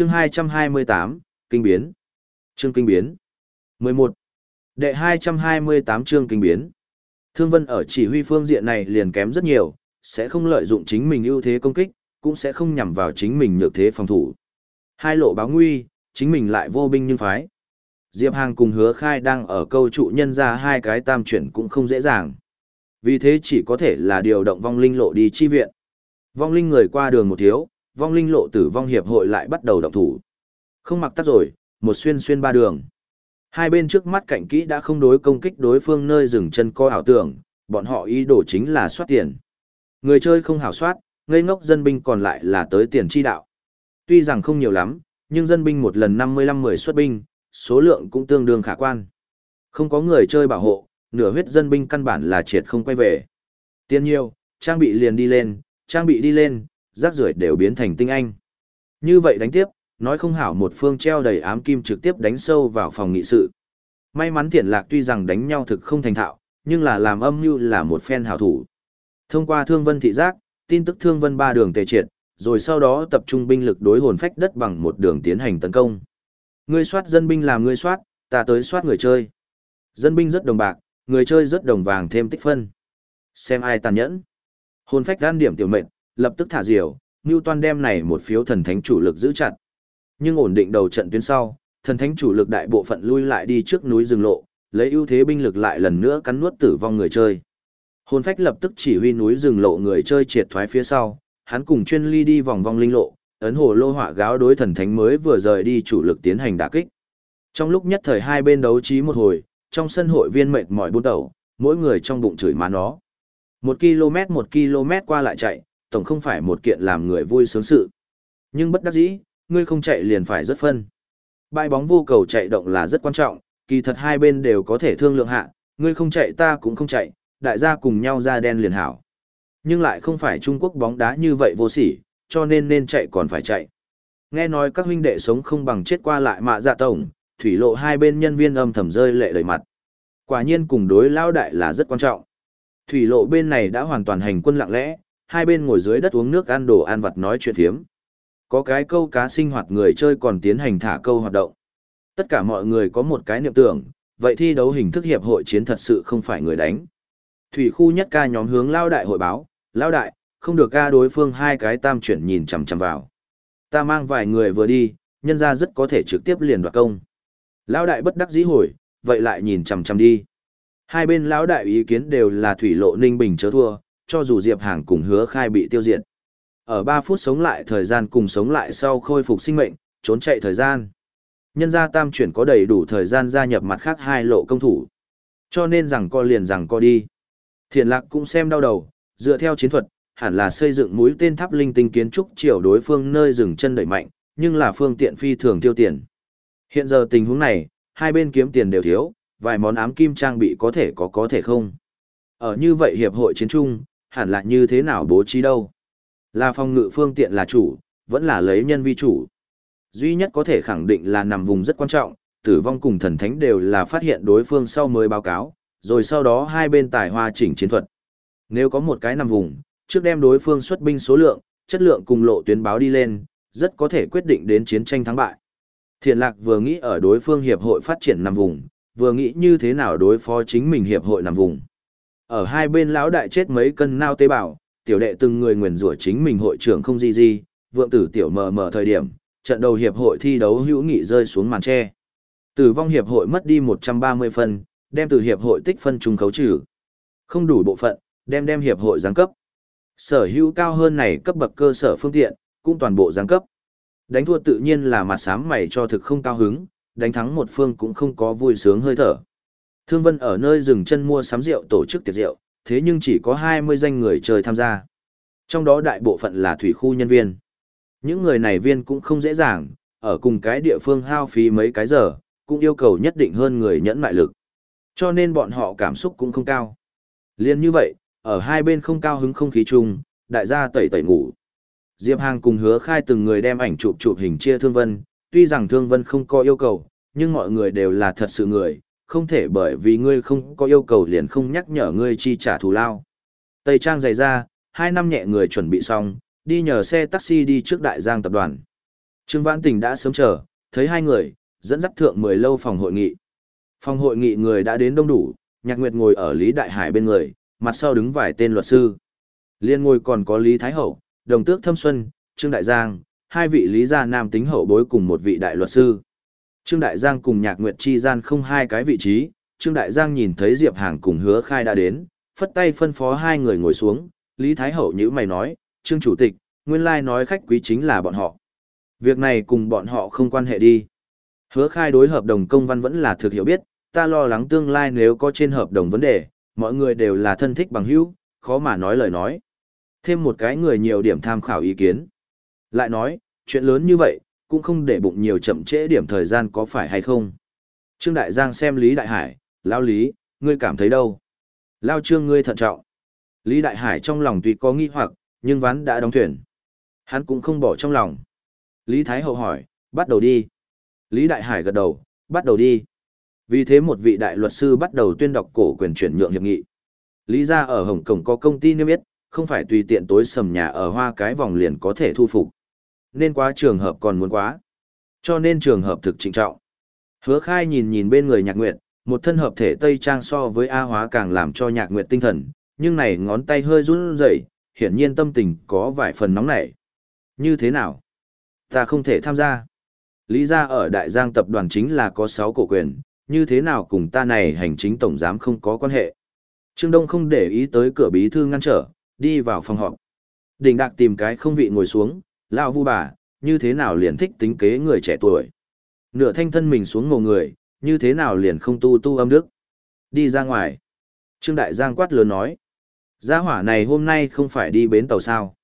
Chương 228, Kinh biến. Chương Kinh biến. 11. Đệ 228 chương Kinh biến. Thương Vân ở chỉ huy phương diện này liền kém rất nhiều, sẽ không lợi dụng chính mình ưu thế công kích, cũng sẽ không nhằm vào chính mình nhược thế phòng thủ. Hai lộ báo nguy, chính mình lại vô binh nhưng phái. Diệp Hàng cùng hứa khai đang ở câu trụ nhân ra hai cái tam chuyển cũng không dễ dàng. Vì thế chỉ có thể là điều động vong linh lộ đi chi viện. Vong linh người qua đường một thiếu, vong linh lộ tử vong hiệp hội lại bắt đầu động thủ. Không mặc tắt rồi, một xuyên xuyên ba đường. Hai bên trước mắt cảnh kỹ đã không đối công kích đối phương nơi dừng chân co ảo tưởng, bọn họ ý đồ chính là soát tiền. Người chơi không hảo soát, ngây ngốc dân binh còn lại là tới tiền chi đạo. Tuy rằng không nhiều lắm, nhưng dân binh một lần 55-10 xuất binh, số lượng cũng tương đương khả quan. Không có người chơi bảo hộ, nửa huyết dân binh căn bản là triệt không quay về. Tiền nhiều, trang bị liền đi lên, trang bị đi lên, rác rưởi đều biến thành tinh anh. Như vậy đánh tiếp, nói không hảo một phương treo đầy ám kim trực tiếp đánh sâu vào phòng nghị sự. May mắn thiện lạc tuy rằng đánh nhau thực không thành thạo, nhưng là làm âm như là một phen hảo thủ. Thông qua thương vân thị giác, tin tức thương vân ba đường tề triệt, rồi sau đó tập trung binh lực đối hồn phách đất bằng một đường tiến hành tấn công. Ngươi soát dân binh làm ngươi soát, ta tới soát người chơi. Dân binh rất đồng bạc, người chơi rất đồng vàng thêm tích phân. Xem ai tàn nhẫn. Hồn phách gan điểm tiểu mệnh, lập tức thả diều, Newton đem này một phiếu thần thánh chủ lực giữ chặt. Nhưng ổn định đầu trận tuyến sau, thần thánh chủ lực đại bộ phận lui lại đi trước núi rừng lộ, lấy ưu thế binh lực lại lần nữa cắn nuốt tử vong người chơi. Hồn phách lập tức chỉ huy núi rừng lộ người chơi triệt thoái phía sau, hắn cùng chuyên ly đi vòng vòng linh lộ, ấn hồ lô hỏa gáo đối thần thánh mới vừa rời đi chủ lực tiến hành đả kích. Trong lúc nhất thời hai bên đấu trí một hồi, trong sân hội viên mệt mỏi buôn đầu, mỗi người trong bụng chửi má nó. Một km một km qua lại chạy, tổng không phải một kiện làm người vui sướng sự. Nhưng bất đắc dĩ, ngươi không chạy liền phải rất phân. Bãi bóng vô cầu chạy động là rất quan trọng, kỳ thật hai bên đều có thể thương lượng hạ, ngươi không chạy ta cũng không chạy, đại gia cùng nhau ra đen liền hảo. Nhưng lại không phải Trung Quốc bóng đá như vậy vô sỉ, cho nên nên chạy còn phải chạy. Nghe nói các huynh đệ sống không bằng chết qua lại mạ dạ tổng, thủy lộ hai bên nhân viên âm thầm rơi lệ đầy mặt. Quả nhiên cùng đối lao đại là rất quan trọng. Thủy lộ bên này đã hoàn toàn hành quân lặng lẽ, hai bên ngồi dưới đất uống nước ăn đồ ăn vặt nói chuyện phiếm. Có cái câu cá sinh hoạt người chơi còn tiến hành thả câu hoạt động. Tất cả mọi người có một cái niệm tưởng, vậy thi đấu hình thức hiệp hội chiến thật sự không phải người đánh. Thủy khu nhất ca nhóm hướng lao đại hội báo, lao đại, không được ca đối phương hai cái tam chuyển nhìn chằm chằm vào. Ta mang vài người vừa đi, nhân ra rất có thể trực tiếp liền đoạt công. Lao đại bất đắc dĩ hồi, vậy lại nhìn chằm chằm đi. Hai bên lão đại ý kiến đều là thủy lộ ninh bình chớ thua, cho dù Diệp Hàng cùng hứa khai bị tiêu diệt. Ở 3 phút sống lại thời gian cùng sống lại sau khôi phục sinh mệnh, trốn chạy thời gian. Nhân gia tam chuyển có đầy đủ thời gian gia nhập mặt khác hai lộ công thủ. Cho nên rằng co liền rằng co đi. Thiện lạc cũng xem đau đầu, dựa theo chiến thuật, hẳn là xây dựng mũi tên tháp linh tinh kiến trúc chiều đối phương nơi dừng chân đẩy mạnh, nhưng là phương tiện phi thường tiêu tiền. Hiện giờ tình huống này, hai bên kiếm tiền đều thiếu, vài món ám kim trang bị có thể có có thể không. Ở như vậy hiệp hội chiến trung, hẳn là như thế nào bố trí đâu. Là phòng ngự phương tiện là chủ, vẫn là lấy nhân vi chủ. Duy nhất có thể khẳng định là nằm vùng rất quan trọng, tử vong cùng thần thánh đều là phát hiện đối phương sau mới báo cáo, rồi sau đó hai bên tài hoa chỉnh chiến thuật. Nếu có một cái nằm vùng, trước đem đối phương xuất binh số lượng, chất lượng cùng lộ tuyến báo đi lên, rất có thể quyết định đến chiến tranh thắng bại. Thiện lạc vừa nghĩ ở đối phương hiệp hội phát triển nằm vùng, vừa nghĩ như thế nào đối phó chính mình hiệp hội nằm vùng. Ở hai bên lão đại chết mấy cân nao tế bào, tiểu đệ từng người nguyền rủa chính mình hội trưởng không gì gì, vượng tử tiểu mờ mờ thời điểm, trận đầu hiệp hội thi đấu hữu nghị rơi xuống màn tre. Tử vong hiệp hội mất đi 130 phân, đem từ hiệp hội tích phân trùng khấu trừ. Không đủ bộ phận, đem đem hiệp hội giáng cấp. Sở hữu cao hơn này cấp bậc cơ sở phương tiện, cũng toàn bộ giáng cấp. Đánh thua tự nhiên là mặt sám mày cho thực không cao hứng, đánh thắng một phương cũng không có vui sướng hơi thở. Thương Vân ở nơi dừng chân mua sắm rượu tổ chức tiệc rượu, thế nhưng chỉ có 20 danh người chơi tham gia. Trong đó đại bộ phận là thủy khu nhân viên. Những người này viên cũng không dễ dàng, ở cùng cái địa phương hao phí mấy cái giờ, cũng yêu cầu nhất định hơn người nhẫn mại lực. Cho nên bọn họ cảm xúc cũng không cao. Liên như vậy, ở hai bên không cao hứng không khí chung, đại gia tẩy tẩy ngủ. Diệp Hàng cùng hứa khai từng người đem ảnh chụp chụp hình chia Thương Vân, tuy rằng Thương Vân không có yêu cầu, nhưng mọi người đều là thật sự người, không thể bởi vì ngươi không có yêu cầu liền không nhắc nhở ngươi chi trả thù lao. Tây Trang dày ra, hai năm nhẹ người chuẩn bị xong, đi nhờ xe taxi đi trước đại giang tập đoàn. Trương Vãn Tình đã sớm chờ, thấy hai người, dẫn dắt thượng mười lâu phòng hội nghị. Phòng hội nghị người đã đến đông đủ, Nhạc Nguyệt ngồi ở Lý Đại Hải bên người, mặt sau đứng vài tên luật sư. Liên ngồi còn có Lý Thái Hậu, Đồng Tước Thâm Xuân, Trương Đại Giang, hai vị Lý gia nam tính hậu bối cùng một vị đại luật sư. Trương Đại Giang cùng Nhạc Nguyệt chi gian không hai cái vị trí, Trương Đại Giang nhìn thấy Diệp Hàng cùng Hứa Khai đã đến, phất tay phân phó hai người ngồi xuống, Lý Thái Hậu nhữ mày nói, Trương Chủ tịch, nguyên lai nói khách quý chính là bọn họ. Việc này cùng bọn họ không quan hệ đi. Hứa khai đối hợp đồng công văn vẫn là thực hiểu biết, ta lo lắng tương lai nếu có trên hợp đồng vấn đề, mọi người đều là thân thích bằng hữu, khó mà nói lời nói. Thêm một cái người nhiều điểm tham khảo ý kiến. Lại nói, chuyện lớn như vậy, cũng không để bụng nhiều chậm trễ điểm thời gian có phải hay không. Trương Đại Giang xem Lý Đại Hải, Lao Lý, ngươi cảm thấy đâu? Lao Trương ngươi thận trọng. Lý Đại Hải trong lòng tuy có nghi hoặc, nhưng ván đã đóng thuyền. Hắn cũng không bỏ trong lòng. Lý Thái Hậu hỏi, bắt đầu đi. Lý Đại Hải gật đầu, bắt đầu đi. Vì thế một vị đại luật sư bắt đầu tuyên đọc cổ quyền chuyển nhượng hiệp nghị. Lý ra ở Hồng Kông có công ty niêm yết, không phải tùy tiện tối sầm nhà ở hoa cái vòng liền có thể thu phục. Nên quá trường hợp còn muốn quá. Cho nên trường hợp thực trịnh trọng. Hứa khai nhìn nhìn bên người nhạc nguyệt, một thân hợp thể Tây Trang so với A hóa càng làm cho nhạc nguyệt tinh thần, nhưng này ngón tay hơi run rẩy hiển nhiên tâm tình có vài phần nóng nảy. Như thế nào? Ta không thể tham gia. Lý ra ở Đại Giang tập đoàn chính là có 6 cổ quyền, như thế nào cùng ta này hành chính tổng giám không có quan hệ. Trương Đông không để ý tới cửa bí thư ngăn trở, đi vào phòng họp. Đình Đạc tìm cái không vị ngồi xuống, lao vu bà, như thế nào liền thích tính kế người trẻ tuổi. Nửa thanh thân mình xuống ngồi người, như thế nào liền không tu tu âm đức. Đi ra ngoài. Trương Đại Giang quát lớn nói. Gia hỏa này hôm nay không phải đi bến tàu sao.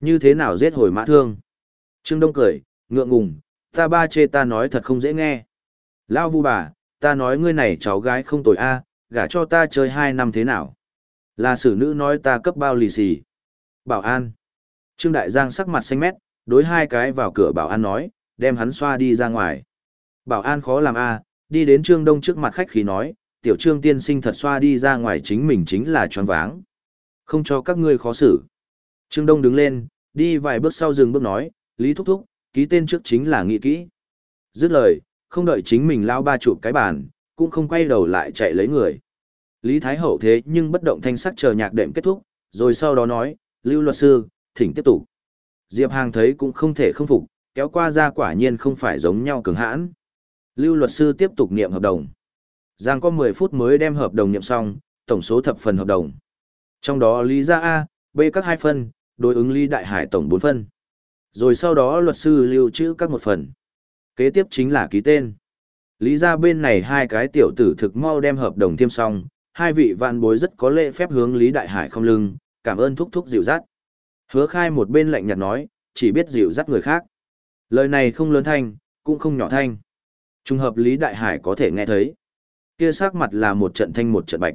Như thế nào giết hồi mã thương. Trương Đông cười, ngượng ngùng, ta ba chê ta nói thật không dễ nghe. Lao vu bà, ta nói ngươi này cháu gái không tội a, gả cho ta chơi hai năm thế nào. Là sử nữ nói ta cấp bao lì xì. Bảo an. Trương Đại Giang sắc mặt xanh mét, đối hai cái vào cửa bảo an nói, đem hắn xoa đi ra ngoài. Bảo an khó làm a, đi đến Trương Đông trước mặt khách khí nói, tiểu Trương tiên sinh thật xoa đi ra ngoài chính mình chính là choáng váng. Không cho các ngươi khó xử. Trương Đông đứng lên, đi vài bước sau dừng bước nói, Lý Thúc Thúc, ký tên trước chính là nghị kỹ. Dứt lời, không đợi chính mình lao ba chụp cái bàn, cũng không quay đầu lại chạy lấy người. Lý Thái Hậu thế nhưng bất động thanh sắc chờ nhạc đệm kết thúc, rồi sau đó nói, Lưu luật sư, thỉnh tiếp tục. Diệp Hàng thấy cũng không thể không phục, kéo qua ra quả nhiên không phải giống nhau cường hãn. Lưu luật sư tiếp tục niệm hợp đồng. Giang có 10 phút mới đem hợp đồng niệm xong, tổng số thập phần hợp đồng. Trong đó Lý ra A, B các hai phân, đối ứng Lý Đại Hải tổng 4 phân. Rồi sau đó luật sư lưu trữ các một phần. Kế tiếp chính là ký tên. Lý ra bên này hai cái tiểu tử thực mau đem hợp đồng tiêm xong, hai vị vạn bối rất có lễ phép hướng Lý Đại Hải không lưng, cảm ơn thúc thúc dịu dắt. Hứa khai một bên lạnh nhạt nói, chỉ biết dịu dắt người khác. Lời này không lớn thanh, cũng không nhỏ thanh. Trùng hợp Lý Đại Hải có thể nghe thấy. Kia sắc mặt là một trận thanh một trận bạch.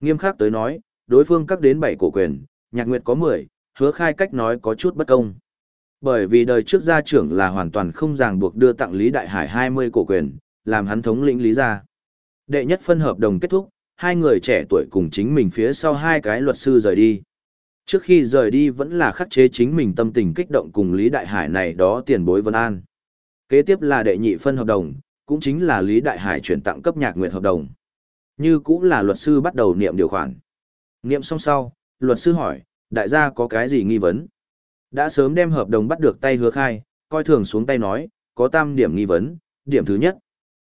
Nghiêm khắc tới nói, đối phương các đến bảy cổ quyền, nhạc nguyệt có 10, hứa khai cách nói có chút bất công. Bởi vì đời trước gia trưởng là hoàn toàn không ràng buộc đưa tặng Lý Đại Hải 20 cổ quyền, làm hắn thống lĩnh Lý gia. Đệ nhất phân hợp đồng kết thúc, hai người trẻ tuổi cùng chính mình phía sau hai cái luật sư rời đi. Trước khi rời đi vẫn là khắc chế chính mình tâm tình kích động cùng Lý Đại Hải này đó tiền bối vân an. Kế tiếp là đệ nhị phân hợp đồng, cũng chính là Lý Đại Hải chuyển tặng cấp nhạc nguyệt hợp đồng. Như cũng là luật sư bắt đầu niệm điều khoản. Niệm xong sau, luật sư hỏi, đại gia có cái gì nghi vấn? Đã sớm đem hợp đồng bắt được tay hứa khai, coi thường xuống tay nói, có tam điểm nghi vấn, điểm thứ nhất.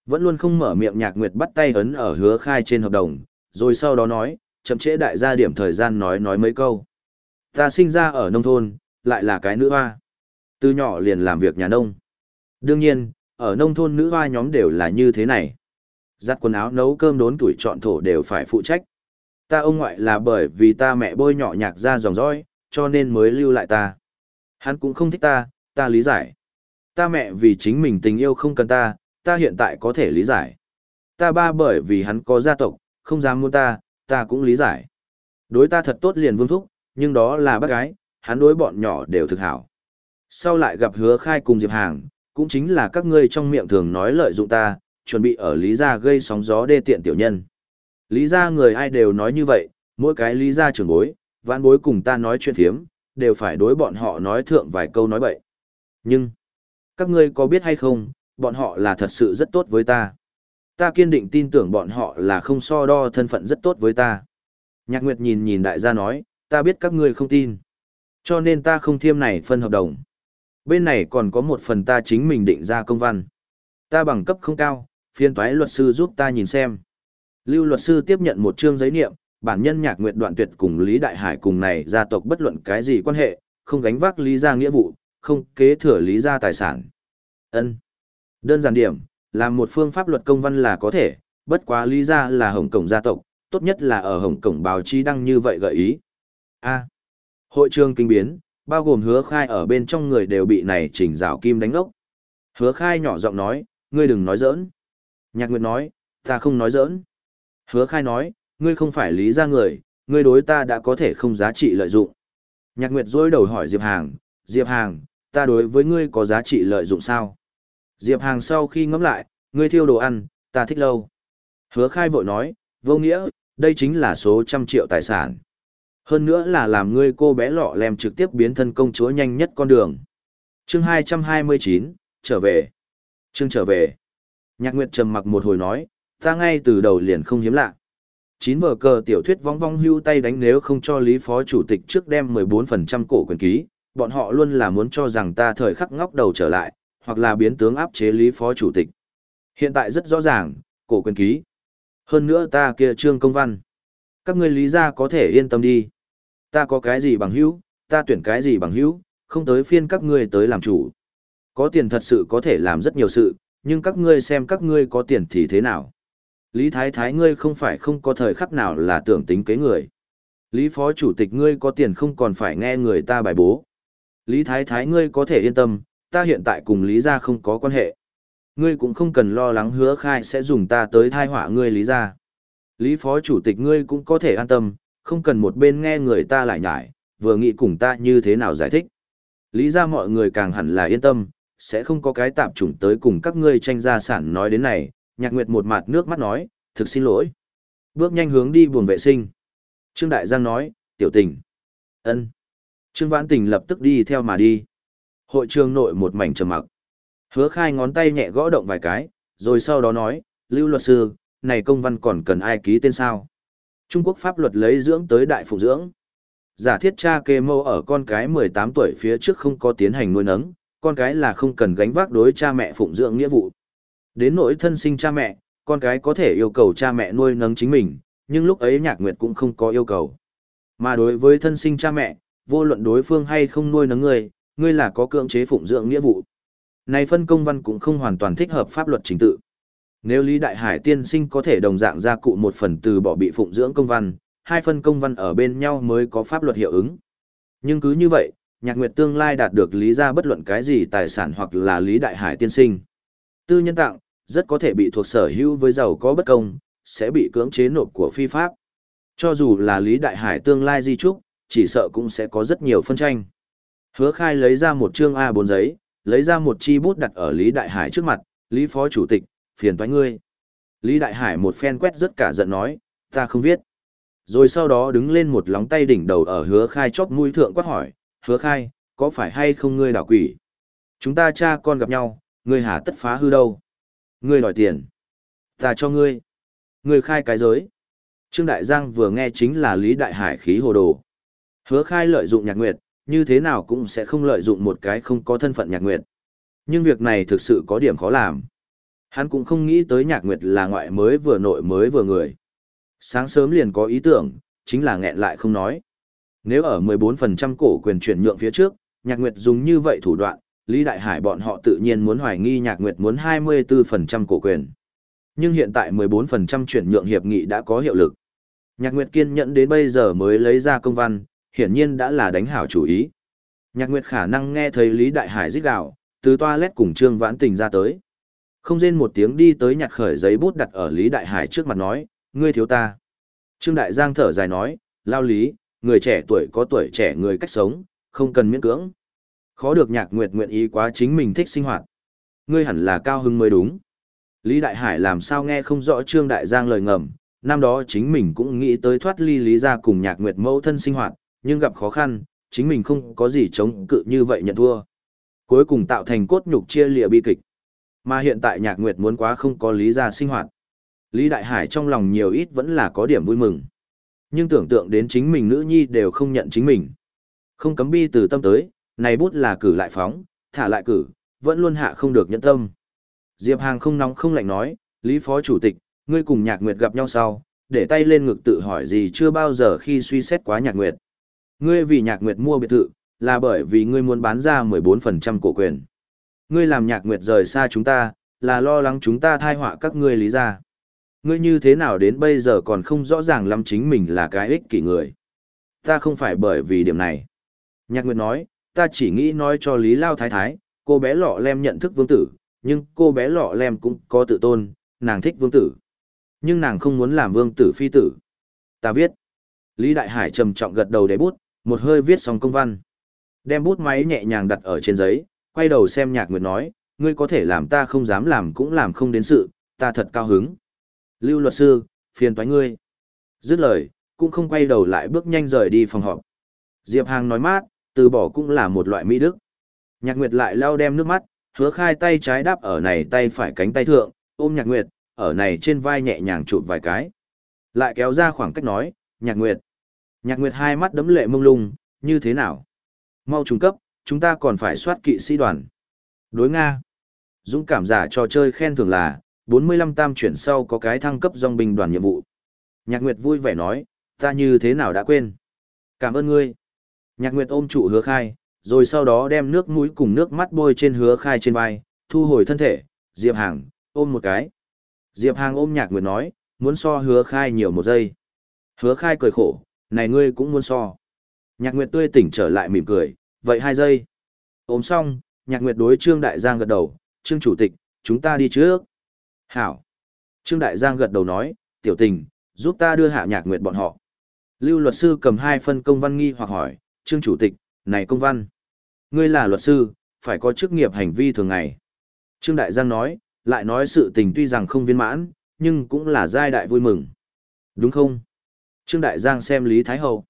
Vẫn luôn không mở miệng nhạc nguyệt bắt tay ấn ở hứa khai trên hợp đồng, rồi sau đó nói, chậm trễ đại gia điểm thời gian nói nói mấy câu. Ta sinh ra ở nông thôn, lại là cái nữ hoa. Từ nhỏ liền làm việc nhà nông. Đương nhiên, ở nông thôn nữ hoa nhóm đều là như thế này. Giặt quần áo nấu cơm đốn tuổi chọn thổ đều phải phụ trách. Ta ông ngoại là bởi vì ta mẹ bôi nhỏ nhạc ra dòng dõi, cho nên mới lưu lại ta. Hắn cũng không thích ta, ta lý giải. Ta mẹ vì chính mình tình yêu không cần ta, ta hiện tại có thể lý giải. Ta ba bởi vì hắn có gia tộc, không dám muốn ta, ta cũng lý giải. Đối ta thật tốt liền vương thúc, nhưng đó là bác gái, hắn đối bọn nhỏ đều thực hảo. Sau lại gặp hứa khai cùng Diệp Hàng, cũng chính là các ngươi trong miệng thường nói lợi dụng ta, chuẩn bị ở lý gia gây sóng gió đê tiện tiểu nhân. Lý gia người ai đều nói như vậy, mỗi cái lý gia trưởng bối, vãn bối cùng ta nói chuyện thiếm, đều phải đối bọn họ nói thượng vài câu nói bậy. Nhưng, Các ngươi có biết hay không, bọn họ là thật sự rất tốt với ta. Ta kiên định tin tưởng bọn họ là không so đo thân phận rất tốt với ta. Nhạc Nguyệt nhìn nhìn đại gia nói, ta biết các ngươi không tin. Cho nên ta không thiêm này phân hợp đồng. Bên này còn có một phần ta chính mình định ra công văn. Ta bằng cấp không cao, phiên toái luật sư giúp ta nhìn xem. Lưu luật sư tiếp nhận một chương giấy niệm, bản nhân nhạc nguyệt đoạn tuyệt cùng Lý Đại Hải cùng này gia tộc bất luận cái gì quan hệ, không gánh vác lý gia nghĩa vụ, không kế thừa lý gia tài sản. Ân. Đơn giản điểm, làm một phương pháp luật công văn là có thể, bất quá lý gia là Hồng Cổng gia tộc, tốt nhất là ở Hồng Cổng báo chí đăng như vậy gợi ý. A. Hội trường kinh biến, bao gồm hứa khai ở bên trong người đều bị này chỉnh rào kim đánh ốc. Hứa khai nhỏ giọng nói, ngươi đừng nói giỡn. Nhạc Nguyệt nói, ta không nói giỡn. Hứa khai nói, ngươi không phải lý ra người, ngươi đối ta đã có thể không giá trị lợi dụng. Nhạc Nguyệt dối đầu hỏi Diệp Hàng, Diệp Hàng, ta đối với ngươi có giá trị lợi dụng sao? Diệp Hàng sau khi ngẫm lại, ngươi thiêu đồ ăn, ta thích lâu. Hứa khai vội nói, vô nghĩa, đây chính là số trăm triệu tài sản. Hơn nữa là làm ngươi cô bé lọ lem trực tiếp biến thân công chúa nhanh nhất con đường. chương 229, trở về. Chương trở về. Nhạc Nguyệt trầm mặc một hồi nói, ta ngay từ đầu liền không hiếm lạ. Chín vở cờ tiểu thuyết vong vong hưu tay đánh nếu không cho Lý Phó Chủ tịch trước đem 14% cổ quyền ký, bọn họ luôn là muốn cho rằng ta thời khắc ngóc đầu trở lại, hoặc là biến tướng áp chế Lý Phó Chủ tịch. Hiện tại rất rõ ràng, cổ quyền ký. Hơn nữa ta kia trương công văn. Các ngươi lý ra có thể yên tâm đi. Ta có cái gì bằng hữu, ta tuyển cái gì bằng hữu, không tới phiên các ngươi tới làm chủ. Có tiền thật sự có thể làm rất nhiều sự, nhưng các ngươi xem các ngươi có tiền thì thế nào. Lý Thái Thái ngươi không phải không có thời khắc nào là tưởng tính kế người. Lý Phó Chủ tịch ngươi có tiền không còn phải nghe người ta bài bố. Lý Thái Thái ngươi có thể yên tâm, ta hiện tại cùng Lý gia không có quan hệ. Ngươi cũng không cần lo lắng hứa khai sẽ dùng ta tới thai họa ngươi Lý gia. Lý Phó Chủ tịch ngươi cũng có thể an tâm, không cần một bên nghe người ta lại nhải, vừa nghĩ cùng ta như thế nào giải thích. Lý ra mọi người càng hẳn là yên tâm, sẽ không có cái tạp chủng tới cùng các ngươi tranh gia sản nói đến này, nhạc nguyệt một mặt nước mắt nói, thực xin lỗi. Bước nhanh hướng đi buồng vệ sinh. Trương Đại Giang nói, tiểu tình. ân. Trương Vãn Tình lập tức đi theo mà đi. Hội trường nội một mảnh trầm mặc. Hứa khai ngón tay nhẹ gõ động vài cái, rồi sau đó nói, Lưu luật sư, này công văn còn cần ai ký tên sao? Trung Quốc pháp luật lấy dưỡng tới đại phụ dưỡng. Giả thiết cha kê mâu ở con cái 18 tuổi phía trước không có tiến hành nuôi nấng, con cái là không cần gánh vác đối cha mẹ phụng dưỡng nghĩa vụ. Đến nỗi thân sinh cha mẹ, con cái có thể yêu cầu cha mẹ nuôi nấng chính mình, nhưng lúc ấy nhạc nguyệt cũng không có yêu cầu. Mà đối với thân sinh cha mẹ, vô luận đối phương hay không nuôi nấng người, ngươi là có cưỡng chế phụng dưỡng nghĩa vụ. Này phân công văn cũng không hoàn toàn thích hợp pháp luật chính tự. Nếu Lý Đại Hải tiên sinh có thể đồng dạng ra cụ một phần từ bỏ bị phụng dưỡng công văn, hai phân công văn ở bên nhau mới có pháp luật hiệu ứng. Nhưng cứ như vậy, Nhạc Nguyệt tương lai đạt được lý ra bất luận cái gì tài sản hoặc là Lý Đại Hải tiên sinh. Tư nhân tặng, rất có thể bị thuộc sở hữu với giàu có bất công, sẽ bị cưỡng chế nộp của phi pháp. Cho dù là Lý Đại Hải tương lai di trúc, chỉ sợ cũng sẽ có rất nhiều phân tranh. Hứa khai lấy ra một chương A4 giấy, lấy ra một chi bút đặt ở Lý Đại Hải trước mặt, Lý Phó Chủ tịch, phiền toái ngươi. Lý Đại Hải một phen quét rất cả giận nói, ta không viết. Rồi sau đó đứng lên một lóng tay đỉnh đầu ở hứa khai chóp mũi thượng quát hỏi, hứa khai, có phải hay không ngươi đảo quỷ? Chúng ta cha con gặp nhau, ngươi hả tất phá hư đâu? Ngươi đòi tiền. Ta cho ngươi. Ngươi khai cái giới. Trương Đại Giang vừa nghe chính là Lý Đại Hải khí hồ đồ. Hứa khai lợi dụng nhạc nguyệt, như thế nào cũng sẽ không lợi dụng một cái không có thân phận nhạc nguyệt. Nhưng việc này thực sự có điểm khó làm. Hắn cũng không nghĩ tới nhạc nguyệt là ngoại mới vừa nội mới vừa người. Sáng sớm liền có ý tưởng, chính là nghẹn lại không nói. Nếu ở 14% cổ quyền chuyển nhượng phía trước, nhạc nguyệt dùng như vậy thủ đoạn, Lý Đại Hải bọn họ tự nhiên muốn hoài nghi nhạc nguyệt muốn 24% cổ quyền. Nhưng hiện tại 14% chuyển nhượng hiệp nghị đã có hiệu lực. Nhạc Nguyệt kiên nhẫn đến bây giờ mới lấy ra công văn, hiển nhiên đã là đánh hảo chủ ý. Nhạc Nguyệt khả năng nghe thấy Lý Đại Hải rít gào, từ toilet cùng Trương Vãn Tình ra tới. Không rên một tiếng đi tới nhặt khởi giấy bút đặt ở Lý Đại Hải trước mặt nói, ngươi thiếu ta. Trương Đại Giang thở dài nói, lao lý, người trẻ tuổi có tuổi trẻ người cách sống, không cần miễn cưỡng. Khó được nhạc nguyệt nguyện ý quá chính mình thích sinh hoạt. Ngươi hẳn là cao hưng mới đúng. Lý Đại Hải làm sao nghe không rõ Trương Đại Giang lời ngầm, năm đó chính mình cũng nghĩ tới thoát ly Lý ra cùng nhạc nguyệt mẫu thân sinh hoạt, nhưng gặp khó khăn, chính mình không có gì chống cự như vậy nhận thua. Cuối cùng tạo thành cốt nhục chia lìa bi kịch. Mà hiện tại nhạc nguyệt muốn quá không có lý ra sinh hoạt. Lý Đại Hải trong lòng nhiều ít vẫn là có điểm vui mừng. Nhưng tưởng tượng đến chính mình nữ nhi đều không nhận chính mình. Không cấm bi từ tâm tới, này bút là cử lại phóng, thả lại cử, vẫn luôn hạ không được nhẫn tâm. Diệp Hàng không nóng không lạnh nói, Lý Phó Chủ tịch, ngươi cùng Nhạc Nguyệt gặp nhau sau, để tay lên ngực tự hỏi gì chưa bao giờ khi suy xét quá Nhạc Nguyệt. Ngươi vì Nhạc Nguyệt mua biệt thự, là bởi vì ngươi muốn bán ra 14% cổ quyền. Ngươi làm Nhạc Nguyệt rời xa chúng ta, là lo lắng chúng ta thai họa các ngươi lý ra. Ngươi như thế nào đến bây giờ còn không rõ ràng lắm chính mình là cái ích kỷ người. Ta không phải bởi vì điểm này. Nhạc Nguyệt nói, ta chỉ nghĩ nói cho Lý Lao Thái Thái, cô bé lọ lem nhận thức vương tử, nhưng cô bé lọ lem cũng có tự tôn, nàng thích vương tử. Nhưng nàng không muốn làm vương tử phi tử. Ta viết. Lý Đại Hải trầm trọng gật đầu để bút, một hơi viết xong công văn. Đem bút máy nhẹ nhàng đặt ở trên giấy, quay đầu xem nhạc nguyệt nói, ngươi có thể làm ta không dám làm cũng làm không đến sự, ta thật cao hứng. Lưu luật sư, phiền toái ngươi. Dứt lời, cũng không quay đầu lại bước nhanh rời đi phòng họp. Diệp Hàng nói mát, từ bỏ cũng là một loại mỹ đức. Nhạc Nguyệt lại lau đem nước mắt, hứa khai tay trái đáp ở này tay phải cánh tay thượng, ôm Nhạc Nguyệt, ở này trên vai nhẹ nhàng chụp vài cái. Lại kéo ra khoảng cách nói, Nhạc Nguyệt. Nhạc Nguyệt hai mắt đấm lệ mông lung, như thế nào? Mau trùng cấp, chúng ta còn phải soát kỵ sĩ đoàn. Đối Nga. Dũng cảm giả trò chơi khen thưởng là, 45 tam chuyển sau có cái thăng cấp dòng binh đoàn nhiệm vụ. Nhạc Nguyệt vui vẻ nói, ta như thế nào đã quên. Cảm ơn ngươi. Nhạc Nguyệt ôm trụ hứa khai, rồi sau đó đem nước mũi cùng nước mắt bôi trên hứa khai trên vai, thu hồi thân thể, Diệp Hàng, ôm một cái. Diệp Hàng ôm Nhạc Nguyệt nói, muốn so hứa khai nhiều một giây. Hứa khai cười khổ, này ngươi cũng muốn so. Nhạc Nguyệt tươi tỉnh trở lại mỉm cười, vậy hai giây. Ôm xong, Nhạc Nguyệt đối Trương Đại Giang gật đầu, Trương Chủ tịch, chúng ta đi trước. Hảo. Trương Đại Giang gật đầu nói, tiểu tình, giúp ta đưa hạ Nhạc Nguyệt bọn họ. Lưu luật sư cầm hai phân công văn nghi hoặc hỏi, Trương Chủ tịch, này công văn. Ngươi là luật sư, phải có chức nghiệp hành vi thường ngày. Trương Đại Giang nói, lại nói sự tình tuy rằng không viên mãn, nhưng cũng là giai đại vui mừng. Đúng không? Trương Đại Giang xem Lý Thái Hậu.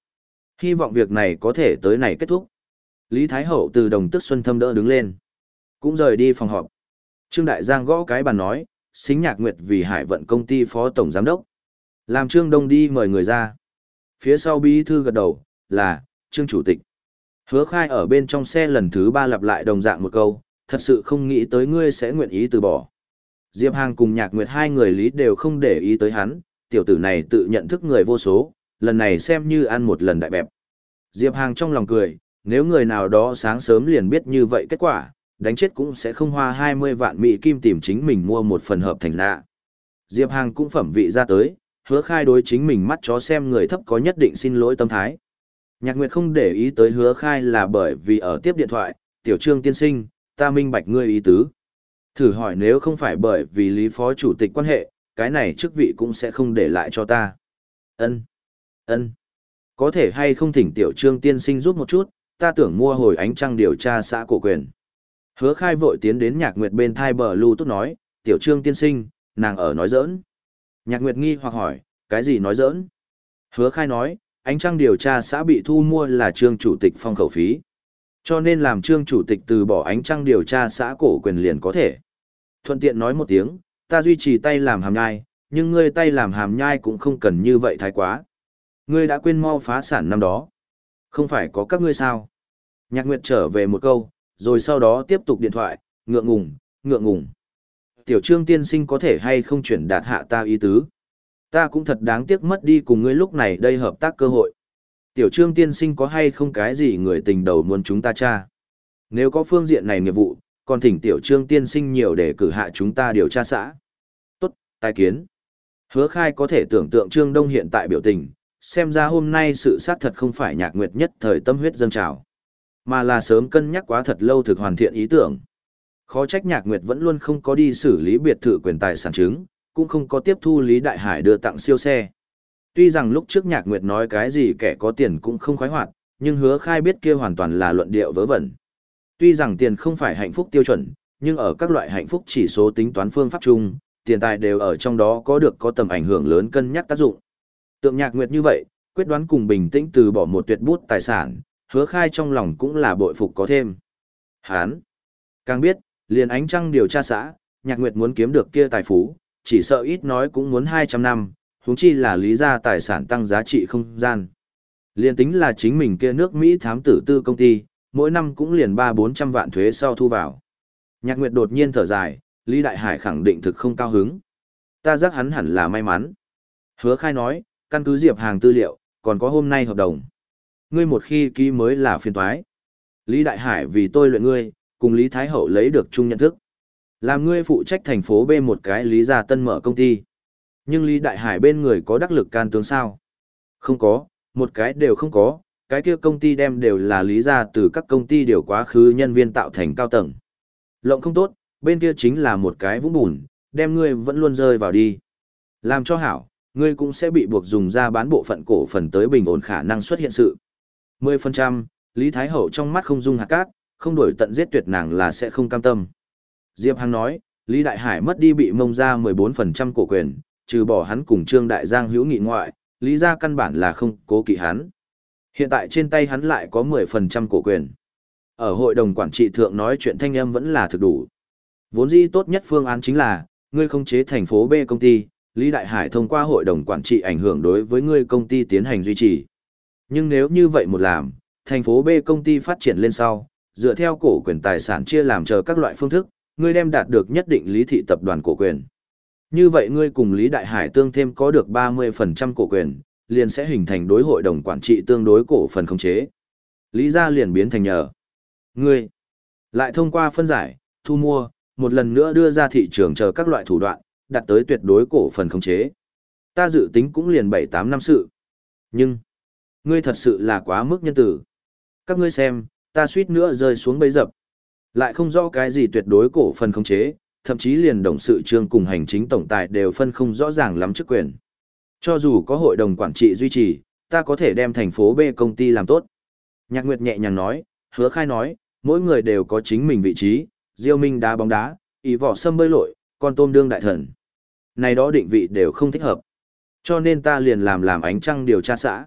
Hy vọng việc này có thể tới này kết thúc. Lý Thái Hậu từ đồng tức xuân thâm đỡ đứng lên. Cũng rời đi phòng họp. Trương Đại Giang gõ cái bàn nói, xính nhạc nguyệt vì hải vận công ty phó tổng giám đốc. Làm Trương Đông đi mời người ra. Phía sau bí thư gật đầu, là, Trương Chủ tịch. Hứa khai ở bên trong xe lần thứ ba lặp lại đồng dạng một câu, thật sự không nghĩ tới ngươi sẽ nguyện ý từ bỏ. Diệp Hàng cùng Nhạc Nguyệt hai người lý đều không để ý tới hắn, tiểu tử này tự nhận thức người vô số, lần này xem như ăn một lần đại bẹp. Diệp Hàng trong lòng cười, nếu người nào đó sáng sớm liền biết như vậy kết quả, đánh chết cũng sẽ không hoa 20 vạn mỹ kim tìm chính mình mua một phần hợp thành nạ. Diệp Hàng cũng phẩm vị ra tới, hứa khai đối chính mình mắt chó xem người thấp có nhất định xin lỗi tâm thái. Nhạc Nguyệt không để ý tới hứa khai là bởi vì ở tiếp điện thoại, tiểu trương tiên sinh, ta minh bạch ngươi ý tứ. Thử hỏi nếu không phải bởi vì lý phó chủ tịch quan hệ, cái này chức vị cũng sẽ không để lại cho ta. Ân, ân, Có thể hay không thỉnh tiểu trương tiên sinh giúp một chút, ta tưởng mua hồi ánh trăng điều tra xã cổ quyền. Hứa khai vội tiến đến nhạc nguyệt bên thai bờ lưu tốt nói, tiểu trương tiên sinh, nàng ở nói giỡn. Nhạc nguyệt nghi hoặc hỏi, cái gì nói giỡn? Hứa khai nói, ánh trăng điều tra xã bị thu mua là trương chủ tịch phong khẩu phí. Cho nên làm trương chủ tịch từ bỏ ánh trăng điều tra xã cổ quyền liền có thể. Thuận tiện nói một tiếng, ta duy trì tay làm hàm nhai, nhưng ngươi tay làm hàm nhai cũng không cần như vậy thái quá. Ngươi đã quên mau phá sản năm đó. Không phải có các ngươi sao? Nhạc Nguyệt trở về một câu, rồi sau đó tiếp tục điện thoại, ngượng ngùng, ngượng ngùng. Tiểu trương tiên sinh có thể hay không chuyển đạt hạ ta ý tứ. Ta cũng thật đáng tiếc mất đi cùng ngươi lúc này đây hợp tác cơ hội. Tiểu trương tiên sinh có hay không cái gì người tình đầu muốn chúng ta tra. Nếu có phương diện này nghiệp vụ, còn thỉnh tiểu trương tiên sinh nhiều để cử hạ chúng ta điều tra xã. Tốt, tài kiến. Hứa khai có thể tưởng tượng trương đông hiện tại biểu tình, xem ra hôm nay sự sát thật không phải nhạc nguyệt nhất thời tâm huyết dâng trào, mà là sớm cân nhắc quá thật lâu thực hoàn thiện ý tưởng. Khó trách nhạc nguyệt vẫn luôn không có đi xử lý biệt thự quyền tài sản chứng, cũng không có tiếp thu Lý Đại Hải đưa tặng siêu xe. Tuy rằng lúc trước nhạc nguyệt nói cái gì kẻ có tiền cũng không khoái hoạt, nhưng hứa khai biết kia hoàn toàn là luận điệu vớ vẩn. Tuy rằng tiền không phải hạnh phúc tiêu chuẩn, nhưng ở các loại hạnh phúc chỉ số tính toán phương pháp chung, tiền tài đều ở trong đó có được có tầm ảnh hưởng lớn cân nhắc tác dụng. Tượng nhạc nguyệt như vậy, quyết đoán cùng bình tĩnh từ bỏ một tuyệt bút tài sản, hứa khai trong lòng cũng là bội phục có thêm. Hán! Càng biết, liền ánh trăng điều tra xã, nhạc nguyệt muốn kiếm được kia tài phú, chỉ sợ ít nói cũng muốn 200 năm, huống chi là lý ra tài sản tăng giá trị không gian. Liên tính là chính mình kia nước Mỹ thám tử tư công ty, mỗi năm cũng liền 3-400 vạn thuế sau thu vào. Nhạc Nguyệt đột nhiên thở dài, Lý Đại Hải khẳng định thực không cao hứng. Ta giác hắn hẳn là may mắn. Hứa khai nói, căn cứ diệp hàng tư liệu, còn có hôm nay hợp đồng. Ngươi một khi ký mới là phiền toái. Lý Đại Hải vì tôi luyện ngươi, cùng Lý Thái Hậu lấy được chung nhận thức. Làm ngươi phụ trách thành phố B một cái Lý Gia Tân mở công ty. Nhưng Lý Đại Hải bên người có đắc lực can tướng sao? Không có, một cái đều không có, cái kia công ty đem đều là Lý Gia từ các công ty điều quá khứ nhân viên tạo thành cao tầng. Lộng không tốt, bên kia chính là một cái vũng bùn, đem ngươi vẫn luôn rơi vào đi. Làm cho hảo, ngươi cũng sẽ bị buộc dùng ra bán bộ phận cổ phần tới bình ổn khả năng xuất hiện sự. 10%, Lý Thái Hậu trong mắt không dung hạt cát, không đổi tận giết tuyệt nàng là sẽ không cam tâm. Diệp Hằng nói, Lý Đại Hải mất đi bị mông ra 14% cổ quyền, trừ bỏ hắn cùng Trương Đại Giang hữu nghị ngoại, Lý gia căn bản là không cố kỵ hắn. Hiện tại trên tay hắn lại có 10% cổ quyền. Ở hội đồng quản trị thượng nói chuyện thanh âm vẫn là thực đủ. Vốn dĩ tốt nhất phương án chính là, ngươi không chế thành phố B công ty, Lý Đại Hải thông qua hội đồng quản trị ảnh hưởng đối với ngươi công ty tiến hành duy trì. Nhưng nếu như vậy một làm, thành phố B công ty phát triển lên sau, dựa theo cổ quyền tài sản chia làm chờ các loại phương thức, ngươi đem đạt được nhất định lý thị tập đoàn cổ quyền. Như vậy ngươi cùng Lý Đại Hải tương thêm có được 30% cổ quyền, liền sẽ hình thành đối hội đồng quản trị tương đối cổ phần khống chế. Lý gia liền biến thành nhờ. Ngươi lại thông qua phân giải, thu mua, một lần nữa đưa ra thị trường chờ các loại thủ đoạn, đạt tới tuyệt đối cổ phần khống chế. Ta dự tính cũng liền 7-8 năm sự. Nhưng, ngươi thật sự là quá mức nhân tử. Các ngươi xem, ta suýt nữa rơi xuống bấy dập. Lại không rõ cái gì tuyệt đối cổ phần khống chế, thậm chí liền đồng sự trương cùng hành chính tổng tài đều phân không rõ ràng lắm chức quyền. Cho dù có hội đồng quản trị duy trì, ta có thể đem thành phố B công ty làm tốt. Nhạc Nguyệt nhẹ nhàng nói, hứa khai nói, mỗi người đều có chính mình vị trí, diêu minh đá bóng đá, ý vỏ sâm bơi lội, con tôm đương đại thần. Này đó định vị đều không thích hợp. Cho nên ta liền làm làm ánh trăng điều tra xã.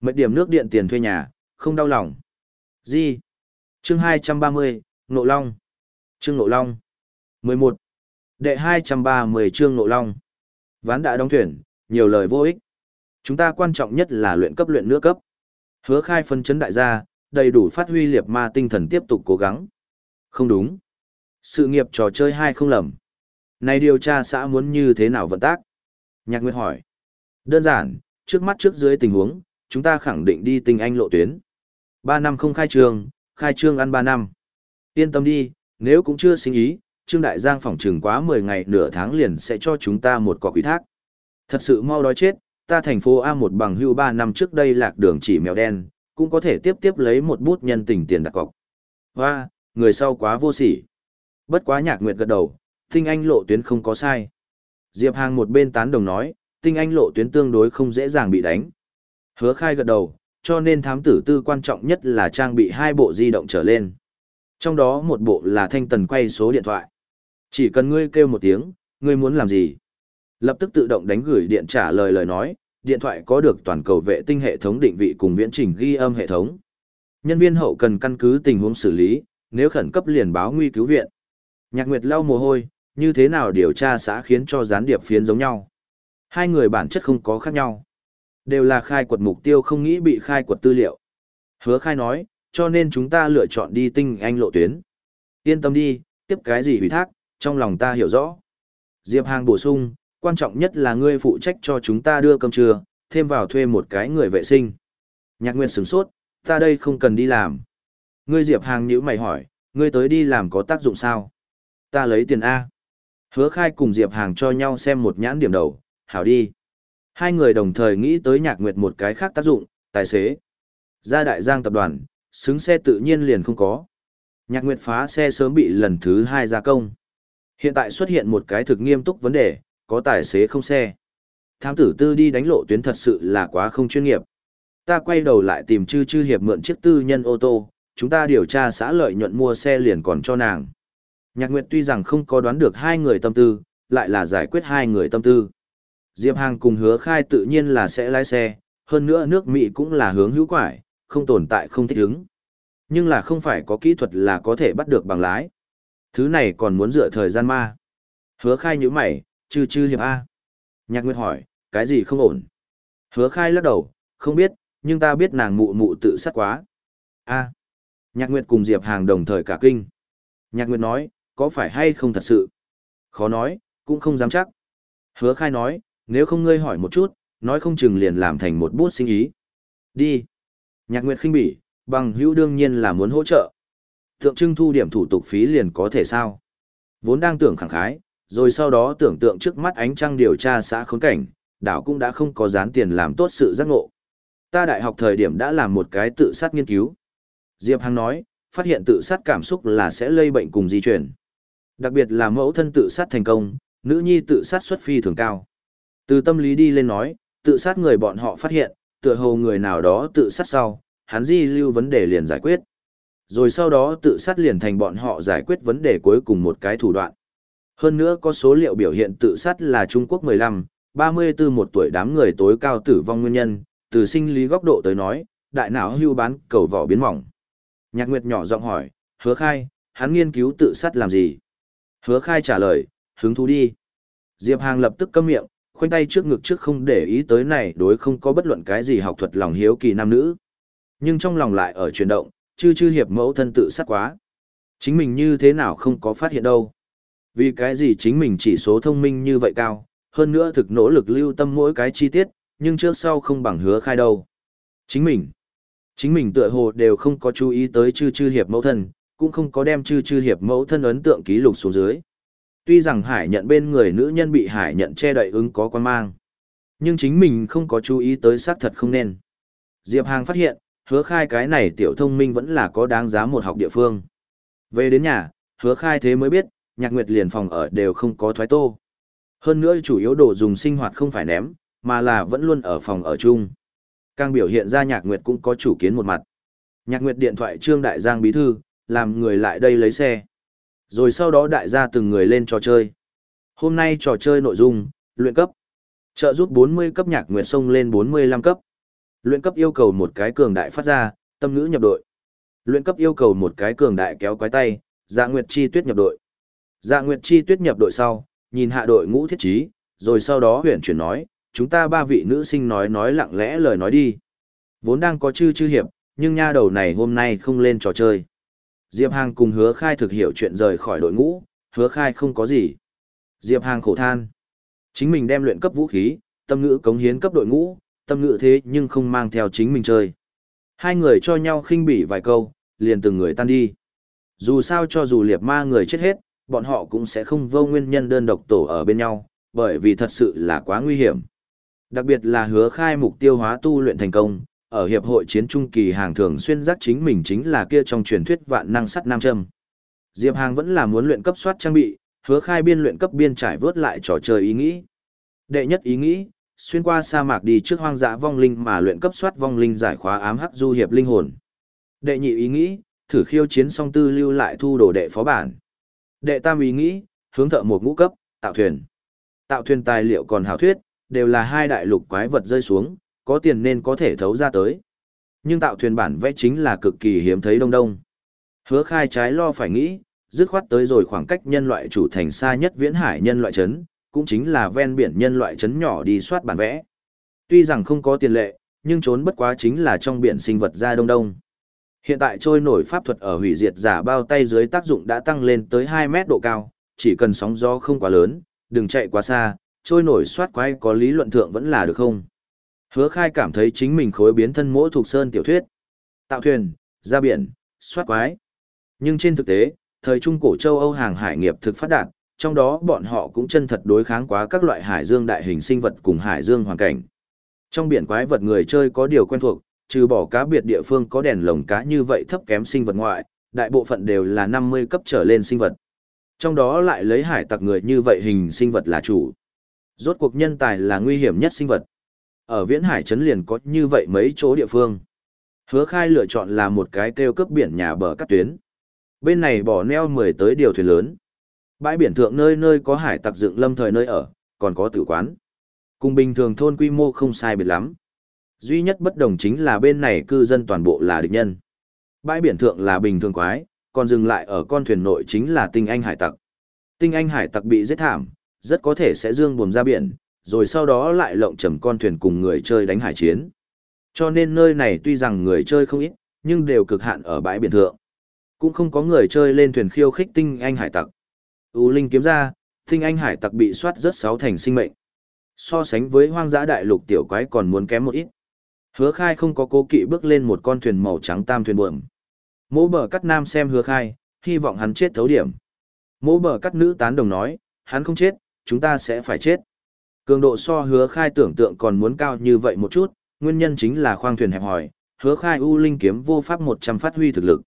Mệnh điểm nước điện tiền thuê nhà, không đau lòng. Gì? Chương 230, Nộ Long. Chương Nộ Long. 11. Đệ 230 chương Nộ Long. Ván đã đóng thuyền, nhiều lời vô ích. Chúng ta quan trọng nhất là luyện cấp luyện nữa cấp. Hứa khai phân chấn đại gia, đầy đủ phát huy liệt ma tinh thần tiếp tục cố gắng. Không đúng. Sự nghiệp trò chơi hai không lầm. Này điều tra xã muốn như thế nào vận tác? Nhạc Nguyệt hỏi. Đơn giản, trước mắt trước dưới tình huống, chúng ta khẳng định đi tình anh lộ tuyến. 3 năm không khai trương, khai trương ăn 3 năm. Yên tâm đi, nếu cũng chưa sinh ý, Trương Đại Giang phỏng trường quá 10 ngày nửa tháng liền sẽ cho chúng ta một quả quý thác. Thật sự mau đói chết, ta thành phố A1 bằng hưu 3 năm trước đây lạc đường chỉ mèo đen, cũng có thể tiếp tiếp lấy một bút nhân tình tiền đặt cọc. Hoa, người sau quá vô sỉ. Bất quá nhạc nguyệt gật đầu, tinh anh lộ tuyến không có sai. Diệp Hàng một bên tán đồng nói, tinh anh lộ tuyến tương đối không dễ dàng bị đánh. Hứa khai gật đầu, cho nên thám tử tư quan trọng nhất là trang bị hai bộ di động trở lên. Trong đó một bộ là thanh tần quay số điện thoại. Chỉ cần ngươi kêu một tiếng, ngươi muốn làm gì? Lập tức tự động đánh gửi điện trả lời lời nói, điện thoại có được toàn cầu vệ tinh hệ thống định vị cùng viễn trình ghi âm hệ thống. Nhân viên hậu cần căn cứ tình huống xử lý, nếu khẩn cấp liền báo nguy cứu viện. Nhạc Nguyệt lau mồ hôi, như thế nào điều tra xã khiến cho gián điệp phiến giống nhau. Hai người bản chất không có khác nhau. Đều là khai quật mục tiêu không nghĩ bị khai quật tư liệu. Hứa khai nói, cho nên chúng ta lựa chọn đi tinh anh lộ tuyến. Yên tâm đi, tiếp cái gì hủy thác, trong lòng ta hiểu rõ. Diệp Hàng bổ sung, quan trọng nhất là ngươi phụ trách cho chúng ta đưa cơm trưa, thêm vào thuê một cái người vệ sinh. Nhạc Nguyên sửng sốt, ta đây không cần đi làm. Ngươi Diệp Hàng nhữ mày hỏi, ngươi tới đi làm có tác dụng sao? Ta lấy tiền A. Hứa khai cùng Diệp Hàng cho nhau xem một nhãn điểm đầu, hảo đi. Hai người đồng thời nghĩ tới Nhạc Nguyệt một cái khác tác dụng, tài xế. Gia đại giang tập đoàn, xứng xe tự nhiên liền không có. Nhạc Nguyệt phá xe sớm bị lần thứ hai gia công. Hiện tại xuất hiện một cái thực nghiêm túc vấn đề, có tài xế không xe. Thám tử tư đi đánh lộ tuyến thật sự là quá không chuyên nghiệp. Ta quay đầu lại tìm chư chư hiệp mượn chiếc tư nhân ô tô, chúng ta điều tra xã lợi nhuận mua xe liền còn cho nàng. Nhạc Nguyệt tuy rằng không có đoán được hai người tâm tư, lại là giải quyết hai người tâm tư. Diệp Hàng cùng hứa khai tự nhiên là sẽ lái xe, hơn nữa nước Mỹ cũng là hướng hữu quải, không tồn tại không thích ứng. Nhưng là không phải có kỹ thuật là có thể bắt được bằng lái. Thứ này còn muốn dựa thời gian ma. Hứa khai như mày, chư chư hiệp A. Nhạc Nguyệt hỏi, cái gì không ổn? Hứa khai lắc đầu, không biết, nhưng ta biết nàng mụ mụ tự sát quá. A. Nhạc Nguyệt cùng Diệp Hàng đồng thời cả kinh. Nhạc Nguyệt nói, có phải hay không thật sự? Khó nói, cũng không dám chắc. Hứa khai nói, nếu không ngươi hỏi một chút, nói không chừng liền làm thành một bút sinh ý. Đi. Nhạc Nguyệt khinh bỉ, bằng hữu đương nhiên là muốn hỗ trợ. Tượng trưng thu điểm thủ tục phí liền có thể sao. Vốn đang tưởng khẳng khái, rồi sau đó tưởng tượng trước mắt ánh trăng điều tra xã khốn cảnh, đảo cũng đã không có dán tiền làm tốt sự giác ngộ. Ta đại học thời điểm đã làm một cái tự sát nghiên cứu. Diệp Hằng nói, phát hiện tự sát cảm xúc là sẽ lây bệnh cùng di chuyển. Đặc biệt là mẫu thân tự sát thành công, nữ nhi tự sát xuất phi thường cao. Từ tâm lý đi lên nói, tự sát người bọn họ phát hiện, tựa hồ người nào đó tự sát sau, hắn di lưu vấn đề liền giải quyết. Rồi sau đó tự sát liền thành bọn họ giải quyết vấn đề cuối cùng một cái thủ đoạn. Hơn nữa có số liệu biểu hiện tự sát là Trung Quốc 15, 34 một tuổi đám người tối cao tử vong nguyên nhân, từ sinh lý góc độ tới nói, đại não hưu bán cầu vỏ biến mỏng. Nhạc Nguyệt nhỏ giọng hỏi, hứa khai, hắn nghiên cứu tự sát làm gì? Hứa khai trả lời, hứng thú đi. Diệp Hàng lập tức câm miệng, khoanh tay trước ngực trước không để ý tới này đối không có bất luận cái gì học thuật lòng hiếu kỳ nam nữ. Nhưng trong lòng lại ở chuyển động, chư chư hiệp mẫu thân tự sát quá. Chính mình như thế nào không có phát hiện đâu. Vì cái gì chính mình chỉ số thông minh như vậy cao, hơn nữa thực nỗ lực lưu tâm mỗi cái chi tiết, nhưng trước sau không bằng hứa khai đâu. Chính mình, chính mình tựa hồ đều không có chú ý tới chư chư hiệp mẫu thân, cũng không có đem chư chư hiệp mẫu thân ấn tượng ký lục xuống dưới. Tuy rằng hải nhận bên người nữ nhân bị hải nhận che đậy ứng có quan mang, nhưng chính mình không có chú ý tới xác thật không nên. Diệp Hàng phát hiện, hứa khai cái này tiểu thông minh vẫn là có đáng giá một học địa phương. Về đến nhà, hứa khai thế mới biết, nhạc nguyệt liền phòng ở đều không có thoái tô. Hơn nữa chủ yếu đồ dùng sinh hoạt không phải ném, mà là vẫn luôn ở phòng ở chung. Càng biểu hiện ra nhạc nguyệt cũng có chủ kiến một mặt. Nhạc nguyệt điện thoại trương đại giang bí thư, làm người lại đây lấy xe. Rồi sau đó đại gia từng người lên trò chơi. Hôm nay trò chơi nội dung, luyện cấp. Trợ giúp 40 cấp nhạc nguyệt sông lên 45 cấp. Luyện cấp yêu cầu một cái cường đại phát ra, tâm ngữ nhập đội. Luyện cấp yêu cầu một cái cường đại kéo quái tay, dạ nguyệt chi tuyết nhập đội. Dạ nguyệt chi tuyết nhập đội sau, nhìn hạ đội ngũ thiết trí, rồi sau đó huyền chuyển nói, chúng ta ba vị nữ sinh nói nói lặng lẽ lời nói đi. Vốn đang có chư chư hiệp, nhưng nha đầu này hôm nay không lên trò chơi. Diệp Hàng cùng hứa khai thực hiểu chuyện rời khỏi đội ngũ, hứa khai không có gì. Diệp Hàng khổ than. Chính mình đem luyện cấp vũ khí, tâm ngữ cống hiến cấp đội ngũ, tâm ngữ thế nhưng không mang theo chính mình chơi. Hai người cho nhau khinh bỉ vài câu, liền từng người tan đi. Dù sao cho dù liệt ma người chết hết, bọn họ cũng sẽ không vô nguyên nhân đơn độc tổ ở bên nhau, bởi vì thật sự là quá nguy hiểm. Đặc biệt là hứa khai mục tiêu hóa tu luyện thành công, ở hiệp hội chiến trung kỳ hàng thường xuyên giác chính mình chính là kia trong truyền thuyết vạn năng sắt nam châm. Diệp Hàng vẫn là muốn luyện cấp soát trang bị, hứa khai biên luyện cấp biên trải vớt lại trò chơi ý nghĩ. Đệ nhất ý nghĩ, xuyên qua sa mạc đi trước hoang dã vong linh mà luyện cấp soát vong linh giải khóa ám hắc du hiệp linh hồn. Đệ nhị ý nghĩ, thử khiêu chiến song tư lưu lại thu đồ đệ phó bản. Đệ tam ý nghĩ, hướng thợ một ngũ cấp, tạo thuyền. Tạo thuyền tài liệu còn hảo thuyết, đều là hai đại lục quái vật rơi xuống, có tiền nên có thể thấu ra tới. Nhưng tạo thuyền bản vẽ chính là cực kỳ hiếm thấy đông đông. Hứa khai trái lo phải nghĩ, dứt khoát tới rồi khoảng cách nhân loại chủ thành xa nhất viễn hải nhân loại trấn, cũng chính là ven biển nhân loại trấn nhỏ đi soát bản vẽ. Tuy rằng không có tiền lệ, nhưng trốn bất quá chính là trong biển sinh vật ra đông đông. Hiện tại trôi nổi pháp thuật ở hủy diệt giả bao tay dưới tác dụng đã tăng lên tới 2 mét độ cao, chỉ cần sóng gió không quá lớn, đừng chạy quá xa, trôi nổi soát quái có lý luận thượng vẫn là được không? Hứa khai cảm thấy chính mình khối biến thân mỗi thuộc sơn tiểu thuyết. Tạo thuyền, ra biển, soát quái. Nhưng trên thực tế, thời trung cổ châu Âu hàng hải nghiệp thực phát đạt, trong đó bọn họ cũng chân thật đối kháng quá các loại hải dương đại hình sinh vật cùng hải dương hoàn cảnh. Trong biển quái vật người chơi có điều quen thuộc, trừ bỏ cá biệt địa phương có đèn lồng cá như vậy thấp kém sinh vật ngoại, đại bộ phận đều là 50 cấp trở lên sinh vật. Trong đó lại lấy hải tặc người như vậy hình sinh vật là chủ. Rốt cuộc nhân tài là nguy hiểm nhất sinh vật. Ở viễn hải trấn liền có như vậy mấy chỗ địa phương. Hứa khai lựa chọn là một cái kêu cướp biển nhà bờ cắt tuyến. Bên này bỏ neo 10 tới điều thuyền lớn. Bãi biển thượng nơi nơi có hải tặc dựng lâm thời nơi ở, còn có tử quán. Cùng bình thường thôn quy mô không sai biệt lắm. Duy nhất bất đồng chính là bên này cư dân toàn bộ là địch nhân. Bãi biển thượng là bình thường quái, còn dừng lại ở con thuyền nội chính là tinh anh hải tặc. Tinh anh hải tặc bị giết thảm, rất có thể sẽ dương buồm ra biển, rồi sau đó lại lộng trầm con thuyền cùng người chơi đánh hải chiến. Cho nên nơi này tuy rằng người chơi không ít, nhưng đều cực hạn ở bãi biển thượng. Cũng không có người chơi lên thuyền khiêu khích tinh anh hải tặc. U Linh kiếm ra, tinh anh hải tặc bị soát rất sáu thành sinh mệnh. So sánh với hoang dã đại lục tiểu quái còn muốn kém một ít. Hứa khai không có cố kỵ bước lên một con thuyền màu trắng tam thuyền buồm. Mỗ bờ cắt nam xem hứa khai, hy vọng hắn chết thấu điểm. Mỗ bờ cắt nữ tán đồng nói, hắn không chết, chúng ta sẽ phải chết. Cường độ so hứa khai tưởng tượng còn muốn cao như vậy một chút, nguyên nhân chính là khoang thuyền hẹp hòi, hứa khai u linh kiếm vô pháp 100 phát huy thực lực.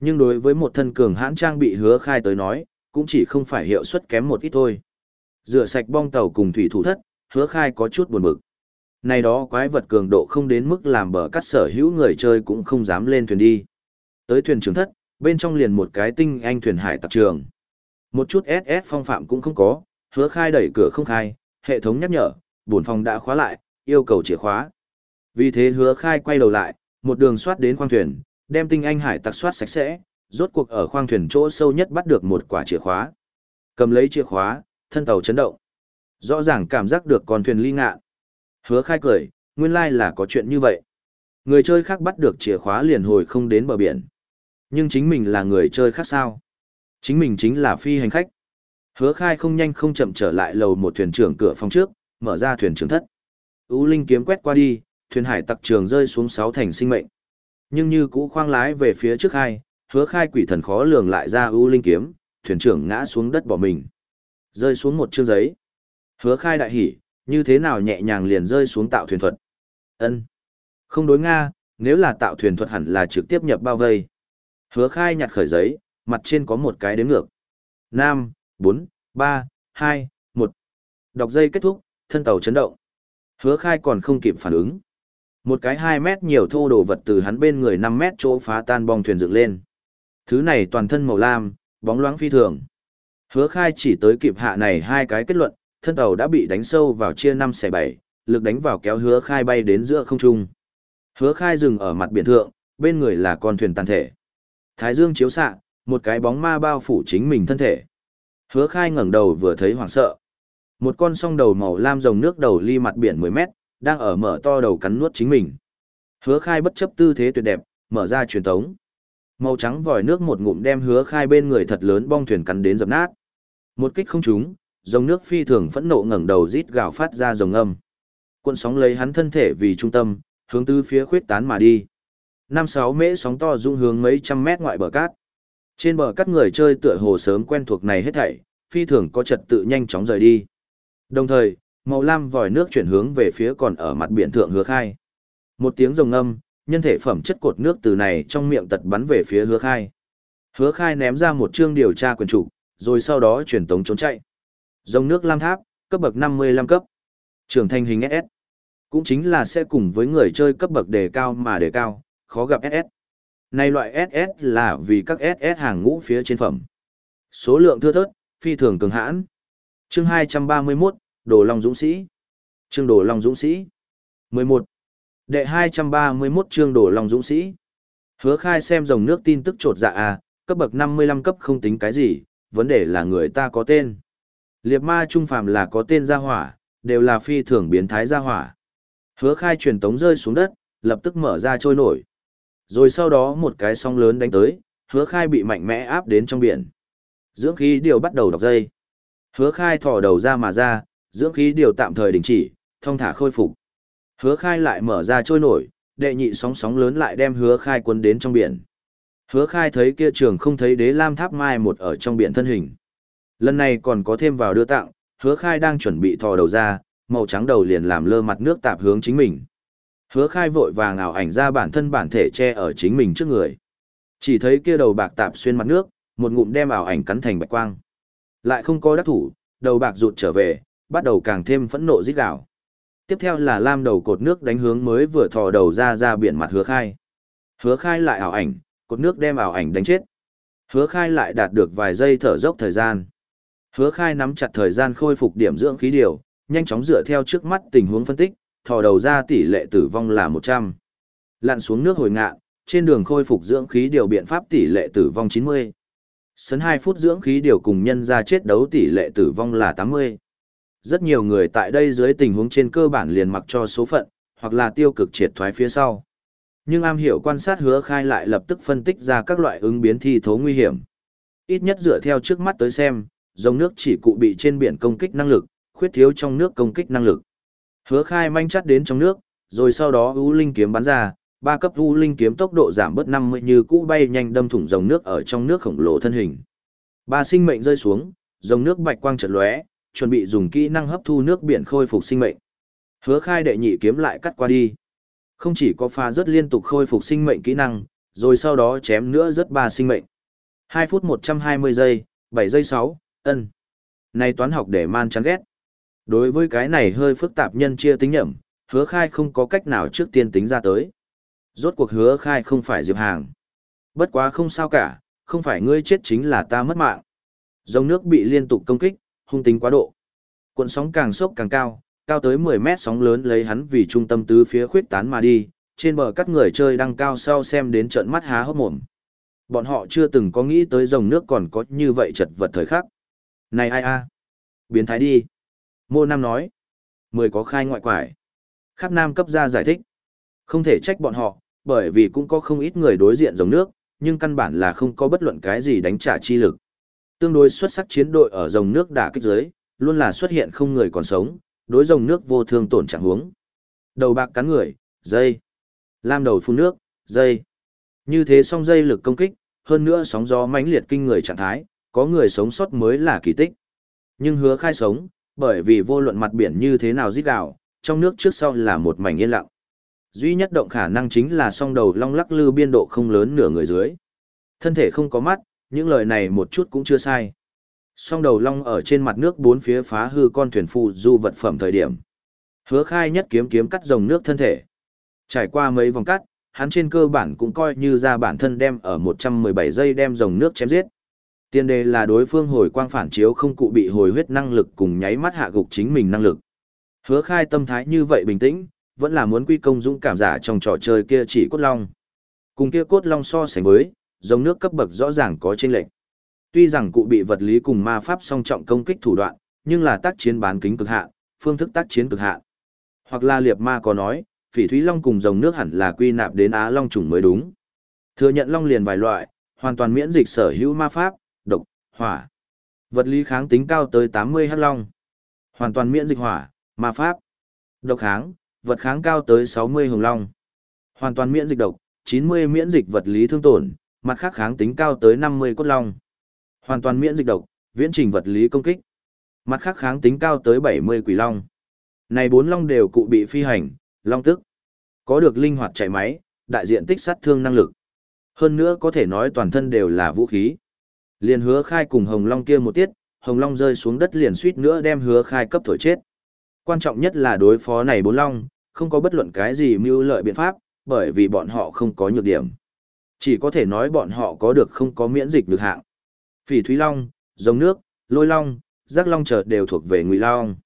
Nhưng đối với một thân cường hãn trang bị hứa khai tới nói, cũng chỉ không phải hiệu suất kém một ít thôi. Rửa sạch bong tàu cùng thủy thủ thất, hứa khai có chút buồn bực. Này đó quái vật cường độ không đến mức làm bờ cắt sở hữu người chơi cũng không dám lên thuyền đi. Tới thuyền trưởng thất, bên trong liền một cái tinh anh thuyền hải tạc trường. Một chút SS phong phạm cũng không có, hứa khai đẩy cửa không khai, hệ thống nhắc nhở, buồn phòng đã khóa lại, yêu cầu chìa khóa. Vì thế hứa khai quay đầu lại, một đường soát đến khoang thuyền, đem tinh anh hải tặc soát sạch sẽ, rốt cuộc ở khoang thuyền chỗ sâu nhất bắt được một quả chìa khóa. Cầm lấy chìa khóa, thân tàu chấn động. Rõ ràng cảm giác được con thuyền ly ngạ. Hứa khai cười, nguyên lai là có chuyện như vậy. Người chơi khác bắt được chìa khóa liền hồi không đến bờ biển. Nhưng chính mình là người chơi khác sao? Chính mình chính là phi hành khách. Hứa khai không nhanh không chậm trở lại lầu một thuyền trưởng cửa phòng trước, mở ra thuyền trưởng thất. U Linh kiếm quét qua đi, thuyền hải tặc trường rơi xuống sáu thành sinh mệnh. Nhưng như cũ khoang lái về phía trước hai, hứa khai quỷ thần khó lường lại ra U Linh kiếm, thuyền trưởng ngã xuống đất bỏ mình. Rơi xuống một chương giấy. Hứa khai đại hỉ, như thế nào nhẹ nhàng liền rơi xuống tạo thuyền thuật. ân Không đối Nga, nếu là tạo thuyền thuật hẳn là trực tiếp nhập bao vây. Hứa khai nhặt khởi giấy, mặt trên có một cái đếm ngược. Nam 4, 3, 2, 1. Đọc dây kết thúc, thân tàu chấn động. Hứa khai còn không kịp phản ứng. Một cái 2 mét nhiều thô đồ vật từ hắn bên người 5 mét chỗ phá tan bong thuyền dựng lên. Thứ này toàn thân màu lam, bóng loáng phi thường. Hứa khai chỉ tới kịp hạ này hai cái kết luận, thân tàu đã bị đánh sâu vào chia 5 xẻ 7, lực đánh vào kéo hứa khai bay đến giữa không trung. Hứa khai dừng ở mặt biển thượng, bên người là con thuyền tàn thể. Thái dương chiếu xạ, một cái bóng ma bao phủ chính mình thân thể. Hứa khai ngẩng đầu vừa thấy hoảng sợ. Một con song đầu màu lam rồng nước đầu ly mặt biển 10 mét, đang ở mở to đầu cắn nuốt chính mình. Hứa khai bất chấp tư thế tuyệt đẹp, mở ra truyền tống. Màu trắng vòi nước một ngụm đem hứa khai bên người thật lớn bong thuyền cắn đến dập nát. Một kích không trúng, dòng nước phi thường phẫn nộ ngẩng đầu rít gào phát ra rồng âm. Cuộn sóng lấy hắn thân thể vì trung tâm, hướng tứ phía khuyết tán mà đi. Năm sáu mễ sóng to dung hướng mấy trăm mét ngoại bờ cát. Trên bờ các người chơi tựa hồ sớm quen thuộc này hết thảy, phi thường có trật tự nhanh chóng rời đi. Đồng thời, màu lam vòi nước chuyển hướng về phía còn ở mặt biển thượng hứa khai. Một tiếng rồng âm, nhân thể phẩm chất cột nước từ này trong miệng tật bắn về phía hứa khai. Hứa khai ném ra một chương điều tra quyền chủ, rồi sau đó chuyển tống trốn chạy. Rồng nước lam tháp, cấp bậc 55 cấp. Trưởng thành hình SS. Cũng chính là sẽ cùng với người chơi cấp bậc đề cao mà đề cao, khó gặp SS. Này loại SS là vì các SS hàng ngũ phía trên phẩm. Số lượng thưa thớt, phi thường cường hãn. Chương 231, Đồ Long Dũng Sĩ. Chương Đồ Long Dũng Sĩ. 11. Đệ 231 chương Đồ Long Dũng Sĩ. Hứa khai xem dòng nước tin tức trột dạ à, cấp bậc 55 cấp không tính cái gì, vấn đề là người ta có tên. Liệt ma trung phàm là có tên gia hỏa, đều là phi thường biến thái gia hỏa. Hứa khai truyền tống rơi xuống đất, lập tức mở ra trôi nổi. Rồi sau đó một cái sóng lớn đánh tới, hứa khai bị mạnh mẽ áp đến trong biển. Dưỡng khí điều bắt đầu đọc dây. Hứa khai thỏ đầu ra mà ra, dưỡng khí điều tạm thời đình chỉ, thông thả khôi phục. Hứa khai lại mở ra trôi nổi, đệ nhị sóng sóng lớn lại đem hứa khai cuốn đến trong biển. Hứa khai thấy kia trường không thấy đế lam tháp mai một ở trong biển thân hình. Lần này còn có thêm vào đưa tặng, hứa khai đang chuẩn bị thò đầu ra, màu trắng đầu liền làm lơ mặt nước tạp hướng chính mình. Hứa khai vội vàng ảo ảnh ra bản thân bản thể che ở chính mình trước người. Chỉ thấy kia đầu bạc tạp xuyên mặt nước, một ngụm đem ảo ảnh cắn thành bạch quang. Lại không có đắc thủ, đầu bạc rụt trở về, bắt đầu càng thêm phẫn nộ rít gào. Tiếp theo là lam đầu cột nước đánh hướng mới vừa thò đầu ra ra biển mặt hứa khai. Hứa khai lại ảo ảnh, cột nước đem ảo ảnh đánh chết. Hứa khai lại đạt được vài giây thở dốc thời gian. Hứa khai nắm chặt thời gian khôi phục điểm dưỡng khí điều, nhanh chóng dựa theo trước mắt tình huống phân tích, thò đầu ra tỷ lệ tử vong là 100. Lặn xuống nước hồi ngạ, trên đường khôi phục dưỡng khí điều biện pháp tỷ lệ tử vong 90. Sấn 2 phút dưỡng khí điều cùng nhân ra chết đấu tỷ lệ tử vong là 80. Rất nhiều người tại đây dưới tình huống trên cơ bản liền mặc cho số phận, hoặc là tiêu cực triệt thoái phía sau. Nhưng am hiểu quan sát hứa khai lại lập tức phân tích ra các loại ứng biến thi thố nguy hiểm. Ít nhất dựa theo trước mắt tới xem, dòng nước chỉ cụ bị trên biển công kích năng lực, khuyết thiếu trong nước công kích năng lực. Hứa khai manh chắt đến trong nước, rồi sau đó U Linh kiếm bắn ra, ba cấp U Linh kiếm tốc độ giảm bớt 50 như cũ bay nhanh đâm thủng dòng nước ở trong nước khổng lồ thân hình. Ba sinh mệnh rơi xuống, dòng nước bạch quang chợt lóe, chuẩn bị dùng kỹ năng hấp thu nước biển khôi phục sinh mệnh. Hứa khai đệ nhị kiếm lại cắt qua đi. Không chỉ có pha rất liên tục khôi phục sinh mệnh kỹ năng, rồi sau đó chém nữa rất ba sinh mệnh. 2 phút 120 giây, 7 giây 6, ân. Này toán học để man chán ghét. Đối với cái này hơi phức tạp nhân chia tính nhẩm, hứa khai không có cách nào trước tiên tính ra tới. Rốt cuộc hứa khai không phải Diệp Hàng. Bất quá không sao cả, không phải ngươi chết chính là ta mất mạng. Dòng nước bị liên tục công kích, hung tính quá độ. Cuộn sóng càng sốc càng cao, cao tới 10 mét sóng lớn lấy hắn vì trung tâm tứ phía khuyết tán mà đi, trên bờ các người chơi đang cao sau xem đến trận mắt há hốc mồm. Bọn họ chưa từng có nghĩ tới dòng nước còn có như vậy chật vật thời khắc. Này ai a Biến thái đi. Mô Nam nói. Mười có khai ngoại quải. Khắc Nam cấp ra giải thích. Không thể trách bọn họ, bởi vì cũng có không ít người đối diện dòng nước, nhưng căn bản là không có bất luận cái gì đánh trả chi lực. Tương đối xuất sắc chiến đội ở dòng nước đả kích giới, luôn là xuất hiện không người còn sống, đối dòng nước vô thương tổn trạng huống. Đầu bạc cắn người, dây. Lam đầu phun nước, dây. Như thế song dây lực công kích, hơn nữa sóng gió mãnh liệt kinh người trạng thái, có người sống sót mới là kỳ tích. Nhưng hứa khai sống, bởi vì vô luận mặt biển như thế nào giết đảo, trong nước trước sau là một mảnh yên lặng. Duy nhất động khả năng chính là song đầu long lắc lư biên độ không lớn nửa người dưới. Thân thể không có mắt, những lời này một chút cũng chưa sai. Song đầu long ở trên mặt nước bốn phía phá hư con thuyền phụ du vật phẩm thời điểm. Hứa khai nhất kiếm kiếm cắt dòng nước thân thể. Trải qua mấy vòng cắt, hắn trên cơ bản cũng coi như ra bản thân đem ở 117 giây đem dòng nước chém giết. Tiên đề là đối phương hồi quang phản chiếu không cụ bị hồi huyết năng lực cùng nháy mắt hạ gục chính mình năng lực. Hứa khai tâm thái như vậy bình tĩnh, vẫn là muốn quy công dũng cảm giả trong trò chơi kia chỉ cốt long. Cùng kia cốt long so sánh với, giống nước cấp bậc rõ ràng có chênh lệch. Tuy rằng cụ bị vật lý cùng ma pháp song trọng công kích thủ đoạn, nhưng là tác chiến bán kính cực hạn, phương thức tác chiến cực hạn. Hoặc là liệp ma có nói, phỉ thúy long cùng dòng nước hẳn là quy nạp đến á long trùng mới đúng. Thừa nhận long liền vài loại, hoàn toàn miễn dịch sở hữu ma pháp, hỏa. Vật lý kháng tính cao tới 80 hắc long. Hoàn toàn miễn dịch hỏa, ma pháp. Độc kháng, vật kháng cao tới 60 hồng long. Hoàn toàn miễn dịch độc, 90 miễn dịch vật lý thương tổn, mặt khác kháng tính cao tới 50 cốt long. Hoàn toàn miễn dịch độc, viễn trình vật lý công kích. Mặt khác kháng tính cao tới 70 quỷ long. Này bốn long đều cụ bị phi hành, long tức. Có được linh hoạt chạy máy, đại diện tích sát thương năng lực. Hơn nữa có thể nói toàn thân đều là vũ khí. Liền hứa khai cùng Hồng Long kia một tiết, Hồng Long rơi xuống đất liền suýt nữa đem hứa khai cấp thổi chết. Quan trọng nhất là đối phó này bốn Long, không có bất luận cái gì mưu lợi biện pháp, bởi vì bọn họ không có nhược điểm. Chỉ có thể nói bọn họ có được không có miễn dịch được hạng. Phỉ Thúy Long, Rồng Nước, Lôi Long, Giác Long chợt đều thuộc về Ngụy Long.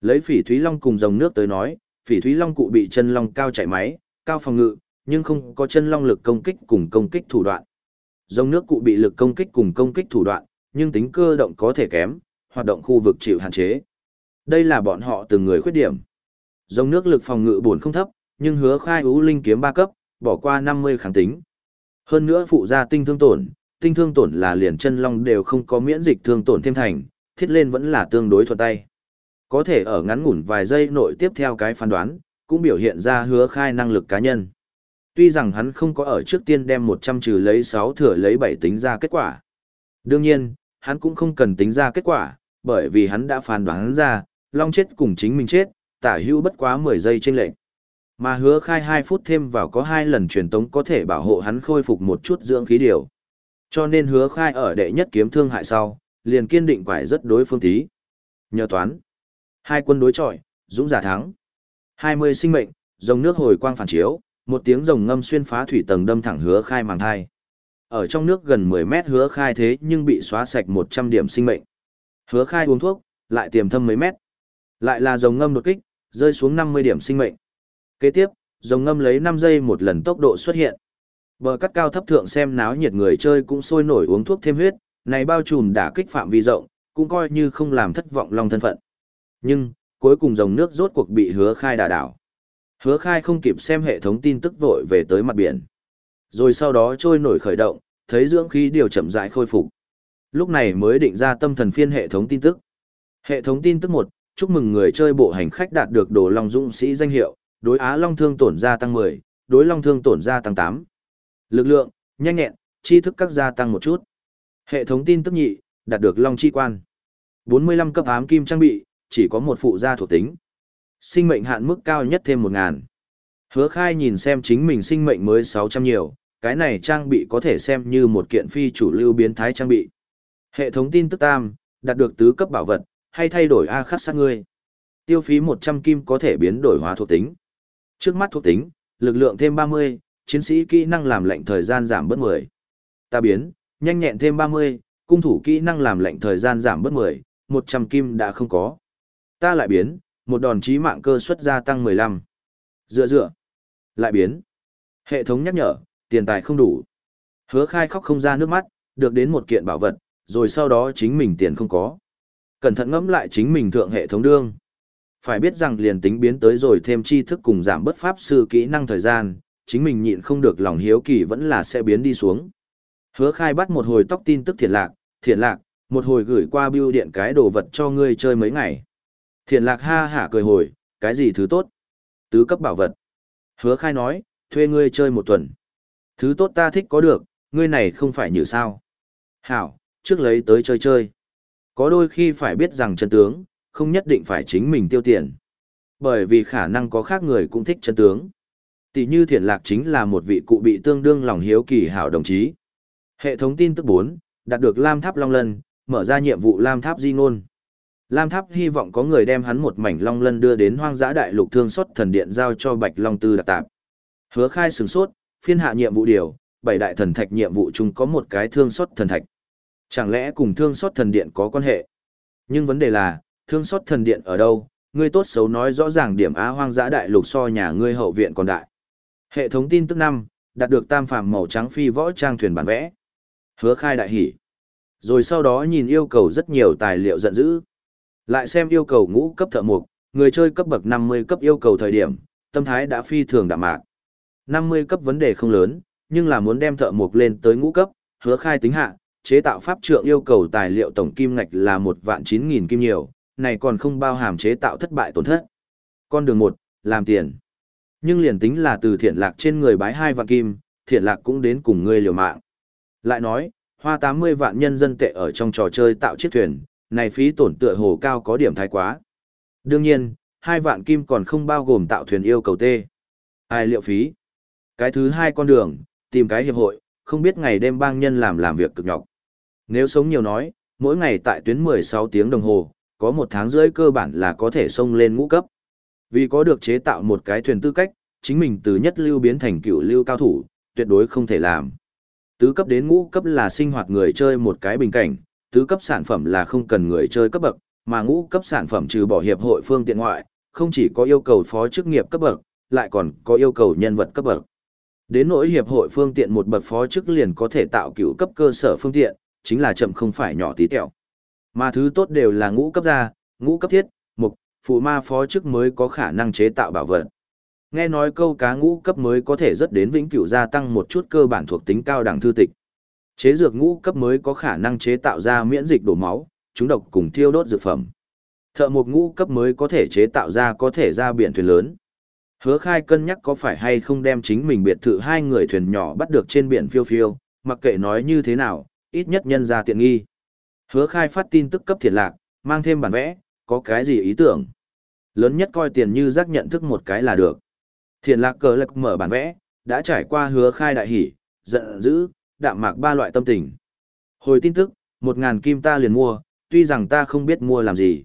Lấy Phỉ Thúy Long cùng Rồng Nước tới nói, Phỉ Thúy Long cụ bị chân long cao chạy máy, cao phòng ngự, nhưng không có chân long lực công kích cùng công kích thủ đoạn. Dòng nước cụ bị lực công kích cùng công kích thủ đoạn, nhưng tính cơ động có thể kém, hoạt động khu vực chịu hạn chế. Đây là bọn họ từng người khuyết điểm. Dòng nước lực phòng ngự buồn không thấp, nhưng hứa khai ú linh kiếm 3 cấp, bỏ qua 50 kháng tính. Hơn nữa phụ ra tinh thương tổn, tinh thương tổn là liền chân long đều không có miễn dịch thương tổn thêm thành, thiết lên vẫn là tương đối thuận tay. Có thể ở ngắn ngủn vài giây nội tiếp theo cái phán đoán, cũng biểu hiện ra hứa khai năng lực cá nhân tuy rằng hắn không có ở trước tiên đem 100 trừ lấy 6 thừa lấy 7 tính ra kết quả. Đương nhiên, hắn cũng không cần tính ra kết quả, bởi vì hắn đã phán đoán ra, Long chết cùng chính mình chết, tả hữu bất quá 10 giây trên lệnh. Mà hứa khai 2 phút thêm vào có 2 lần truyền tống có thể bảo hộ hắn khôi phục một chút dưỡng khí điều. Cho nên hứa khai ở đệ nhất kiếm thương hại sau, liền kiên định quải rất đối phương tí. Nhờ toán. Hai quân đối chọi, dũng giả thắng. 20 sinh mệnh, dòng nước hồi quang phản chiếu, một tiếng rồng ngâm xuyên phá thủy tầng đâm thẳng hứa khai màng thai. Ở trong nước gần 10 mét hứa khai thế nhưng bị xóa sạch 100 điểm sinh mệnh. Hứa khai uống thuốc, lại tiềm thâm mấy mét. Lại là rồng ngâm đột kích, rơi xuống 50 điểm sinh mệnh. Kế tiếp, rồng ngâm lấy 5 giây một lần tốc độ xuất hiện. Bờ cắt cao thấp thượng xem náo nhiệt người chơi cũng sôi nổi uống thuốc thêm huyết, này bao trùm đả kích phạm vi rộng, cũng coi như không làm thất vọng lòng thân phận. Nhưng, cuối cùng dòng nước rốt cuộc bị hứa khai đà đảo. Hứa khai không kịp xem hệ thống tin tức vội về tới mặt biển. Rồi sau đó trôi nổi khởi động, thấy dưỡng khí điều chậm rãi khôi phục. Lúc này mới định ra tâm thần phiên hệ thống tin tức. Hệ thống tin tức 1, chúc mừng người chơi bộ hành khách đạt được đồ long dũng sĩ danh hiệu, đối á long thương tổn gia tăng 10, đối long thương tổn gia tăng 8. Lực lượng, nhanh nhẹn, tri thức các gia tăng một chút. Hệ thống tin tức nhị, đạt được long chi quan. 45 cấp ám kim trang bị, chỉ có một phụ gia thuộc tính. Sinh mệnh hạn mức cao nhất thêm 1000. Hứa khai nhìn xem chính mình sinh mệnh mới 600 nhiều, cái này trang bị có thể xem như một kiện phi chủ lưu biến thái trang bị. Hệ thống tin tức tam, đạt được tứ cấp bảo vật, hay thay đổi A khắc sát ngươi. Tiêu phí 100 kim có thể biến đổi hóa thuộc tính. Trước mắt thuộc tính, lực lượng thêm 30, chiến sĩ kỹ năng làm lệnh thời gian giảm bớt 10. Ta biến, nhanh nhẹn thêm 30, cung thủ kỹ năng làm lệnh thời gian giảm bớt 10, 100 kim đã không có. Ta lại biến, một đòn chí mạng cơ suất gia tăng 15. Dựa dựa. Lại biến. Hệ thống nhắc nhở, tiền tài không đủ. Hứa khai khóc không ra nước mắt, được đến một kiện bảo vật, rồi sau đó chính mình tiền không có. Cẩn thận ngẫm lại chính mình thượng hệ thống đương. Phải biết rằng liền tính biến tới rồi thêm tri thức cùng giảm bất pháp sư kỹ năng thời gian, chính mình nhịn không được lòng hiếu kỳ vẫn là sẽ biến đi xuống. Hứa khai bắt một hồi tóc tin tức thiện lạc, thiện lạc, một hồi gửi qua bưu điện cái đồ vật cho ngươi chơi mấy ngày. Thiện lạc ha hả cười hồi, cái gì thứ tốt? Tứ cấp bảo vật. Hứa khai nói, thuê ngươi chơi một tuần. Thứ tốt ta thích có được, ngươi này không phải như sao. Hảo, trước lấy tới chơi chơi. Có đôi khi phải biết rằng chân tướng, không nhất định phải chính mình tiêu tiền. Bởi vì khả năng có khác người cũng thích chân tướng. Tỷ như thiện lạc chính là một vị cụ bị tương đương lòng hiếu kỳ hảo đồng chí. Hệ thống tin tức 4, đạt được Lam Tháp Long Lân, mở ra nhiệm vụ Lam Tháp Di Ngôn. Lam Tháp hy vọng có người đem hắn một mảnh Long Lân đưa đến hoang dã đại lục thương xuất thần điện giao cho Bạch Long Tư đặc tạp. Hứa khai sừng sốt, phiên hạ nhiệm vụ điều, bảy đại thần thạch nhiệm vụ chung có một cái thương xuất thần thạch. Chẳng lẽ cùng thương xuất thần điện có quan hệ? Nhưng vấn đề là, thương xuất thần điện ở đâu? Ngươi tốt xấu nói rõ ràng điểm Á hoang dã đại lục so nhà ngươi hậu viện còn đại. Hệ thống tin tức 5, đạt được tam phàm màu trắng phi võ trang thuyền bản vẽ. Hứa khai đại hỉ. Rồi sau đó nhìn yêu cầu rất nhiều tài liệu giận dữ. Lại xem yêu cầu ngũ cấp thợ mục, người chơi cấp bậc 50 cấp yêu cầu thời điểm, tâm thái đã phi thường đạm mạc. 50 cấp vấn đề không lớn, nhưng là muốn đem thợ mục lên tới ngũ cấp, hứa khai tính hạ, chế tạo pháp trượng yêu cầu tài liệu tổng kim ngạch là một vạn 9.000 kim nhiều, này còn không bao hàm chế tạo thất bại tổn thất. Con đường 1, làm tiền. Nhưng liền tính là từ thiện lạc trên người bái hai vạn kim, thiện lạc cũng đến cùng ngươi liều mạng. Lại nói, hoa 80 vạn nhân dân tệ ở trong trò chơi tạo chiếc thuyền, này phí tổn tựa hồ cao có điểm thái quá. Đương nhiên, hai vạn kim còn không bao gồm tạo thuyền yêu cầu tê. Ai liệu phí? Cái thứ hai con đường, tìm cái hiệp hội, không biết ngày đêm bang nhân làm làm việc cực nhọc. Nếu sống nhiều nói, mỗi ngày tại tuyến 16 tiếng đồng hồ, có một tháng rưỡi cơ bản là có thể xông lên ngũ cấp. Vì có được chế tạo một cái thuyền tư cách, chính mình từ nhất lưu biến thành cựu lưu cao thủ, tuyệt đối không thể làm. Tứ cấp đến ngũ cấp là sinh hoạt người chơi một cái bình cảnh, tứ cấp sản phẩm là không cần người chơi cấp bậc, mà ngũ cấp sản phẩm trừ bỏ hiệp hội phương tiện ngoại, không chỉ có yêu cầu phó chức nghiệp cấp bậc, lại còn có yêu cầu nhân vật cấp bậc. Đến nỗi hiệp hội phương tiện một bậc phó chức liền có thể tạo cựu cấp cơ sở phương tiện, chính là chậm không phải nhỏ tí tẹo. Mà thứ tốt đều là ngũ cấp gia, ngũ cấp thiết, mục, phụ ma phó chức mới có khả năng chế tạo bảo vật. Nghe nói câu cá ngũ cấp mới có thể rất đến vĩnh cửu gia tăng một chút cơ bản thuộc tính cao đẳng thư tịch. Chế dược ngũ cấp mới có khả năng chế tạo ra miễn dịch đổ máu, chúng độc cùng thiêu đốt dược phẩm. Thợ một ngũ cấp mới có thể chế tạo ra có thể ra biển thuyền lớn. Hứa khai cân nhắc có phải hay không đem chính mình biệt thự hai người thuyền nhỏ bắt được trên biển phiêu phiêu, mặc kệ nói như thế nào, ít nhất nhân ra tiện nghi. Hứa khai phát tin tức cấp thiệt lạc, mang thêm bản vẽ, có cái gì ý tưởng. Lớn nhất coi tiền như giác nhận thức một cái là được. Thiền lạc cờ lạc mở bản vẽ, đã trải qua hứa khai đại hỷ, giận dữ, đạm mạc ba loại tâm tình. Hồi tin tức, một ngàn kim ta liền mua, tuy rằng ta không biết mua làm gì.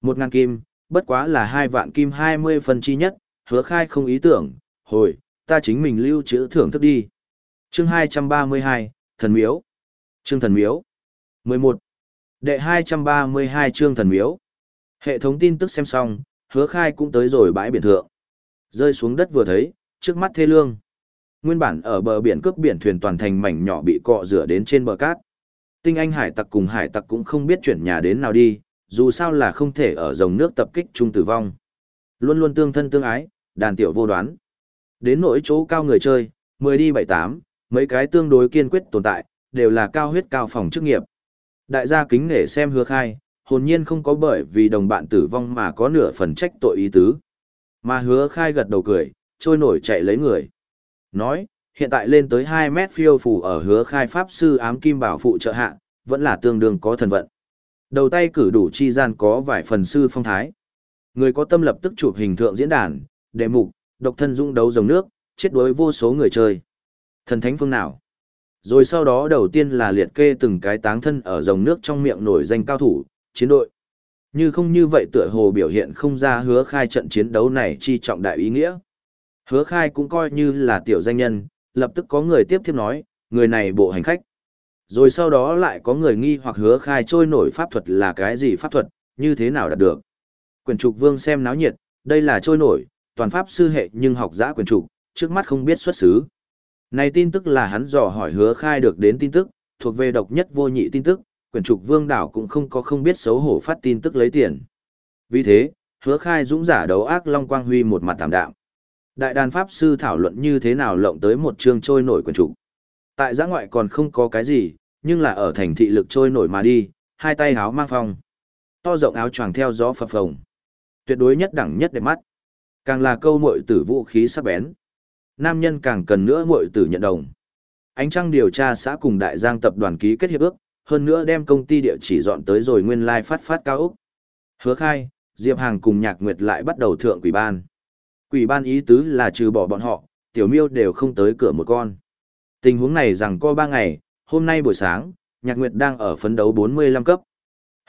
Một ngàn kim, bất quá là hai vạn kim hai mươi phần chi nhất, hứa khai không ý tưởng, hồi, ta chính mình lưu trữ thưởng thức đi. chương hai trăm ba mươi hai, Thần Miếu. chương Thần Miếu. mười một, Đệ hai trăm ba mươi hai chương Thần Miếu. Hệ thống tin tức xem xong, hứa khai cũng tới rồi bãi biển thượng. Rơi xuống đất vừa thấy, trước mắt thê lương. Nguyên bản ở bờ biển cướp biển thuyền toàn thành mảnh nhỏ bị cọ rửa đến trên bờ cát. Tinh anh hải tặc cùng hải tặc cũng không biết chuyển nhà đến nào đi, dù sao là không thể ở dòng nước tập kích chung tử vong. Luôn luôn tương thân tương ái, đàn tiểu vô đoán. Đến nỗi chỗ cao người chơi, 10 đi 78, mấy cái tương đối kiên quyết tồn tại, đều là cao huyết cao phòng chức nghiệp. Đại gia kính nể xem hứa khai, hồn nhiên không có bởi vì đồng bạn tử vong mà có nửa phần trách tội ý tứ. Mà hứa khai gật đầu cười, trôi nổi chạy lấy người. Nói, hiện tại lên tới 2 mét phiêu phủ ở hứa khai pháp sư ám kim bảo phụ trợ hạ, vẫn là tương đương có thần vận. Đầu tay cử đủ chi gian có vài phần sư phong thái. Người có tâm lập tức chụp hình thượng diễn đàn, đề mục, độc thân dũng đấu dòng nước, chết đối vô số người chơi. Thần thánh phương nào? Rồi sau đó đầu tiên là liệt kê từng cái táng thân ở dòng nước trong miệng nổi danh cao thủ, chiến đội. Như không như vậy tựa hồ biểu hiện không ra hứa khai trận chiến đấu này chi trọng đại ý nghĩa. Hứa khai cũng coi như là tiểu danh nhân, lập tức có người tiếp tiếp nói, người này bộ hành khách. Rồi sau đó lại có người nghi hoặc hứa khai trôi nổi pháp thuật là cái gì pháp thuật, như thế nào đạt được. Quyền trục vương xem náo nhiệt, đây là trôi nổi, toàn pháp sư hệ nhưng học giã quyền trục, trước mắt không biết xuất xứ. Này tin tức là hắn dò hỏi hứa khai được đến tin tức, thuộc về độc nhất vô nhị tin tức, quyền trục vương đảo cũng không có không biết xấu hổ phát tin tức lấy tiền. Vì thế, hứa khai dũng giả đấu ác Long Quang Huy một mặt tạm đạm. Đại đàn Pháp sư thảo luận như thế nào lộng tới một chương trôi nổi quyền trụ. Tại giã ngoại còn không có cái gì, nhưng là ở thành thị lực trôi nổi mà đi, hai tay háo mang phong. To rộng áo choàng theo gió phập phồng. Tuyệt đối nhất đẳng nhất đẹp mắt. Càng là câu muội tử vũ khí sắc bén. Nam nhân càng cần nữa muội tử nhận đồng. Ánh trăng điều tra xã cùng đại giang tập đoàn ký kết hiệp ước, hơn nữa đem công ty địa chỉ dọn tới rồi nguyên lai phát phát cao ốc. Hứa khai, Diệp Hàng cùng Nhạc Nguyệt lại bắt đầu thượng quỷ ban. Quỷ ban ý tứ là trừ bỏ bọn họ, tiểu miêu đều không tới cửa một con. Tình huống này rằng có 3 ngày, hôm nay buổi sáng, Nhạc Nguyệt đang ở phấn đấu 45 cấp.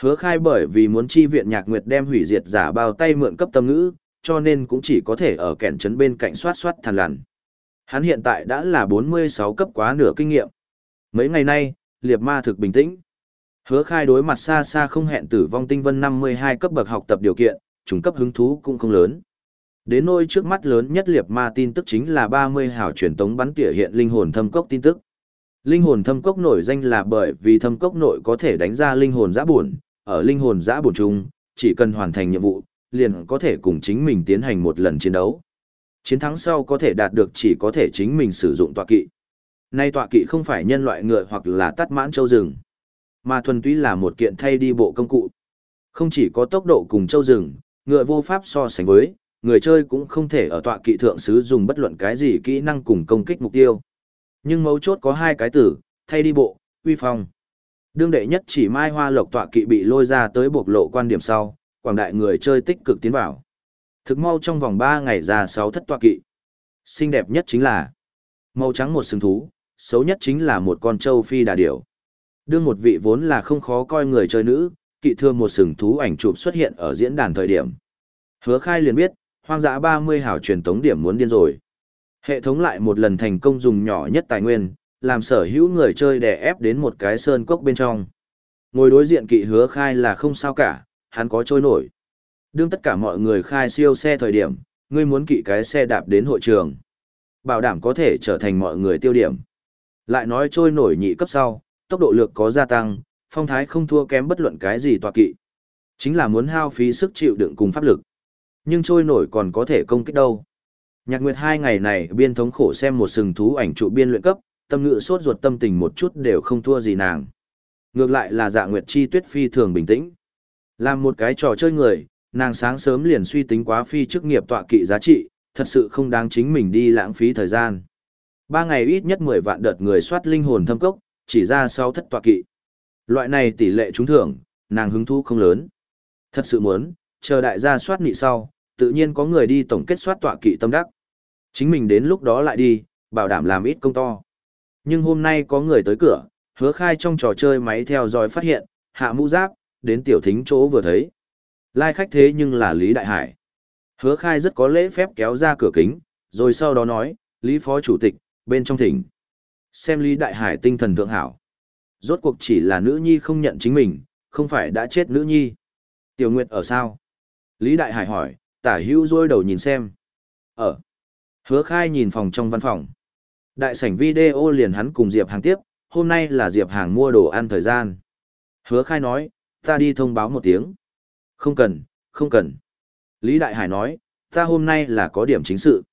Hứa khai bởi vì muốn chi viện Nhạc Nguyệt đem hủy diệt giả bao tay mượn cấp tâm ngữ, cho nên cũng chỉ có thể ở kẹn trấn bên cạnh soát soát thằn lằn. Hắn hiện tại đã là 46 cấp quá nửa kinh nghiệm. Mấy ngày nay, liệp ma thực bình tĩnh. Hứa khai đối mặt xa xa không hẹn tử vong tinh vân 52 cấp bậc học tập điều kiện, trùng cấp hứng thú cũng không lớn. Đến nôi trước mắt lớn nhất liệp ma tin tức chính là 30 hảo truyền tống bắn tỉa hiện linh hồn thâm cốc tin tức. Linh hồn thâm cốc nổi danh là bởi vì thâm cốc nội có thể đánh ra linh hồn giã buồn, ở linh hồn giã buồn chung, chỉ cần hoàn thành nhiệm vụ, liền có thể cùng chính mình tiến hành một lần chiến đấu. Chiến thắng sau có thể đạt được chỉ có thể chính mình sử dụng tọa kỵ. Nay tọa kỵ không phải nhân loại ngựa hoặc là tắt mãn châu rừng, mà thuần túy là một kiện thay đi bộ công cụ. Không chỉ có tốc độ cùng châu rừng, ngựa vô pháp so sánh với, người chơi cũng không thể ở tọa kỵ thượng sử dùng bất luận cái gì kỹ năng cùng công kích mục tiêu. Nhưng mấu chốt có hai cái tử, thay đi bộ, uy phong. Đương đệ nhất chỉ mai hoa lộc tọa kỵ bị lôi ra tới bộc lộ quan điểm sau, quảng đại người chơi tích cực tiến vào. Thực mau trong vòng 3 ngày ra 6 thất tọa kỵ. Xinh đẹp nhất chính là màu trắng một sừng thú, xấu nhất chính là một con trâu phi đà điểu. Đương một vị vốn là không khó coi người chơi nữ, kỵ thương một sừng thú ảnh chụp xuất hiện ở diễn đàn thời điểm. Hứa khai liền biết, hoang dã 30 hảo truyền tống điểm muốn điên rồi. Hệ thống lại một lần thành công dùng nhỏ nhất tài nguyên, làm sở hữu người chơi đè ép đến một cái sơn cốc bên trong. Ngồi đối diện kỵ hứa khai là không sao cả, hắn có trôi nổi. Đương tất cả mọi người khai siêu xe thời điểm, ngươi muốn kỵ cái xe đạp đến hội trường. Bảo đảm có thể trở thành mọi người tiêu điểm. Lại nói trôi nổi nhị cấp sau, tốc độ lược có gia tăng, phong thái không thua kém bất luận cái gì tọa kỵ. Chính là muốn hao phí sức chịu đựng cùng pháp lực. Nhưng trôi nổi còn có thể công kích đâu. Nhạc Nguyệt hai ngày này biên thống khổ xem một sừng thú ảnh trụ biên luyện cấp, tâm ngự sốt ruột tâm tình một chút đều không thua gì nàng. Ngược lại là dạ Nguyệt chi tuyết phi thường bình tĩnh. Làm một cái trò chơi người, nàng sáng sớm liền suy tính quá phi chức nghiệp tọa kỵ giá trị, thật sự không đáng chính mình đi lãng phí thời gian. Ba ngày ít nhất 10 vạn đợt người soát linh hồn thâm cốc, chỉ ra sau thất tọa kỵ. Loại này tỷ lệ trúng thưởng, nàng hứng thú không lớn. Thật sự muốn, chờ đại gia soát nị sau, tự nhiên có người đi tổng kết soát tọa kỵ tâm đắc. Chính mình đến lúc đó lại đi, bảo đảm làm ít công to. Nhưng hôm nay có người tới cửa, hứa khai trong trò chơi máy theo dõi phát hiện, hạ mũ giáp, đến tiểu thính chỗ vừa thấy. Lai khách thế nhưng là Lý Đại Hải. Hứa khai rất có lễ phép kéo ra cửa kính, rồi sau đó nói, Lý Phó Chủ tịch, bên trong thỉnh. Xem Lý Đại Hải tinh thần thượng hảo. Rốt cuộc chỉ là nữ nhi không nhận chính mình, không phải đã chết nữ nhi. Tiểu Nguyệt ở sao? Lý Đại Hải hỏi, tả hữu rôi đầu nhìn xem. Ở. Hứa khai nhìn phòng trong văn phòng. Đại sảnh video liền hắn cùng Diệp Hàng tiếp, hôm nay là Diệp Hàng mua đồ ăn thời gian. Hứa khai nói, ta đi thông báo một tiếng. Không cần, không cần. Lý Đại Hải nói, ta hôm nay là có điểm chính sự.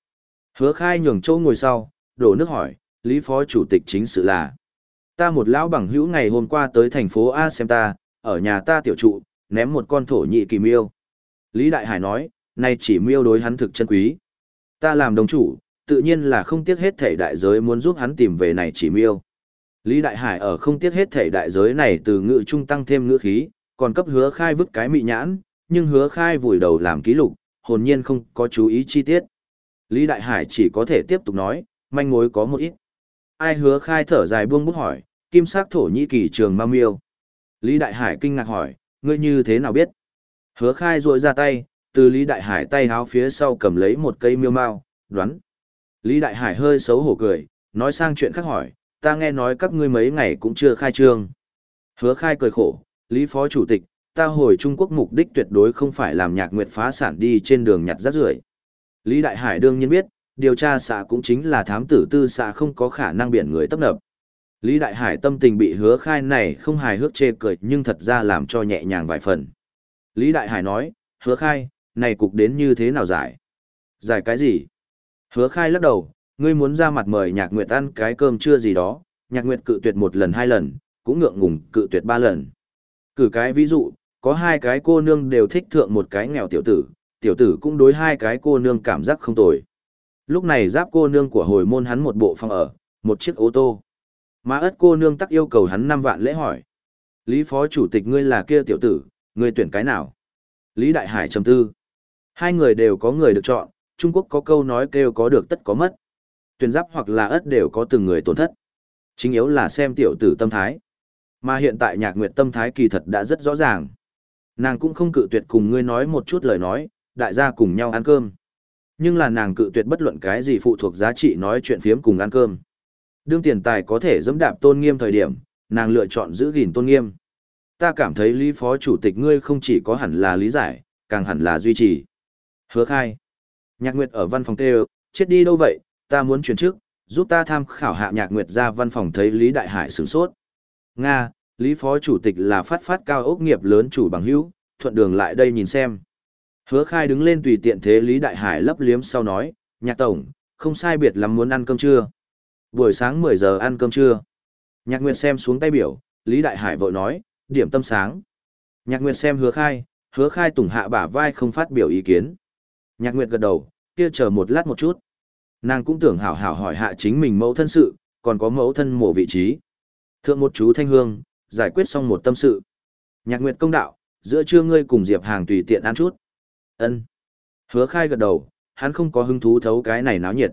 Hứa khai nhường châu ngồi sau, đổ nước hỏi, Lý Phó Chủ tịch chính sự là. Ta một lão bằng hữu ngày hôm qua tới thành phố A xem ta, ở nhà ta tiểu trụ, ném một con thổ nhị kỳ miêu. Lý Đại Hải nói, nay chỉ miêu đối hắn thực chân quý. Ta làm đồng chủ, tự nhiên là không tiếc hết thể đại giới muốn giúp hắn tìm về này chỉ miêu. Lý Đại Hải ở không tiếc hết thể đại giới này từ ngữ trung tăng thêm ngữ khí, còn cấp hứa khai vứt cái mị nhãn, nhưng hứa khai vùi đầu làm ký lục, hồn nhiên không có chú ý chi tiết. Lý Đại Hải chỉ có thể tiếp tục nói, manh mối có một ít. Ai hứa khai thở dài buông bút hỏi, kim sắc thổ nhĩ kỳ trường ma miêu. Lý Đại Hải kinh ngạc hỏi, ngươi như thế nào biết? Hứa khai rội ra tay, từ Lý Đại Hải tay háo phía sau cầm lấy một cây miêu mau, đoán. Lý Đại Hải hơi xấu hổ cười, nói sang chuyện khác hỏi, ta nghe nói các ngươi mấy ngày cũng chưa khai trương. Hứa khai cười khổ, Lý Phó Chủ tịch, ta hồi Trung Quốc mục đích tuyệt đối không phải làm nhạc nguyệt phá sản đi trên đường nhặt rác rưởi. Lý Đại Hải đương nhiên biết, điều tra xã cũng chính là thám tử tư xã không có khả năng biển người tấp nập. Lý Đại Hải tâm tình bị hứa khai này không hài hước chê cười nhưng thật ra làm cho nhẹ nhàng vài phần. Lý Đại Hải nói, hứa khai, này cục đến như thế nào giải? Giải cái gì? Hứa khai lắc đầu, ngươi muốn ra mặt mời nhạc nguyệt ăn cái cơm trưa gì đó, nhạc nguyệt cự tuyệt một lần hai lần, cũng ngượng ngùng cự tuyệt ba lần. Cử cái ví dụ, có hai cái cô nương đều thích thượng một cái nghèo tiểu tử, tiểu tử cũng đối hai cái cô nương cảm giác không tồi. Lúc này giáp cô nương của hồi môn hắn một bộ phòng ở, một chiếc ô tô. Mà ất cô nương tắc yêu cầu hắn 5 vạn lễ hỏi. Lý phó chủ tịch ngươi là kia tiểu tử, ngươi tuyển cái nào? Lý Đại Hải trầm tư. Hai người đều có người được chọn, Trung Quốc có câu nói kêu có được tất có mất. Tuyển giáp hoặc là ất đều có từng người tổn thất. Chính yếu là xem tiểu tử tâm thái. Mà hiện tại nhạc nguyệt tâm thái kỳ thật đã rất rõ ràng. Nàng cũng không cự tuyệt cùng ngươi nói một chút lời nói, đại gia cùng nhau ăn cơm. Nhưng là nàng cự tuyệt bất luận cái gì phụ thuộc giá trị nói chuyện phiếm cùng ăn cơm. Đương tiền tài có thể dẫm đạp tôn nghiêm thời điểm, nàng lựa chọn giữ gìn tôn nghiêm. Ta cảm thấy lý phó chủ tịch ngươi không chỉ có hẳn là lý giải, càng hẳn là duy trì. Hứa khai. Nhạc Nguyệt ở văn phòng tê chết đi đâu vậy, ta muốn chuyển trước, giúp ta tham khảo hạ Nhạc Nguyệt ra văn phòng thấy Lý Đại Hải sửng sốt. Nga, Lý Phó Chủ tịch là phát phát cao ốc nghiệp lớn chủ bằng hữu, thuận đường lại đây nhìn xem. Hứa khai đứng lên tùy tiện thế Lý Đại Hải lấp liếm sau nói, Nhạc Tổng, không sai biệt lắm muốn ăn cơm trưa. Buổi sáng 10 giờ ăn cơm trưa. Nhạc Nguyệt xem xuống tay biểu, Lý Đại Hải vội nói, điểm tâm sáng. Nhạc Nguyệt xem hứa khai, hứa khai tùng hạ bả vai không phát biểu ý kiến. Nhạc Nguyệt gật đầu, kia chờ một lát một chút. Nàng cũng tưởng hảo hảo hỏi hạ chính mình mẫu thân sự, còn có mẫu thân mổ vị trí. Thượng một chú thanh hương, giải quyết xong một tâm sự. Nhạc Nguyệt công đạo, giữa trưa ngươi cùng Diệp Hàng tùy tiện ăn chút. Ân. Hứa khai gật đầu, hắn không có hứng thú thấu cái này náo nhiệt.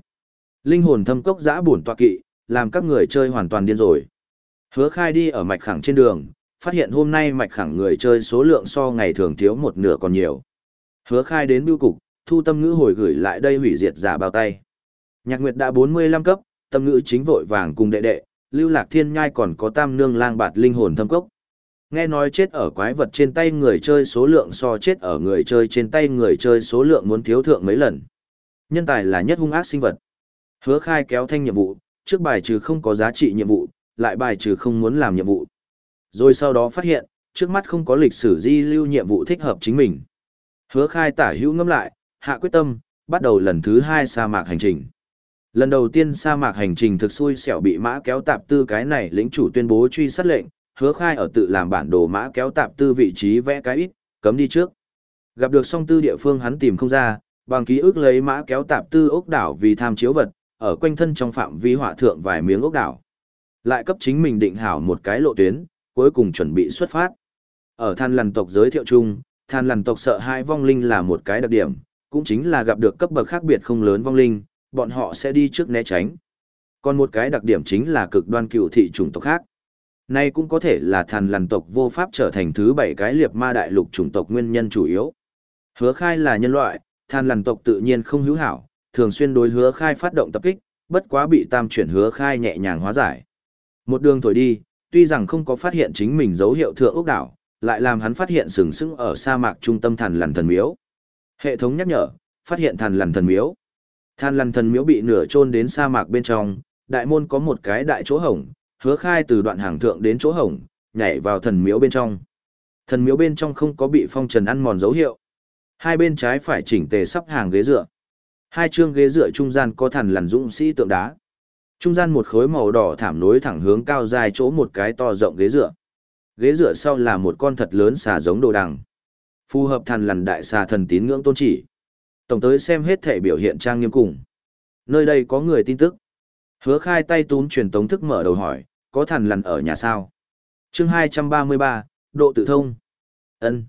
Linh hồn thâm cốc giã buồn tọa kỵ, làm các người chơi hoàn toàn điên rồi. Hứa khai đi ở mạch khẳng trên đường, phát hiện hôm nay mạch khẳng người chơi số lượng so ngày thường thiếu một nửa còn nhiều. Hứa khai đến bưu cục, thu tâm ngữ hồi gửi lại đây hủy diệt giả bao tay. Nhạc Nguyệt đã 45 cấp, tâm ngữ chính vội vàng cùng đệ đệ, lưu lạc thiên nhai còn có tam nương lang bạt linh hồn thâm cốc. Nghe nói chết ở quái vật trên tay người chơi số lượng so chết ở người chơi trên tay người chơi số lượng muốn thiếu thượng mấy lần. Nhân tài là nhất hung ác sinh vật. Hứa khai kéo thanh nhiệm vụ, trước bài trừ không có giá trị nhiệm vụ, lại bài trừ không muốn làm nhiệm vụ. Rồi sau đó phát hiện, trước mắt không có lịch sử di lưu nhiệm vụ thích hợp chính mình. Hứa khai tả hữu ngâm lại, hạ quyết tâm, bắt đầu lần thứ hai sa mạc hành trình. Lần đầu tiên sa mạc hành trình thực xui xẻo bị mã kéo tạp tư cái này lĩnh chủ tuyên bố truy sát lệnh, hứa khai ở tự làm bản đồ mã kéo tạp tư vị trí vẽ cái ít, cấm đi trước. Gặp được song tư địa phương hắn tìm không ra, bằng ký ức lấy mã kéo tạp tư ốc đảo vì tham chiếu vật, ở quanh thân trong phạm vi họa thượng vài miếng ốc đảo. Lại cấp chính mình định hảo một cái lộ tuyến, cuối cùng chuẩn bị xuất phát. Ở than lằn tộc giới thiệu chung, than lằn tộc sợ hai vong linh là một cái đặc điểm, cũng chính là gặp được cấp bậc khác biệt không lớn vong linh, bọn họ sẽ đi trước né tránh. Còn một cái đặc điểm chính là cực đoan cựu thị chủng tộc khác. Nay cũng có thể là thần lằn tộc vô pháp trở thành thứ bảy cái liệt ma đại lục chủng tộc nguyên nhân chủ yếu. Hứa khai là nhân loại, thần lằn tộc tự nhiên không hữu hảo, thường xuyên đối hứa khai phát động tập kích, bất quá bị tam chuyển hứa khai nhẹ nhàng hóa giải. Một đường thổi đi, tuy rằng không có phát hiện chính mình dấu hiệu thượng ốc đảo, lại làm hắn phát hiện sừng sững ở sa mạc trung tâm thần lằn thần miếu. Hệ thống nhắc nhở, phát hiện thần lằn thần miếu. Than lằn thần miếu bị nửa chôn đến sa mạc bên trong, đại môn có một cái đại chỗ hổng, hứa khai từ đoạn hàng thượng đến chỗ hổng, nhảy vào thần miếu bên trong. Thần miếu bên trong không có bị phong trần ăn mòn dấu hiệu. Hai bên trái phải chỉnh tề sắp hàng ghế dựa. Hai chương ghế dựa trung gian có thần lằn dũng sĩ tượng đá. Trung gian một khối màu đỏ thảm nối thẳng hướng cao dài chỗ một cái to rộng ghế dựa. Ghế dựa sau là một con thật lớn xà giống đồ đằng. Phù hợp thần lằn đại xà thần tín ngưỡng tôn chỉ. Tổng tới xem hết thể biểu hiện trang nghiêm cùng. Nơi đây có người tin tức. Hứa khai tay túm truyền tống thức mở đầu hỏi, có thần lằn ở nhà sao? chương 233, độ tự thông. ân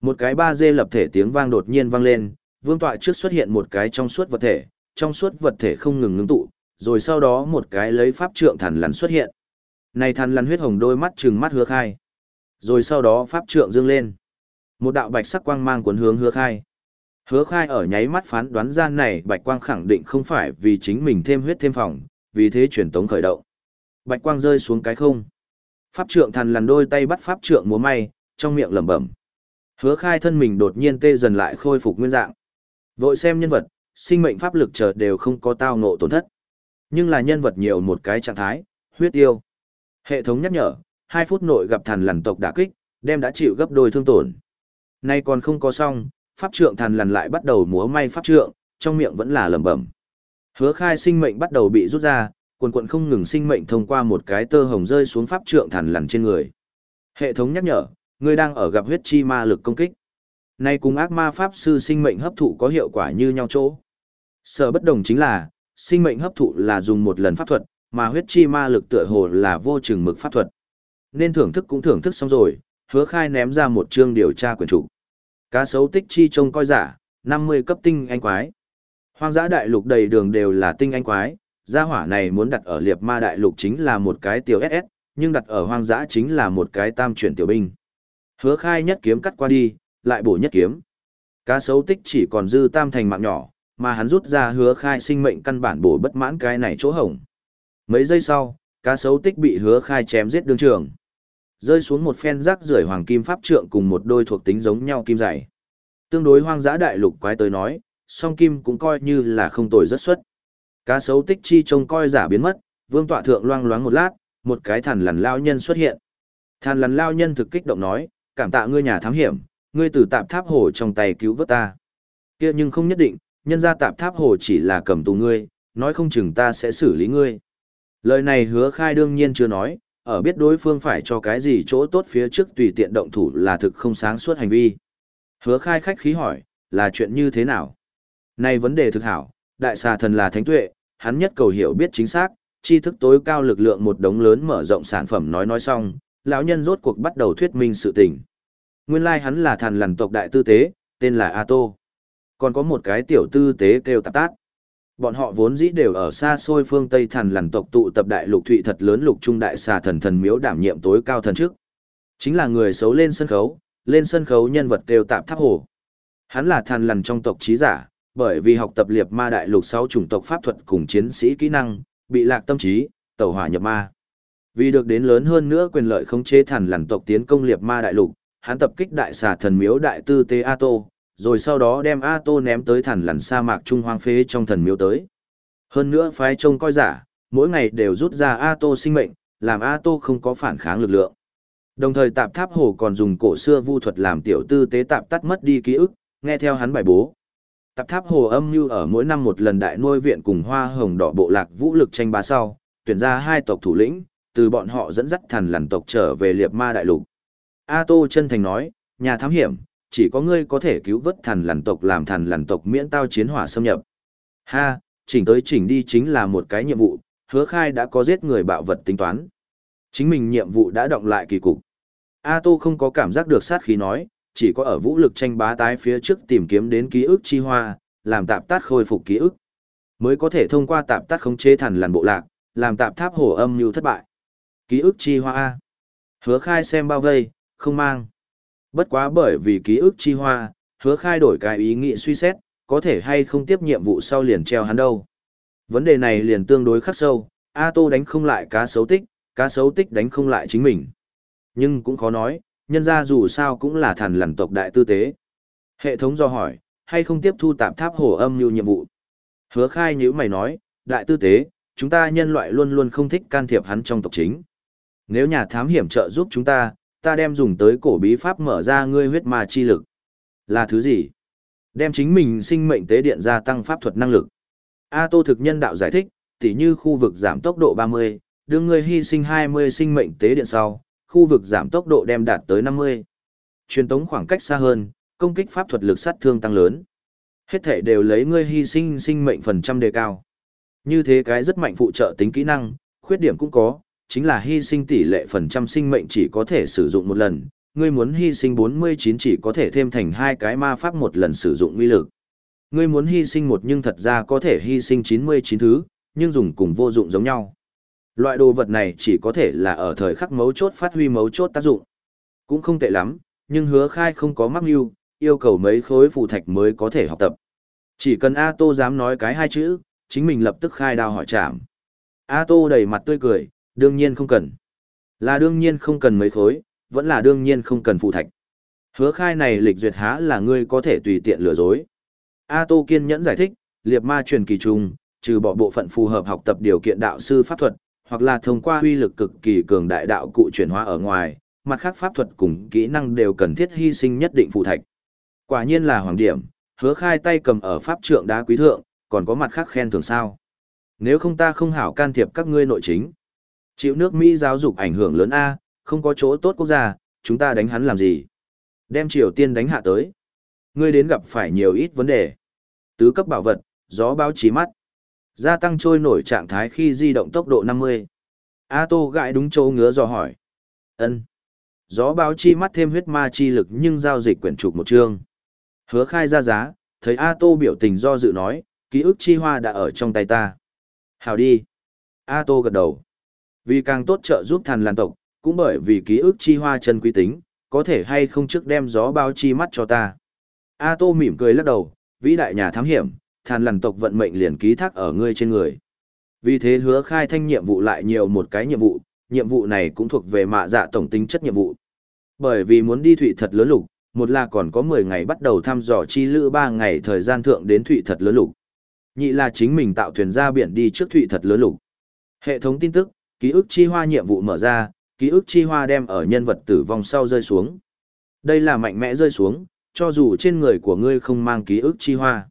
Một cái ba dê lập thể tiếng vang đột nhiên vang lên, vương tọa trước xuất hiện một cái trong suốt vật thể, trong suốt vật thể không ngừng ngưng tụ, rồi sau đó một cái lấy pháp trượng thần lằn xuất hiện. Này thần lằn huyết hồng đôi mắt trừng mắt hứa khai. Rồi sau đó pháp trượng dương lên. Một đạo bạch sắc quang mang cuốn hướng hứa khai. Hứa khai ở nháy mắt phán đoán gian này bạch quang khẳng định không phải vì chính mình thêm huyết thêm phòng, vì thế truyền tống khởi động. Bạch quang rơi xuống cái không. Pháp trượng thần lằn đôi tay bắt pháp trượng múa may, trong miệng lẩm bẩm. Hứa khai thân mình đột nhiên tê dần lại khôi phục nguyên dạng. Vội xem nhân vật, sinh mệnh pháp lực chợt đều không có tao ngộ tổn thất. Nhưng là nhân vật nhiều một cái trạng thái, huyết tiêu. Hệ thống nhắc nhở, 2 phút nội gặp thần lằn tộc đả kích, đem đã chịu gấp đôi thương tổn. Nay còn không có xong, pháp trượng thần lằn lại bắt đầu múa may pháp trượng, trong miệng vẫn là lẩm bẩm. Hứa khai sinh mệnh bắt đầu bị rút ra, quần quần không ngừng sinh mệnh thông qua một cái tơ hồng rơi xuống pháp trượng thần lằn trên người. Hệ thống nhắc nhở, người đang ở gặp huyết chi ma lực công kích. Nay cùng ác ma pháp sư sinh mệnh hấp thụ có hiệu quả như nhau chỗ. Sở bất đồng chính là, sinh mệnh hấp thụ là dùng một lần pháp thuật, mà huyết chi ma lực tựa hồ là vô chừng mực pháp thuật. Nên thưởng thức cũng thưởng thức xong rồi, hứa khai ném ra một chương điều tra quyền chủ. Cá sấu tích chi trông coi giả, 50 cấp tinh anh quái. Hoang dã đại lục đầy đường đều là tinh anh quái, gia hỏa này muốn đặt ở liệt ma đại lục chính là một cái tiểu SS, nhưng đặt ở hoang dã chính là một cái tam chuyển tiểu binh. Hứa khai nhất kiếm cắt qua đi, lại bổ nhất kiếm. Cá sấu tích chỉ còn dư tam thành mạng nhỏ, mà hắn rút ra hứa khai sinh mệnh căn bản bổ bất mãn cái này chỗ hổng. Mấy giây sau, cá sấu tích bị hứa khai chém giết đương trường. Rơi xuống một phen rác rưởi hoàng kim pháp trượng cùng một đôi thuộc tính giống nhau kim dày. Tương đối hoang dã đại lục quái tới nói, song kim cũng coi như là không tồi rất xuất. Cá sấu tích chi trông coi giả biến mất, vương tọa thượng loang loáng một lát, một cái thằn lằn lao nhân xuất hiện. Thằn lằn lao nhân thực kích động nói, cảm tạ ngươi nhà thám hiểm, ngươi từ tạp tháp hồ trong tay cứu vớt ta. Kia nhưng không nhất định, nhân ra tạp tháp hồ chỉ là cầm tù ngươi, nói không chừng ta sẽ xử lý ngươi. Lời này hứa khai đương nhiên chưa nói, ở biết đối phương phải cho cái gì chỗ tốt phía trước tùy tiện động thủ là thực không sáng suốt hành vi. Hứa khai khách khí hỏi, là chuyện như thế nào? Này vấn đề thực hảo, đại xà thần là thánh tuệ, hắn nhất cầu hiểu biết chính xác, tri thức tối cao lực lượng một đống lớn mở rộng sản phẩm nói nói xong, lão nhân rốt cuộc bắt đầu thuyết minh sự tình. Nguyên lai like hắn là thần lằn tộc đại tư tế, tên là A Tô. Còn có một cái tiểu tư tế kêu tạp tác Bọn họ vốn dĩ đều ở xa xôi phương Tây thần lằn tộc tụ tập đại lục thụy thật lớn lục trung đại xà thần thần miếu đảm nhiệm tối cao thần trước. Chính là người xấu lên sân khấu, lên sân khấu nhân vật đều tạm tháp hồ. Hắn là thần lằn trong tộc trí giả, bởi vì học tập liệt ma đại lục sáu chủng tộc pháp thuật cùng chiến sĩ kỹ năng, bị lạc tâm trí, tẩu hỏa nhập ma. Vì được đến lớn hơn nữa quyền lợi khống chế thần lằn tộc tiến công liệt ma đại lục, hắn tập kích đại xà thần miếu đại tư tế A Tô, rồi sau đó đem A Tô ném tới thẳng lằn sa mạc trung hoang phế trong thần miếu tới. Hơn nữa phái trông coi giả, mỗi ngày đều rút ra A Tô sinh mệnh, làm A Tô không có phản kháng lực lượng. Đồng thời tạp tháp hồ còn dùng cổ xưa vu thuật làm tiểu tư tế tạp tắt mất đi ký ức, nghe theo hắn bài bố. Tạp tháp hồ âm như ở mỗi năm một lần đại nuôi viện cùng hoa hồng đỏ bộ lạc vũ lực tranh bá sau, tuyển ra hai tộc thủ lĩnh, từ bọn họ dẫn dắt thần lằn tộc trở về liệp ma đại lục. A Tô chân thành nói, nhà thám hiểm, chỉ có ngươi có thể cứu vớt thần lằn tộc làm thần lằn tộc miễn tao chiến hỏa xâm nhập. Ha, chỉnh tới chỉnh đi chính là một cái nhiệm vụ, hứa khai đã có giết người bạo vật tính toán. Chính mình nhiệm vụ đã động lại kỳ cục. A Tô không có cảm giác được sát khí nói, chỉ có ở vũ lực tranh bá tái phía trước tìm kiếm đến ký ức chi hoa, làm tạp tát khôi phục ký ức. Mới có thể thông qua tạp tát khống chế thần lằn bộ lạc, làm tạp tháp hổ âm như thất bại. Ký ức chi hoa A. Hứa khai xem bao vây, không mang. Bất quá bởi vì ký ức chi hoa, hứa khai đổi cái ý nghĩ suy xét, có thể hay không tiếp nhiệm vụ sau liền treo hắn đâu. Vấn đề này liền tương đối khắc sâu, A Tô đánh không lại cá sấu tích, cá sấu tích đánh không lại chính mình. Nhưng cũng khó nói, nhân ra dù sao cũng là thần lằn tộc đại tư tế. Hệ thống do hỏi, hay không tiếp thu tạp tháp hồ âm như nhiệm vụ. Hứa khai như mày nói, đại tư tế, chúng ta nhân loại luôn luôn không thích can thiệp hắn trong tộc chính. Nếu nhà thám hiểm trợ giúp chúng ta, ta đem dùng tới cổ bí pháp mở ra ngươi huyết ma chi lực. Là thứ gì? Đem chính mình sinh mệnh tế điện gia tăng pháp thuật năng lực. A Tô thực nhân đạo giải thích, tỉ như khu vực giảm tốc độ 30, đưa ngươi hy sinh 20 sinh mệnh tế điện sau, khu vực giảm tốc độ đem đạt tới 50. Truyền tống khoảng cách xa hơn, công kích pháp thuật lực sát thương tăng lớn. Hết thể đều lấy ngươi hy sinh sinh mệnh phần trăm đề cao. Như thế cái rất mạnh phụ trợ tính kỹ năng, khuyết điểm cũng có, chính là hy sinh tỷ lệ phần trăm sinh mệnh chỉ có thể sử dụng một lần, ngươi muốn hy sinh 49 chỉ có thể thêm thành hai cái ma pháp một lần sử dụng uy lực. Ngươi muốn hy sinh một nhưng thật ra có thể hy sinh 99 thứ, nhưng dùng cùng vô dụng giống nhau. Loại đồ vật này chỉ có thể là ở thời khắc mấu chốt phát huy mấu chốt tác dụng. Cũng không tệ lắm, nhưng hứa khai không có mắc mưu, yêu cầu mấy khối phù thạch mới có thể học tập. Chỉ cần A Tô dám nói cái hai chữ, chính mình lập tức khai đao hỏi trảm. A Tô đầy mặt tươi cười, đương nhiên không cần. Là đương nhiên không cần mấy khối, vẫn là đương nhiên không cần phụ thạch. Hứa khai này lịch duyệt há là ngươi có thể tùy tiện lừa dối. A Tô kiên nhẫn giải thích, liệt ma truyền kỳ trùng, trừ bỏ bộ phận phù hợp học tập điều kiện đạo sư pháp thuật, hoặc là thông qua huy lực cực kỳ cường đại đạo cụ chuyển hóa ở ngoài, mặt khác pháp thuật cùng kỹ năng đều cần thiết hy sinh nhất định phụ thạch. Quả nhiên là hoàng điểm, hứa khai tay cầm ở pháp trượng đá quý thượng, còn có mặt khác khen thưởng sao. Nếu không ta không hảo can thiệp các ngươi nội chính. Chịu nước Mỹ giáo dục ảnh hưởng lớn A, không có chỗ tốt quốc gia, chúng ta đánh hắn làm gì? Đem Triều Tiên đánh hạ tới. Ngươi đến gặp phải nhiều ít vấn đề. Tứ cấp bảo vật, gió báo chí mắt. Gia tăng trôi nổi trạng thái khi di động tốc độ 50. A Tô gãi đúng chỗ ngứa dò hỏi. ân Gió báo chi mắt thêm huyết ma chi lực nhưng giao dịch quyển trục một chương. Hứa khai ra giá, thấy A Tô biểu tình do dự nói, ký ức chi hoa đã ở trong tay ta. Hào đi. A Tô gật đầu. Vì càng tốt trợ giúp thần làn tộc, cũng bởi vì ký ức chi hoa chân quý tính, có thể hay không trước đem gió bao chi mắt cho ta. A Tô mỉm cười lắc đầu, vĩ đại nhà thám hiểm, thần làn tộc vận mệnh liền ký thác ở ngươi trên người. Vì thế hứa khai thanh nhiệm vụ lại nhiều một cái nhiệm vụ, nhiệm vụ này cũng thuộc về mạ dạ tổng tính chất nhiệm vụ. Bởi vì muốn đi thụy thật lớn lục, một là còn có 10 ngày bắt đầu thăm dò chi lữ 3 ngày thời gian thượng đến thụy thật lớn lục. Nhị là chính mình tạo thuyền ra biển đi trước thụy thật lớn lục. Hệ thống tin tức, ký ức chi hoa nhiệm vụ mở ra, ký ức chi hoa đem ở nhân vật tử vong sau rơi xuống. Đây là mạnh mẽ rơi xuống, cho dù trên người của ngươi không mang ký ức chi hoa.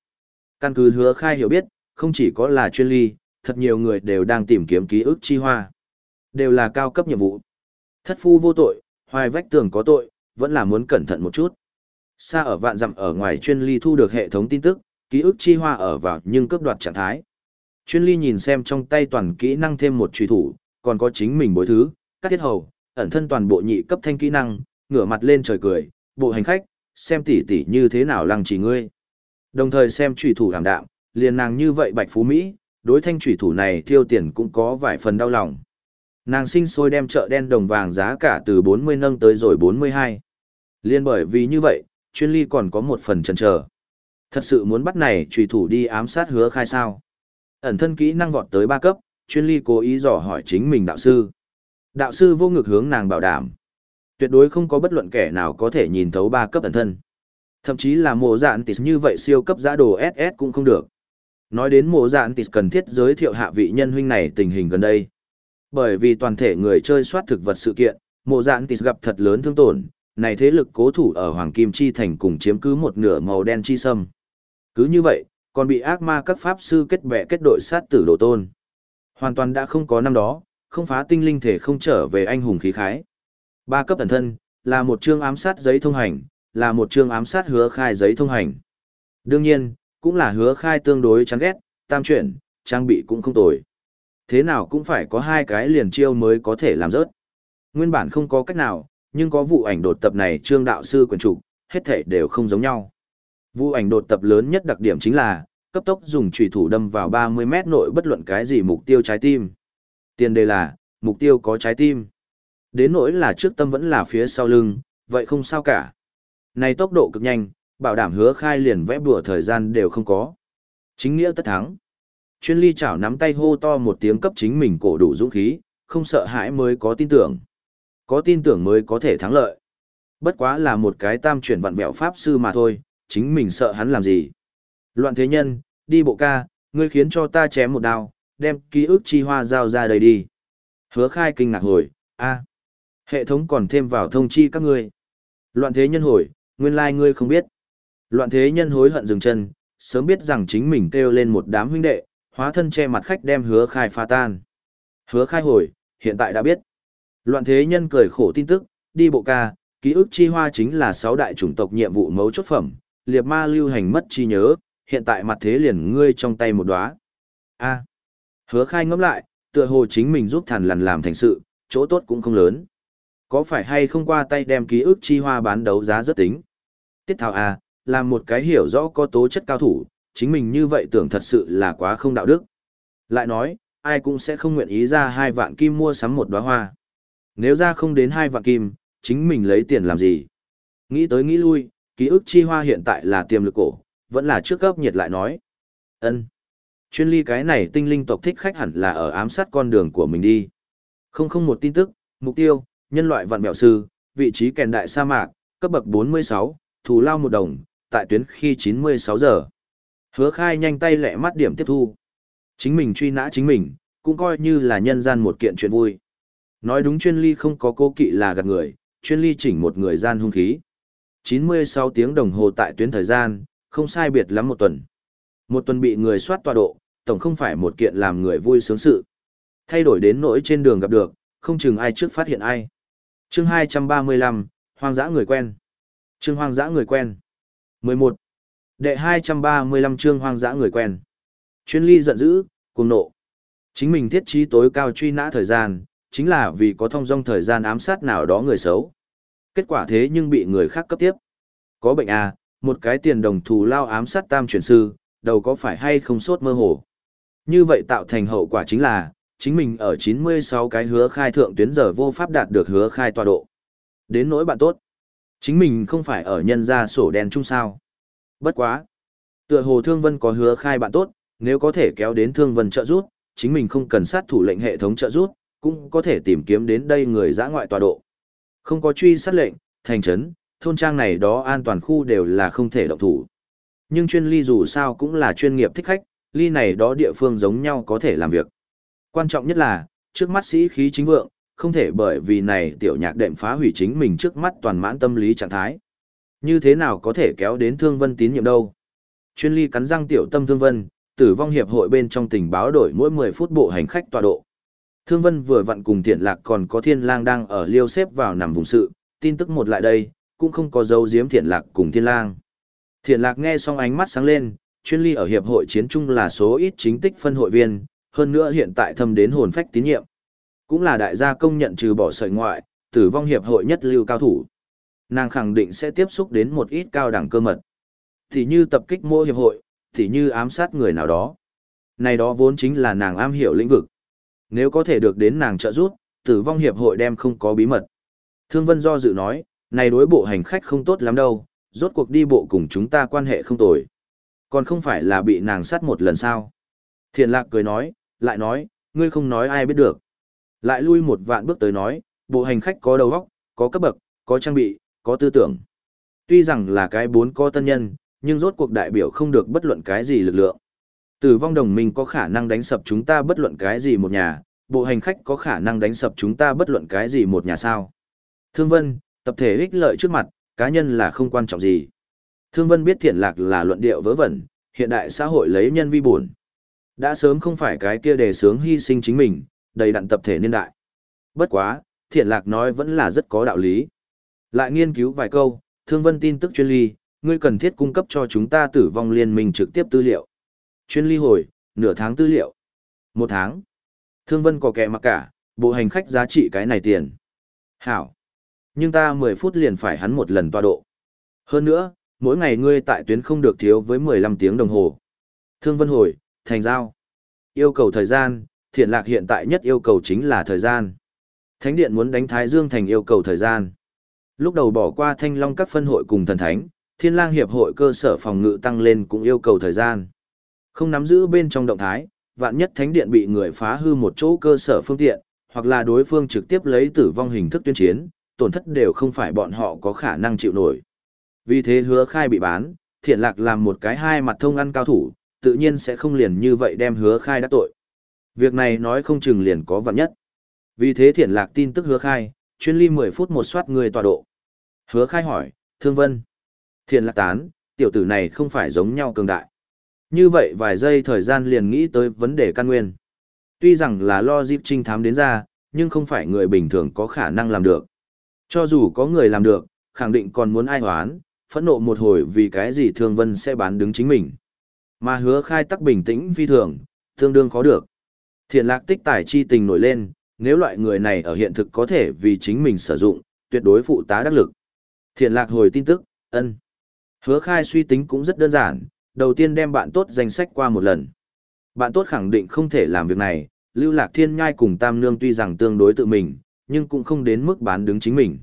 Căn cứ hứa khai hiểu biết, không chỉ có là chuyên ly, thật nhiều người đều đang tìm kiếm ký ức chi hoa. Đều là cao cấp nhiệm vụ. Thất phu vô tội, hoài vách tường có tội, vẫn là muốn cẩn thận một chút. Xa ở vạn dặm ở ngoài chuyên ly thu được hệ thống tin tức, ký ức chi hoa ở vào nhưng cấp đoạt trạng thái. Chuyên ly nhìn xem trong tay toàn kỹ năng thêm một truy thủ, còn có chính mình bối thứ, các thiết hầu, ẩn thân toàn bộ nhị cấp thanh kỹ năng, ngửa mặt lên trời cười, bộ hành khách, xem tỉ tỉ như thế nào lăng chỉ ngươi. Đồng thời xem truy thủ đảm đạm, liền nàng như vậy bạch phú Mỹ, đối thanh truy thủ này tiêu tiền cũng có vài phần đau lòng. Nàng sinh sôi đem chợ đen đồng vàng giá cả từ 40 nâng tới rồi 42. Liên bởi vì như vậy, chuyên ly còn có một phần chần chờ. Thật sự muốn bắt này trùy thủ đi ám sát hứa khai sao. Ẩn thân kỹ năng vọt tới ba cấp, chuyên ly cố ý dò hỏi chính mình đạo sư. Đạo sư vô ngực hướng nàng bảo đảm. Tuyệt đối không có bất luận kẻ nào có thể nhìn thấu ba cấp ẩn thân. Thậm chí là mộ dạn tịt như vậy siêu cấp giã đồ SS cũng không được. Nói đến mộ dạn tịt cần thiết giới thiệu hạ vị nhân huynh này tình hình gần đây. Bởi vì toàn thể người chơi soát thực vật sự kiện, mộ dạn tịt gặp thật lớn thương tổn, này thế lực cố thủ ở Hoàng Kim Chi Thành cùng chiếm cứ một nửa màu đen chi sâm. Cứ như vậy, còn bị ác ma các pháp sư kết bè kết đội sát tử đồ tôn. Hoàn toàn đã không có năm đó, không phá tinh linh thể không trở về anh hùng khí khái. Ba cấp ẩn thân, là một chương ám sát giấy thông hành, là một chương ám sát hứa khai giấy thông hành. Đương nhiên, cũng là hứa khai tương đối chán ghét, tam chuyển, trang bị cũng không tồi. Thế nào cũng phải có hai cái liền chiêu mới có thể làm rớt. Nguyên bản không có cách nào, nhưng có vụ ảnh đột tập này trương đạo sư quyền trục, hết thể đều không giống nhau. Vụ ảnh đột tập lớn nhất đặc điểm chính là, cấp tốc dùng trùy thủ đâm vào 30 mét nội bất luận cái gì mục tiêu trái tim. Tiền đề là, mục tiêu có trái tim. Đến nỗi là trước tâm vẫn là phía sau lưng, vậy không sao cả. Này tốc độ cực nhanh, bảo đảm hứa khai liền vẽ bùa thời gian đều không có. Chính nghĩa tất thắng. Chuyên ly chảo nắm tay hô to một tiếng cấp chính mình cổ đủ dũng khí, không sợ hãi mới có tin tưởng. Có tin tưởng mới có thể thắng lợi. Bất quá là một cái tam chuyển vặn vẹo pháp sư mà thôi, chính mình sợ hắn làm gì. Loạn thế nhân, đi bộ ca, ngươi khiến cho ta chém một đao, đem ký ức chi hoa giao ra đây đi. Hứa khai kinh ngạc hồi, a hệ thống còn thêm vào thông chi các ngươi. Loạn thế nhân hồi, nguyên lai like ngươi không biết. Loạn thế nhân hối hận dừng chân, sớm biết rằng chính mình kêu lên một đám huynh đệ, hóa thân che mặt khách đem hứa khai pha tan. Hứa khai hồi, hiện tại đã biết. Loạn thế nhân cười khổ tin tức, đi bộ ca, ký ức chi hoa chính là sáu đại chủng tộc nhiệm vụ mấu chốt phẩm, liệt ma lưu hành mất chi nhớ, hiện tại mặt thế liền ngươi trong tay một đóa. A. hứa khai ngẫm lại, tựa hồ chính mình giúp thằn lằn làm thành sự, chỗ tốt cũng không lớn. Có phải hay không qua tay đem ký ức chi hoa bán đấu giá rất tính? Tiết thảo A, làm một cái hiểu rõ có tố chất cao thủ, chính mình như vậy tưởng thật sự là quá không đạo đức. Lại nói, ai cũng sẽ không nguyện ý ra hai vạn kim mua sắm một đóa hoa. Nếu ra không đến hai vạn kim, chính mình lấy tiền làm gì? Nghĩ tới nghĩ lui, ký ức chi hoa hiện tại là tiềm lực cổ, vẫn là trước cấp nhiệt lại nói. ân Chuyên ly cái này tinh linh tộc thích khách hẳn là ở ám sát con đường của mình đi. Không không một tin tức, mục tiêu, nhân loại vạn mẹo sư, vị trí kèn đại sa mạc, cấp bậc 46, thù lao một đồng, tại tuyến khi 96 giờ. Hứa khai nhanh tay lẹ mắt điểm tiếp thu. Chính mình truy nã chính mình, cũng coi như là nhân gian một kiện chuyện vui. Nói đúng chuyên ly không có cố kỵ là gạt người, chuyên ly chỉnh một người gian hung khí. 96 tiếng đồng hồ tại tuyến thời gian, không sai biệt lắm một tuần. Một tuần bị người soát tọa độ, tổng không phải một kiện làm người vui sướng sự. Thay đổi đến nỗi trên đường gặp được, không chừng ai trước phát hiện ai. Chương 235, Hoang dã người quen. Chương Hoang dã người quen. 11. Đệ 235 chương Hoang dã người quen. Chuyên ly giận dữ, cuồng nộ. Chính mình thiết trí tối cao truy nã thời gian, chính là vì có thông dong thời gian ám sát nào đó người xấu. Kết quả thế nhưng bị người khác cấp tiếp. Có bệnh à, một cái tiền đồng thù lao ám sát tam chuyển sư, đầu có phải hay không sốt mơ hồ. Như vậy tạo thành hậu quả chính là, chính mình ở 96 cái hứa khai thượng tuyến giờ vô pháp đạt được hứa khai tọa độ. Đến nỗi bạn tốt. Chính mình không phải ở nhân gia sổ đen chung sao. Bất quá. Tựa hồ Thương Vân có hứa khai bạn tốt, nếu có thể kéo đến Thương Vân trợ rút, chính mình không cần sát thủ lệnh hệ thống trợ rút, cũng có thể tìm kiếm đến đây người giã ngoại tọa độ. Không có truy sát lệnh, thành trấn, thôn trang này đó an toàn khu đều là không thể động thủ. Nhưng chuyên ly dù sao cũng là chuyên nghiệp thích khách, ly này đó địa phương giống nhau có thể làm việc. Quan trọng nhất là, trước mắt sĩ khí chính vượng, không thể bởi vì này tiểu nhạc đệm phá hủy chính mình trước mắt toàn mãn tâm lý trạng thái. Như thế nào có thể kéo đến thương vân tín nhiệm đâu? Chuyên ly cắn răng tiểu tâm thương vân, tử vong hiệp hội bên trong tình báo đổi mỗi 10 phút bộ hành khách tọa độ. Thương vân vừa vặn cùng thiện lạc còn có thiên lang đang ở liêu xếp vào nằm vùng sự, tin tức một lại đây, cũng không có dấu giếm thiện lạc cùng thiên lang. Thiện lạc nghe xong ánh mắt sáng lên, chuyên ly ở hiệp hội chiến trung là số ít chính tích phân hội viên, hơn nữa hiện tại thâm đến hồn phách tín nhiệm. Cũng là đại gia công nhận trừ bỏ sợi ngoại, tử vong hiệp hội nhất lưu cao thủ. Nàng khẳng định sẽ tiếp xúc đến một ít cao đẳng cơ mật. Thì như tập kích mô hiệp hội, thì như ám sát người nào đó. Này đó vốn chính là nàng am hiểu lĩnh vực. Nếu có thể được đến nàng trợ giúp, tử vong hiệp hội đem không có bí mật. Thương Vân do dự nói, này đối bộ hành khách không tốt lắm đâu, rốt cuộc đi bộ cùng chúng ta quan hệ không tồi. Còn không phải là bị nàng sát một lần sao. Thiện lạc cười nói, lại nói, ngươi không nói ai biết được. Lại lui một vạn bước tới nói, bộ hành khách có đầu óc, có cấp bậc, có trang bị, có tư tưởng. Tuy rằng là cái bốn có tân nhân, nhưng rốt cuộc đại biểu không được bất luận cái gì lực lượng. Tử vong đồng minh có khả năng đánh sập chúng ta bất luận cái gì một nhà, bộ hành khách có khả năng đánh sập chúng ta bất luận cái gì một nhà sao. Thương Vân, tập thể ích lợi trước mặt, cá nhân là không quan trọng gì. Thương Vân biết thiện lạc là luận điệu vớ vẩn, hiện đại xã hội lấy nhân vi buồn. Đã sớm không phải cái kia đề sướng hy sinh chính mình, đầy đặn tập thể niên đại. Bất quá, thiện lạc nói vẫn là rất có đạo lý. Lại nghiên cứu vài câu, Thương Vân tin tức chuyên ly, ngươi cần thiết cung cấp cho chúng ta tử vong liên minh trực tiếp tư liệu. Chuyên ly hồi, nửa tháng tư liệu. Một tháng. Thương Vân có kẻ mặc cả, bộ hành khách giá trị cái này tiền. Hảo. Nhưng ta 10 phút liền phải hắn một lần tọa độ. Hơn nữa, mỗi ngày ngươi tại tuyến không được thiếu với 15 tiếng đồng hồ. Thương Vân hồi, thành giao. Yêu cầu thời gian, thiện lạc hiện tại nhất yêu cầu chính là thời gian. Thánh điện muốn đánh Thái Dương thành yêu cầu thời gian. Lúc đầu bỏ qua thanh long các phân hội cùng thần thánh, thiên lang hiệp hội cơ sở phòng ngự tăng lên cũng yêu cầu thời gian. Không nắm giữ bên trong động thái, vạn nhất thánh điện bị người phá hư một chỗ cơ sở phương tiện, hoặc là đối phương trực tiếp lấy tử vong hình thức tuyên chiến, tổn thất đều không phải bọn họ có khả năng chịu nổi. Vì thế hứa khai bị bán, thiện lạc làm một cái hai mặt thông ăn cao thủ, tự nhiên sẽ không liền như vậy đem hứa khai đã tội. Việc này nói không chừng liền có vạn nhất. Vì thế thiện lạc tin tức hứa khai, chuyên ly 10 phút một soát người tọa độ. Hứa khai hỏi, Thương Vân. Thiện lạc tán, tiểu tử này không phải giống nhau cường đại. Như vậy vài giây thời gian liền nghĩ tới vấn đề căn nguyên. Tuy rằng là lo dịp trinh thám đến ra, nhưng không phải người bình thường có khả năng làm được. Cho dù có người làm được, khẳng định còn muốn ai hoán, phẫn nộ một hồi vì cái gì Thương Vân sẽ bán đứng chính mình. Mà hứa khai tắc bình tĩnh phi thường, tương đương khó được. Thiện lạc tích tài chi tình nổi lên, nếu loại người này ở hiện thực có thể vì chính mình sử dụng, tuyệt đối phụ tá đắc lực. Thiện lạc hồi tin tức, ân. Hứa khai suy tính cũng rất đơn giản, đầu tiên đem bạn tốt danh sách qua một lần. Bạn tốt khẳng định không thể làm việc này, lưu lạc thiên nhai cùng tam nương tuy rằng tương đối tự mình, nhưng cũng không đến mức bán đứng chính mình.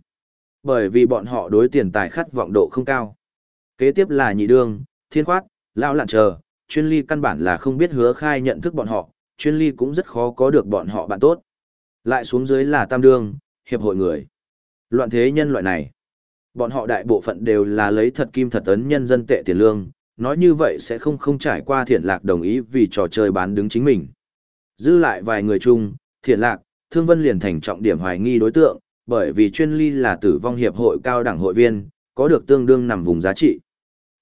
Bởi vì bọn họ đối tiền tài khát vọng độ không cao. Kế tiếp là nhị đương, thiên khoát, lão lạn chờ, chuyên ly căn bản là không biết hứa khai nhận thức bọn họ, chuyên ly cũng rất khó có được bọn họ bạn tốt. Lại xuống dưới là tam đương, hiệp hội người. Loạn thế nhân loại này. Bọn họ đại bộ phận đều là lấy thật kim thật ấn nhân dân tệ tiền lương, nói như vậy sẽ không không trải qua thiện lạc đồng ý vì trò chơi bán đứng chính mình. Dư lại vài người chung, thiện lạc, thương vân liền thành trọng điểm hoài nghi đối tượng, bởi vì chuyên ly là tử vong hiệp hội cao đẳng hội viên, có được tương đương nằm vùng giá trị.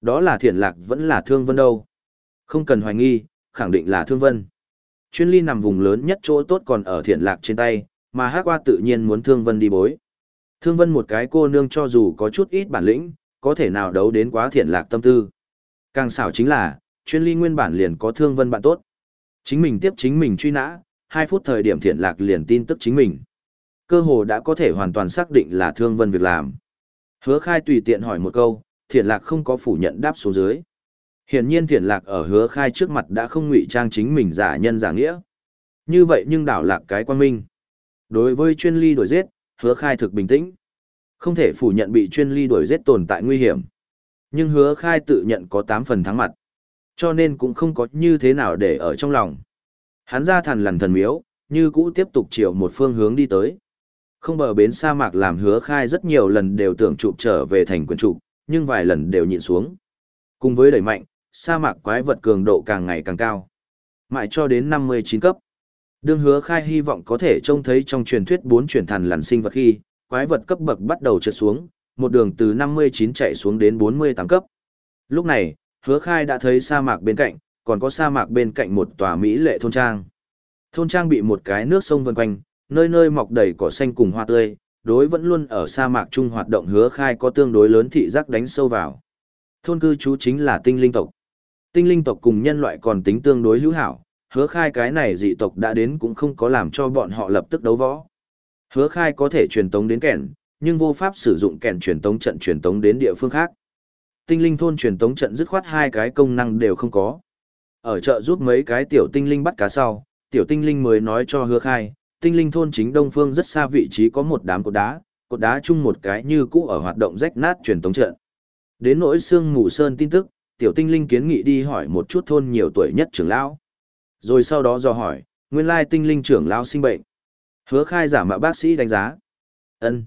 Đó là thiện lạc vẫn là thương vân đâu. Không cần hoài nghi, khẳng định là thương vân. Chuyên ly nằm vùng lớn nhất chỗ tốt còn ở thiện lạc trên tay, mà hát qua tự nhiên muốn thương vân đi bối. Thương vân một cái cô nương cho dù có chút ít bản lĩnh, có thể nào đấu đến quá thiện lạc tâm tư. Càng xảo chính là, chuyên ly nguyên bản liền có thương vân bạn tốt. Chính mình tiếp chính mình truy nã, 2 phút thời điểm thiện lạc liền tin tức chính mình. Cơ hồ đã có thể hoàn toàn xác định là thương vân việc làm. Hứa khai tùy tiện hỏi một câu, thiện lạc không có phủ nhận đáp xuống dưới. Hiển nhiên thiện lạc ở hứa khai trước mặt đã không ngụy trang chính mình giả nhân giả nghĩa. Như vậy nhưng đảo lạc cái quan minh. Đối với chuyên ly đổi giết, hứa khai thực bình tĩnh. Không thể phủ nhận bị chuyên ly đổi giết tồn tại nguy hiểm. Nhưng hứa khai tự nhận có 8 phần thắng mặt. Cho nên cũng không có như thế nào để ở trong lòng. Hắn ra thần lằn thần miếu, như cũ tiếp tục chiều một phương hướng đi tới. Không bờ bến sa mạc làm hứa khai rất nhiều lần đều tưởng trụ trở về thành quyền trụ, nhưng vài lần đều nhịn xuống. Cùng với đẩy mạnh, sa mạc quái vật cường độ càng ngày càng cao. Mãi cho đến 59 cấp. Đương hứa khai hy vọng có thể trông thấy trong truyền thuyết bốn chuyển thần lằn sinh vật khi, quái vật cấp bậc bắt đầu trượt xuống, một đường từ 59 chạy xuống đến 48 cấp. Lúc này, hứa khai đã thấy sa mạc bên cạnh, còn có sa mạc bên cạnh một tòa Mỹ lệ thôn trang. Thôn trang bị một cái nước sông vần quanh, nơi nơi mọc đầy cỏ xanh cùng hoa tươi, đối vẫn luôn ở sa mạc chung hoạt động hứa khai có tương đối lớn thị giác đánh sâu vào. Thôn cư trú chính là tinh linh tộc. Tinh linh tộc cùng nhân loại còn tính tương đối hữu hảo, hứa khai cái này dị tộc đã đến cũng không có làm cho bọn họ lập tức đấu võ. Hứa khai có thể truyền tống đến kẻn, nhưng vô pháp sử dụng kẻn truyền tống trận truyền tống đến địa phương khác. Tinh linh thôn truyền tống trận dứt khoát hai cái công năng đều không có. Ở chợ giúp mấy cái tiểu tinh linh bắt cá sau, tiểu tinh linh mới nói cho hứa khai, tinh linh thôn chính đông phương rất xa vị trí có một đám cột đá, cột đá chung một cái như cũ ở hoạt động rách nát truyền tống trận. Đến nỗi xương mù sơn tin tức, tiểu tinh linh kiến nghị đi hỏi một chút thôn nhiều tuổi nhất trưởng lão. Rồi sau đó do hỏi, nguyên lai tinh linh trưởng lão sinh bệnh. Hứa khai giả mạo bác sĩ đánh giá. ân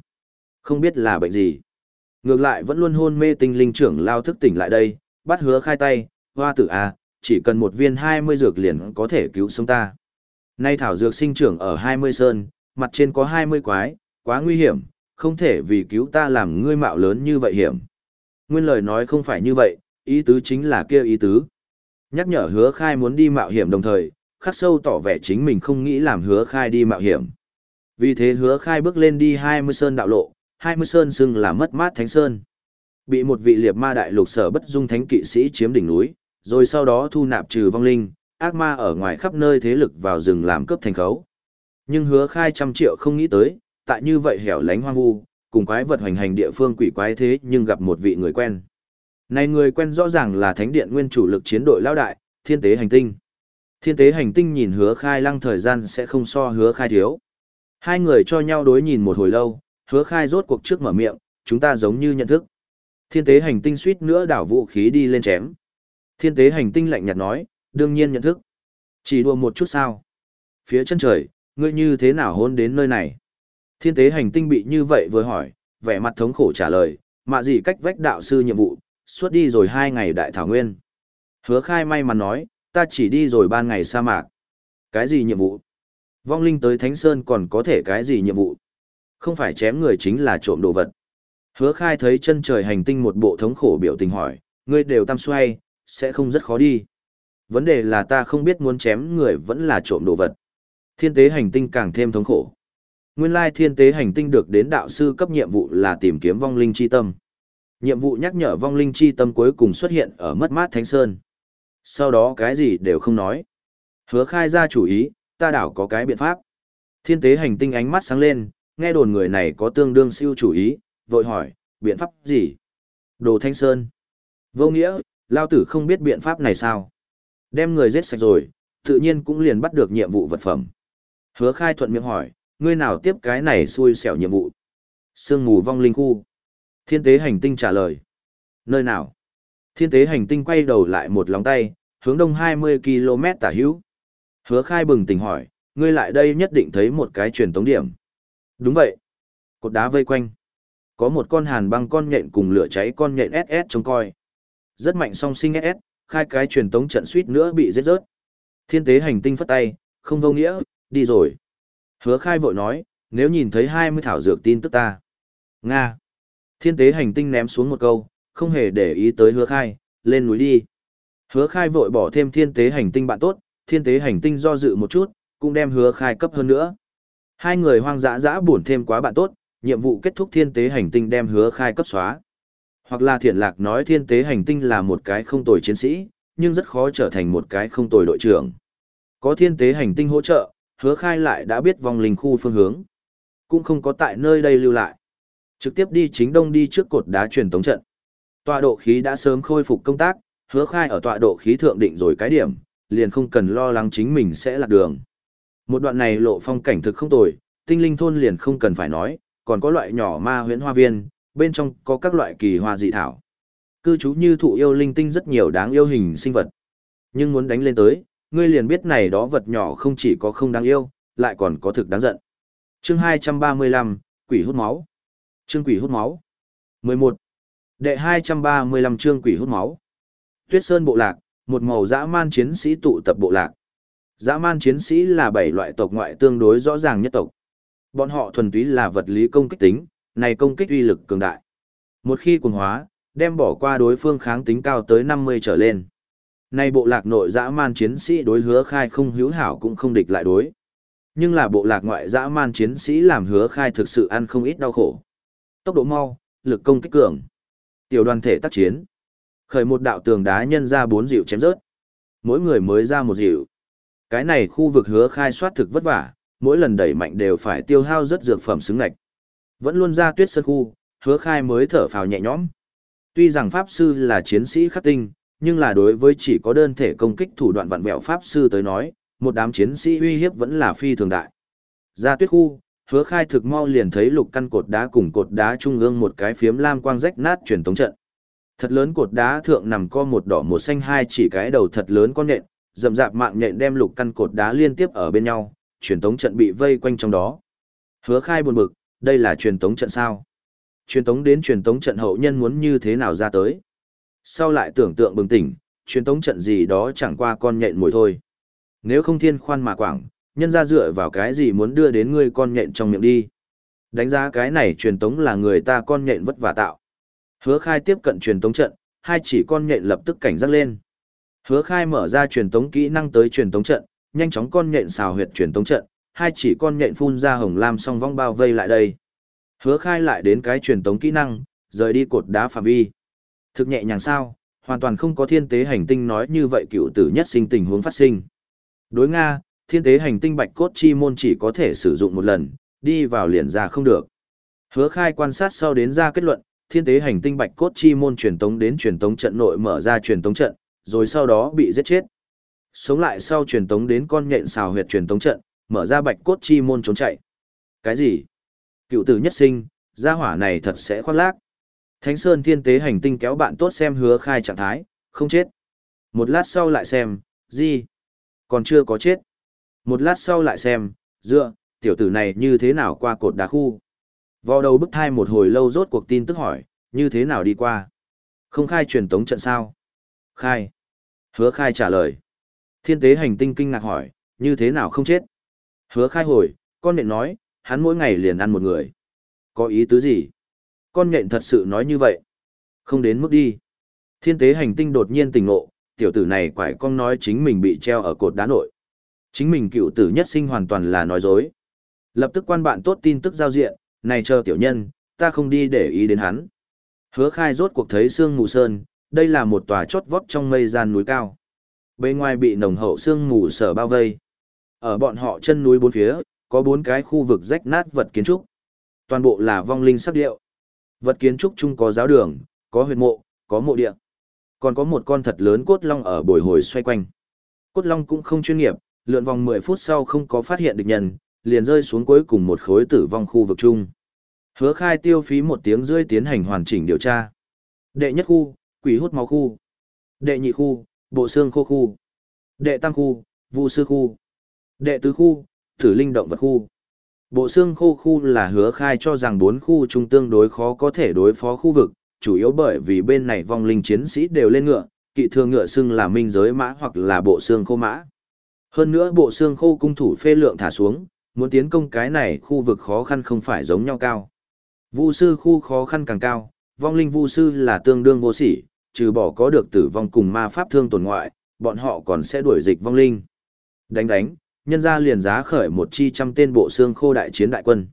Không biết là bệnh gì. Ngược lại vẫn luôn hôn mê tinh linh trưởng lao thức tỉnh lại đây, bắt hứa khai tay, hoa tử à, chỉ cần một viên 20 dược liền có thể cứu sống ta. Nay thảo dược sinh trưởng ở 20 sơn, mặt trên có 20 quái, quá nguy hiểm, không thể vì cứu ta làm ngươi mạo lớn như vậy hiểm. Nguyên lời nói không phải như vậy, ý tứ chính là kia ý tứ. Nhắc nhở hứa khai muốn đi mạo hiểm đồng thời, khắc sâu tỏ vẻ chính mình không nghĩ làm hứa khai đi mạo hiểm. Vì thế hứa khai bước lên đi 20 sơn đạo lộ, 20 sơn xưng là mất mát thánh sơn. Bị một vị liệt ma đại lục sở bất dung thánh kỵ sĩ chiếm đỉnh núi, rồi sau đó thu nạp trừ vong linh, ác ma ở ngoài khắp nơi thế lực vào rừng làm cướp thành khấu. Nhưng hứa khai trăm triệu không nghĩ tới, tại như vậy hẻo lánh hoang vu, cùng quái vật hoành hành địa phương quỷ quái thế nhưng gặp một vị người quen. Này người quen rõ ràng là thánh điện nguyên chủ lực chiến đội lao đại, thiên tế hành tinh. Thiên tế hành tinh nhìn hứa khai lăng thời gian sẽ không so hứa khai thiếu. Hai người cho nhau đối nhìn một hồi lâu, hứa khai rốt cuộc trước mở miệng, chúng ta giống như nhận thức. Thiên tế hành tinh suýt nữa đảo vũ khí đi lên chém. Thiên tế hành tinh lạnh nhạt nói, đương nhiên nhận thức. Chỉ đùa một chút sao. Phía chân trời, ngươi như thế nào hôn đến nơi này? Thiên tế hành tinh bị như vậy vừa hỏi, vẻ mặt thống khổ trả lời, mạ gì cách vách đạo sư nhiệm vụ, suốt đi rồi hai ngày đại thảo nguyên. Hứa khai may mắn nói, ta chỉ đi rồi ban ngày sa mạc. Cái gì nhiệm vụ? Vong linh tới Thánh Sơn còn có thể cái gì nhiệm vụ? Không phải chém người chính là trộm đồ vật. Hứa khai thấy chân trời hành tinh một bộ thống khổ biểu tình hỏi, ngươi đều tam xoay, sẽ không rất khó đi. Vấn đề là ta không biết muốn chém người vẫn là trộm đồ vật. Thiên tế hành tinh càng thêm thống khổ. Nguyên lai thiên tế hành tinh được đến đạo sư cấp nhiệm vụ là tìm kiếm vong linh chi tâm. Nhiệm vụ nhắc nhở vong linh chi tâm cuối cùng xuất hiện ở mất mát Thánh Sơn. Sau đó cái gì đều không nói. Hứa khai ra chủ ý, ta đảo có cái biện pháp. Thiên tế hành tinh ánh mắt sáng lên, nghe đồn người này có tương đương siêu chủ ý, vội hỏi, biện pháp gì? Đồ Thanh Sơn. Vô nghĩa, lao tử không biết biện pháp này sao? Đem người giết sạch rồi, tự nhiên cũng liền bắt được nhiệm vụ vật phẩm. Hứa khai thuận miệng hỏi, ngươi nào tiếp cái này xui xẻo nhiệm vụ? Sương mù vong linh khu. Thiên tế hành tinh trả lời. Nơi nào? Thiên tế hành tinh quay đầu lại một lòng tay, hướng đông 20 km tả hữu. Hứa khai bừng tỉnh hỏi, ngươi lại đây nhất định thấy một cái truyền tống điểm. Đúng vậy. Cột đá vây quanh. Có một con hàn băng con nhện cùng lửa cháy con nhện SS trông coi. Rất mạnh song sinh SS, khai cái truyền tống trận suýt nữa bị giết rớt. Thiên tế hành tinh phất tay, không vô nghĩa, đi rồi. Hứa khai vội nói, nếu nhìn thấy 20 thảo dược tin tức ta. Nga. Thiên tế hành tinh ném xuống một câu, không hề để ý tới hứa khai, lên núi đi. Hứa khai vội bỏ thêm thiên tế hành tinh bạn tốt, thiên tế hành tinh do dự một chút, cũng đem hứa khai cấp hơn nữa. Hai người hoang dã dã buồn thêm quá bạn tốt, nhiệm vụ kết thúc thiên tế hành tinh đem hứa khai cấp xóa. Hoặc là thiện lạc nói thiên tế hành tinh là một cái không tồi chiến sĩ, nhưng rất khó trở thành một cái không tồi đội trưởng. Có thiên tế hành tinh hỗ trợ, hứa khai lại đã biết vòng linh khu phương hướng. Cũng không có tại nơi đây lưu lại. Trực tiếp đi chính đông đi trước cột đá truyền tống trận. Tọa độ khí đã sớm khôi phục công tác, hứa khai ở tọa độ khí thượng định rồi cái điểm, liền không cần lo lắng chính mình sẽ lạc đường. Một đoạn này lộ phong cảnh thực không tồi, tinh linh thôn liền không cần phải nói, còn có loại nhỏ ma huyễn hoa viên, bên trong có các loại kỳ hoa dị thảo. Cư trú như thụ yêu linh tinh rất nhiều đáng yêu hình sinh vật. Nhưng muốn đánh lên tới, ngươi liền biết này đó vật nhỏ không chỉ có không đáng yêu, lại còn có thực đáng giận. Chương 235, Quỷ hút máu. Chương Quỷ hút máu. 11. Đệ 235 chương Quỷ hút máu. Tuyết Sơn bộ lạc, một màu dã man chiến sĩ tụ tập bộ lạc. Dã man chiến sĩ là bảy loại tộc ngoại tương đối rõ ràng nhất tộc. Bọn họ thuần túy là vật lý công kích tính, này công kích uy lực cường đại. Một khi cuồng hóa, đem bỏ qua đối phương kháng tính cao tới 50 trở lên. Này bộ lạc nội dã man chiến sĩ đối hứa khai không hữu hảo cũng không địch lại đối. Nhưng là bộ lạc ngoại dã man chiến sĩ làm hứa khai thực sự ăn không ít đau khổ. Tốc độ mau, lực công kích cường. Tiểu đoàn thể tác chiến. Khởi một đạo tường đá nhân ra bốn dịu chém rớt. Mỗi người mới ra một dịu. Cái này khu vực hứa khai soát thực vất vả, mỗi lần đẩy mạnh đều phải tiêu hao rất dược phẩm xứng ngạch. Vẫn luôn ra tuyết sơn khu, hứa khai mới thở phào nhẹ nhõm. Tuy rằng Pháp Sư là chiến sĩ khắc tinh, nhưng là đối với chỉ có đơn thể công kích thủ đoạn vặn vẹo Pháp Sư tới nói, một đám chiến sĩ uy hiếp vẫn là phi thường đại. Ra tuyết khu, hứa khai thực mau liền thấy lục căn cột đá cùng cột đá trung ương một cái phiếm lam quang rách nát truyền tống trận. Thật lớn cột đá thượng nằm co một đỏ một xanh hai chỉ cái đầu thật lớn con nện, dầm dạp mạng nhện đem lục căn cột đá liên tiếp ở bên nhau, truyền tống trận bị vây quanh trong đó. Hứa khai buồn bực, đây là truyền tống trận sao? Truyền tống đến truyền tống trận hậu nhân muốn như thế nào ra tới? Sau lại tưởng tượng bừng tỉnh, truyền tống trận gì đó chẳng qua con nhện mùi thôi. Nếu không thiên khoan mà quảng, nhân ra dựa vào cái gì muốn đưa đến ngươi con nhện trong miệng đi. Đánh giá cái này truyền tống là người ta con nhện vất vả tạo. Hứa khai tiếp cận truyền tống trận, hai chỉ con nhện lập tức cảnh giác lên. Hứa khai mở ra truyền tống kỹ năng tới truyền tống trận, nhanh chóng con nhện xào huyệt truyền tống trận, hai chỉ con nhện phun ra hồng lam song vong bao vây lại đây. Hứa khai lại đến cái truyền tống kỹ năng, rời đi cột đá phạm vi. Thực nhẹ nhàng sao, hoàn toàn không có thiên tế hành tinh nói như vậy cựu tử nhất sinh tình huống phát sinh. Đối Nga, thiên tế hành tinh bạch cốt chi môn chỉ có thể sử dụng một lần, đi vào liền ra không được. Hứa khai quan sát sau đến ra kết luận, thiên tế hành tinh bạch cốt chi môn truyền tống đến truyền tống trận nội mở ra truyền tống trận, rồi sau đó bị giết chết. Sống lại sau truyền tống đến con nhện xào huyệt truyền tống trận, mở ra bạch cốt chi môn trốn chạy. Cái gì? Cựu tử nhất sinh, gia hỏa này thật sẽ khoác lác. Thánh Sơn thiên tế hành tinh kéo bạn tốt xem hứa khai trạng thái, không chết. Một lát sau lại xem, gì? Còn chưa có chết. Một lát sau lại xem, dựa, tiểu tử này như thế nào qua cột đá khu. Vào đầu bức thai một hồi lâu rốt cuộc tin tức hỏi, như thế nào đi qua. Không khai truyền tống trận sao? Khai. Hứa khai trả lời. Thiên tế hành tinh kinh ngạc hỏi, như thế nào không chết? Hứa khai hồi, con nện nói, hắn mỗi ngày liền ăn một người. Có ý tứ gì? Con nện thật sự nói như vậy. Không đến mức đi. Thiên tế hành tinh đột nhiên tỉnh ngộ, tiểu tử này quải con nói chính mình bị treo ở cột đá nội. Chính mình cựu tử nhất sinh hoàn toàn là nói dối. Lập tức quan bạn tốt tin tức giao diện, này chờ tiểu nhân, ta không đi để ý đến hắn. Hứa khai rốt cuộc thấy sương mù sơn, đây là một tòa chót vót trong mây gian núi cao. Bên ngoài bị nồng hậu sương mù sở bao vây. Ở bọn họ chân núi bốn phía, có bốn cái khu vực rách nát vật kiến trúc. Toàn bộ là vong linh sắc điệu. Vật kiến trúc chung có giáo đường, có huyệt mộ, có mộ địa. Còn có một con thật lớn cốt long ở bồi hồi xoay quanh. Cốt long cũng không chuyên nghiệp, lượn vòng 10 phút sau không có phát hiện được nhân, liền rơi xuống cuối cùng một khối tử vong khu vực chung. Hứa khai tiêu phí một tiếng rưỡi tiến hành hoàn chỉnh điều tra. Đệ nhất khu, quỷ hút máu khu. Đệ nhị khu, bộ xương khô khu. Đệ tam khu, vụ sư khu. Đệ tứ khu, thử linh động vật khu. Bộ xương khô khu là hứa khai cho rằng bốn khu trung tương đối khó có thể đối phó khu vực, chủ yếu bởi vì bên này vong linh chiến sĩ đều lên ngựa, kỵ thương ngựa xưng là minh giới mã hoặc là bộ xương khô mã. Hơn nữa bộ xương khô cung thủ phê lượng thả xuống, muốn tiến công cái này khu vực khó khăn không phải giống nhau cao. Vu sư khu khó khăn càng cao, vong linh vu sư là tương đương vô sỉ, trừ bỏ có được tử vong cùng ma pháp thương tổn ngoại, bọn họ còn sẽ đuổi dịch vong linh. Đánh đánh, nhân ra liền giá khởi một chi trăm tên bộ xương khô đại chiến đại quân.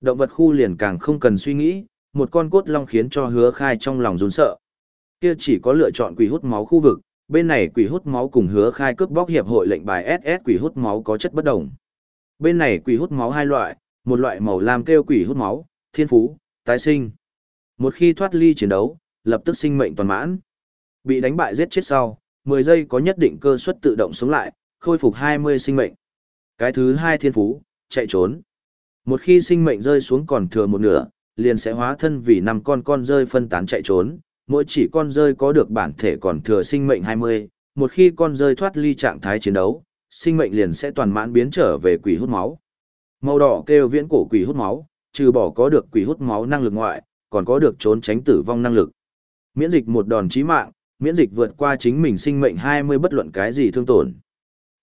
Động vật khu liền càng không cần suy nghĩ, một con cốt long khiến cho hứa khai trong lòng run sợ. Kia chỉ có lựa chọn quỷ hút máu khu vực, bên này quỷ hút máu cùng hứa khai cướp bóc hiệp hội lệnh bài SS quỷ hút máu có chất bất đồng. Bên này quỷ hút máu hai loại, một loại màu lam kêu quỷ hút máu, thiên phú, tái sinh. Một khi thoát ly chiến đấu, lập tức sinh mệnh toàn mãn. Bị đánh bại giết chết sau, 10 giây có nhất định cơ suất tự động sống lại, khôi phục 20 sinh mệnh. Cái thứ hai thiên phú, chạy trốn. Một khi sinh mệnh rơi xuống còn thừa một nửa, liền sẽ hóa thân vì năm con con rơi phân tán chạy trốn, mỗi chỉ con rơi có được bản thể còn thừa sinh mệnh 20, một khi con rơi thoát ly trạng thái chiến đấu, sinh mệnh liền sẽ toàn mãn biến trở về quỷ hút máu. Màu đỏ kêu viễn cổ quỷ hút máu, trừ bỏ có được quỷ hút máu năng lực ngoại, còn có được trốn tránh tử vong năng lực. Miễn dịch một đòn chí mạng, miễn dịch vượt qua chính mình sinh mệnh 20 bất luận cái gì thương tổn.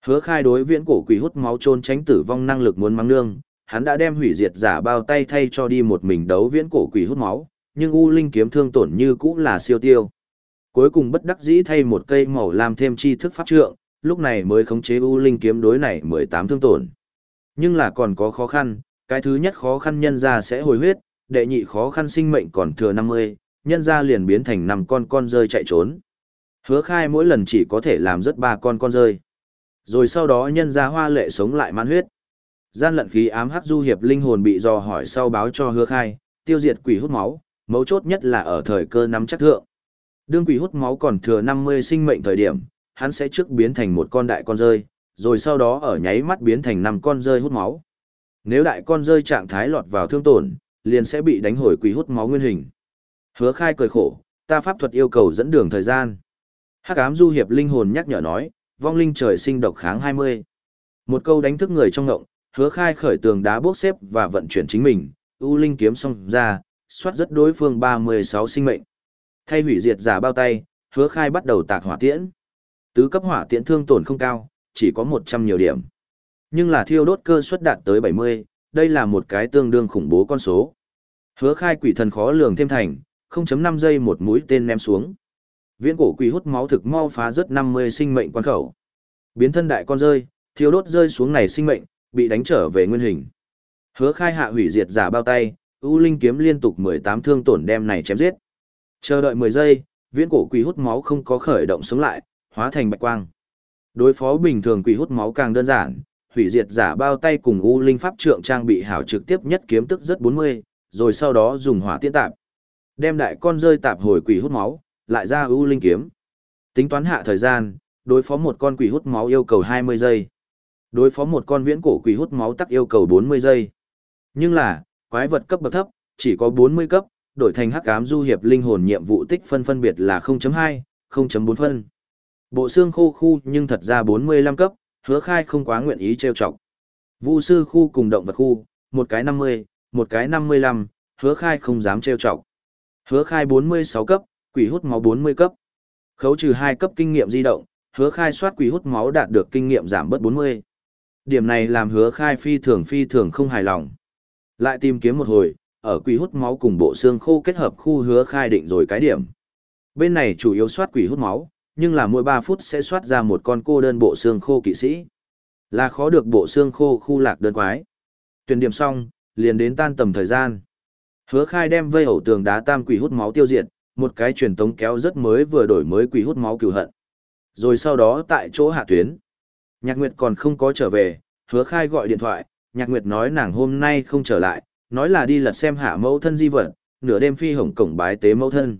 Hứa khai đối viễn cổ quỷ hút máu trôn tránh tử vong năng lực muốn mang nương, hắn đã đem hủy diệt giả bao tay thay cho đi một mình đấu viễn cổ quỷ hút máu, nhưng U Linh kiếm thương tổn như cũ là siêu tiêu. Cuối cùng bất đắc dĩ thay một cây màu làm thêm chi thức pháp trượng, lúc này mới khống chế U Linh kiếm đối này 18 thương tổn. Nhưng là còn có khó khăn, cái thứ nhất khó khăn nhân ra sẽ hồi huyết, đệ nhị khó khăn sinh mệnh còn thừa 50, nhân ra liền biến thành 5 con con rơi chạy trốn. Hứa khai mỗi lần chỉ có thể làm rất ba con con rơi. Rồi sau đó nhân ra hoa lệ sống lại man huyết. Gian lận khí ám hắc du hiệp linh hồn bị dò hỏi sau báo cho hứa khai, tiêu diệt quỷ hút máu, mấu chốt nhất là ở thời cơ nắm chắc thượng. Đương quỷ hút máu còn thừa 50 sinh mệnh thời điểm, hắn sẽ trước biến thành một con đại con rơi, rồi sau đó ở nháy mắt biến thành 5 con rơi hút máu. Nếu đại con rơi trạng thái lọt vào thương tổn, liền sẽ bị đánh hồi quỷ hút máu nguyên hình. Hứa khai cười khổ, ta pháp thuật yêu cầu dẫn đường thời gian. Hắc ám du hiệp linh hồn nhắc nhở nói, vong linh trời sinh độc kháng 20. Một câu đánh thức người trong ngộng, hứa khai khởi tường đá bốc xếp và vận chuyển chính mình, U Linh kiếm xong ra, soát rất đối phương 36 sinh mệnh. Thay hủy diệt giả bao tay, hứa khai bắt đầu tạc hỏa tiễn. Tứ cấp hỏa tiễn thương tổn không cao, chỉ có 100 nhiều điểm. Nhưng là thiêu đốt cơ suất đạt tới 70, đây là một cái tương đương khủng bố con số. Hứa khai quỷ thần khó lường thêm thành, 0.5 giây một mũi tên ném xuống. Viễn cổ quỷ hút máu thực mau phá rất 50 sinh mệnh quan khẩu. Biến thân đại con rơi, thiếu đốt rơi xuống này sinh mệnh, bị đánh trở về nguyên hình. Hứa khai hạ hủy diệt giả bao tay, U Linh kiếm liên tục 18 thương tổn đem này chém giết. Chờ đợi 10 giây, viễn cổ quỷ hút máu không có khởi động sống lại, hóa thành bạch quang. Đối phó bình thường quỷ hút máu càng đơn giản, hủy diệt giả bao tay cùng U Linh pháp trượng trang bị hảo trực tiếp nhất kiếm tức rất 40, rồi sau đó dùng hỏa tiễn tạp. Đem đại con rơi tạp hồi quỷ hút máu, lại ra ưu Linh kiếm. Tính toán hạ thời gian, đối phó một con quỷ hút máu yêu cầu 20 giây. Đối phó một con viễn cổ quỷ hút máu tắc yêu cầu 40 giây. Nhưng là, quái vật cấp bậc thấp, chỉ có 40 cấp, đổi thành hắc ám du hiệp linh hồn nhiệm vụ tích phân phân biệt là 0.2, 0.4 phân. Bộ xương khô khu nhưng thật ra 45 cấp, hứa khai không quá nguyện ý trêu chọc. Vu sư khu cùng động vật khu, một cái 50, một cái 55, hứa khai không dám trêu chọc. Hứa khai 46 cấp, quỷ hút máu 40 cấp. Khấu trừ 2 cấp kinh nghiệm di động, hứa khai soát quỷ hút máu đạt được kinh nghiệm giảm bớt 40. Điểm này làm hứa khai phi thường phi thường không hài lòng. Lại tìm kiếm một hồi, ở quỷ hút máu cùng bộ xương khô kết hợp khu hứa khai định rồi cái điểm. Bên này chủ yếu soát quỷ hút máu, nhưng là mỗi 3 phút sẽ soát ra một con cô đơn bộ xương khô kỵ sĩ. Là khó được bộ xương khô khu lạc đơn quái. Tuyển điểm xong, liền đến tan tầm thời gian. Hứa khai đem vây hậu tường đá tam quỷ hút máu tiêu diệt, một cái truyền tống kéo rất mới vừa đổi mới quỷ hút máu cửu hận. Rồi sau đó tại chỗ hạ tuyến. Nhạc Nguyệt còn không có trở về, hứa khai gọi điện thoại, Nhạc Nguyệt nói nàng hôm nay không trở lại, nói là đi lật xem hạ mẫu thân di vật, nửa đêm phi hồng cổng bái tế mẫu thân.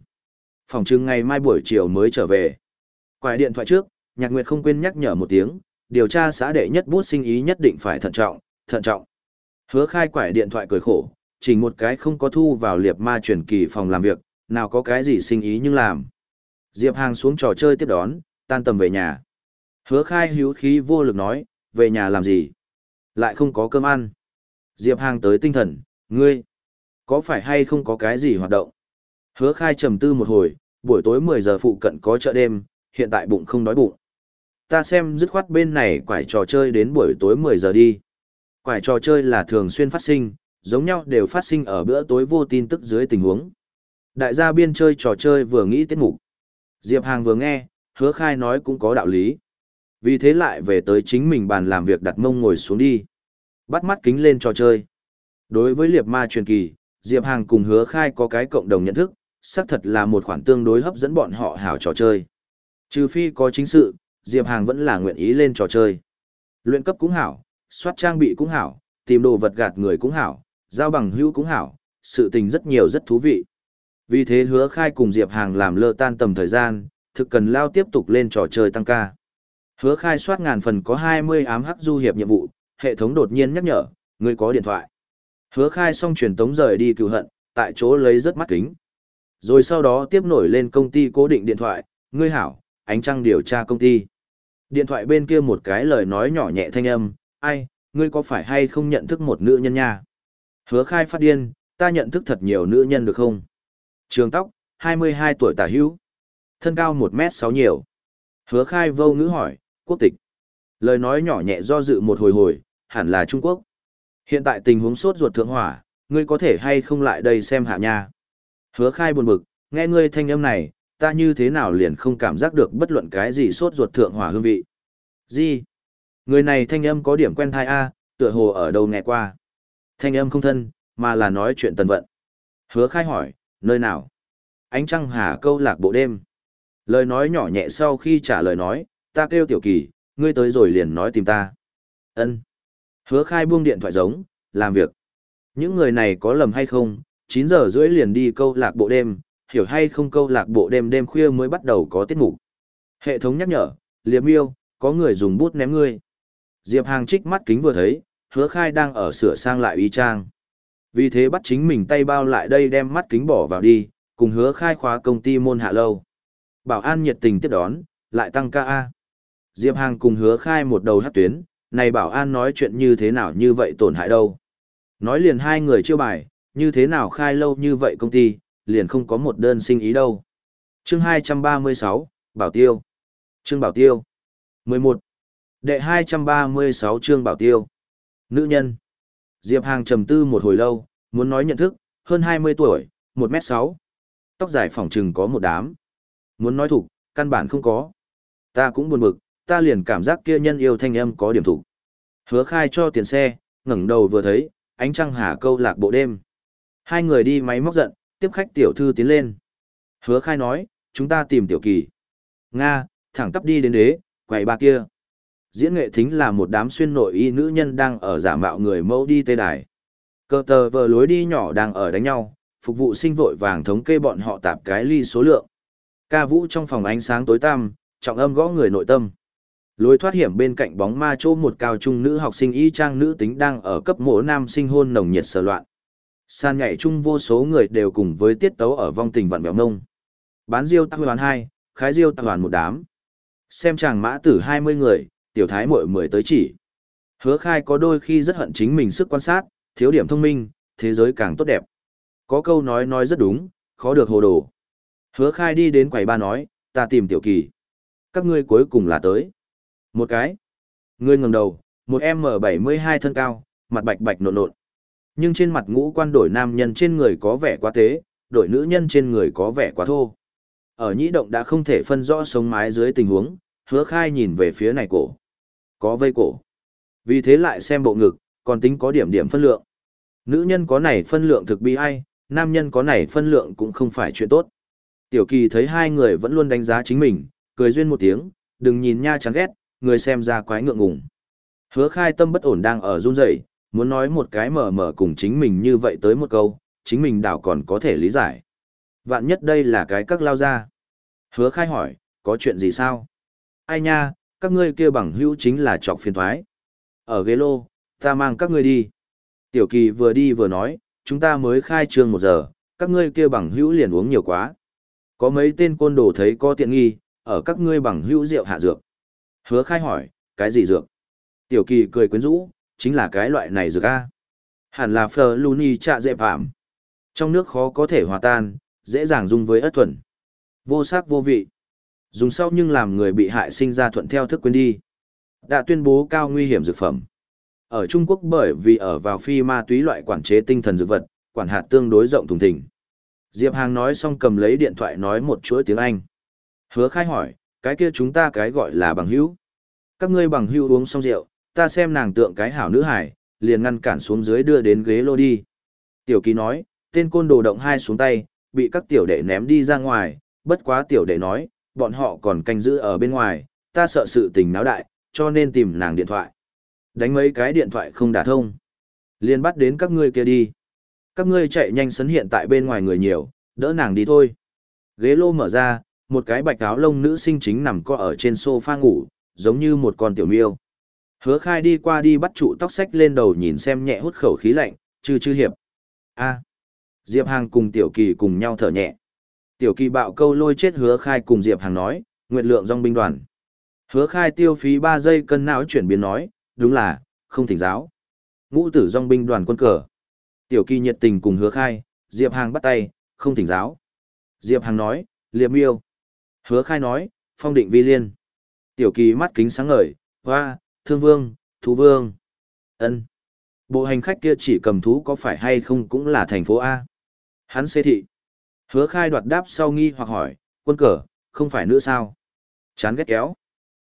Phòng trưng ngày mai buổi chiều mới trở về. Quài điện thoại trước, Nhạc Nguyệt không quên nhắc nhở một tiếng, điều tra xã đệ nhất bút sinh ý nhất định phải thận trọng, thận trọng. Hứa khai quải điện thoại cười khổ, chỉ một cái không có thu vào liệp ma truyền kỳ phòng làm việc, nào có cái gì sinh ý nhưng làm. Diệp Hàng xuống trò chơi tiếp đón, tan tầm về nhà. Hứa khai hữu khí vô lực nói, về nhà làm gì? Lại không có cơm ăn. Diệp Hàng tới tinh thần, ngươi, có phải hay không có cái gì hoạt động? Hứa khai trầm tư một hồi, buổi tối 10 giờ phụ cận có chợ đêm, hiện tại bụng không đói bụng. Ta xem dứt khoát bên này quải trò chơi đến buổi tối 10 giờ đi. Quải trò chơi là thường xuyên phát sinh, giống nhau đều phát sinh ở bữa tối vô tin tức dưới tình huống. Đại gia biên chơi trò chơi vừa nghĩ tiết mục. Diệp Hàng vừa nghe, hứa khai nói cũng có đạo lý. Vì thế lại về tới chính mình bàn làm việc đặt mông ngồi xuống đi. Bắt mắt kính lên trò chơi. Đối với liệp ma truyền kỳ, Diệp Hàng cùng hứa khai có cái cộng đồng nhận thức, xác thật là một khoản tương đối hấp dẫn bọn họ hảo trò chơi. Trừ phi có chính sự, Diệp Hàng vẫn là nguyện ý lên trò chơi. Luyện cấp cũng hảo, soát trang bị cũng hảo, tìm đồ vật gạt người cũng hảo, giao bằng hữu cũng hảo, sự tình rất nhiều rất thú vị. Vì thế hứa khai cùng Diệp Hàng làm lơ tan tầm thời gian, thực cần lao tiếp tục lên trò chơi tăng ca. Hứa khai soát ngàn phần có 20 ám hắc du hiệp nhiệm vụ, hệ thống đột nhiên nhắc nhở, người có điện thoại. Hứa khai xong truyền tống rời đi cựu hận, tại chỗ lấy rất mắt kính. Rồi sau đó tiếp nổi lên công ty cố định điện thoại, ngươi hảo, ánh trăng điều tra công ty. Điện thoại bên kia một cái lời nói nhỏ nhẹ thanh âm, ai, ngươi có phải hay không nhận thức một nữ nhân nha? Hứa khai phát điên, ta nhận thức thật nhiều nữ nhân được không? Trường tóc, 22 tuổi tả hữu. Thân cao 1m6 nhiều. Hứa khai vô ngữ hỏi, quốc tịch. Lời nói nhỏ nhẹ do dự một hồi hồi, hẳn là Trung Quốc. Hiện tại tình huống sốt ruột thượng hỏa, ngươi có thể hay không lại đây xem hạ nha. Hứa khai buồn bực, nghe ngươi thanh âm này, ta như thế nào liền không cảm giác được bất luận cái gì sốt ruột thượng hỏa hương vị. Gì? Người này thanh âm có điểm quen thai A, tựa hồ ở đâu nghe qua. Thanh âm không thân, mà là nói chuyện tần vận. Hứa khai hỏi, nơi nào? Ánh trăng hà câu lạc bộ đêm. Lời nói nhỏ nhẹ sau khi trả lời nói, ta kêu tiểu kỳ, ngươi tới rồi liền nói tìm ta. ân Hứa khai buông điện thoại giống, làm việc. Những người này có lầm hay không, 9 giờ rưỡi liền đi câu lạc bộ đêm, hiểu hay không câu lạc bộ đêm đêm khuya mới bắt đầu có tiết mục. Hệ thống nhắc nhở, liệp yêu, có người dùng bút ném ngươi. Diệp Hàng trích mắt kính vừa thấy, hứa khai đang ở sửa sang lại y trang. Vì thế bắt chính mình tay bao lại đây đem mắt kính bỏ vào đi, cùng hứa khai khóa công ty môn hạ lâu. Bảo an nhiệt tình tiếp đón, lại tăng ca A. Diệp Hàng cùng hứa khai một đầu hát tuyến, này bảo an nói chuyện như thế nào như vậy tổn hại đâu. Nói liền hai người chiêu bài, như thế nào khai lâu như vậy công ty, liền không có một đơn sinh ý đâu. Chương 236, Bảo Tiêu. Chương Bảo Tiêu. 11. Đệ 236 chương Bảo Tiêu. Nữ nhân. Diệp Hàng trầm tư một hồi lâu, muốn nói nhận thức, hơn 20 tuổi, 1m6. Tóc dài phỏng trừng có một đám. Muốn nói thủ, căn bản không có. Ta cũng buồn bực, ta liền cảm giác kia nhân yêu thanh âm có điểm thủ. Hứa khai cho tiền xe, ngẩng đầu vừa thấy, ánh trăng hà câu lạc bộ đêm. Hai người đi máy móc giận, tiếp khách tiểu thư tiến lên. Hứa khai nói, chúng ta tìm tiểu kỳ. Nga, thẳng tắp đi đến đế, quầy ba kia. Diễn nghệ thính là một đám xuyên nội y nữ nhân đang ở giả mạo người mẫu đi tê đài. Cơ tờ vờ lối đi nhỏ đang ở đánh nhau, phục vụ sinh vội vàng thống kê bọn họ tạp cái ly số lượng. Ca vũ trong phòng ánh sáng tối tăm, trọng âm gõ người nội tâm. Lối thoát hiểm bên cạnh bóng ma chỗ một cao trung nữ học sinh y trang nữ tính đang ở cấp mộ nam sinh hôn nồng nhiệt sờ loạn. San nhảy chung vô số người đều cùng với tiết tấu ở vong tình vặn bèo nông. Bán diêu tắc hoàn hai, khái diêu tắc hoàn một đám. Xem chàng mã tử hai mươi người, tiểu thái muội mười tới chỉ. Hứa khai có đôi khi rất hận chính mình sức quan sát, thiếu điểm thông minh, thế giới càng tốt đẹp. Có câu nói nói rất đúng, khó được hồ đồ. Hứa khai đi đến quầy ba nói, ta tìm tiểu kỳ. Các ngươi cuối cùng là tới. Một cái. Ngươi ngẩng đầu, Một M72 thân cao, mặt bạch bạch nộn nộn. Nhưng trên mặt ngũ quan đổi nam nhân trên người có vẻ quá tế, đổi nữ nhân trên người có vẻ quá thô. Ở nhĩ động đã không thể phân rõ sống mái dưới tình huống, hứa khai nhìn về phía này cổ. Có vây cổ. Vì thế lại xem bộ ngực, còn tính có điểm điểm phân lượng. Nữ nhân có này phân lượng thực bi ai, nam nhân có này phân lượng cũng không phải chuyện tốt. Tiểu kỳ thấy hai người vẫn luôn đánh giá chính mình, cười duyên một tiếng, đừng nhìn nha chán ghét, người xem ra quái ngượng ngùng. Hứa khai tâm bất ổn đang ở run rẩy muốn nói một cái mở mở cùng chính mình như vậy tới một câu, chính mình đảo còn có thể lý giải. Vạn nhất đây là cái các lao ra. Hứa khai hỏi, có chuyện gì sao? Ai nha, các ngươi kia bằng hữu chính là trọc phiền thoái. Ở ghế lô, ta mang các ngươi đi. Tiểu kỳ vừa đi vừa nói, chúng ta mới khai trương một giờ, các ngươi kia bằng hữu liền uống nhiều quá. Có mấy tên côn đồ thấy có tiện nghi, ở các ngươi bằng hữu rượu hạ dược. Hứa khai hỏi, cái gì dược? Tiểu kỳ cười quyến rũ, chính là cái loại này dược A. Hẳn là phờ luni trạ dễ phạm. Trong nước khó có thể hòa tan, dễ dàng dung với ất thuần. Vô sắc vô vị. Dùng sau nhưng làm người bị hại sinh ra thuận theo thức quên đi. Đã tuyên bố cao nguy hiểm dược phẩm. Ở Trung Quốc bởi vì ở vào phi ma túy loại quản chế tinh thần dược vật, quản hạt tương đối rộng thùng thình. Diệp Hàng nói xong cầm lấy điện thoại nói một chuỗi tiếng Anh. Hứa khai hỏi, cái kia chúng ta cái gọi là bằng hữu. Các ngươi bằng hữu uống xong rượu, ta xem nàng tượng cái hảo nữ hải, liền ngăn cản xuống dưới đưa đến ghế lô đi. Tiểu ký nói, tên côn đồ động hai xuống tay, bị các tiểu đệ ném đi ra ngoài, bất quá tiểu đệ nói, bọn họ còn canh giữ ở bên ngoài, ta sợ sự tình náo đại, cho nên tìm nàng điện thoại. Đánh mấy cái điện thoại không đả thông. Liên bắt đến các ngươi kia đi. Các ngươi chạy nhanh sấn hiện tại bên ngoài người nhiều, đỡ nàng đi thôi. Ghế lô mở ra, một cái bạch áo lông nữ sinh chính nằm co ở trên sofa ngủ, giống như một con tiểu miêu. Hứa khai đi qua đi bắt trụ tóc sách lên đầu nhìn xem nhẹ hút khẩu khí lạnh, chư chư hiệp. a Diệp Hàng cùng Tiểu Kỳ cùng nhau thở nhẹ. Tiểu Kỳ bạo câu lôi chết hứa khai cùng Diệp Hàng nói, nguyện lượng dòng binh đoàn. Hứa khai tiêu phí 3 giây cân não chuyển biến nói, đúng là, không thỉnh giáo. Ngũ tử dòng binh đoàn quân cờ. Tiểu Kỳ nhiệt tình cùng hứa khai, Diệp Hàng bắt tay, không thỉnh giáo. Diệp Hàng nói, liệp miêu. Hứa khai nói, phong định vi liên. Tiểu Kỳ mắt kính sáng ngời, hoa, thương vương, thú vương. ân Bộ hành khách kia chỉ cầm thú có phải hay không cũng là thành phố A. Hắn xê thị. Hứa khai đoạt đáp sau nghi hoặc hỏi, quân cờ, không phải nữ sao? Chán ghét kéo.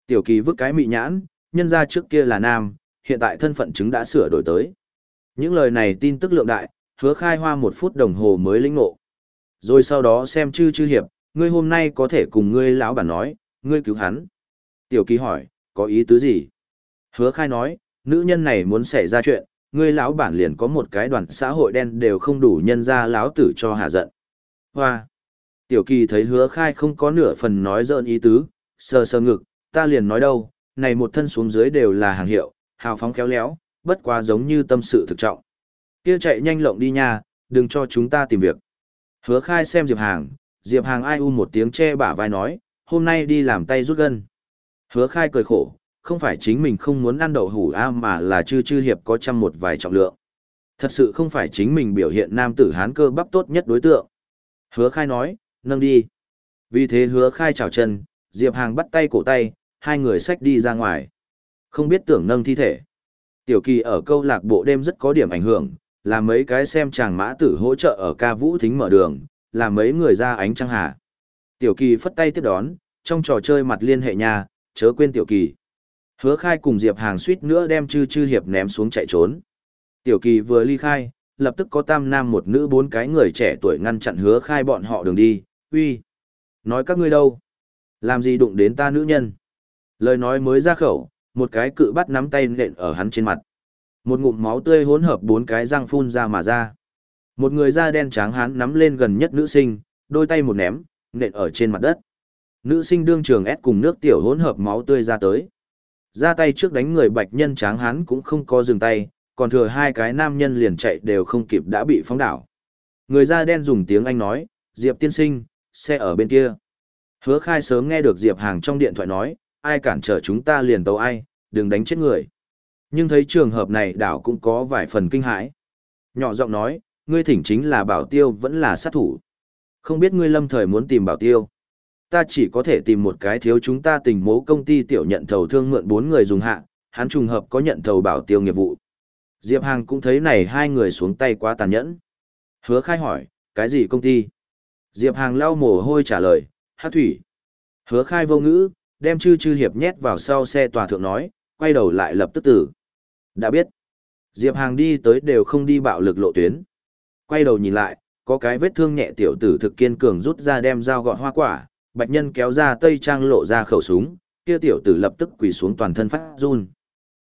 Tiểu kỳ vứt cái mị nhãn, nhân ra trước kia là nam, hiện tại thân phận chứng đã sửa đổi tới. Những lời này tin tức lượng đại, hứa khai hoa một phút đồng hồ mới lĩnh ngộ. Rồi sau đó xem chư chư hiệp, ngươi hôm nay có thể cùng ngươi lão bản nói, ngươi cứu hắn. Tiểu kỳ hỏi, có ý tứ gì? Hứa khai nói, nữ nhân này muốn xảy ra chuyện, ngươi lão bản liền có một cái đoàn xã hội đen đều không đủ nhân ra lão tử cho hạ giận. Hoa! Tiểu kỳ thấy hứa khai không có nửa phần nói dợn ý tứ, sờ sờ ngực, ta liền nói đâu, này một thân xuống dưới đều là hàng hiệu, hào phóng khéo léo, bất quá giống như tâm sự thực trọng. Kia chạy nhanh lộng đi nha, đừng cho chúng ta tìm việc. Hứa khai xem Diệp Hàng, Diệp Hàng ai u một tiếng che bả vai nói, hôm nay đi làm tay rút gân. Hứa khai cười khổ, không phải chính mình không muốn ăn đậu hủ a mà là chư chư hiệp có trăm một vài trọng lượng. Thật sự không phải chính mình biểu hiện nam tử hán cơ bắp tốt nhất đối tượng. Hứa khai nói, nâng đi. Vì thế hứa khai chào chân, Diệp Hàng bắt tay cổ tay, hai người xách đi ra ngoài. Không biết tưởng nâng thi thể. Tiểu kỳ ở câu lạc bộ đêm rất có điểm ảnh hưởng, là mấy cái xem chàng mã tử hỗ trợ ở ca vũ thính mở đường, là mấy người ra ánh trăng hà. Tiểu kỳ phất tay tiếp đón, trong trò chơi mặt liên hệ nhà, chớ quên tiểu kỳ. Hứa khai cùng Diệp Hàng suýt nữa đem chư chư hiệp ném xuống chạy trốn. Tiểu kỳ vừa ly khai, lập tức có tam nam một nữ bốn cái người trẻ tuổi ngăn chặn hứa khai bọn họ đường đi, uy Nói các ngươi đâu? Làm gì đụng đến ta nữ nhân? Lời nói mới ra khẩu, một cái cự bắt nắm tay nện ở hắn trên mặt. Một ngụm máu tươi hỗn hợp bốn cái răng phun ra mà ra. Một người da đen trắng hắn nắm lên gần nhất nữ sinh, đôi tay một ném, nện ở trên mặt đất. Nữ sinh đương trường ép cùng nước tiểu hỗn hợp máu tươi ra tới. Ra tay trước đánh người bạch nhân tráng hắn cũng không có dừng tay, còn thừa hai cái nam nhân liền chạy đều không kịp đã bị phóng đảo. Người da đen dùng tiếng Anh nói, Diệp tiên sinh, xe ở bên kia. Hứa khai sớm nghe được Diệp Hàng trong điện thoại nói, ai cản trở chúng ta liền tấu ai, đừng đánh chết người. Nhưng thấy trường hợp này đảo cũng có vài phần kinh hãi. Nhỏ giọng nói, ngươi thỉnh chính là bảo tiêu vẫn là sát thủ. Không biết ngươi lâm thời muốn tìm bảo tiêu ta chỉ có thể tìm một cái thiếu chúng ta tình mố công ty tiểu nhận thầu thương mượn bốn người dùng hạ, hắn trùng hợp có nhận thầu bảo tiêu nghiệp vụ. Diệp Hàng cũng thấy này hai người xuống tay quá tàn nhẫn. Hứa khai hỏi, cái gì công ty? Diệp Hàng lau mồ hôi trả lời, hát thủy. Hứa khai vô ngữ, đem chư chư hiệp nhét vào sau xe tòa thượng nói, quay đầu lại lập tức tử. Đã biết. Diệp Hàng đi tới đều không đi bạo lực lộ tuyến. Quay đầu nhìn lại, có cái vết thương nhẹ tiểu tử thực kiên cường rút ra đem dao gọt hoa quả, bạch nhân kéo ra tây trang lộ ra khẩu súng, kia tiểu tử lập tức quỳ xuống toàn thân phát run.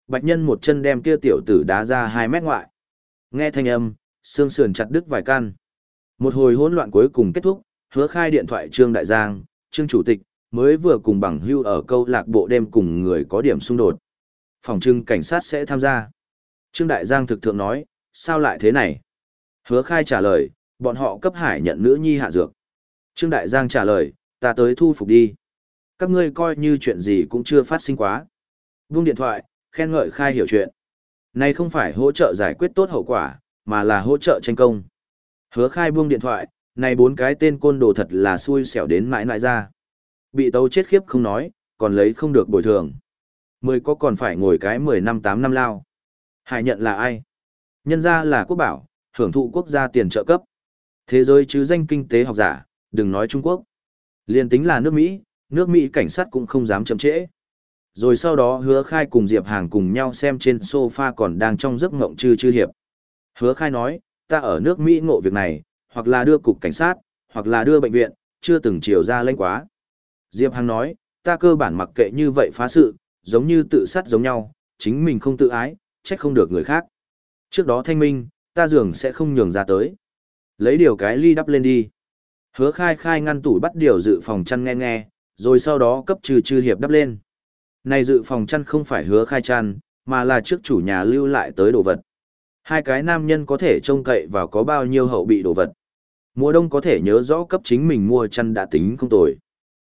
Bạch nhân một chân đem kia tiểu tử đá ra 2 mét ngoại. Nghe thanh âm, xương sườn chặt đứt vài căn. Một hồi hỗn loạn cuối cùng kết thúc, hứa khai điện thoại Trương Đại Giang, Trương Chủ tịch, mới vừa cùng bằng hưu ở câu lạc bộ đêm cùng người có điểm xung đột. Phòng trưng cảnh sát sẽ tham gia. Trương Đại Giang thực thượng nói, sao lại thế này? Hứa khai trả lời, bọn họ cấp hải nhận nữ nhi hạ dược. Trương Đại Giang trả lời, ta tới thu phục đi. Các ngươi coi như chuyện gì cũng chưa phát sinh quá. Vung điện thoại, khen ngợi khai hiểu chuyện. Này không phải hỗ trợ giải quyết tốt hậu quả, mà là hỗ trợ tranh công. Hứa khai buông điện thoại, này bốn cái tên côn đồ thật là xui xẻo đến mãi mãi ra. Bị tấu chết khiếp không nói, còn lấy không được bồi thường. Mười có còn phải ngồi cái 10 năm 8 năm lao. Hải nhận là ai? Nhân ra là quốc bảo, hưởng thụ quốc gia tiền trợ cấp. Thế giới chứ danh kinh tế học giả, đừng nói Trung Quốc. Liên tính là nước Mỹ, nước Mỹ cảnh sát cũng không dám chậm trễ. Rồi sau đó hứa khai cùng Diệp Hàng cùng nhau xem trên sofa còn đang trong giấc ngộng chư chư hiệp. Hứa khai nói, ta ở nước Mỹ ngộ việc này, hoặc là đưa cục cảnh sát, hoặc là đưa bệnh viện, chưa từng chiều ra lênh quá. Diệp Hàng nói, ta cơ bản mặc kệ như vậy phá sự, giống như tự sát giống nhau, chính mình không tự ái, trách không được người khác. Trước đó thanh minh, ta dường sẽ không nhường ra tới. Lấy điều cái ly đắp lên đi. Hứa khai khai ngăn tủ bắt điều dự phòng chăn nghe nghe, rồi sau đó cấp trừ trừ hiệp đắp lên. Này dự phòng chăn không phải hứa khai chăn, mà là trước chủ nhà lưu lại tới đồ vật. Hai cái nam nhân có thể trông cậy vào có bao nhiêu hậu bị đồ vật. Mùa đông có thể nhớ rõ cấp chính mình mua chăn đã tính không tồi.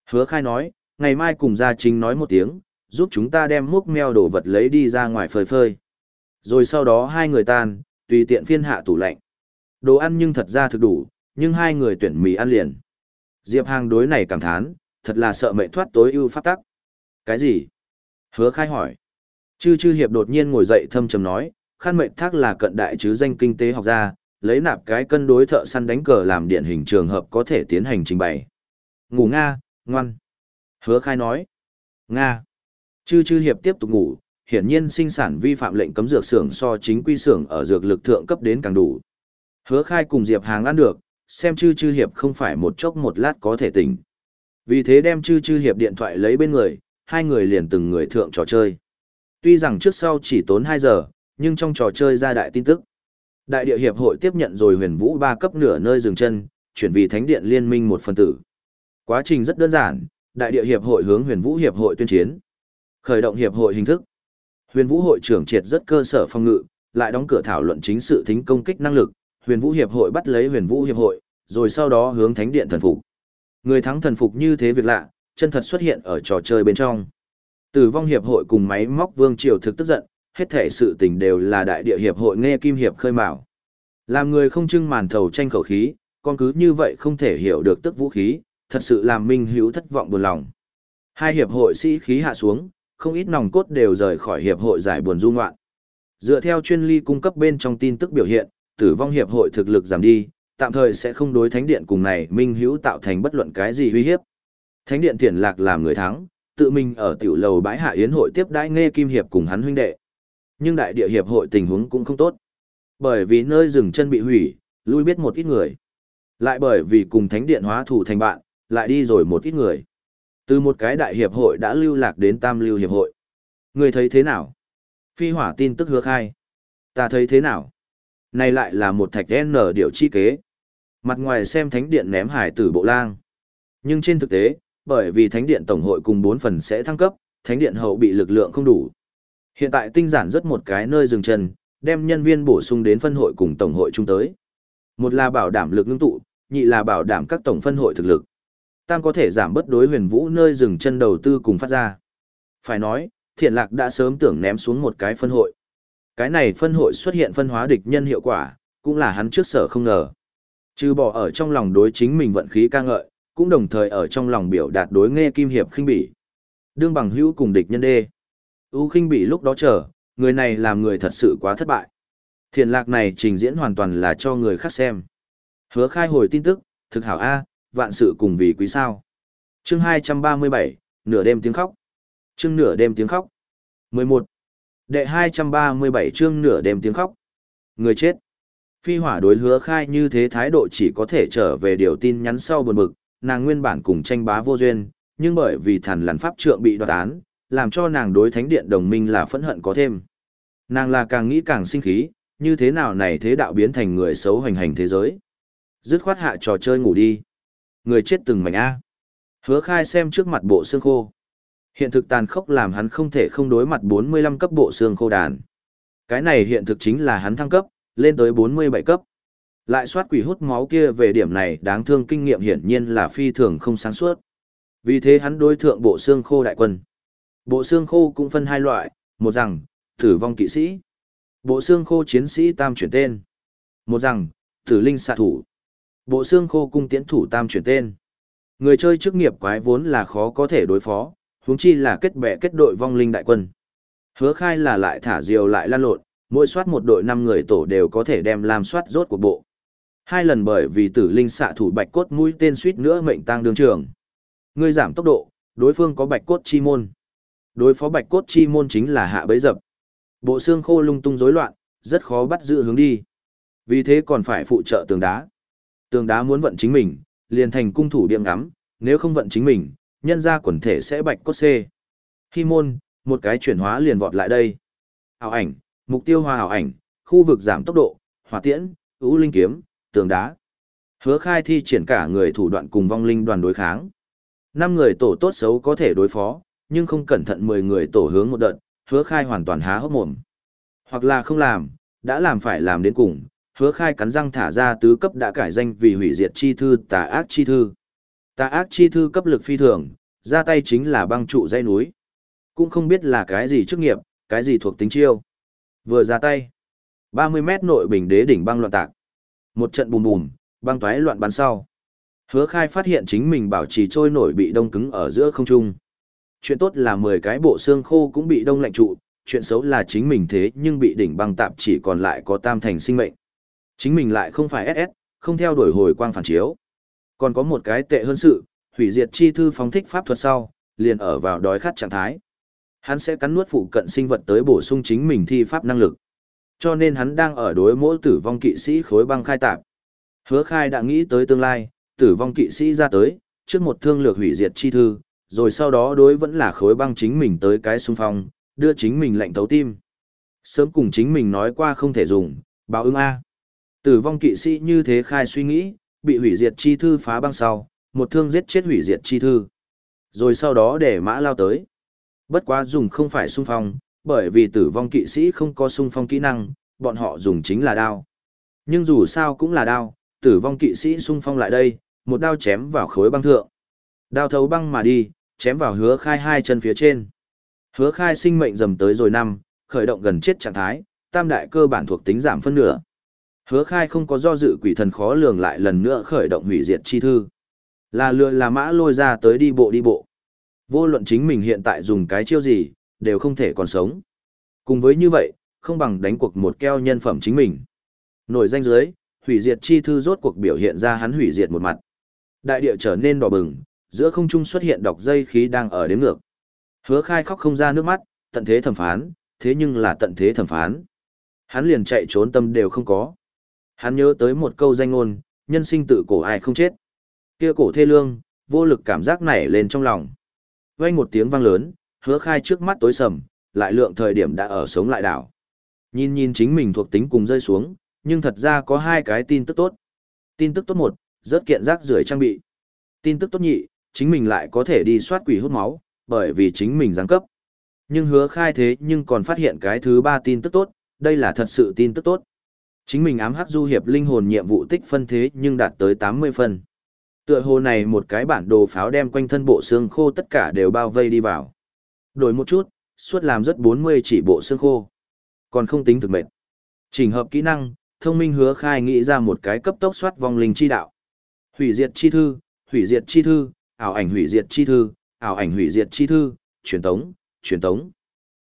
Hứa khai nói, ngày mai cùng gia chính nói một tiếng, giúp chúng ta đem múc meo đồ vật lấy đi ra ngoài phơi phơi. Rồi sau đó hai người tan, tùy tiện phiên hạ tủ lạnh. Đồ ăn nhưng thật ra thực đủ, nhưng hai người tuyển mì ăn liền. Diệp Hàng đối này cảm thán, thật là sợ mệnh thoát tối ưu pháp tắc. Cái gì? Hứa khai hỏi. Chư chư hiệp đột nhiên ngồi dậy thâm trầm nói, khăn mệnh thác là cận đại chứ danh kinh tế học gia, lấy nạp cái cân đối thợ săn đánh cờ làm điển hình trường hợp có thể tiến hành trình bày. Ngủ Nga, ngoan. Hứa khai nói. Nga. Chư chư hiệp tiếp tục ngủ, hiển nhiên sinh sản vi phạm lệnh cấm dược xưởng so chính quy xưởng ở dược lực thượng cấp đến càng đủ. Hứa khai cùng Diệp Hàng ăn được, xem chư chư hiệp không phải một chốc một lát có thể tỉnh. Vì thế đem chư chư hiệp điện thoại lấy bên người, hai người liền từng người thượng trò chơi. Tuy rằng trước sau chỉ tốn 2 giờ, nhưng trong trò chơi ra đại tin tức. Đại địa hiệp hội tiếp nhận rồi huyền vũ ba cấp nửa nơi dừng chân, chuyển vì thánh điện liên minh một phần tử. Quá trình rất đơn giản, đại địa hiệp hội hướng huyền vũ hiệp hội tuyên chiến. Khởi động hiệp hội hình thức. Huyền vũ hội trưởng triệt rất cơ sở phong ngự, lại đóng cửa thảo luận chính sự thính công kích năng lực, huyền vũ hiệp hội bắt lấy huyền vũ hiệp hội, rồi sau đó hướng thánh điện thần phục. Người thắng thần phục như thế việc lạ, chân thật xuất hiện ở trò chơi bên trong. Tử vong hiệp hội cùng máy móc vương triều thực tức giận, hết thể sự tình đều là đại địa hiệp hội nghe kim hiệp khơi mào. Làm người không trưng màn thầu tranh khẩu khí, con cứ như vậy không thể hiểu được tức vũ khí, thật sự làm minh hữu thất vọng buồn lòng. Hai hiệp hội sĩ khí hạ xuống, không ít nòng cốt đều rời khỏi hiệp hội giải buồn du ngoạn. Dựa theo chuyên ly cung cấp bên trong tin tức biểu hiện, tử vong hiệp hội thực lực giảm đi, tạm thời sẽ không đối thánh điện cùng này minh hữu tạo thành bất luận cái gì uy hiếp. Thánh điện tiền lạc làm người thắng, tự mình ở tiểu lầu bãi hạ yến hội tiếp đãi nghe kim hiệp cùng hắn huynh đệ. Nhưng đại địa hiệp hội tình huống cũng không tốt. Bởi vì nơi dừng chân bị hủy, lui biết một ít người. Lại bởi vì cùng thánh điện hóa thủ thành bạn, lại đi rồi một ít người. Từ một cái đại hiệp hội đã lưu lạc đến tam lưu hiệp hội. Người thấy thế nào? Phi hỏa tin tức hứa khai. Ta thấy thế nào? Này lại là một thạch N điều chi kế. Mặt ngoài xem thánh điện ném hải tử bộ lang. Nhưng trên thực tế, bởi vì thánh điện tổng hội cùng bốn phần sẽ thăng cấp, thánh điện hậu bị lực lượng không đủ. Hiện tại tinh giản rất một cái nơi dừng chân, đem nhân viên bổ sung đến phân hội cùng tổng hội chung tới. Một là bảo đảm lực ngưng tụ, nhị là bảo đảm các tổng phân hội thực lực. Tam có thể giảm bất đối huyền vũ nơi dừng chân đầu tư cùng phát ra. Phải nói, thiện lạc đã sớm tưởng ném xuống một cái phân hội. Cái này phân hội xuất hiện phân hóa địch nhân hiệu quả, cũng là hắn trước sở không ngờ. Trừ bỏ ở trong lòng đối chính mình vận khí ca ngợi, cũng đồng thời ở trong lòng biểu đạt đối nghe kim hiệp khinh bỉ. Đương bằng hữu cùng địch nhân đê. U khinh bị lúc đó chờ, người này làm người thật sự quá thất bại. Thiền lạc này trình diễn hoàn toàn là cho người khác xem. Hứa khai hồi tin tức, thực hảo A, vạn sự cùng vì quý sao. chương 237, nửa đêm tiếng khóc. chương nửa đêm tiếng khóc. 11. Đệ 237 chương nửa đêm tiếng khóc. Người chết. Phi hỏa đối hứa khai như thế thái độ chỉ có thể trở về điều tin nhắn sau buồn bực, nàng nguyên bản cùng tranh bá vô duyên, nhưng bởi vì thần lằn pháp trượng bị đoạt án, làm cho nàng đối thánh điện đồng minh là phẫn hận có thêm. Nàng là càng nghĩ càng sinh khí, như thế nào này thế đạo biến thành người xấu hoành hành thế giới. Dứt khoát hạ trò chơi ngủ đi. Người chết từng mảnh A. Hứa khai xem trước mặt bộ xương khô. Hiện thực tàn khốc làm hắn không thể không đối mặt 45 cấp bộ xương khô đàn. Cái này hiện thực chính là hắn thăng cấp, lên tới 47 cấp. Lại soát quỷ hút máu kia về điểm này đáng thương kinh nghiệm hiển nhiên là phi thường không sáng suốt. Vì thế hắn đối thượng bộ xương khô đại quân. Bộ xương khô cũng phân hai loại, một rằng, tử vong kỵ sĩ. Bộ xương khô chiến sĩ tam chuyển tên. Một rằng, tử linh xạ thủ. Bộ xương khô cung tiễn thủ tam chuyển tên. Người chơi chức nghiệp quái vốn là khó có thể đối phó, huống chi là kết bè kết đội vong linh đại quân. Hứa khai là lại thả diều lại lan lộn, mỗi soát một đội 5 người tổ đều có thể đem làm soát rốt của bộ. Hai lần bởi vì tử linh xạ thủ bạch cốt mũi tên suýt nữa mệnh tăng đường trường. Người giảm tốc độ, đối phương có bạch cốt chi môn. Đối phó bạch cốt chi môn chính là hạ bấy dập. Bộ xương khô lung tung rối loạn, rất khó bắt giữ hướng đi. Vì thế còn phải phụ trợ tường đá. Tường đá muốn vận chính mình, liền thành cung thủ điểm ngắm, nếu không vận chính mình, nhân ra quần thể sẽ bạch cốt xê. Khi môn, một cái chuyển hóa liền vọt lại đây. Ảo ảnh, mục tiêu hòa ảo ảnh, khu vực giảm tốc độ, hỏa tiễn, ưu linh kiếm, tường đá. Hứa khai thi triển cả người thủ đoạn cùng vong linh đoàn đối kháng. năm người tổ tốt xấu có thể đối phó, nhưng không cẩn thận 10 người tổ hướng một đợt, hứa khai hoàn toàn há hốc mồm. Hoặc là không làm, đã làm phải làm đến cùng, hứa khai cắn răng thả ra tứ cấp đã cải danh vì hủy diệt chi thư tà ác chi thư. Tà ác chi thư cấp lực phi thường, ra tay chính là băng trụ dây núi. Cũng không biết là cái gì chức nghiệp, cái gì thuộc tính chiêu. Vừa ra tay, 30 mét nội bình đế đỉnh băng loạn tạc. Một trận bùm bùm, băng toái loạn bắn sau. Hứa khai phát hiện chính mình bảo trì trôi nổi bị đông cứng ở giữa không trung. Chuyện tốt là 10 cái bộ xương khô cũng bị đông lạnh trụ, chuyện xấu là chính mình thế nhưng bị đỉnh băng tạp chỉ còn lại có tam thành sinh mệnh. Chính mình lại không phải SS, không theo đuổi hồi quang phản chiếu. Còn có một cái tệ hơn sự, hủy diệt chi thư phóng thích pháp thuật sau, liền ở vào đói khát trạng thái. Hắn sẽ cắn nuốt phụ cận sinh vật tới bổ sung chính mình thi pháp năng lực. Cho nên hắn đang ở đối mỗi tử vong kỵ sĩ khối băng khai tạp. Hứa khai đã nghĩ tới tương lai, tử vong kỵ sĩ ra tới, trước một thương lược hủy diệt chi thư, rồi sau đó đối vẫn là khối băng chính mình tới cái xung phong, đưa chính mình lệnh thấu tim. Sớm cùng chính mình nói qua không thể dùng, báo ứng A. Tử vong kỵ sĩ như thế khai suy nghĩ, bị hủy diệt chi thư phá băng sau, một thương giết chết hủy diệt chi thư. Rồi sau đó để mã lao tới. Bất quá dùng không phải xung phong, bởi vì tử vong kỵ sĩ không có sung phong kỹ năng, bọn họ dùng chính là đao. Nhưng dù sao cũng là đao, tử vong kỵ sĩ sung phong lại đây, một đao chém vào khối băng thượng. Đao thấu băng mà đi, chém vào hứa khai hai chân phía trên. Hứa khai sinh mệnh dầm tới rồi năm, khởi động gần chết trạng thái, tam đại cơ bản thuộc tính giảm phân nửa. Hứa khai không có do dự quỷ thần khó lường lại lần nữa khởi động hủy diệt chi thư. Là lừa là mã lôi ra tới đi bộ đi bộ. Vô luận chính mình hiện tại dùng cái chiêu gì, đều không thể còn sống. Cùng với như vậy, không bằng đánh cuộc một keo nhân phẩm chính mình. Nổi danh dưới, hủy diệt chi thư rốt cuộc biểu hiện ra hắn hủy diệt một mặt. Đại địa trở nên đỏ bừng, giữa không trung xuất hiện độc dây khí đang ở đếm ngược. Hứa khai khóc không ra nước mắt, tận thế thẩm phán, thế nhưng là tận thế thẩm phán. Hắn liền chạy trốn tâm đều không có. Hắn nhớ tới một câu danh ngôn, nhân sinh tự cổ ai không chết. Kia cổ thê lương, vô lực cảm giác nảy lên trong lòng. Vang một tiếng vang lớn, hứa khai trước mắt tối sầm, lại lượng thời điểm đã ở sống lại đảo. Nhìn nhìn chính mình thuộc tính cùng rơi xuống, nhưng thật ra có hai cái tin tức tốt. Tin tức tốt một, rớt kiện rác rưởi trang bị. Tin tức tốt nhị, chính mình lại có thể đi soát quỷ hút máu, bởi vì chính mình giáng cấp. Nhưng hứa khai thế nhưng còn phát hiện cái thứ ba tin tức tốt, đây là thật sự tin tức tốt. Chính mình ám hắc du hiệp linh hồn nhiệm vụ tích phân thế nhưng đạt tới 80 phân. Tựa hồ này một cái bản đồ pháo đem quanh thân bộ xương khô tất cả đều bao vây đi vào. Đổi một chút, suốt làm rất 40 chỉ bộ xương khô. Còn không tính thực mệnh. chỉnh hợp kỹ năng, thông minh hứa khai nghĩ ra một cái cấp tốc soát vong linh chi đạo. Hủy diệt chi thư, hủy diệt chi thư, ảo ảnh hủy diệt chi thư, ảo ảnh hủy diệt chi thư, truyền tống, truyền tống.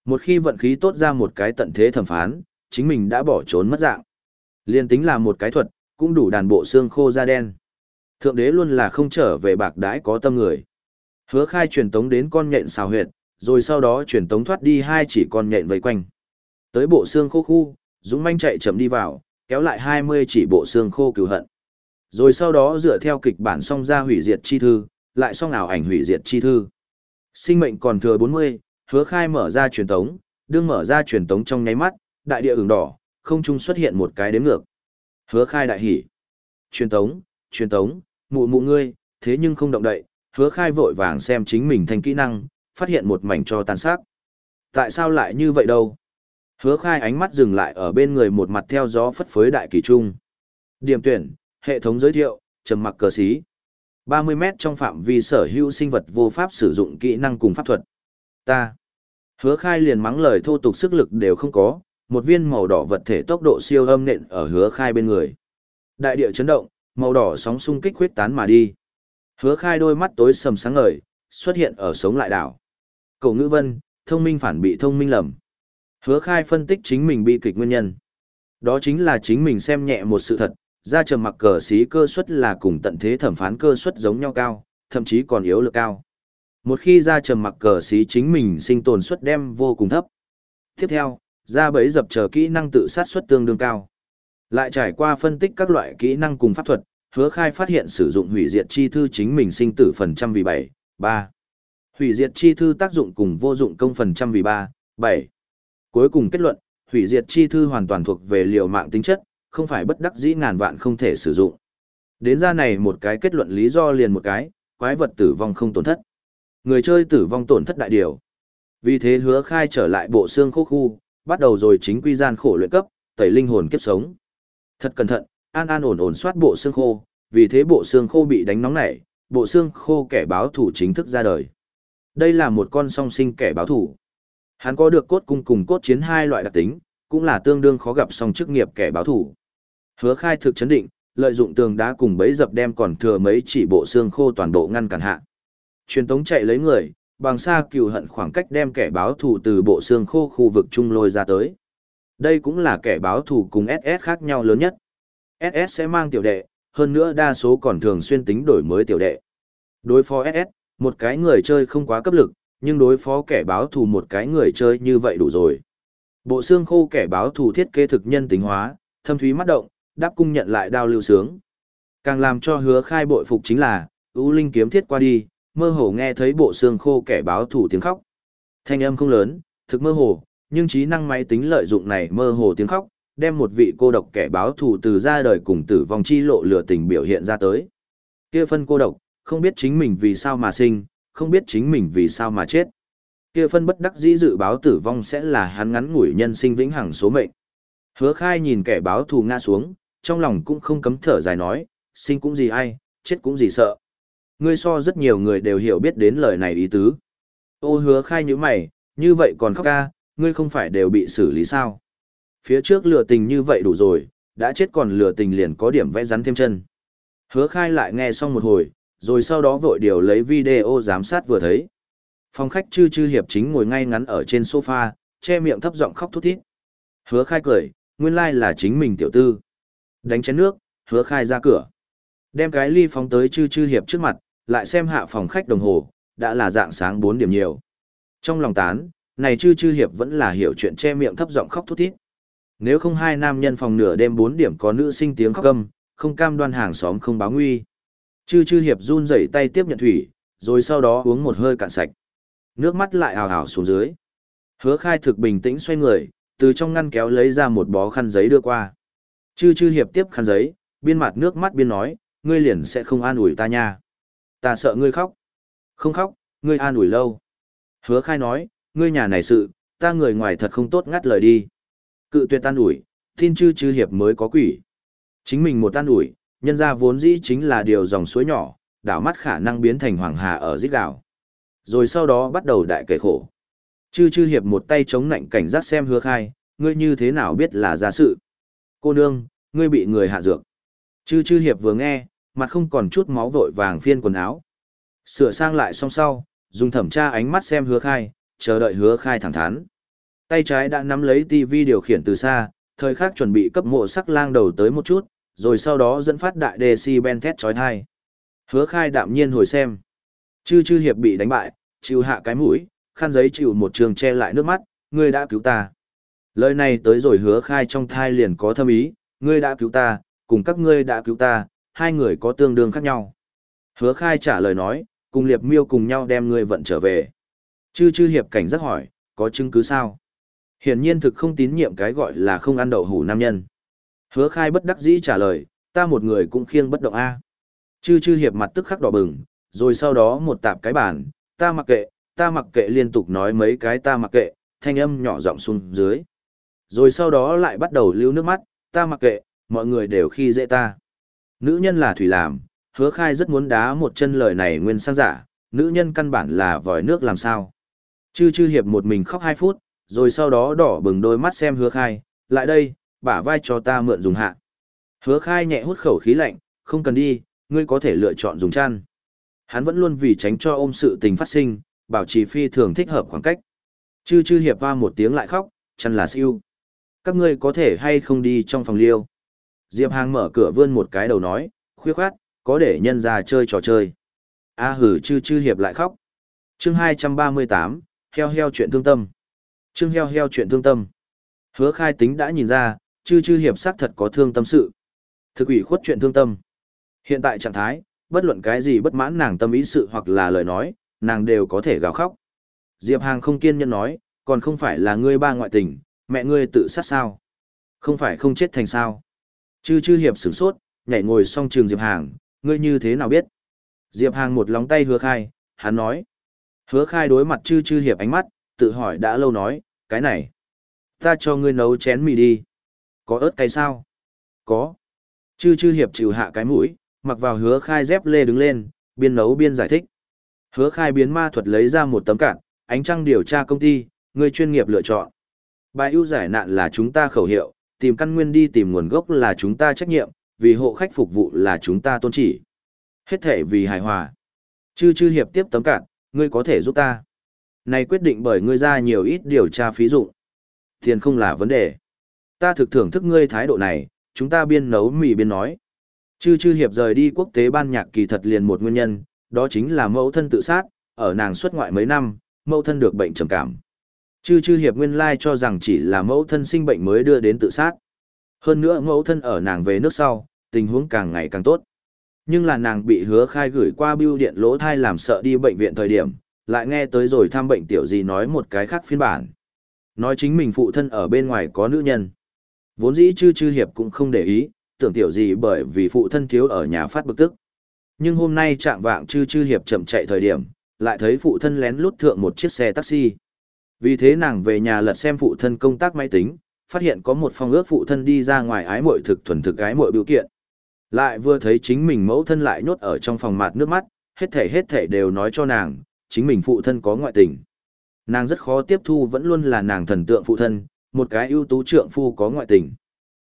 Một khi vận khí tốt ra một cái tận thế thẩm phán, chính mình đã bỏ trốn mất dạng. Liên tính là một cái thuật, cũng đủ đàn bộ xương khô da đen. Thượng đế luôn là không trở về bạc đãi có tâm người. Hứa khai truyền tống đến con nhện xào huyệt, rồi sau đó truyền tống thoát đi hai chỉ con nhện vây quanh. Tới bộ xương khô khu, Dũng manh chạy chậm đi vào, kéo lại 20 chỉ bộ xương khô cứu hận. Rồi sau đó dựa theo kịch bản song ra hủy diệt chi thư, lại song ảo ảnh hủy diệt chi thư. Sinh mệnh còn thừa 40, hứa khai mở ra truyền tống, đương mở ra truyền tống trong nháy mắt, đại địa ửng đỏ, không trung xuất hiện một cái đếm ngược. Hứa khai đại hỉ. Truyền tống, truyền tống, mụ mụ ngươi, thế nhưng không động đậy, hứa khai vội vàng xem chính mình thành kỹ năng, phát hiện một mảnh cho tàn sát. Tại sao lại như vậy đâu? Hứa khai ánh mắt dừng lại ở bên người một mặt theo gió phất phới đại kỳ trung. Điểm tuyển, hệ thống giới thiệu, trầm mặc cờ xí. 30 mét trong phạm vi sở hữu sinh vật vô pháp sử dụng kỹ năng cùng pháp thuật. Ta. Hứa khai liền mắng lời thô tục sức lực đều không có, một viên màu đỏ vật thể tốc độ siêu âm nện ở hứa khai bên người. Đại địa chấn động, màu đỏ sóng xung kích huyết tán mà đi. Hứa khai đôi mắt tối sầm sáng ngời, xuất hiện ở sống lại đảo. Cậu ngữ vân, thông minh phản bị thông minh lầm. Hứa khai phân tích chính mình bi kịch nguyên nhân. Đó chính là chính mình xem nhẹ một sự thật, ra trầm mặc cờ xí cơ suất là cùng tận thế thẩm phán cơ suất giống nhau cao, thậm chí còn yếu lực cao. Một khi ra trầm mặc cờ xí chính mình sinh tồn suất đem vô cùng thấp. Tiếp theo, ra bẫy dập chờ kỹ năng tự sát suất tương đương cao. Lại trải qua phân tích các loại kỹ năng cùng pháp thuật, hứa khai phát hiện sử dụng hủy diệt chi thư chính mình sinh tử phần trăm vì 7, 3. Hủy diệt chi thư tác dụng cùng vô dụng công phần trăm vì 3, 7. Cuối cùng kết luận, hủy diệt chi thư hoàn toàn thuộc về liều mạng tính chất, không phải bất đắc dĩ ngàn vạn không thể sử dụng. Đến ra này một cái kết luận lý do liền một cái, quái vật tử vong không tổn thất. Người chơi tử vong tổn thất đại điều. Vì thế hứa khai trở lại bộ xương khô khu, bắt đầu rồi chính quy gian khổ luyện cấp, tẩy linh hồn kiếp sống. Thật cẩn thận, an an ổn ổn soát bộ xương khô, vì thế bộ xương khô bị đánh nóng nảy, bộ xương khô kẻ báo thủ chính thức ra đời. Đây là một con song sinh kẻ báo thủ. Hắn có được cốt cung cùng cốt chiến hai loại đặc tính, cũng là tương đương khó gặp song chức nghiệp kẻ báo thủ. Hứa khai thực chấn định, lợi dụng tường đá cùng bấy dập đem còn thừa mấy chỉ bộ xương khô toàn bộ ngăn cản hạ. Truyền tống chạy lấy người, bằng xa cừu hận khoảng cách đem kẻ báo thủ từ bộ xương khô khu vực trung lôi ra tới. Đây cũng là kẻ báo thủ cùng SS khác nhau lớn nhất. SS sẽ mang tiểu đệ, hơn nữa đa số còn thường xuyên tính đổi mới tiểu đệ. Đối phó SS, một cái người chơi không quá cấp lực, nhưng đối phó kẻ báo thù một cái người chơi như vậy đủ rồi. Bộ xương khô kẻ báo thù thiết kế thực nhân tính hóa, thâm thúy mắt động, đáp cung nhận lại đao lưu sướng. Càng làm cho hứa khai bội phục chính là, U Linh kiếm thiết qua đi, mơ hồ nghe thấy bộ xương khô kẻ báo thù tiếng khóc. Thanh âm không lớn, thực mơ hồ, nhưng trí năng máy tính lợi dụng này mơ hồ tiếng khóc, đem một vị cô độc kẻ báo thù từ ra đời cùng tử vong chi lộ lửa tình biểu hiện ra tới. Kia phân cô độc, không biết chính mình vì sao mà sinh, không biết chính mình vì sao mà chết. Kia phân bất đắc dĩ dự báo tử vong sẽ là hắn ngắn ngủi nhân sinh vĩnh hằng số mệnh. Hứa khai nhìn kẻ báo thù ngã xuống, trong lòng cũng không cấm thở dài nói, sinh cũng gì ai, chết cũng gì sợ. Ngươi so rất nhiều người đều hiểu biết đến lời này ý tứ. Ô hứa khai như mày, như vậy còn khóc ca, ngươi không phải đều bị xử lý sao. Phía trước lừa tình như vậy đủ rồi, đã chết còn lừa tình liền có điểm vẽ rắn thêm chân. Hứa khai lại nghe xong một hồi, rồi sau đó vội điều lấy video giám sát vừa thấy. Phòng khách chư chư hiệp chính ngồi ngay ngắn ở trên sofa, che miệng thấp giọng khóc thút thít. Hứa khai cười, nguyên lai like là chính mình tiểu tư. Đánh chén nước, hứa khai ra cửa. Đem cái ly phóng tới chư chư hiệp trước mặt, lại xem hạ phòng khách đồng hồ, đã là dạng sáng 4 điểm nhiều. Trong lòng tán, này chư chư hiệp vẫn là hiểu chuyện che miệng thấp giọng khóc thút thít. Nếu không hai nam nhân phòng nửa đêm 4 điểm có nữ sinh tiếng khóc câm, không cam đoan hàng xóm không báo nguy. Chư chư hiệp run rẩy tay tiếp nhận thủy, rồi sau đó uống một hơi cạn sạch. Nước mắt lại ào ào xuống dưới. Hứa khai thực bình tĩnh xoay người, từ trong ngăn kéo lấy ra một bó khăn giấy đưa qua. Chư chư hiệp tiếp khăn giấy, biên mặt nước mắt biên nói, ngươi liền sẽ không an ủi ta nha. Ta sợ ngươi khóc. Không khóc, ngươi an ủi lâu. Hứa khai nói, ngươi nhà này sự, ta người ngoài thật không tốt ngắt lời đi. Cự tuyệt an ủi, tin chư chư hiệp mới có quỷ. Chính mình một an ủi, nhân ra vốn dĩ chính là điều dòng suối nhỏ, đảo mắt khả năng biến thành hoàng hà ở giết đảo. Rồi sau đó bắt đầu đại kể khổ. Chư chư hiệp một tay chống nạnh cảnh giác xem hứa khai, ngươi như thế nào biết là ra sự. Cô nương, ngươi bị người hạ dược. Chư chư hiệp vừa nghe, mặt không còn chút máu vội vàng phiên quần áo. Sửa sang lại xong sau, dùng thẩm tra ánh mắt xem hứa khai, chờ đợi hứa khai thẳng thắn. Tay trái đã nắm lấy tivi điều khiển từ xa, thời khắc chuẩn bị cấp mộ sắc lang đầu tới một chút, rồi sau đó dẫn phát đại decibel thét chói tai. Hứa khai đạm nhiên hồi xem. Chư chư hiệp bị đánh bại, chịu hạ cái mũi, khăn giấy chịu một trường che lại nước mắt, ngươi đã cứu ta. Lời này tới rồi hứa khai trong thai liền có thâm ý, ngươi đã cứu ta, cùng các ngươi đã cứu ta, hai người có tương đương khác nhau. Hứa khai trả lời nói, cùng liệp miêu cùng nhau đem ngươi vận trở về. Chư chư hiệp cảnh giác hỏi, có chứng cứ sao? Hiển nhiên thực không tín nhiệm cái gọi là không ăn đậu hủ nam nhân. Hứa khai bất đắc dĩ trả lời, ta một người cũng khiêng bất động A. Chư chư hiệp mặt tức khắc đỏ bừng, rồi sau đó một tạp cái bản, ta mặc kệ, ta mặc kệ liên tục nói mấy cái ta mặc kệ, thanh âm nhỏ giọng xuống dưới. Rồi sau đó lại bắt đầu lưu nước mắt, ta mặc kệ, mọi người đều khi dễ ta. Nữ nhân là thủy làm, hứa khai rất muốn đá một chân lời này nguyên sang giả, nữ nhân căn bản là vòi nước làm sao. Chư chư hiệp một mình khóc hai phút, rồi sau đó đỏ bừng đôi mắt xem hứa khai, lại đây, bả vai cho ta mượn dùng hạ. Hứa khai nhẹ hút khẩu khí lạnh, không cần đi, ngươi có thể lựa chọn dùng chăn. Hắn vẫn luôn vì tránh cho ôm sự tình phát sinh, bảo trì phi thường thích hợp khoảng cách. Chư chư hiệp hoa một tiếng lại khóc, chăn là siêu. Các ngươi có thể hay không đi trong phòng liêu. Diệp Hàng mở cửa vươn một cái đầu nói, khuya khoát, có để nhân ra chơi trò chơi. A à, hử chư chư hiệp lại khóc. chương 238, heo heo chuyện thương tâm. chương heo heo chuyện thương tâm. Hứa khai tính đã nhìn ra, chư chư hiệp xác thật có thương tâm sự. Thực ủy khuất chuyện thương tâm. Hiện tại trạng thái, bất luận cái gì bất mãn nàng tâm ý sự hoặc là lời nói, nàng đều có thể gào khóc. Diệp Hàng không kiên nhẫn nói, còn không phải là ngươi ba ngoại tình, mẹ ngươi tự sát sao? Không phải không chết thành sao? Chư chư hiệp sửng sốt, nhảy ngồi song trường Diệp Hàng, ngươi như thế nào biết? Diệp Hàng một lòng tay hứa khai, hắn nói. Hứa khai đối mặt chư chư hiệp ánh mắt, tự hỏi đã lâu nói, cái này. Ta cho ngươi nấu chén mì đi. Có ớt cay sao? Có. Chư chư hiệp chịu hạ cái mũi, mặc vào hứa khai dép lê đứng lên, biên nấu biên giải thích. Hứa khai biến ma thuật lấy ra một tấm cản, ánh trăng điều tra công ty, người chuyên nghiệp lựa chọn. Bài ưu giải nạn là chúng ta khẩu hiệu, tìm căn nguyên đi tìm nguồn gốc là chúng ta trách nhiệm, vì hộ khách phục vụ là chúng ta tôn chỉ. Hết thể vì hài hòa. Chư chư hiệp tiếp tấm cản, ngươi có thể giúp ta. Này quyết định bởi ngươi ra nhiều ít điều tra phí dụ. Tiền không là vấn đề. Ta thực thưởng thức ngươi thái độ này, chúng ta biên nấu mì biên nói. Chư chư hiệp rời đi quốc tế ban nhạc kỳ thật liền một nguyên nhân, đó chính là mẫu thân tự sát, ở nàng xuất ngoại mấy năm, mẫu thân được bệnh trầm cảm. Chư chư hiệp nguyên lai cho rằng chỉ là mẫu thân sinh bệnh mới đưa đến tự sát. Hơn nữa mẫu thân ở nàng về nước sau, tình huống càng ngày càng tốt. Nhưng là nàng bị hứa khai gửi qua bưu điện lỗ thai làm sợ đi bệnh viện thời điểm, lại nghe tới rồi thăm bệnh tiểu gì nói một cái khác phiên bản. Nói chính mình phụ thân ở bên ngoài có nữ nhân. Vốn dĩ chư chư hiệp cũng không để ý, tưởng tiểu gì bởi vì phụ thân thiếu ở nhà phát bực tức. Nhưng hôm nay trạng vạng chư chư hiệp chậm chạy thời điểm, lại thấy phụ thân lén lút thượng một chiếc xe taxi. Vì thế nàng về nhà lật xem phụ thân công tác máy tính, phát hiện có một phong ước phụ thân đi ra ngoài ái mội thực thuần thực ái mội biểu kiện. Lại vừa thấy chính mình mẫu thân lại nhốt ở trong phòng mặt nước mắt, hết thể hết thể đều nói cho nàng, chính mình phụ thân có ngoại tình. Nàng rất khó tiếp thu vẫn luôn là nàng thần tượng phụ thân, một cái ưu tú trượng phu có ngoại tình.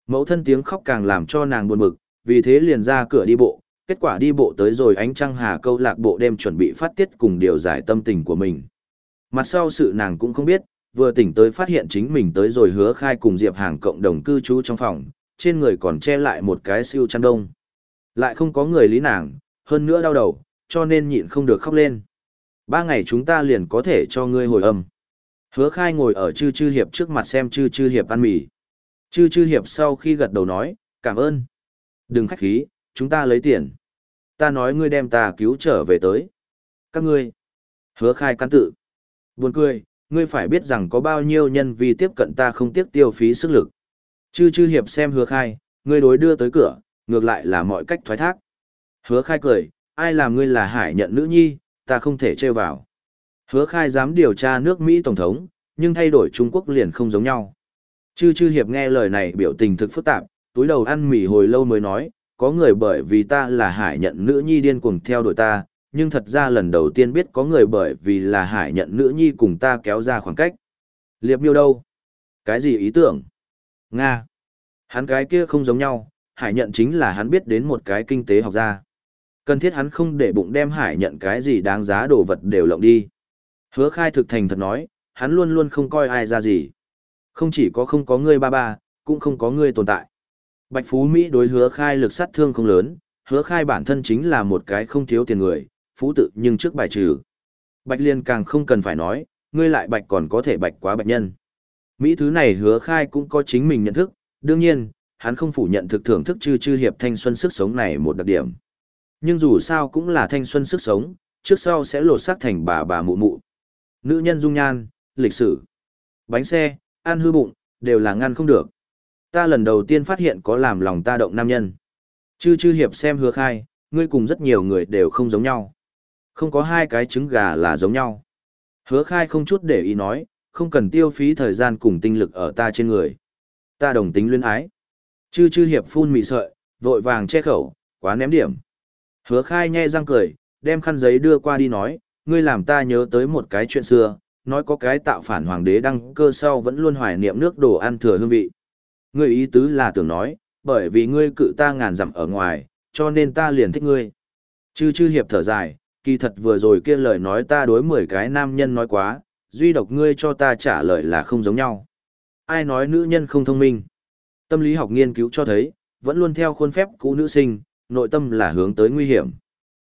Mẫu thân tiếng khóc càng làm cho nàng buồn bực, vì thế liền ra cửa đi bộ, kết quả đi bộ tới rồi ánh trăng hà câu lạc bộ đêm chuẩn bị phát tiết cùng điều giải tâm tình của mình. Mặt sau sự nàng cũng không biết, vừa tỉnh tới phát hiện chính mình tới rồi hứa khai cùng Diệp Hàng cộng đồng cư trú trong phòng, trên người còn che lại một cái siêu chăn đông. Lại không có người lý nàng, hơn nữa đau đầu, cho nên nhịn không được khóc lên. Ba ngày chúng ta liền có thể cho ngươi hồi âm. Hứa khai ngồi ở chư chư hiệp trước mặt xem chư chư hiệp ăn mì. Chư chư hiệp sau khi gật đầu nói, cảm ơn. Đừng khách khí, chúng ta lấy tiền. Ta nói ngươi đem ta cứu trở về tới. Các ngươi. Hứa khai căn tự. Buồn cười, ngươi phải biết rằng có bao nhiêu nhân vì tiếp cận ta không tiếc tiêu phí sức lực. Chư chư hiệp xem hứa khai, ngươi đối đưa tới cửa, ngược lại là mọi cách thoái thác. Hứa khai cười, ai làm ngươi là hải nhận nữ nhi, ta không thể trêu vào. Hứa khai dám điều tra nước Mỹ Tổng thống, nhưng thay đổi Trung Quốc liền không giống nhau. Chư chư hiệp nghe lời này biểu tình thực phức tạp, túi đầu ăn mì hồi lâu mới nói, có người bởi vì ta là hải nhận nữ nhi điên cuồng theo đuổi ta, nhưng thật ra lần đầu tiên biết có người bởi vì là hải nhận nữ nhi cùng ta kéo ra khoảng cách. Liệp miêu đâu? Cái gì ý tưởng? Nga. Hắn cái kia không giống nhau, hải nhận chính là hắn biết đến một cái kinh tế học gia. Cần thiết hắn không để bụng đem hải nhận cái gì đáng giá đồ vật đều lộng đi. Hứa khai thực thành thật nói, hắn luôn luôn không coi ai ra gì. Không chỉ có không có ngươi ba ba, cũng không có ngươi tồn tại. Bạch Phú Mỹ đối hứa khai lực sát thương không lớn, hứa khai bản thân chính là một cái không thiếu tiền người, phú tự nhưng trước bài trừ. Bạch Liên càng không cần phải nói, ngươi lại bạch còn có thể bạch quá bạch nhân. Mỹ thứ này hứa khai cũng có chính mình nhận thức, đương nhiên, hắn không phủ nhận thực thưởng thức chư chư hiệp thanh xuân sức sống này một đặc điểm. Nhưng dù sao cũng là thanh xuân sức sống, trước sau sẽ lột xác thành bà bà mụ mụ. Nữ nhân dung nhan, lịch sử, bánh xe, ăn hư bụng, đều là ngăn không được. Ta lần đầu tiên phát hiện có làm lòng ta động nam nhân. Chư chư hiệp xem hứa khai, ngươi cùng rất nhiều người đều không giống nhau. Không có hai cái trứng gà là giống nhau. Hứa khai không chút để ý nói, không cần tiêu phí thời gian cùng tinh lực ở ta trên người. Ta đồng tính luyến ái. Chư chư hiệp phun mị sợi, vội vàng che khẩu, quá ném điểm. Hứa khai nhe răng cười, đem khăn giấy đưa qua đi nói, ngươi làm ta nhớ tới một cái chuyện xưa, nói có cái tạo phản hoàng đế đăng cơ sau vẫn luôn hoài niệm nước đồ ăn thừa hương vị. Ngươi ý tứ là tưởng nói, bởi vì ngươi cự ta ngàn dặm ở ngoài, cho nên ta liền thích ngươi. Chư chư hiệp thở dài, kỳ thật vừa rồi kia lời nói ta đối 10 cái nam nhân nói quá, duy độc ngươi cho ta trả lời là không giống nhau. Ai nói nữ nhân không thông minh? Tâm lý học nghiên cứu cho thấy, vẫn luôn theo khuôn phép cũ nữ sinh, nội tâm là hướng tới nguy hiểm.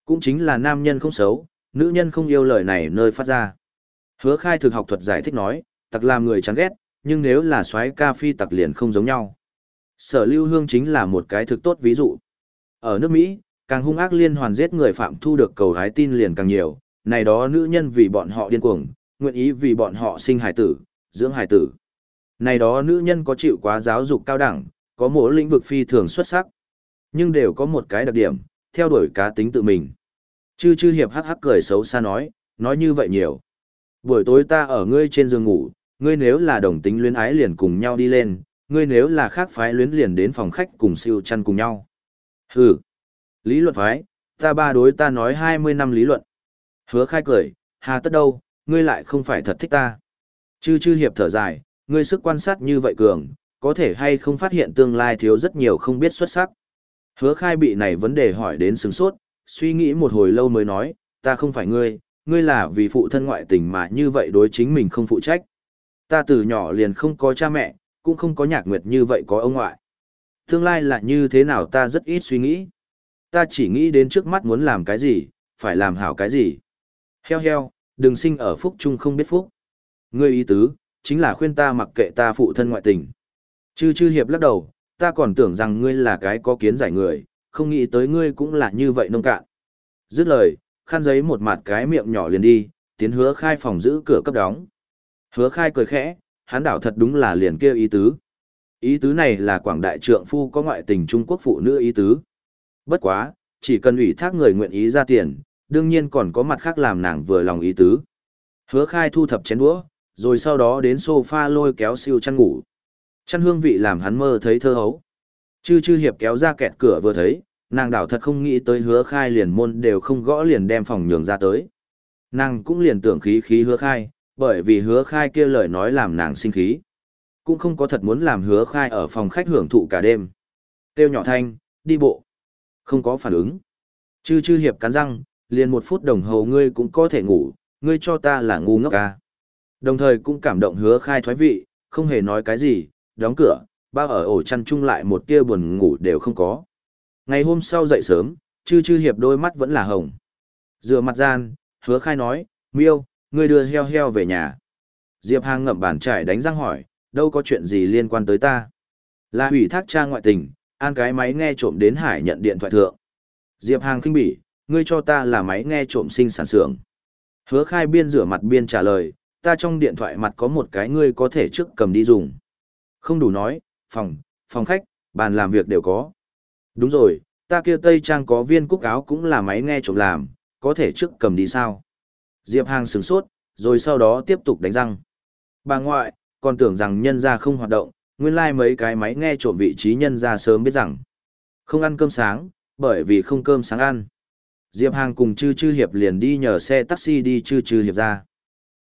Cũng chính là nam nhân không xấu, nữ nhân không yêu lời này nơi phát ra. Hứa khai thực học thuật giải thích nói, tặc làm người chán ghét, nhưng nếu là xoáy ca phi tặc liền không giống nhau. Sở lưu hương chính là một cái thực tốt ví dụ. Ở nước Mỹ, càng hung ác liên hoàn giết người phạm thu được cầu hái tin liền càng nhiều, này đó nữ nhân vì bọn họ điên cuồng, nguyện ý vì bọn họ sinh hài tử, dưỡng hài tử. Này đó nữ nhân có chịu quá giáo dục cao đẳng, có mỗi lĩnh vực phi thường xuất sắc, nhưng đều có một cái đặc điểm, theo đuổi cá tính tự mình. Chư chư hiệp hắc hắc cười xấu xa nói, nói như vậy nhiều. Buổi tối ta ở ngươi trên giường ngủ, ngươi nếu là đồng tính luyến ái liền cùng nhau đi lên, ngươi nếu là khác phái luyến liền đến phòng khách cùng siêu chăn cùng nhau. Hừ, lý luận phái, ta ba đối ta nói 20 năm lý luận. Hứa khai cười, hà tất đâu, ngươi lại không phải thật thích ta. Chư chư hiệp thở dài, ngươi sức quan sát như vậy cường, có thể hay không phát hiện tương lai thiếu rất nhiều không biết xuất sắc. Hứa khai bị này vấn đề hỏi đến sướng sốt, suy nghĩ một hồi lâu mới nói, ta không phải ngươi, ngươi là vì phụ thân ngoại tình mà như vậy đối chính mình không phụ trách. Ta từ nhỏ liền không có cha mẹ, cũng không có nhạc nguyệt như vậy có ông ngoại. Tương lai là như thế nào ta rất ít suy nghĩ. Ta chỉ nghĩ đến trước mắt muốn làm cái gì, phải làm hảo cái gì. Heo heo, đừng sinh ở phúc chung không biết phúc. Ngươi ý tứ, chính là khuyên ta mặc kệ ta phụ thân ngoại tình. Chư chư hiệp lắc đầu, ta còn tưởng rằng ngươi là cái có kiến giải người, không nghĩ tới ngươi cũng là như vậy nông cạn. Dứt lời, khăn giấy một mặt cái miệng nhỏ liền đi, tiến hứa khai phòng giữ cửa cấp đóng. Hứa khai cười khẽ, hắn đảo thật đúng là liền kêu ý tứ. Ý tứ này là quảng đại trượng phu có ngoại tình Trung Quốc phụ nữ ý tứ. Bất quá, chỉ cần ủy thác người nguyện ý ra tiền, đương nhiên còn có mặt khác làm nàng vừa lòng ý tứ. Hứa khai thu thập chén đũa, rồi sau đó đến sofa lôi kéo siêu chăn ngủ. Chăn hương vị làm hắn mơ thấy thơ hấu. Chư chư hiệp kéo ra kẹt cửa vừa thấy, nàng đảo thật không nghĩ tới hứa khai liền môn đều không gõ liền đem phòng nhường ra tới. Nàng cũng liền tưởng khí khí hứa khai, bởi vì hứa khai kia lời nói làm nàng sinh khí. Cũng không có thật muốn làm hứa khai ở phòng khách hưởng thụ cả đêm. Tiêu nhỏ thanh, đi bộ. Không có phản ứng. Chư chư hiệp cắn răng, liền một phút đồng hồ ngươi cũng có thể ngủ, ngươi cho ta là ngu ngốc ca. Đồng thời cũng cảm động hứa khai thoái vị, không hề nói cái gì, đóng cửa, bao ở ổ chăn chung lại một tia buồn ngủ đều không có. Ngày hôm sau dậy sớm, chư chư hiệp đôi mắt vẫn là hồng. Dựa mặt gian, hứa khai nói, miêu, ngươi đưa heo heo về nhà. Diệp Hàng ngậm bàn trải đánh răng hỏi, đâu có chuyện gì liên quan tới ta. Là hủy thác cha ngoại tình, an cái máy nghe trộm đến hải nhận điện thoại thượng. Diệp Hàng kinh bỉ, ngươi cho ta là máy nghe trộm sinh sản xưởng. Hứa khai biên rửa mặt biên trả lời, ta trong điện thoại mặt có một cái ngươi có thể trước cầm đi dùng. Không đủ nói, phòng, phòng khách, bàn làm việc đều có. Đúng rồi, ta kia Tây Trang có viên cúc áo cũng là máy nghe trộm làm, có thể trước cầm đi sao. Diệp Hàng sửng sốt, rồi sau đó tiếp tục đánh răng. Bà ngoại, còn tưởng rằng nhân ra không hoạt động, nguyên lai like mấy cái máy nghe trộm vị trí nhân ra sớm biết rằng. Không ăn cơm sáng, bởi vì không cơm sáng ăn. Diệp Hàng cùng Chư Chư Hiệp liền đi nhờ xe taxi đi Chư Chư Hiệp ra.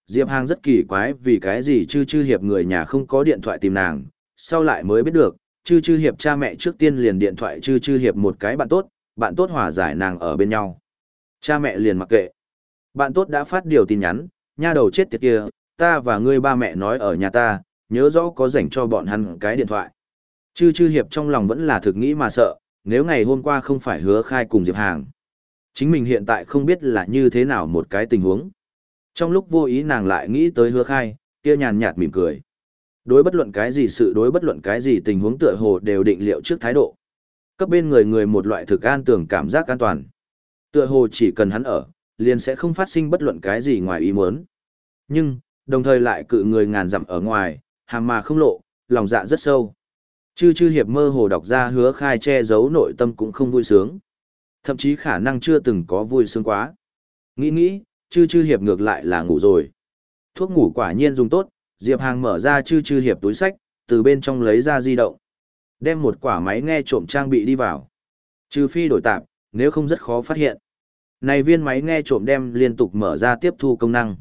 Diệp Hàng rất kỳ quái vì cái gì Chư Chư Hiệp người nhà không có điện thoại tìm nàng, sau lại mới biết được, Chư Chư Hiệp cha mẹ trước tiên liền điện thoại Chư Chư Hiệp một cái bạn tốt, bạn tốt hòa giải nàng ở bên nhau. Cha mẹ liền mặc kệ. Bạn tốt đã phát điều tin nhắn, nha đầu chết tiệt kia, ta và ngươi ba mẹ nói ở nhà ta, nhớ rõ có dành cho bọn hắn cái điện thoại. Chư chư hiệp trong lòng vẫn là thực nghĩ mà sợ, nếu ngày hôm qua không phải hứa khai cùng Diệp Hàng. Chính mình hiện tại không biết là như thế nào một cái tình huống. Trong lúc vô ý nàng lại nghĩ tới hứa khai, kia nhàn nhạt mỉm cười. Đối bất luận cái gì sự đối bất luận cái gì tình huống tựa hồ đều định liệu trước thái độ. Cấp bên người người một loại thực an tưởng cảm giác an toàn. Tựa hồ chỉ cần hắn ở, liền sẽ không phát sinh bất luận cái gì ngoài ý muốn. Nhưng, đồng thời lại cự người ngàn dặm ở ngoài, hàm mà không lộ, lòng dạ rất sâu. Chư chư hiệp mơ hồ đọc ra hứa khai che giấu nội tâm cũng không vui sướng. Thậm chí khả năng chưa từng có vui sướng quá. Nghĩ nghĩ, chư chư hiệp ngược lại là ngủ rồi. Thuốc ngủ quả nhiên dùng tốt, Diệp Hàng mở ra chư chư hiệp túi sách, từ bên trong lấy ra di động. Đem một quả máy nghe trộm trang bị đi vào. Trừ phi đổi tạp, nếu không rất khó phát hiện. Này viên máy nghe trộm đem liên tục mở ra tiếp thu công năng.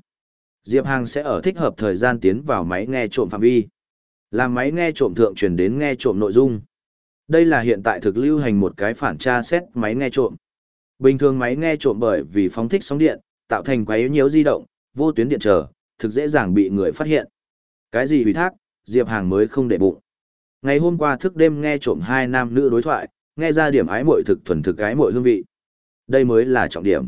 Diệp Hàng sẽ ở thích hợp thời gian tiến vào máy nghe trộm phạm vi. Làm máy nghe trộm thượng truyền đến nghe trộm nội dung. Đây là hiện tại thực lưu hành một cái phản tra xét máy nghe trộm. Bình thường máy nghe trộm bởi vì phóng thích sóng điện, tạo thành quấy nhiễu di động, vô tuyến điện trở, thực dễ dàng bị người phát hiện. Cái gì hủy thác, Diệp Hàng mới không để bụng. Ngày hôm qua thức đêm nghe trộm hai nam nữ đối thoại, nghe ra điểm ái muội thực thuần thực ái muội hương vị. Đây mới là trọng điểm.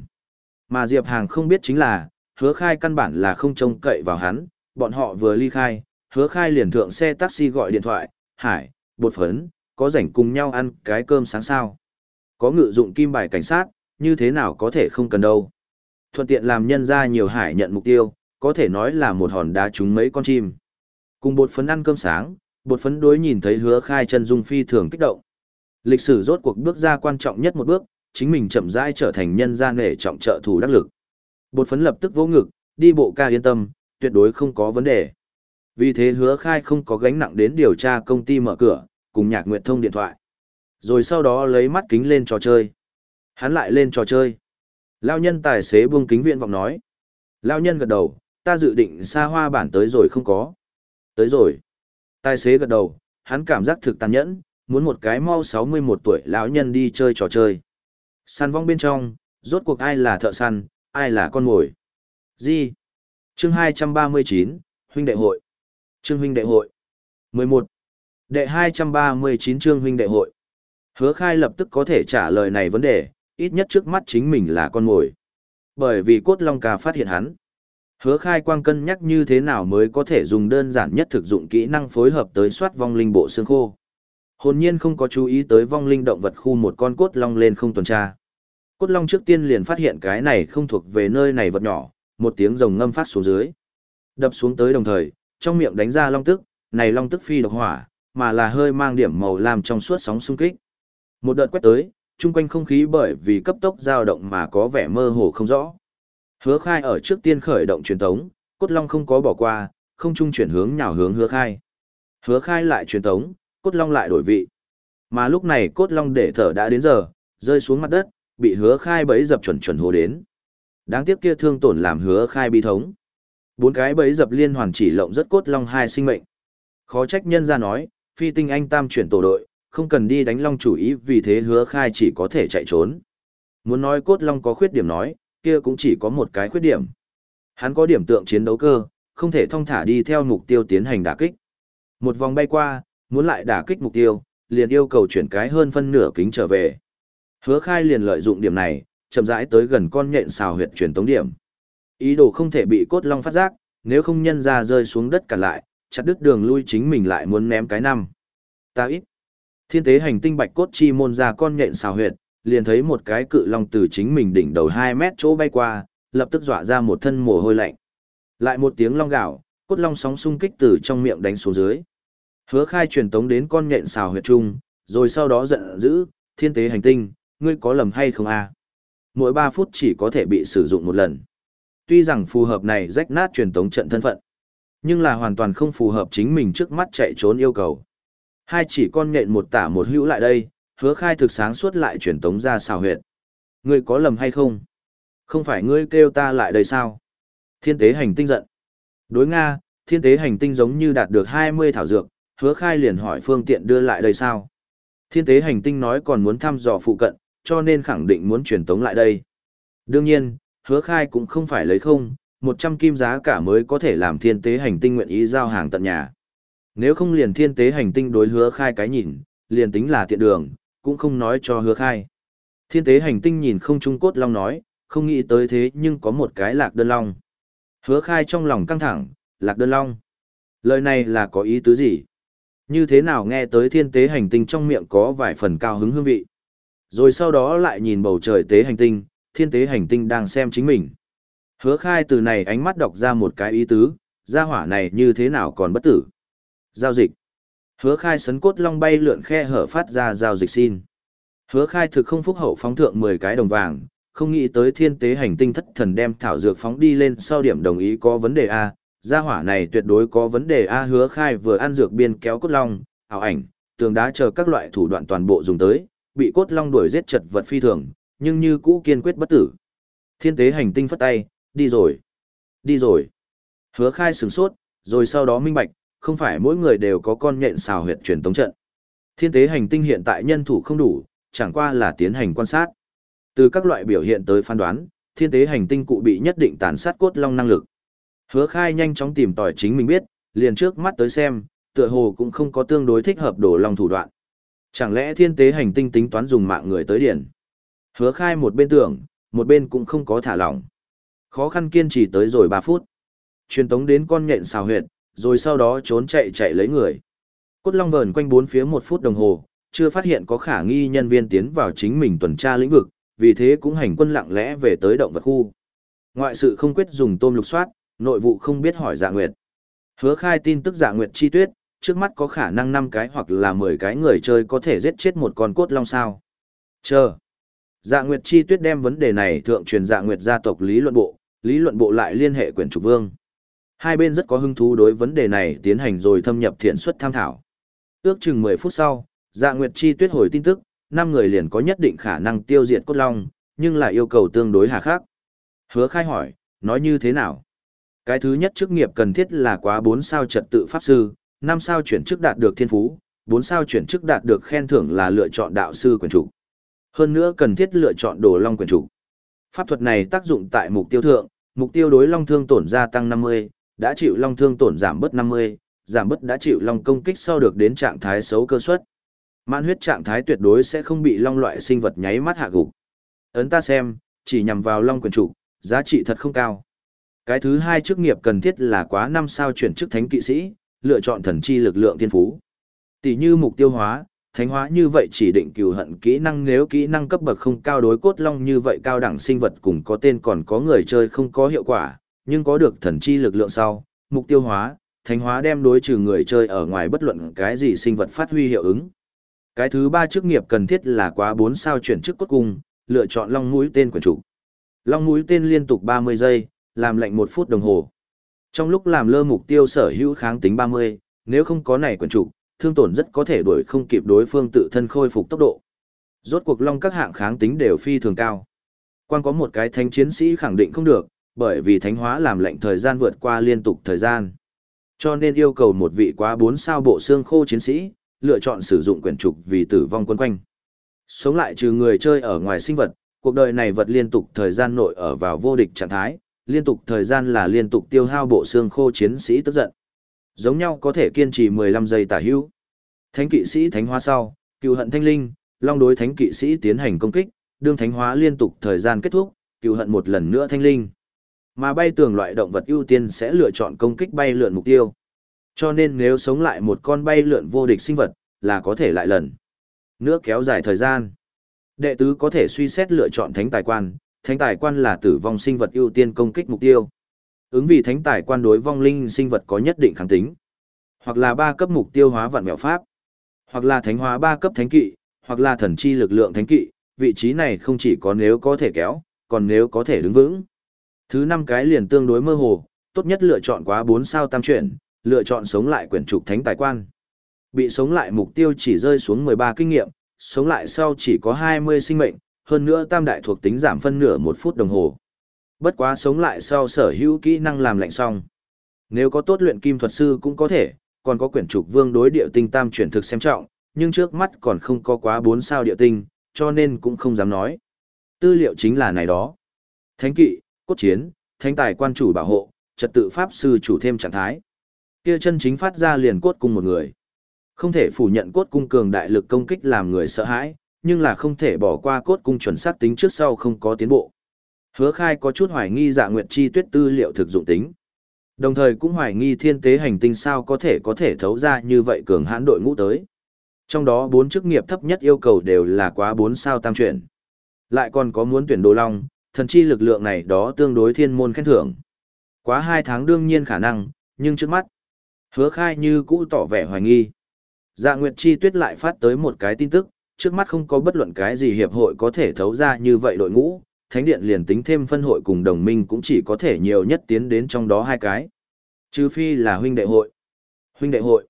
Mà Diệp Hàng không biết chính là, hứa khai căn bản là không trông cậy vào hắn, bọn họ vừa ly khai, hứa khai liền thượng xe taxi gọi điện thoại, hải, bột phấn, có rảnh cùng nhau ăn cái cơm sáng sao. Có ngự dụng kim bài cảnh sát, như thế nào có thể không cần đâu. Thuận tiện làm nhân ra nhiều hải nhận mục tiêu, có thể nói là một hòn đá trúng mấy con chim. Cùng bột phấn ăn cơm sáng, bột phấn đối nhìn thấy hứa khai chân dung phi thường kích động. Lịch sử rốt cuộc bước ra quan trọng nhất một bước, chính mình chậm rãi trở thành nhân gian nể trọng trợ thủ đắc lực. Bột phấn lập tức vỗ ngực, đi bộ ca yên tâm, tuyệt đối không có vấn đề. Vì thế hứa khai không có gánh nặng đến điều tra công ty mở cửa, cùng nhạc nguyện thông điện thoại. Rồi sau đó lấy mắt kính lên trò chơi. Hắn lại lên trò chơi. Lao nhân tài xế buông kính viện vọng nói. Lao nhân gật đầu, ta dự định xa hoa bản tới rồi không có. Tới rồi. Tài xế gật đầu, hắn cảm giác thực tàn nhẫn, muốn một cái mau 61 tuổi lão nhân đi chơi trò chơi. Săn vong bên trong, rốt cuộc ai là thợ săn, ai là con mồi. Gì? Chương 239, huynh đệ hội. Chương huynh đệ hội. 11. Đệ 239 chương huynh đệ hội. Hứa khai lập tức có thể trả lời này vấn đề, ít nhất trước mắt chính mình là con mồi. Bởi vì cốt long ca phát hiện hắn. Hứa khai quang cân nhắc như thế nào mới có thể dùng đơn giản nhất thực dụng kỹ năng phối hợp tới soát vong linh bộ xương khô. Hồn nhiên không có chú ý tới vong linh động vật khu một con cốt long lên không tuần tra. Cốt long trước tiên liền phát hiện cái này không thuộc về nơi này vật nhỏ, một tiếng rồng ngâm phát xuống dưới. Đập xuống tới đồng thời, trong miệng đánh ra long tức, này long tức phi độc hỏa, mà là hơi mang điểm màu làm trong suốt sóng xung kích. Một đợt quét tới, chung quanh không khí bởi vì cấp tốc dao động mà có vẻ mơ hồ không rõ. Hứa khai ở trước tiên khởi động truyền tống, cốt long không có bỏ qua, không trung chuyển hướng nhào hướng hứa khai. Hứa khai lại truyền tống, cốt long lại đổi vị. Mà lúc này cốt long để thở đã đến giờ, rơi xuống mặt đất, bị hứa khai bẫy dập chuẩn chuẩn hồ đến. Đáng tiếc kia thương tổn làm hứa khai bi thống. Bốn cái bẫy dập liên hoàn chỉ lộng rất cốt long hai sinh mệnh. Khó trách nhân ra nói, phi tinh anh tam chuyển tổ đội, không cần đi đánh long chủ ý vì thế hứa khai chỉ có thể chạy trốn. Muốn nói cốt long có khuyết điểm nói, kia cũng chỉ có một cái khuyết điểm. Hắn có điểm tượng chiến đấu cơ, không thể thông thả đi theo mục tiêu tiến hành đả kích. Một vòng bay qua, muốn lại đả kích mục tiêu, liền yêu cầu chuyển cái hơn phân nửa kính trở về. Hứa khai liền lợi dụng điểm này, chậm rãi tới gần con nhện xào huyệt truyền tống điểm. Ý đồ không thể bị cốt long phát giác, nếu không nhân ra rơi xuống đất cả lại, chặt đứt đường lui chính mình lại muốn ném cái năm. Ta ít. Thiên tế hành tinh bạch cốt chi môn ra con nhện xào huyệt, liền thấy một cái cự long từ chính mình đỉnh đầu 2 mét chỗ bay qua, lập tức dọa ra một thân mồ hôi lạnh. Lại một tiếng long gạo, cốt long sóng xung kích từ trong miệng đánh xuống dưới. Hứa khai truyền tống đến con nhện xào huyệt trung, rồi sau đó giận dữ, thiên tế hành tinh, ngươi có lầm hay không a Mỗi 3 phút chỉ có thể bị sử dụng một lần. Tuy rằng phù hợp này rách nát truyền tống trận thân phận, nhưng là hoàn toàn không phù hợp chính mình trước mắt chạy trốn yêu cầu. Hai chỉ con nhện một tả một hữu lại đây, hứa khai thực sáng suốt lại truyền tống ra xào huyệt. Ngươi có lầm hay không? Không phải ngươi kêu ta lại đây sao? Thiên tế hành tinh giận. Đối Nga, thiên tế hành tinh giống như đạt được 20 thảo dược, hứa khai liền hỏi phương tiện đưa lại đây sao? Thiên tế hành tinh nói còn muốn thăm dò phụ cận, cho nên khẳng định muốn truyền tống lại đây. Đương nhiên, hứa khai cũng không phải lấy không, 100 kim giá cả mới có thể làm thiên tế hành tinh nguyện ý giao hàng tận nhà. Nếu không liền thiên tế hành tinh đối hứa khai cái nhìn, liền tính là tiện đường, cũng không nói cho hứa khai. Thiên tế hành tinh nhìn không trung cốt long nói, không nghĩ tới thế nhưng có một cái lạc đơn long. Hứa khai trong lòng căng thẳng, lạc đơn long. Lời này là có ý tứ gì? Như thế nào nghe tới thiên tế hành tinh trong miệng có vài phần cao hứng hương vị? Rồi sau đó lại nhìn bầu trời tế hành tinh, thiên tế hành tinh đang xem chính mình. Hứa khai từ này ánh mắt đọc ra một cái ý tứ, gia hỏa này như thế nào còn bất tử. Giao dịch. Hứa khai sấn cốt long bay lượn khe hở phát ra giao dịch xin. Hứa khai thực không phúc hậu phóng thượng 10 cái đồng vàng, không nghĩ tới thiên tế hành tinh thất thần đem thảo dược phóng đi lên sau điểm đồng ý có vấn đề A, gia hỏa này tuyệt đối có vấn đề A hứa khai vừa ăn dược biên kéo cốt long, ảo ảnh, tường đá chờ các loại thủ đoạn toàn bộ dùng tới, bị cốt long đuổi giết chật vật phi thường, nhưng như cũ kiên quyết bất tử. Thiên tế hành tinh phất tay, đi rồi, đi rồi. Hứa khai sừng sốt, rồi sau đó minh bạch, không phải mỗi người đều có con nhện xào huyệt truyền tống trận. Thiên tế hành tinh hiện tại nhân thủ không đủ, chẳng qua là tiến hành quan sát. Từ các loại biểu hiện tới phán đoán, thiên tế hành tinh cụ bị nhất định tàn sát cốt long năng lực. Hứa khai nhanh chóng tìm tòi chính mình biết, liền trước mắt tới xem, tựa hồ cũng không có tương đối thích hợp đổ long thủ đoạn. Chẳng lẽ thiên tế hành tinh tính toán dùng mạng người tới điển? Hứa khai một bên tưởng, một bên cũng không có thả lỏng. Khó khăn kiên trì tới rồi 3 phút. Truyền tống đến con nhện xào huyệt, rồi sau đó trốn chạy chạy lấy người. Cốt long vờn quanh bốn phía một phút đồng hồ, chưa phát hiện có khả nghi nhân viên tiến vào chính mình tuần tra lĩnh vực, vì thế cũng hành quân lặng lẽ về tới động vật khu. Ngoại sự không quyết dùng tôm lục soát, nội vụ không biết hỏi dạ nguyệt. Hứa khai tin tức dạ nguyệt chi tuyết, trước mắt có khả năng 5 cái hoặc là 10 cái người chơi có thể giết chết một con cốt long sao. Chờ. Dạ nguyệt chi tuyết đem vấn đề này thượng truyền dạ nguyệt gia tộc lý luận bộ, lý luận bộ lại liên hệ quyển trục vương. Hai bên rất có hứng thú đối vấn đề này tiến hành rồi thâm nhập thiện suất tham thảo. Ước chừng 10 phút sau, Dạ Nguyệt Chi tuyết hồi tin tức, năm người liền có nhất định khả năng tiêu diệt cốt long, nhưng lại yêu cầu tương đối hà khắc. Hứa khai hỏi, nói như thế nào? Cái thứ nhất chức nghiệp cần thiết là quá 4 sao trật tự pháp sư, 5 sao chuyển chức đạt được thiên phú, 4 sao chuyển chức đạt được khen thưởng là lựa chọn đạo sư quyền chủ. Hơn nữa cần thiết lựa chọn đồ long quyền chủ. Pháp thuật này tác dụng tại mục tiêu thượng, mục tiêu đối long thương tổn gia tăng 50, đã chịu long thương tổn giảm bớt 50, giảm bớt đã chịu long công kích sau được đến trạng thái xấu cơ suất. Mãn huyết trạng thái tuyệt đối sẽ không bị long loại sinh vật nháy mắt hạ gục. Ấn ta xem, chỉ nhằm vào long quyền chủ, giá trị thật không cao. Cái thứ hai chức nghiệp cần thiết là quá năm sao chuyển chức thánh kỵ sĩ, lựa chọn thần chi lực lượng thiên phú. Tỷ như mục tiêu hóa, thánh hóa như vậy chỉ định cừu hận kỹ năng nếu kỹ năng cấp bậc không cao đối cốt long như vậy cao đẳng sinh vật cùng có tên còn có người chơi không có hiệu quả, nhưng có được thần chi lực lượng sau, mục tiêu hóa, thánh hóa đem đối trừ người chơi ở ngoài bất luận cái gì sinh vật phát huy hiệu ứng. Cái thứ ba chức nghiệp cần thiết là quá 4 sao chuyển chức cốt cung, lựa chọn long mũi tên quyền chủ. Long mũi tên liên tục 30 giây, làm lệnh 1 phút đồng hồ. Trong lúc làm lơ mục tiêu sở hữu kháng tính 30, nếu không có này quyền chủ, thương tổn rất có thể đuổi không kịp đối phương tự thân khôi phục tốc độ. Rốt cuộc long các hạng kháng tính đều phi thường cao. Quan có một cái thánh chiến sĩ khẳng định không được, bởi vì thánh hóa làm lệnh thời gian vượt qua liên tục thời gian. Cho nên yêu cầu một vị quá 4 sao bộ xương khô chiến sĩ, lựa chọn sử dụng quyển trục vì tử vong quân quanh. Sống lại trừ người chơi ở ngoài sinh vật, cuộc đời này vật liên tục thời gian nội ở vào vô địch trạng thái, liên tục thời gian là liên tục tiêu hao bộ xương khô chiến sĩ tức giận. Giống nhau có thể kiên trì 15 giây tả hữu. Thánh kỵ sĩ thánh hóa sau, cựu hận thanh linh, long đối thánh kỵ sĩ tiến hành công kích, đương thánh hóa liên tục thời gian kết thúc, cựu hận một lần nữa thanh linh. Mà bay tường loại động vật ưu tiên sẽ lựa chọn công kích bay lượn mục tiêu. Cho nên nếu sống lại một con bay lượn vô địch sinh vật, là có thể lại lần. Nữa kéo dài thời gian. Đệ tứ có thể suy xét lựa chọn thánh tài quan, thánh tài quan là tử vong sinh vật ưu tiên công kích mục tiêu. Ứng vì thánh tài quan đối vong linh sinh vật có nhất định kháng tính. Hoặc là ba cấp mục tiêu hóa vạn mẹo pháp. Hoặc là thánh hóa ba cấp thánh kỵ, hoặc là thần chi lực lượng thánh kỵ, vị trí này không chỉ có nếu có thể kéo, còn nếu có thể đứng vững. Thứ năm cái liền tương đối mơ hồ, tốt nhất lựa chọn quá 4 sao tam chuyển, lựa chọn sống lại quyển trục thánh tài quan. Bị sống lại mục tiêu chỉ rơi xuống 13 kinh nghiệm, sống lại sau chỉ có 20 sinh mệnh, hơn nữa tam đại thuộc tính giảm phân nửa một phút đồng hồ. Bất quá sống lại sau sở hữu kỹ năng làm lạnh xong. Nếu có tốt luyện kim thuật sư cũng có thể, còn có quyển trục vương đối địa tinh tam chuyển thực xem trọng, nhưng trước mắt còn không có quá 4 sao địa tinh, cho nên cũng không dám nói. Tư liệu chính là này đó. Thánh kỵ, cốt chiến, thánh tài quan chủ bảo hộ, trật tự pháp sư chủ thêm trạng thái. Kia chân chính phát ra liền cốt cung một người. Không thể phủ nhận cốt cung cường đại lực công kích làm người sợ hãi, nhưng là không thể bỏ qua cốt cung chuẩn xác tính trước sau không có tiến bộ. Hứa khai có chút hoài nghi dạ nguyệt chi tuyết tư liệu thực dụng tính. Đồng thời cũng hoài nghi thiên tế hành tinh sao có thể có thể thấu ra như vậy cường hãn đội ngũ tới. Trong đó bốn chức nghiệp thấp nhất yêu cầu đều là quá bốn sao tam chuyển. Lại còn có muốn tuyển đồ long, thần chi lực lượng này đó tương đối thiên môn khen thưởng. Quá hai tháng đương nhiên khả năng, nhưng trước mắt, hứa khai như cũ tỏ vẻ hoài nghi. Dạ Nguyệt Chi Tuyết lại phát tới một cái tin tức, trước mắt không có bất luận cái gì hiệp hội có thể thấu ra như vậy đội ngũ, Thánh Điện liền tính thêm phân hội cùng đồng minh cũng chỉ có thể nhiều nhất tiến đến trong đó hai cái. Trừ phi là huynh đệ hội. Huynh đệ hội.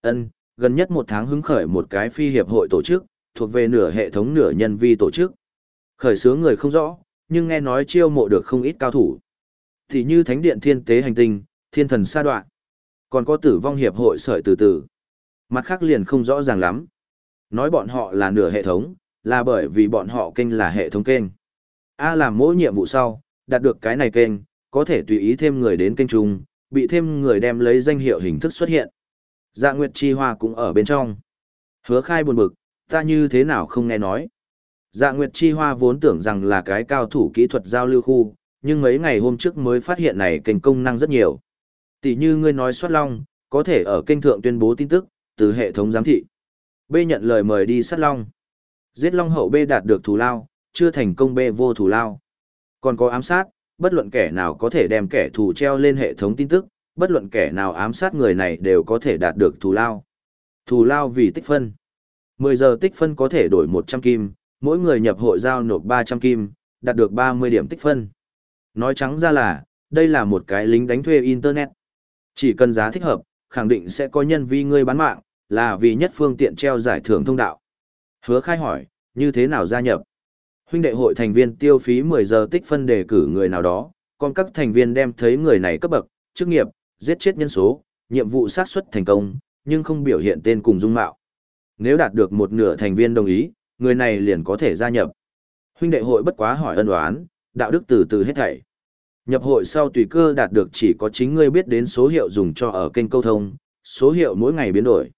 ân gần nhất một tháng hứng khởi một cái phi hiệp hội tổ chức, thuộc về nửa hệ thống nửa nhân vi tổ chức. Khởi xướng người không rõ, nhưng nghe nói chiêu mộ được không ít cao thủ. Thì như Thánh Điện Thiên Tế Hành Tinh, Thiên Thần Sa Đoạn. Còn có tử vong hiệp hội sợi từ từ. Mặt khác liền không rõ ràng lắm. Nói bọn họ là nửa hệ thống, là bởi vì bọn họ kênh là hệ thống kênh. A làm mỗi nhiệm vụ sau, đạt được cái này kênh, có thể tùy ý thêm người đến kênh chung, bị thêm người đem lấy danh hiệu hình thức xuất hiện. Dạ Nguyệt Chi Hoa cũng ở bên trong. Hứa khai buồn bực, ta như thế nào không nghe nói. Dạ Nguyệt Chi Hoa vốn tưởng rằng là cái cao thủ kỹ thuật giao lưu khu, nhưng mấy ngày hôm trước mới phát hiện này kênh công năng rất nhiều. Tỷ như ngươi nói soát long, có thể ở kênh thượng tuyên bố tin tức, từ hệ thống giám thị. B nhận lời mời đi sát long. Giết long hậu B đạt được thù lao, chưa thành công B vô thù lao. Còn có ám sát, bất luận kẻ nào có thể đem kẻ thù treo lên hệ thống tin tức, bất luận kẻ nào ám sát người này đều có thể đạt được thù lao. Thù lao vì tích phân. 10 giờ tích phân có thể đổi 100 kim, mỗi người nhập hội giao nộp 300 kim, đạt được 30 điểm tích phân. Nói trắng ra là, đây là một cái lính đánh thuê Internet. Chỉ cần giá thích hợp, khẳng định sẽ có nhân vi ngươi bán mạng, là vì nhất phương tiện treo giải thưởng thông đạo. Hứa khai hỏi, như thế nào gia nhập? Huynh đệ hội thành viên tiêu phí 10 giờ tích phân đề cử người nào đó, còn các thành viên đem thấy người này cấp bậc, chức nghiệp, giết chết nhân số, nhiệm vụ xác suất thành công, nhưng không biểu hiện tên cùng dung mạo. Nếu đạt được một nửa thành viên đồng ý, người này liền có thể gia nhập. Huynh đệ hội bất quá hỏi ân đoán, đạo đức từ từ hết thảy. Nhập hội sau tùy cơ đạt được chỉ có chính ngươi biết đến số hiệu dùng cho ở kênh câu thông, số hiệu mỗi ngày biến đổi.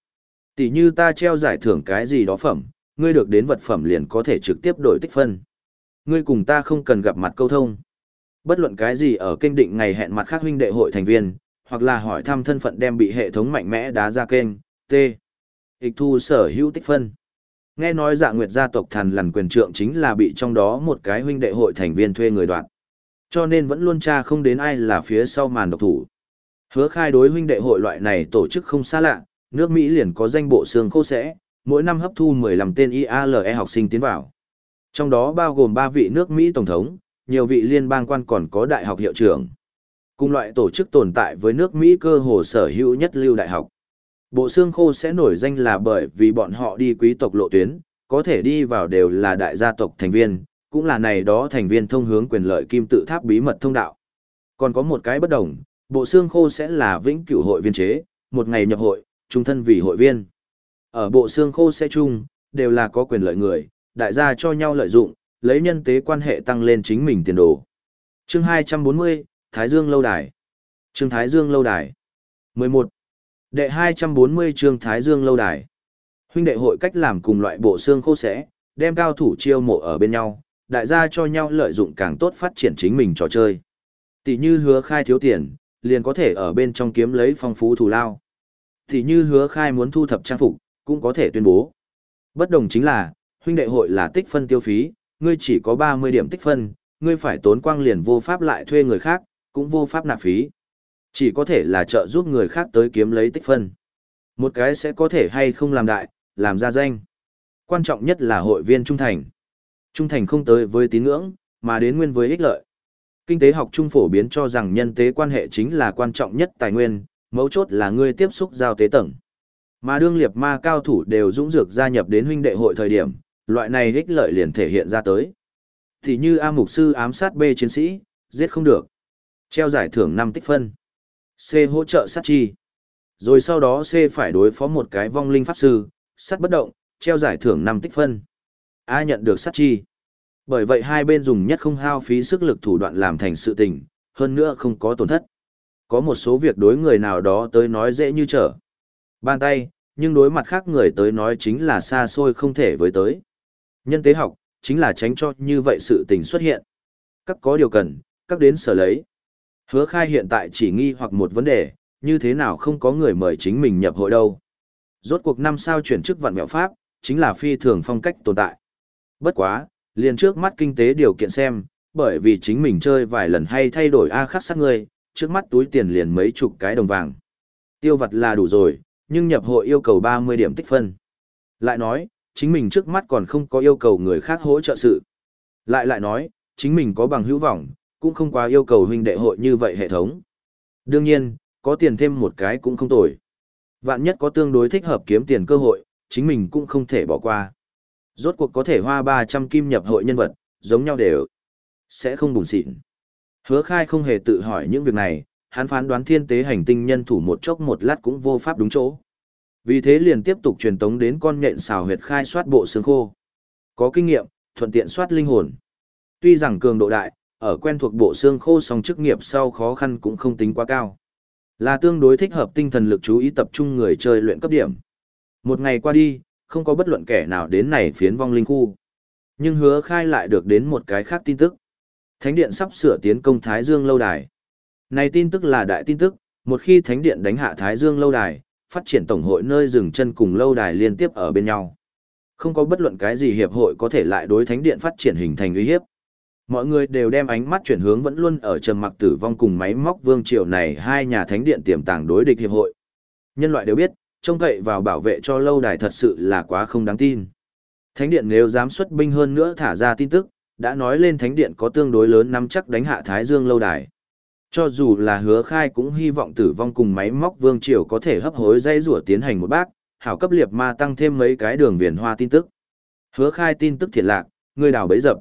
Tỷ như ta treo giải thưởng cái gì đó phẩm, ngươi được đến vật phẩm liền có thể trực tiếp đổi tích phân. Ngươi cùng ta không cần gặp mặt câu thông. Bất luận cái gì ở kênh định ngày hẹn mặt khác huynh đệ hội thành viên, hoặc là hỏi thăm thân phận đem bị hệ thống mạnh mẽ đá ra kênh, T. Ích thu sở hữu tích phân. Nghe nói dạ nguyệt gia tộc thần lằn quyền trượng chính là bị trong đó một cái huynh đệ hội thành viên thuê người đoạn. Cho nên vẫn luôn tra không đến ai là phía sau màn độc thủ. Hứa khai đối huynh đệ hội loại này tổ chức không xa lạ, nước Mỹ liền có danh bộ xương khô sẽ, mỗi năm hấp thu 15 tên IALE học sinh tiến vào. Trong đó bao gồm 3 vị nước Mỹ Tổng thống, nhiều vị liên bang quan còn có đại học hiệu trưởng. Cùng loại tổ chức tồn tại với nước Mỹ cơ hồ sở hữu nhất lưu đại học. Bộ xương khô sẽ nổi danh là bởi vì bọn họ đi quý tộc lộ tuyến, có thể đi vào đều là đại gia tộc thành viên, cũng là này đó thành viên thông hướng quyền lợi kim tự tháp bí mật thông đạo. Còn có một cái bất đồng, bộ xương khô sẽ là vĩnh cửu hội viên chế, một ngày nhập hội, trung thân vì hội viên. Ở bộ xương khô sẽ chung, đều là có quyền lợi người, đại gia cho nhau lợi dụng, lấy nhân tế quan hệ tăng lên chính mình tiền đồ. Chương 240, Thái Dương Lâu Đài. Chương Thái Dương Lâu Đài. 11. Đệ 240 chương Thái Dương Lâu Đài. Huynh đệ hội cách làm cùng loại bộ xương khô sẽ, đem cao thủ chiêu mộ ở bên nhau, đại gia cho nhau lợi dụng càng tốt phát triển chính mình trò chơi. Tỷ như hứa khai thiếu tiền, liền có thể ở bên trong kiếm lấy phong phú thù lao. Tỷ như hứa khai muốn thu thập trang phục, cũng có thể tuyên bố. Bất đồng chính là, huynh đệ hội là tích phân tiêu phí, ngươi chỉ có 30 điểm tích phân, ngươi phải tốn quang liền vô pháp lại thuê người khác, cũng vô pháp nạp phí. Chỉ có thể là trợ giúp người khác tới kiếm lấy tích phân. Một cái sẽ có thể hay không làm đại, làm ra danh. Quan trọng nhất là hội viên trung thành. Trung thành không tới với tín ngưỡng, mà đến nguyên với ích lợi. Kinh tế học trung phổ biến cho rằng nhân tế quan hệ chính là quan trọng nhất tài nguyên, mấu chốt là người tiếp xúc giao tế tầng. Mà đương liệt ma cao thủ đều dũng dược gia nhập đến huynh đệ hội thời điểm, loại này ích lợi liền thể hiện ra tới. Thì như A mục sư ám sát B chiến sĩ, giết không được. Treo giải thưởng 5 tích phân. C hỗ trợ sát chi. Rồi sau đó C phải đối phó một cái vong linh pháp sư, sát bất động, treo giải thưởng 5 tích phân. A nhận được sát chi. Bởi vậy hai bên dùng nhất không hao phí sức lực thủ đoạn làm thành sự tình, hơn nữa không có tổn thất. Có một số việc đối người nào đó tới nói dễ như trở. Bàn tay, nhưng đối mặt khác người tới nói chính là xa xôi không thể với tới. Nhân tế học, chính là tránh cho như vậy sự tình xuất hiện. Các có điều cần, các đến sở lấy. Hứa khai hiện tại chỉ nghi hoặc một vấn đề, như thế nào không có người mời chính mình nhập hội đâu. Rốt cuộc năm sao chuyển chức vận mẹo pháp, chính là phi thường phong cách tồn tại. Bất quá, liền trước mắt kinh tế điều kiện xem, bởi vì chính mình chơi vài lần hay thay đổi A khắc sát người, trước mắt túi tiền liền mấy chục cái đồng vàng. Tiêu vật là đủ rồi, nhưng nhập hội yêu cầu 30 điểm tích phân. Lại nói, chính mình trước mắt còn không có yêu cầu người khác hỗ trợ sự. Lại lại nói, chính mình có bằng hữu vọng, cũng không quá yêu cầu huynh đệ hội như vậy hệ thống. Đương nhiên, có tiền thêm một cái cũng không tồi. Vạn nhất có tương đối thích hợp kiếm tiền cơ hội, chính mình cũng không thể bỏ qua. Rốt cuộc có thể hoa 300 kim nhập hội nhân vật, giống nhau đều. Sẽ không bùn xịn. Hứa khai không hề tự hỏi những việc này, hắn phán đoán thiên tế hành tinh nhân thủ một chốc một lát cũng vô pháp đúng chỗ. Vì thế liền tiếp tục truyền tống đến con nhện xào huyệt khai soát bộ xương khô. Có kinh nghiệm, thuận tiện soát linh hồn. Tuy rằng cường độ đại, ở quen thuộc bộ xương khô song chức nghiệp sau khó khăn cũng không tính quá cao. Là tương đối thích hợp tinh thần lực chú ý tập trung người chơi luyện cấp điểm. Một ngày qua đi, không có bất luận kẻ nào đến này phiến vong linh khu. Nhưng hứa khai lại được đến một cái khác tin tức. Thánh điện sắp sửa tiến công Thái Dương lâu đài. Này tin tức là đại tin tức, một khi Thánh điện đánh hạ Thái Dương lâu đài, phát triển tổng hội nơi dừng chân cùng lâu đài liên tiếp ở bên nhau. Không có bất luận cái gì hiệp hội có thể lại đối Thánh điện phát triển hình thành uy hiếp. Mọi người đều đem ánh mắt chuyển hướng vẫn luôn ở trầm mặc tử vong cùng máy móc vương triều này hai nhà thánh điện tiềm tàng đối địch hiệp hội. Nhân loại đều biết, trông cậy vào bảo vệ cho lâu đài thật sự là quá không đáng tin. Thánh điện nếu dám xuất binh hơn nữa thả ra tin tức, đã nói lên thánh điện có tương đối lớn nắm chắc đánh hạ Thái Dương lâu đài. Cho dù là hứa khai cũng hy vọng tử vong cùng máy móc vương triều có thể hấp hối dây rủa tiến hành một bác, hảo cấp liệt ma tăng thêm mấy cái đường viền hoa tin tức. Hứa khai tin tức thiệt lạc, người đào bấy dập.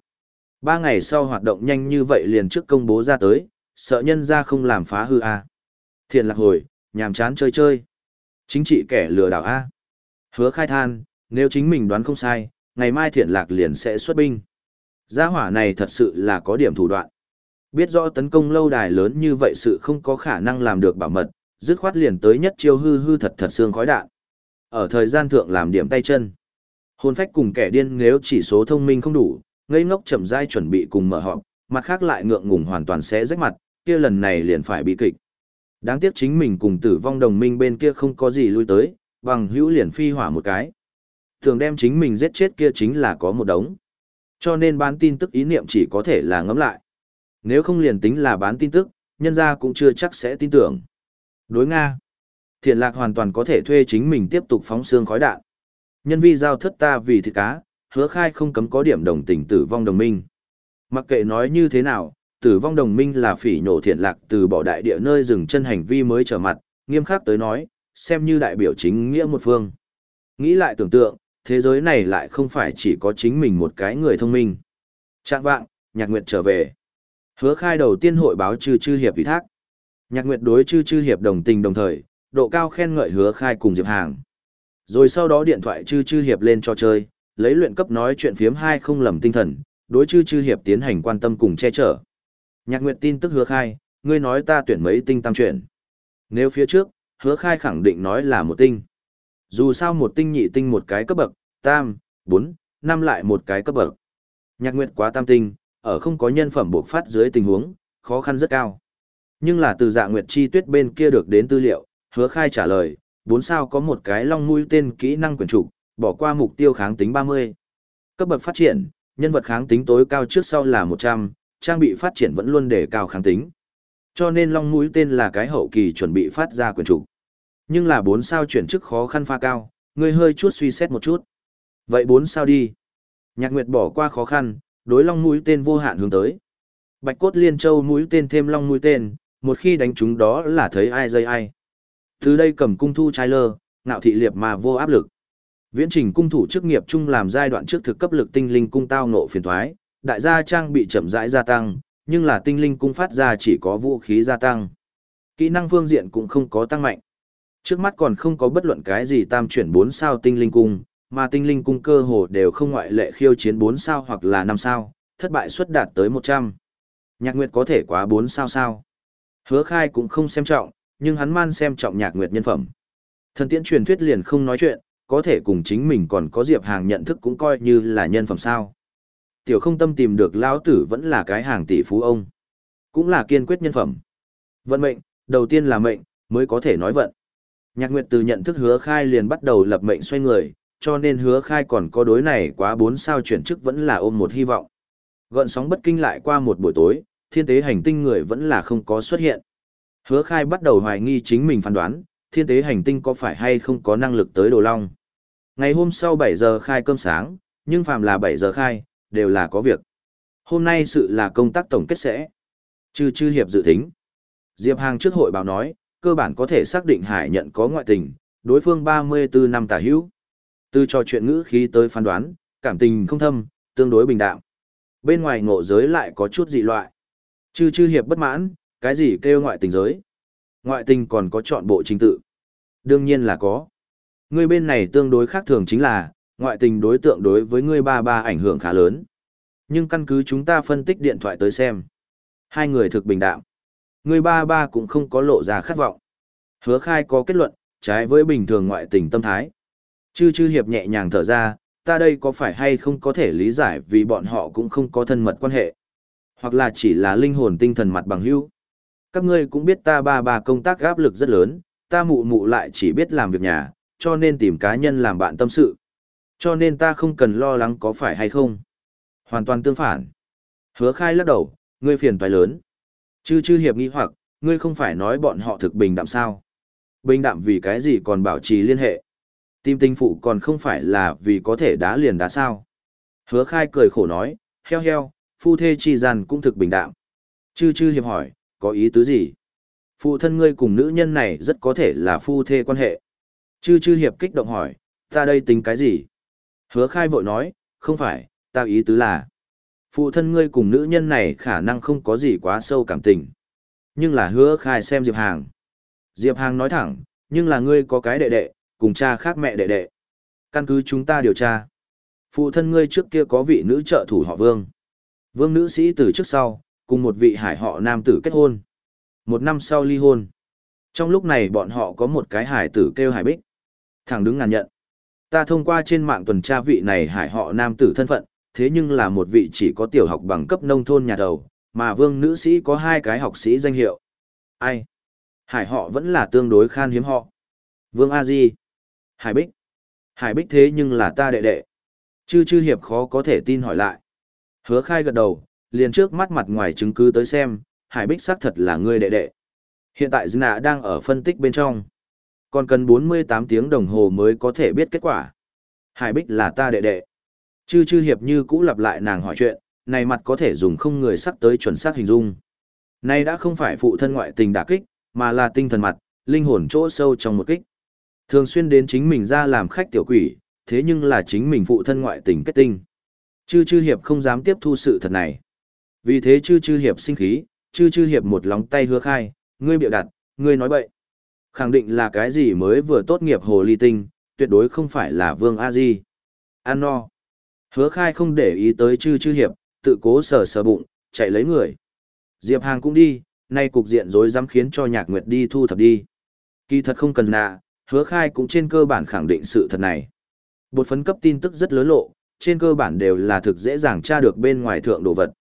Ba ngày sau hoạt động nhanh như vậy liền trước công bố ra tới, sợ nhân ra không làm phá hư a Thiện lạc hồi, nhàm chán chơi chơi. Chính trị kẻ lừa đảo a Hứa khai than, nếu chính mình đoán không sai, ngày mai thiện lạc liền sẽ xuất binh. Gia hỏa này thật sự là có điểm thủ đoạn. Biết rõ tấn công lâu đài lớn như vậy sự không có khả năng làm được bảo mật, dứt khoát liền tới nhất chiêu hư hư thật thật xương khói đạn. Ở thời gian thượng làm điểm tay chân. Hôn phách cùng kẻ điên nếu chỉ số thông minh không đủ, ngây ngốc chậm rãi chuẩn bị cùng mở họp, mặt khác lại ngượng ngùng hoàn toàn sẽ rách mặt, kia lần này liền phải bị kịch. Đáng tiếc chính mình cùng tử vong đồng minh bên kia không có gì lui tới, bằng hữu liền phi hỏa một cái. Thường đem chính mình giết chết kia chính là có một đống. Cho nên bán tin tức ý niệm chỉ có thể là ngấm lại. Nếu không liền tính là bán tin tức, nhân ra cũng chưa chắc sẽ tin tưởng. Đối Nga. Thiện lạc hoàn toàn có thể thuê chính mình tiếp tục phóng xương khói đạn. Nhân vi giao thất ta vì thịt cá, hứa khai không cấm có điểm đồng tình tử vong đồng minh. Mặc kệ nói như thế nào, tử vong đồng minh là phỉ nhổ thiện lạc từ bỏ đại địa nơi dừng chân hành vi mới trở mặt, nghiêm khắc tới nói, xem như đại biểu chính nghĩa một phương. Nghĩ lại tưởng tượng, thế giới này lại không phải chỉ có chính mình một cái người thông minh. Trạng vạng, nhạc nguyệt trở về. Hứa khai đầu tiên hội báo chư chư hiệp ủy thác. Nhạc nguyệt đối chư chư hiệp đồng tình đồng thời, độ cao khen ngợi hứa khai cùng diệp hàng. Rồi sau đó điện thoại chư chư hiệp lên cho chơi, lấy luyện cấp nói chuyện phiếm hai không lầm tinh thần, đối chư chư hiệp tiến hành quan tâm cùng che chở. Nhạc Nguyệt tin tức hứa khai, ngươi nói ta tuyển mấy tinh tam chuyển. Nếu phía trước, hứa khai khẳng định nói là một tinh. Dù sao một tinh nhị tinh một cái cấp bậc, tam, bốn, năm lại một cái cấp bậc. Nhạc Nguyệt quá tam tinh, ở không có nhân phẩm buộc phát dưới tình huống, khó khăn rất cao. Nhưng là từ dạ Nguyệt chi tuyết bên kia được đến tư liệu, hứa khai trả lời, bốn sao có một cái long mũi tên kỹ năng quyền trục, bỏ qua mục tiêu kháng tính 30. Cấp bậc phát triển, nhân vật kháng tính tối cao trước sau là 100, trang bị phát triển vẫn luôn đề cao kháng tính. Cho nên long mũi tên là cái hậu kỳ chuẩn bị phát ra quyền trục. Nhưng là 4 sao chuyển chức khó khăn pha cao, người hơi chút suy xét một chút. Vậy 4 sao đi. Nhạc Nguyệt bỏ qua khó khăn, đối long mũi tên vô hạn hướng tới. Bạch cốt liên châu mũi tên thêm long mũi tên, một khi đánh chúng đó là thấy ai dây ai. Từ đây cầm cung thu trai lơ, ngạo thị liệp mà vô áp lực. Viễn trình cung thủ chức nghiệp chung làm giai đoạn trước thực cấp lực tinh linh cung tao nộ phiền thoái, đại gia trang bị chậm rãi gia tăng, nhưng là tinh linh cung phát ra chỉ có vũ khí gia tăng. Kỹ năng phương diện cũng không có tăng mạnh. Trước mắt còn không có bất luận cái gì tam chuyển 4 sao tinh linh cung, mà tinh linh cung cơ hồ đều không ngoại lệ khiêu chiến 4 sao hoặc là 5 sao, thất bại suất đạt tới 100. Nhạc Nguyệt có thể quá 4 sao sao? Hứa khai cũng không xem trọng, nhưng hắn man xem trọng nhạc nguyệt nhân phẩm. Thần tiễn truyền thuyết liền không nói chuyện, có thể cùng chính mình còn có Diệp Hàng nhận thức cũng coi như là nhân phẩm sao. Tiểu không tâm tìm được lão tử vẫn là cái hàng tỷ phú ông. Cũng là kiên quyết nhân phẩm. Vận mệnh, đầu tiên là mệnh, mới có thể nói vận. Nhạc Nguyệt từ nhận thức hứa khai liền bắt đầu lập mệnh xoay người, cho nên hứa khai còn có đối này quá bốn sao chuyển chức vẫn là ôm một hy vọng. Gợn sóng bất kinh lại qua một buổi tối, thiên tế hành tinh người vẫn là không có xuất hiện. Hứa khai bắt đầu hoài nghi chính mình phán đoán, thiên tế hành tinh có phải hay không có năng lực tới đồ long. Ngày hôm sau 7 giờ khai cơm sáng, nhưng phàm là 7 giờ khai, đều là có việc. Hôm nay sự là công tác tổng kết sẽ. Chư chư hiệp dự thính. Diệp Hàng trước hội báo nói, cơ bản có thể xác định Hải nhận có ngoại tình, đối phương 34 năm tả hữu. Từ trò chuyện ngữ khí tới phán đoán, cảm tình không thâm, tương đối bình đạm. Bên ngoài ngộ giới lại có chút dị loại. Chư chư hiệp bất mãn, cái gì kêu ngoại tình giới? Ngoại tình còn có chọn bộ trình tự. Đương nhiên là có. Ngươi bên này tương đối khác thường chính là, ngoại tình đối tượng đối với ngươi ba ba ảnh hưởng khá lớn. Nhưng căn cứ chúng ta phân tích điện thoại tới xem. Hai người thực bình đạm. Ngươi ba ba cũng không có lộ ra khát vọng. Hứa khai có kết luận, trái với bình thường ngoại tình tâm thái. Chư chư hiệp nhẹ nhàng thở ra, ta đây có phải hay không có thể lý giải vì bọn họ cũng không có thân mật quan hệ. Hoặc là chỉ là linh hồn tinh thần mặt bằng hữu. Các ngươi cũng biết ta ba ba công tác áp lực rất lớn, ta mụ mụ lại chỉ biết làm việc nhà, cho nên tìm cá nhân làm bạn tâm sự. Cho nên ta không cần lo lắng có phải hay không. Hoàn toàn tương phản. Hứa khai lắc đầu, ngươi phiền toái lớn. Chư chư hiệp nghi hoặc, ngươi không phải nói bọn họ thực bình đạm sao. Bình đạm vì cái gì còn bảo trì liên hệ. Tim tinh phụ còn không phải là vì có thể đá liền đá sao. Hứa khai cười khổ nói, heo heo, phu thê chi gian cũng thực bình đạm. Chư chư hiệp hỏi, có ý tứ gì? Phụ thân ngươi cùng nữ nhân này rất có thể là phu thê quan hệ. Chư chư hiệp kích động hỏi, ta đây tính cái gì? Hứa khai vội nói, không phải, ta ý tứ là. Phụ thân ngươi cùng nữ nhân này khả năng không có gì quá sâu cảm tình. Nhưng là hứa khai xem Diệp Hàng. Diệp Hàng nói thẳng, nhưng là ngươi có cái đệ đệ, cùng cha khác mẹ đệ đệ. Căn cứ chúng ta điều tra. Phụ thân ngươi trước kia có vị nữ trợ thủ họ Vương. Vương nữ sĩ từ trước sau, cùng một vị hải họ nam tử kết hôn. Một năm sau ly hôn. Trong lúc này bọn họ có một cái hải tử kêu hải bích. Thẳng đứng ngàn nhận. Ta thông qua trên mạng tuần tra vị này hải họ nam tử thân phận, thế nhưng là một vị chỉ có tiểu học bằng cấp nông thôn nhà đầu, mà vương nữ sĩ có hai cái học sĩ danh hiệu. Ai? Hải họ vẫn là tương đối khan hiếm họ. Vương A Di. Hải Bích. Hải Bích thế nhưng là ta đệ đệ. Chư chư hiệp khó có thể tin hỏi lại. Hứa khai gật đầu, liền trước mắt mặt ngoài chứng cứ tới xem, Hải Bích xác thật là người đệ đệ. Hiện tại Dna đang ở phân tích bên trong. Còn cần 48 tiếng đồng hồ mới có thể biết kết quả. Hải Bích là ta đệ đệ. Chư chư hiệp như cũ lặp lại nàng hỏi chuyện, này mặt có thể dùng không người sắc tới chuẩn xác hình dung. Này đã không phải phụ thân ngoại tình đả kích, mà là tinh thần mặt, linh hồn chỗ sâu trong một kích. Thường xuyên đến chính mình ra làm khách tiểu quỷ, thế nhưng là chính mình phụ thân ngoại tình kết tinh. Chư chư hiệp không dám tiếp thu sự thật này. Vì thế chư chư hiệp sinh khí, chư chư hiệp một lóng tay hứa khai, ngươi biểu đặt, ngươi nói bậy. Khẳng định là cái gì mới vừa tốt nghiệp hồ ly tinh, tuyệt đối không phải là vương a di An no. Hứa khai không để ý tới chư chư hiệp, tự cố sờ sờ bụng, chạy lấy người. Diệp Hàng cũng đi, nay cục diện rối dám khiến cho nhạc nguyệt đi thu thập đi. Kỳ thật không cần nạ, hứa khai cũng trên cơ bản khẳng định sự thật này. Bột phấn cấp tin tức rất lớn lộ, trên cơ bản đều là thực dễ dàng tra được bên ngoài thượng đồ vật.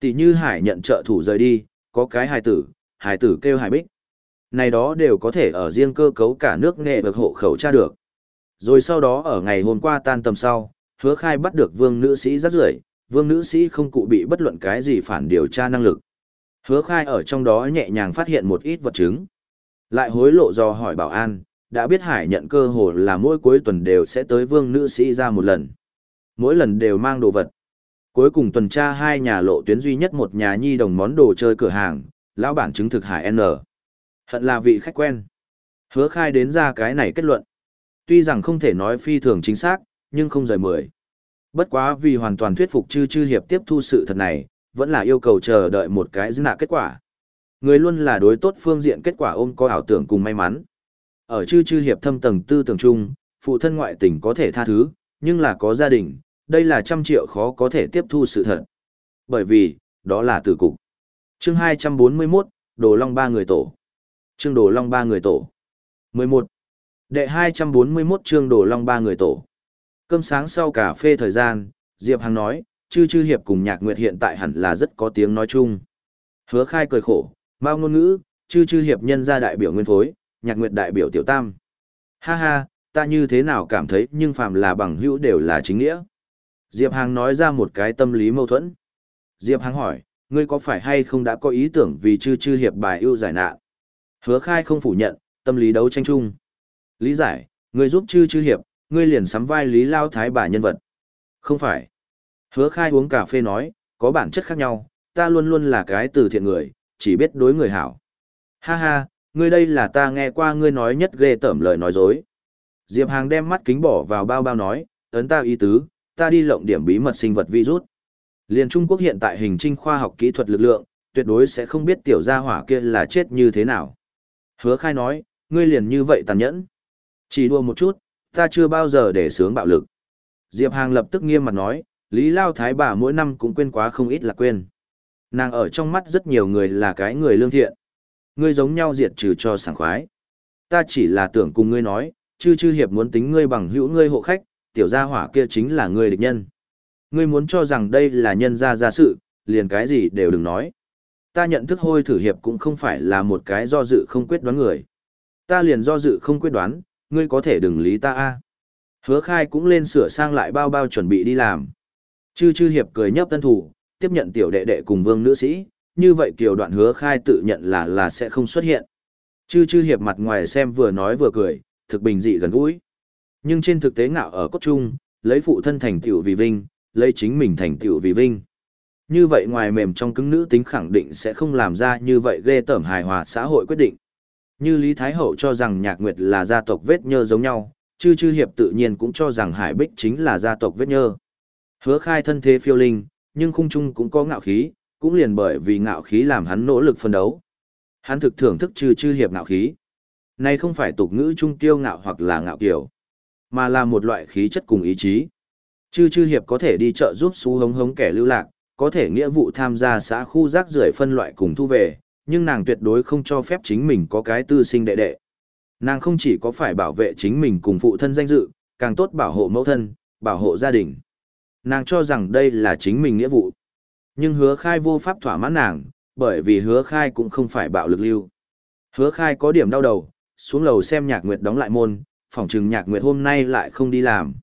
Tỷ như hải nhận trợ thủ rời đi, có cái hài tử, hài tử kêu hải bích. Này đó đều có thể ở riêng cơ cấu cả nước nghệ được hộ khẩu tra được. Rồi sau đó ở ngày hôm qua tan tầm sau, hứa khai bắt được vương nữ sĩ rất rưởi vương nữ sĩ không cụ bị bất luận cái gì phản điều tra năng lực. Hứa khai ở trong đó nhẹ nhàng phát hiện một ít vật chứng. Lại hối lộ do hỏi bảo an, đã biết hải nhận cơ hồ là mỗi cuối tuần đều sẽ tới vương nữ sĩ ra một lần. Mỗi lần đều mang đồ vật. Cuối cùng tuần tra hai nhà lộ tuyến duy nhất một nhà nhi đồng món đồ chơi cửa hàng, lão bản chứng thực hải N. Hận là vị khách quen. Hứa khai đến ra cái này kết luận. Tuy rằng không thể nói phi thường chính xác, nhưng không rời mười. Bất quá vì hoàn toàn thuyết phục chư chư hiệp tiếp thu sự thật này, vẫn là yêu cầu chờ đợi một cái dư nạ kết quả. Người luôn là đối tốt phương diện kết quả ôm có ảo tưởng cùng may mắn. Ở chư chư hiệp thâm tầng tư tưởng chung phụ thân ngoại tình có thể tha thứ, nhưng là có gia đình, đây là trăm triệu khó có thể tiếp thu sự thật. Bởi vì, đó là tử cục. chương 241, Đồ Long ba người tổ. Trương Đồ Long ba người tổ. 11. Đệ 241 Trương Đồ Long ba người tổ. Cơm sáng sau cà phê thời gian, Diệp Hằng nói, chư chư hiệp cùng nhạc nguyệt hiện tại hẳn là rất có tiếng nói chung. Hứa khai cười khổ, mau ngôn ngữ, chư chư hiệp nhân ra đại biểu nguyên phối, nhạc nguyệt đại biểu tiểu tam. Ha ha, ta như thế nào cảm thấy nhưng phàm là bằng hữu đều là chính nghĩa. Diệp Hằng nói ra một cái tâm lý mâu thuẫn. Diệp Hằng hỏi, ngươi có phải hay không đã có ý tưởng vì chư chư hiệp bài ưu giải nạn? Hứa khai không phủ nhận, tâm lý đấu tranh chung. Lý giải, người giúp chư chư hiệp, ngươi liền sắm vai lý lao thái bà nhân vật. Không phải. Hứa khai uống cà phê nói, có bản chất khác nhau, ta luôn luôn là cái từ thiện người, chỉ biết đối người hảo. Ha ha, ngươi đây là ta nghe qua ngươi nói nhất ghê tởm lời nói dối. Diệp Hàng đem mắt kính bỏ vào bao bao nói, ấn ta ý tứ, ta đi lộng điểm bí mật sinh vật virus. Liên Trung Quốc hiện tại hình trinh khoa học kỹ thuật lực lượng, tuyệt đối sẽ không biết tiểu gia hỏa kia là chết như thế nào. Hứa khai nói, ngươi liền như vậy tàn nhẫn. Chỉ đua một chút, ta chưa bao giờ để sướng bạo lực. Diệp Hàng lập tức nghiêm mặt nói, Lý Lao Thái bà mỗi năm cũng quên quá không ít là quên. Nàng ở trong mắt rất nhiều người là cái người lương thiện. Ngươi giống nhau diệt trừ cho sảng khoái. Ta chỉ là tưởng cùng ngươi nói, chư chư hiệp muốn tính ngươi bằng hữu ngươi hộ khách, tiểu gia hỏa kia chính là ngươi địch nhân. Ngươi muốn cho rằng đây là nhân gia gia sự, liền cái gì đều đừng nói. Ta nhận thức hôi thử hiệp cũng không phải là một cái do dự không quyết đoán người. Ta liền do dự không quyết đoán, ngươi có thể đừng lý ta a. Hứa khai cũng lên sửa sang lại bao bao chuẩn bị đi làm. Chư chư hiệp cười nhấp tân thủ, tiếp nhận tiểu đệ đệ cùng vương nữ sĩ, như vậy kiểu đoạn hứa khai tự nhận là là sẽ không xuất hiện. Chư chư hiệp mặt ngoài xem vừa nói vừa cười, thực bình dị gần gũi. Nhưng trên thực tế ngạo ở cốt trung, lấy phụ thân thành tựu vì vinh, lấy chính mình thành tựu vì vinh. Như vậy ngoài mềm trong cứng nữ tính khẳng định sẽ không làm ra như vậy ghê tởm hài hòa xã hội quyết định. Như Lý Thái Hậu cho rằng Nhạc Nguyệt là gia tộc vết nhơ giống nhau, chư chư hiệp tự nhiên cũng cho rằng Hải Bích chính là gia tộc vết nhơ. Hứa khai thân thế phiêu linh, nhưng khung trung cũng có ngạo khí, cũng liền bởi vì ngạo khí làm hắn nỗ lực phân đấu. Hắn thực thưởng thức chư chư hiệp ngạo khí. Này không phải tục ngữ trung tiêu ngạo hoặc là ngạo kiểu, mà là một loại khí chất cùng ý chí. Chư chư hiệp có thể đi chợ giúp xu hống hống kẻ lưu lạc, có thể nghĩa vụ tham gia xã khu rác rưởi phân loại cùng thu về, nhưng nàng tuyệt đối không cho phép chính mình có cái tư sinh đệ đệ. Nàng không chỉ có phải bảo vệ chính mình cùng phụ thân danh dự, càng tốt bảo hộ mẫu thân, bảo hộ gia đình. Nàng cho rằng đây là chính mình nghĩa vụ. Nhưng hứa khai vô pháp thỏa mãn nàng, bởi vì hứa khai cũng không phải bạo lực lưu. Hứa khai có điểm đau đầu, xuống lầu xem nhạc nguyệt đóng lại môn, phòng trừng nhạc nguyệt hôm nay lại không đi làm.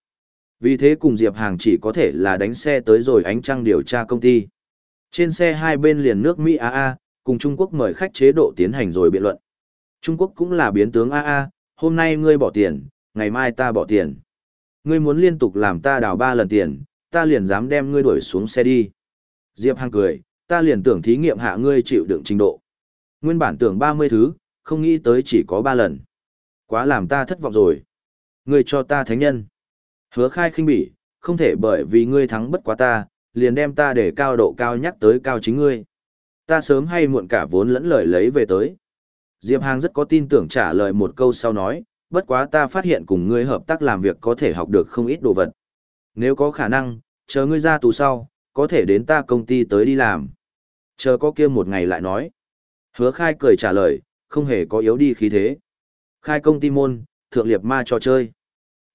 Vì thế cùng Diệp Hàng chỉ có thể là đánh xe tới rồi ánh trăng điều tra công ty. Trên xe hai bên liền nước Mỹ AA, cùng Trung Quốc mời khách chế độ tiến hành rồi biện luận. Trung Quốc cũng là biến tướng AA, hôm nay ngươi bỏ tiền, ngày mai ta bỏ tiền. Ngươi muốn liên tục làm ta đào ba lần tiền, ta liền dám đem ngươi đuổi xuống xe đi. Diệp Hàng cười, ta liền tưởng thí nghiệm hạ ngươi chịu đựng trình độ. Nguyên bản tưởng 30 thứ, không nghĩ tới chỉ có 3 lần. Quá làm ta thất vọng rồi. Ngươi cho ta thánh nhân. Hứa khai khinh bỉ, không thể bởi vì ngươi thắng bất quá ta, liền đem ta để cao độ cao nhắc tới cao chính ngươi. Ta sớm hay muộn cả vốn lẫn lời lấy về tới. Diệp Hàng rất có tin tưởng trả lời một câu sau nói, bất quá ta phát hiện cùng ngươi hợp tác làm việc có thể học được không ít đồ vật. Nếu có khả năng, chờ ngươi ra tù sau, có thể đến ta công ty tới đi làm. Chờ có kia một ngày lại nói. Hứa khai cười trả lời, không hề có yếu đi khí thế. Khai công ty môn, thượng liệt ma cho chơi.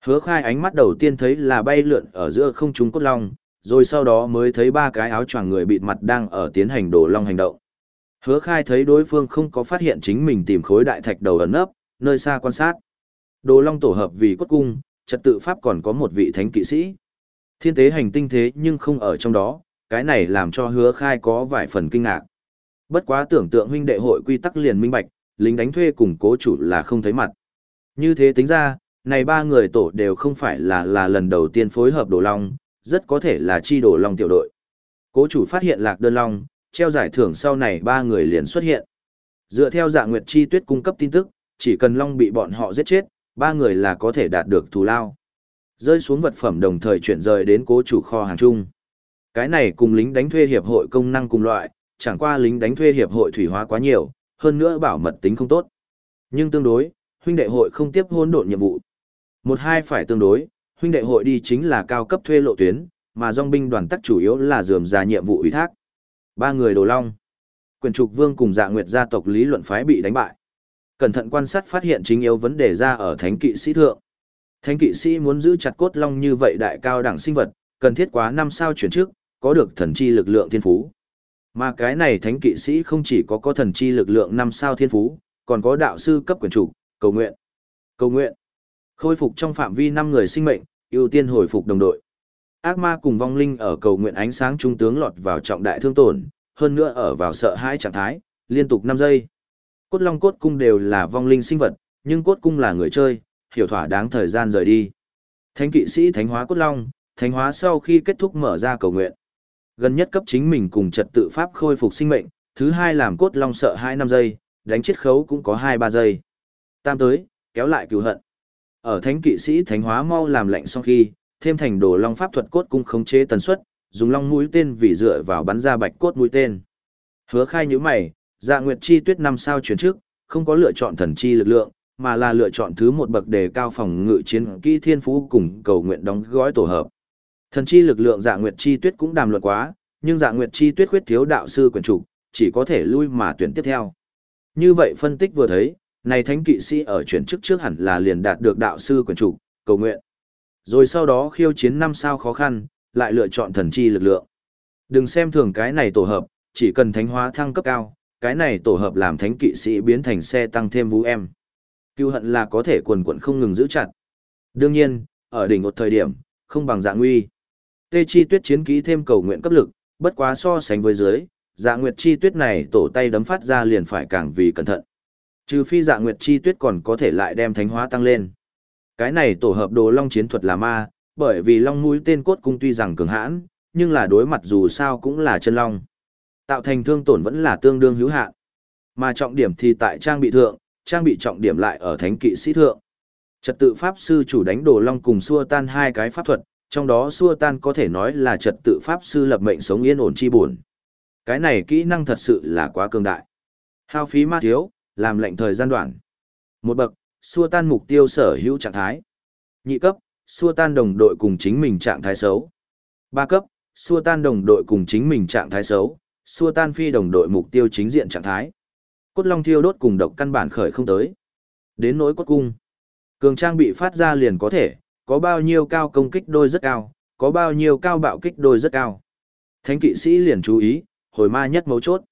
Hứa khai ánh mắt đầu tiên thấy là bay lượn ở giữa không trung cốt long, rồi sau đó mới thấy ba cái áo choàng người bịt mặt đang ở tiến hành đổ long hành động. Hứa khai thấy đối phương không có phát hiện chính mình tìm khối đại thạch đầu ẩn nấp, nơi xa quan sát. Đồ long tổ hợp vì cốt cung, trật tự pháp còn có một vị thánh kỵ sĩ. Thiên tế hành tinh thế nhưng không ở trong đó, cái này làm cho hứa khai có vài phần kinh ngạc. Bất quá tưởng tượng huynh đệ hội quy tắc liền minh bạch, lính đánh thuê cùng cố chủ là không thấy mặt. Như thế tính ra, này ba người tổ đều không phải là là lần đầu tiên phối hợp đồ long, rất có thể là chi đồ long tiểu đội. Cố chủ phát hiện lạc đơn long, treo giải thưởng sau này ba người liền xuất hiện. Dựa theo dạng Nguyệt Chi Tuyết cung cấp tin tức, chỉ cần long bị bọn họ giết chết, ba người là có thể đạt được thù lao. Rơi xuống vật phẩm đồng thời chuyển rời đến cố chủ kho hàng chung. Cái này cùng lính đánh thuê hiệp hội công năng cùng loại, chẳng qua lính đánh thuê hiệp hội thủy hóa quá nhiều, hơn nữa bảo mật tính không tốt. Nhưng tương đối, huynh đệ hội không tiếp hôn độn nhiệm vụ. Một hai phải tương đối, huynh đệ hội đi chính là cao cấp thuê lộ tuyến, mà dòng binh đoàn tắc chủ yếu là dườm ra nhiệm vụ ủy thác. Ba người đồ long. Quyền trục vương cùng dạ nguyệt gia tộc lý luận phái bị đánh bại. Cẩn thận quan sát phát hiện chính yếu vấn đề ra ở thánh kỵ sĩ thượng. Thánh kỵ sĩ muốn giữ chặt cốt long như vậy đại cao đẳng sinh vật, cần thiết quá năm sao chuyển trước, có được thần chi lực lượng thiên phú. Mà cái này thánh kỵ sĩ không chỉ có có thần chi lực lượng năm sao thiên phú, còn có đạo sư cấp quyền chủ, cầu nguyện. Cầu nguyện. Khôi phục trong phạm vi 5 người sinh mệnh, ưu tiên hồi phục đồng đội. Ác ma cùng vong linh ở cầu nguyện ánh sáng trung tướng lọt vào trọng đại thương tổn, hơn nữa ở vào sợ hãi trạng thái, liên tục 5 giây. Cốt long cốt cung đều là vong linh sinh vật, nhưng cốt cung là người chơi, hiểu thỏa đáng thời gian rời đi. Thánh kỵ sĩ thánh hóa cốt long, thánh hóa sau khi kết thúc mở ra cầu nguyện. Gần nhất cấp chính mình cùng trật tự pháp khôi phục sinh mệnh, thứ hai làm cốt long sợ 2 năm giây, đánh chết khấu cũng có 2-3 giây. Tam tới, kéo lại cứu hận. Ở thánh kỵ sĩ thánh hóa mau làm lệnh sau khi, thêm thành đồ long pháp thuật cốt cung khống chế tần suất, dùng long mũi tên vì dựa vào bắn ra bạch cốt mũi tên. Hứa khai như mày, dạ nguyệt chi tuyết năm sao chuyển trước, không có lựa chọn thần chi lực lượng, mà là lựa chọn thứ một bậc đề cao phòng ngự chiến kỹ thiên phú cùng cầu nguyện đóng gói tổ hợp. Thần chi lực lượng dạ nguyệt chi tuyết cũng đàm luận quá, nhưng dạ nguyệt chi tuyết khuyết thiếu đạo sư quyền chủ, chỉ có thể lui mà tuyển tiếp theo. Như vậy phân tích vừa thấy, này thánh kỵ sĩ ở chuyển chức trước hẳn là liền đạt được đạo sư quyền chủ, cầu nguyện. Rồi sau đó khiêu chiến năm sao khó khăn, lại lựa chọn thần chi lực lượng. Đừng xem thường cái này tổ hợp, chỉ cần thánh hóa thăng cấp cao, cái này tổ hợp làm thánh kỵ sĩ biến thành xe tăng thêm vũ em. Cưu hận là có thể quần quận không ngừng giữ chặt. Đương nhiên, ở đỉnh một thời điểm, không bằng dạng nguy. Tê chi tuyết chiến kỹ thêm cầu nguyện cấp lực, bất quá so sánh với dưới, dạ nguyệt chi tuyết này tổ tay đấm phát ra liền phải càng vì cẩn thận. Trừ phi dạ nguyệt chi tuyết còn có thể lại đem thánh hóa tăng lên. Cái này tổ hợp đồ long chiến thuật là ma, bởi vì long mũi tên cốt cung tuy rằng cường hãn, nhưng là đối mặt dù sao cũng là chân long. Tạo thành thương tổn vẫn là tương đương hữu hạn. Mà trọng điểm thì tại trang bị thượng, trang bị trọng điểm lại ở thánh kỵ sĩ thượng. Trật tự pháp sư chủ đánh đồ long cùng xua tan hai cái pháp thuật, trong đó xua tan có thể nói là trật tự pháp sư lập mệnh sống yên ổn chi buồn. Cái này kỹ năng thật sự là quá cường đại. Hao phí ma thiếu, làm lệnh thời gian đoạn. Một bậc, xua tan mục tiêu sở hữu trạng thái. Nhị cấp, xua tan đồng đội cùng chính mình trạng thái xấu. Ba cấp, xua tan đồng đội cùng chính mình trạng thái xấu, xua tan phi đồng đội mục tiêu chính diện trạng thái. Cốt long thiêu đốt cùng độc căn bản khởi không tới. Đến nỗi cốt cung. Cường trang bị phát ra liền có thể, có bao nhiêu cao công kích đôi rất cao, có bao nhiêu cao bạo kích đôi rất cao. Thánh kỵ sĩ liền chú ý, hồi ma nhất mấu chốt.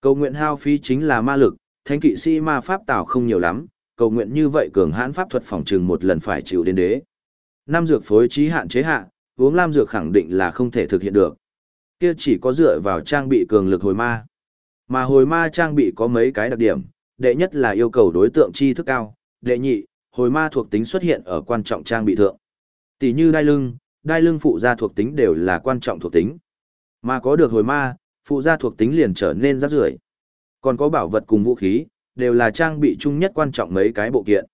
Cầu nguyện hao phí chính là ma lực, thánh kỵ sĩ ma pháp tạo không nhiều lắm, cầu nguyện như vậy cường hãn pháp thuật phòng trừng một lần phải chịu đến đế. Nam dược phối trí hạn chế hạ, uống lam dược khẳng định là không thể thực hiện được. Kia chỉ có dựa vào trang bị cường lực hồi ma. Mà hồi ma trang bị có mấy cái đặc điểm, đệ nhất là yêu cầu đối tượng chi thức cao, đệ nhị, hồi ma thuộc tính xuất hiện ở quan trọng trang bị thượng. Tỷ như đai lưng, đai lưng phụ gia thuộc tính đều là quan trọng thuộc tính. Mà có được hồi ma, phụ gia thuộc tính liền trở nên rất rưởi. Còn có bảo vật cùng vũ khí, đều là trang bị chung nhất quan trọng mấy cái bộ kiện.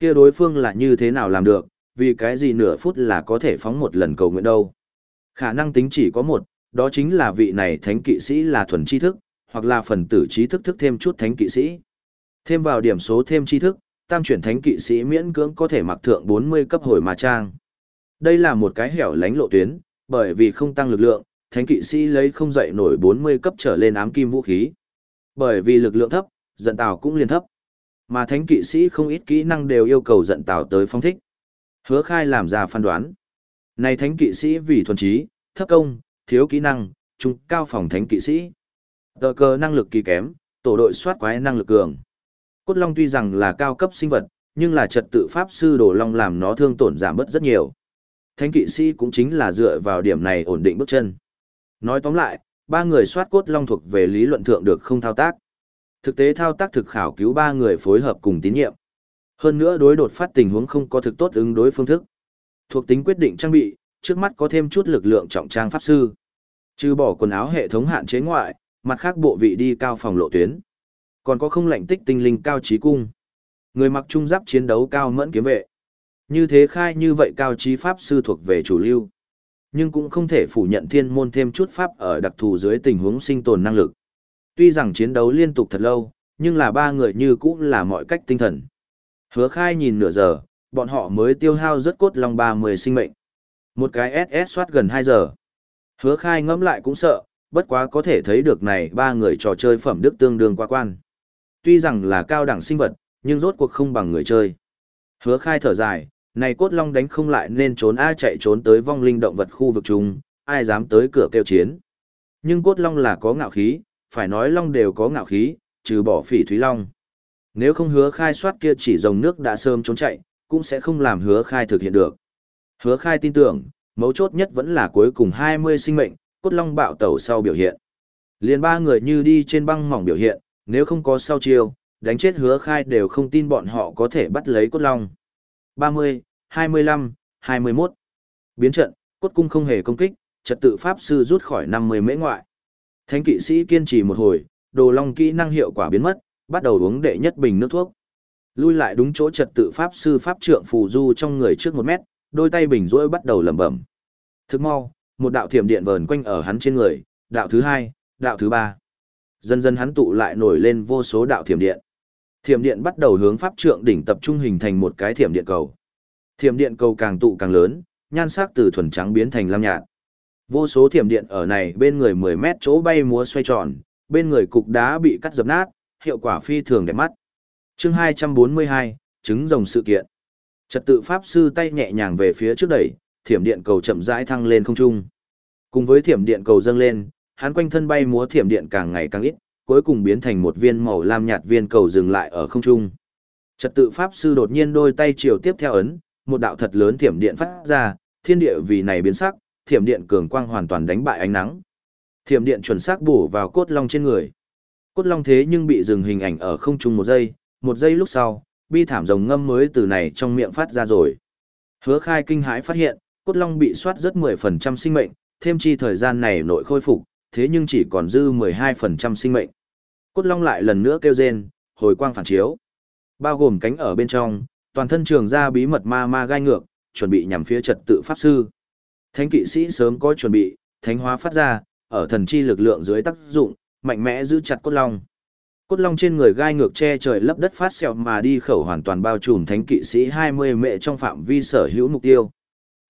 Kia đối phương là như thế nào làm được, vì cái gì nửa phút là có thể phóng một lần cầu nguyện đâu. Khả năng tính chỉ có một, đó chính là vị này thánh kỵ sĩ là thuần tri thức, hoặc là phần tử trí thức thức thêm chút thánh kỵ sĩ. Thêm vào điểm số thêm tri thức, tam chuyển thánh kỵ sĩ miễn cưỡng có thể mặc thượng 40 cấp hồi mà trang. Đây là một cái hẻo lánh lộ tuyến, bởi vì không tăng lực lượng, thánh kỵ sĩ lấy không dậy nổi 40 cấp trở lên ám kim vũ khí. Bởi vì lực lượng thấp, giận tào cũng liền thấp. Mà thánh kỵ sĩ không ít kỹ năng đều yêu cầu giận tào tới phong thích. Hứa khai làm ra phán đoán. Này thánh kỵ sĩ vì thuần trí, thấp công, thiếu kỹ năng, trung cao phòng thánh kỵ sĩ. Tờ cờ năng lực kỳ kém, tổ đội soát quái năng lực cường. Cốt long tuy rằng là cao cấp sinh vật, nhưng là trật tự pháp sư đồ long làm nó thương tổn giảm bớt rất nhiều. Thánh kỵ sĩ cũng chính là dựa vào điểm này ổn định bước chân. Nói tóm lại, ba người soát cốt long thuộc về lý luận thượng được không thao tác. Thực tế thao tác thực khảo cứu ba người phối hợp cùng tín nhiệm. Hơn nữa đối đột phát tình huống không có thực tốt ứng đối phương thức. Thuộc tính quyết định trang bị, trước mắt có thêm chút lực lượng trọng trang pháp sư. Trừ bỏ quần áo hệ thống hạn chế ngoại, mặt khác bộ vị đi cao phòng lộ tuyến. Còn có không lạnh tích tinh linh cao trí cung. Người mặc trung giáp chiến đấu cao mẫn kiếm vệ. Như thế khai như vậy cao trí pháp sư thuộc về chủ lưu. Nhưng cũng không thể phủ nhận thiên môn thêm chút pháp ở đặc thù dưới tình huống sinh tồn năng lực. Tuy rằng chiến đấu liên tục thật lâu, nhưng là ba người như cũng là mọi cách tinh thần. Hứa khai nhìn nửa giờ, bọn họ mới tiêu hao rất cốt lòng 30 sinh mệnh. Một cái SS soát gần 2 giờ. Hứa khai ngẫm lại cũng sợ, bất quá có thể thấy được này ba người trò chơi phẩm đức tương đương quá quan. Tuy rằng là cao đẳng sinh vật, nhưng rốt cuộc không bằng người chơi. Hứa khai thở dài, này cốt long đánh không lại nên trốn ai chạy trốn tới vong linh động vật khu vực chung, ai dám tới cửa kêu chiến. Nhưng cốt long là có ngạo khí, phải nói long đều có ngạo khí, trừ bỏ phỉ thúy long. Nếu không hứa khai soát kia chỉ dòng nước đã sớm trốn chạy, cũng sẽ không làm hứa khai thực hiện được. Hứa khai tin tưởng, mấu chốt nhất vẫn là cuối cùng 20 sinh mệnh, cốt long bạo tẩu sau biểu hiện. Liền ba người như đi trên băng mỏng biểu hiện, nếu không có sau chiều đánh chết hứa khai đều không tin bọn họ có thể bắt lấy cốt long. 30, 25, 21. Biến trận, cốt cung không hề công kích, trật tự pháp sư rút khỏi 50 mễ ngoại. Thánh kỵ sĩ kiên trì một hồi, đồ long kỹ năng hiệu quả biến mất, bắt đầu uống đệ nhất bình nước thuốc. Lui lại đúng chỗ trật tự pháp sư pháp trượng phù du trong người trước một mét, đôi tay bình rỗi bắt đầu lẩm bẩm. Thức mau, một đạo thiểm điện vờn quanh ở hắn trên người, đạo thứ hai, đạo thứ ba. Dần dần hắn tụ lại nổi lên vô số đạo thiểm điện. Thiểm điện bắt đầu hướng pháp trượng đỉnh tập trung hình thành một cái thiểm điện cầu. Thiểm điện cầu càng tụ càng lớn, nhan sắc từ thuần trắng biến thành lam nhạt. Vô số thiểm điện ở này bên người 10 mét chỗ bay múa xoay tròn, bên người cục đá bị cắt dập nát, hiệu quả phi thường đẹp mắt. Chương 242, trứng rồng sự kiện. Trật tự pháp sư tay nhẹ nhàng về phía trước đẩy, thiểm điện cầu chậm rãi thăng lên không trung. Cùng với thiểm điện cầu dâng lên, hắn quanh thân bay múa thiểm điện càng ngày càng ít, cuối cùng biến thành một viên màu lam nhạt viên cầu dừng lại ở không trung. Trật tự pháp sư đột nhiên đôi tay chiều tiếp theo ấn, một đạo thật lớn thiểm điện phát ra, thiên địa vì này biến sắc, thiểm điện cường quang hoàn toàn đánh bại ánh nắng. Thiểm điện chuẩn xác bổ vào cốt long trên người. Cốt long thế nhưng bị dừng hình ảnh ở không trung một giây, một giây lúc sau, bi thảm rồng ngâm mới từ này trong miệng phát ra rồi. Hứa khai kinh hãi phát hiện, cốt long bị soát rất 10% sinh mệnh, thêm chi thời gian này nội khôi phục, thế nhưng chỉ còn dư 12% sinh mệnh. Cốt long lại lần nữa kêu rên, hồi quang phản chiếu. Bao gồm cánh ở bên trong, toàn thân trường ra bí mật ma ma gai ngược, chuẩn bị nhằm phía trật tự pháp sư. Thánh kỵ sĩ sớm có chuẩn bị, thánh hóa phát ra, ở thần chi lực lượng dưới tác dụng, mạnh mẽ giữ chặt cốt long. Cốt long trên người gai ngược che trời lấp đất phát xẹo mà đi khẩu hoàn toàn bao trùm thánh kỵ sĩ 20 mệ trong phạm vi sở hữu mục tiêu.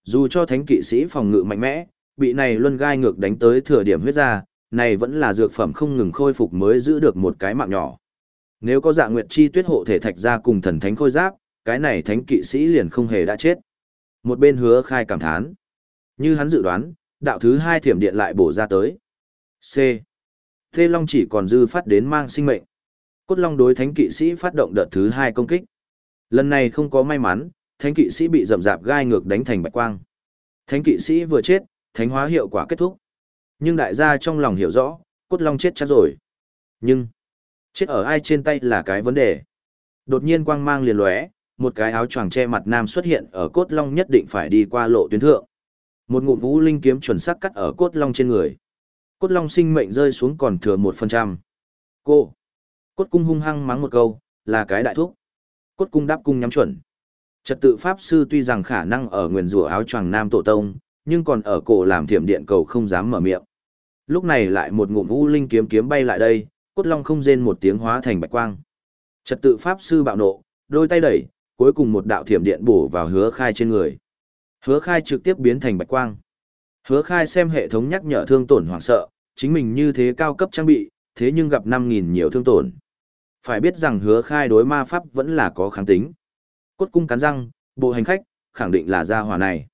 Dù cho thánh kỵ sĩ phòng ngự mạnh mẽ, bị này luân gai ngược đánh tới thừa điểm huyết ra, này vẫn là dược phẩm không ngừng khôi phục mới giữ được một cái mạng nhỏ. Nếu có dạ nguyệt chi tuyết hộ thể thạch ra cùng thần thánh khôi giáp, cái này thánh kỵ sĩ liền không hề đã chết. Một bên hứa khai cảm thán. Như hắn dự đoán, đạo thứ hai thiểm điện lại bổ ra tới. C. Thê Long chỉ còn dư phát đến mang sinh mệnh. Cốt Long đối thánh kỵ sĩ phát động đợt thứ hai công kích. Lần này không có may mắn, thánh kỵ sĩ bị rậm rạp gai ngược đánh thành bạch quang. Thánh kỵ sĩ vừa chết, thánh hóa hiệu quả kết thúc. Nhưng đại gia trong lòng hiểu rõ, Cốt Long chết chắc rồi. Nhưng, chết ở ai trên tay là cái vấn đề. Đột nhiên quang mang liền lóe, một cái áo choàng che mặt nam xuất hiện ở Cốt Long nhất định phải đi qua lộ tuyến thượng. Một ngụm vũ linh kiếm chuẩn xác cắt ở Cốt Long trên người cốt long sinh mệnh rơi xuống còn thừa một phần trăm cô cốt cung hung hăng mắng một câu là cái đại thúc cốt cung đáp cung nhắm chuẩn trật tự pháp sư tuy rằng khả năng ở nguyền rủa áo choàng nam tổ tông nhưng còn ở cổ làm thiểm điện cầu không dám mở miệng lúc này lại một ngụm u linh kiếm kiếm bay lại đây cốt long không rên một tiếng hóa thành bạch quang trật tự pháp sư bạo nộ đôi tay đẩy cuối cùng một đạo thiểm điện bổ vào hứa khai trên người hứa khai trực tiếp biến thành bạch quang hứa khai xem hệ thống nhắc nhở thương tổn hoảng sợ chính mình như thế cao cấp trang bị, thế nhưng gặp 5.000 nhiều thương tổn. Phải biết rằng hứa khai đối ma pháp vẫn là có kháng tính. Cốt cung cắn răng, bộ hành khách, khẳng định là gia hòa này.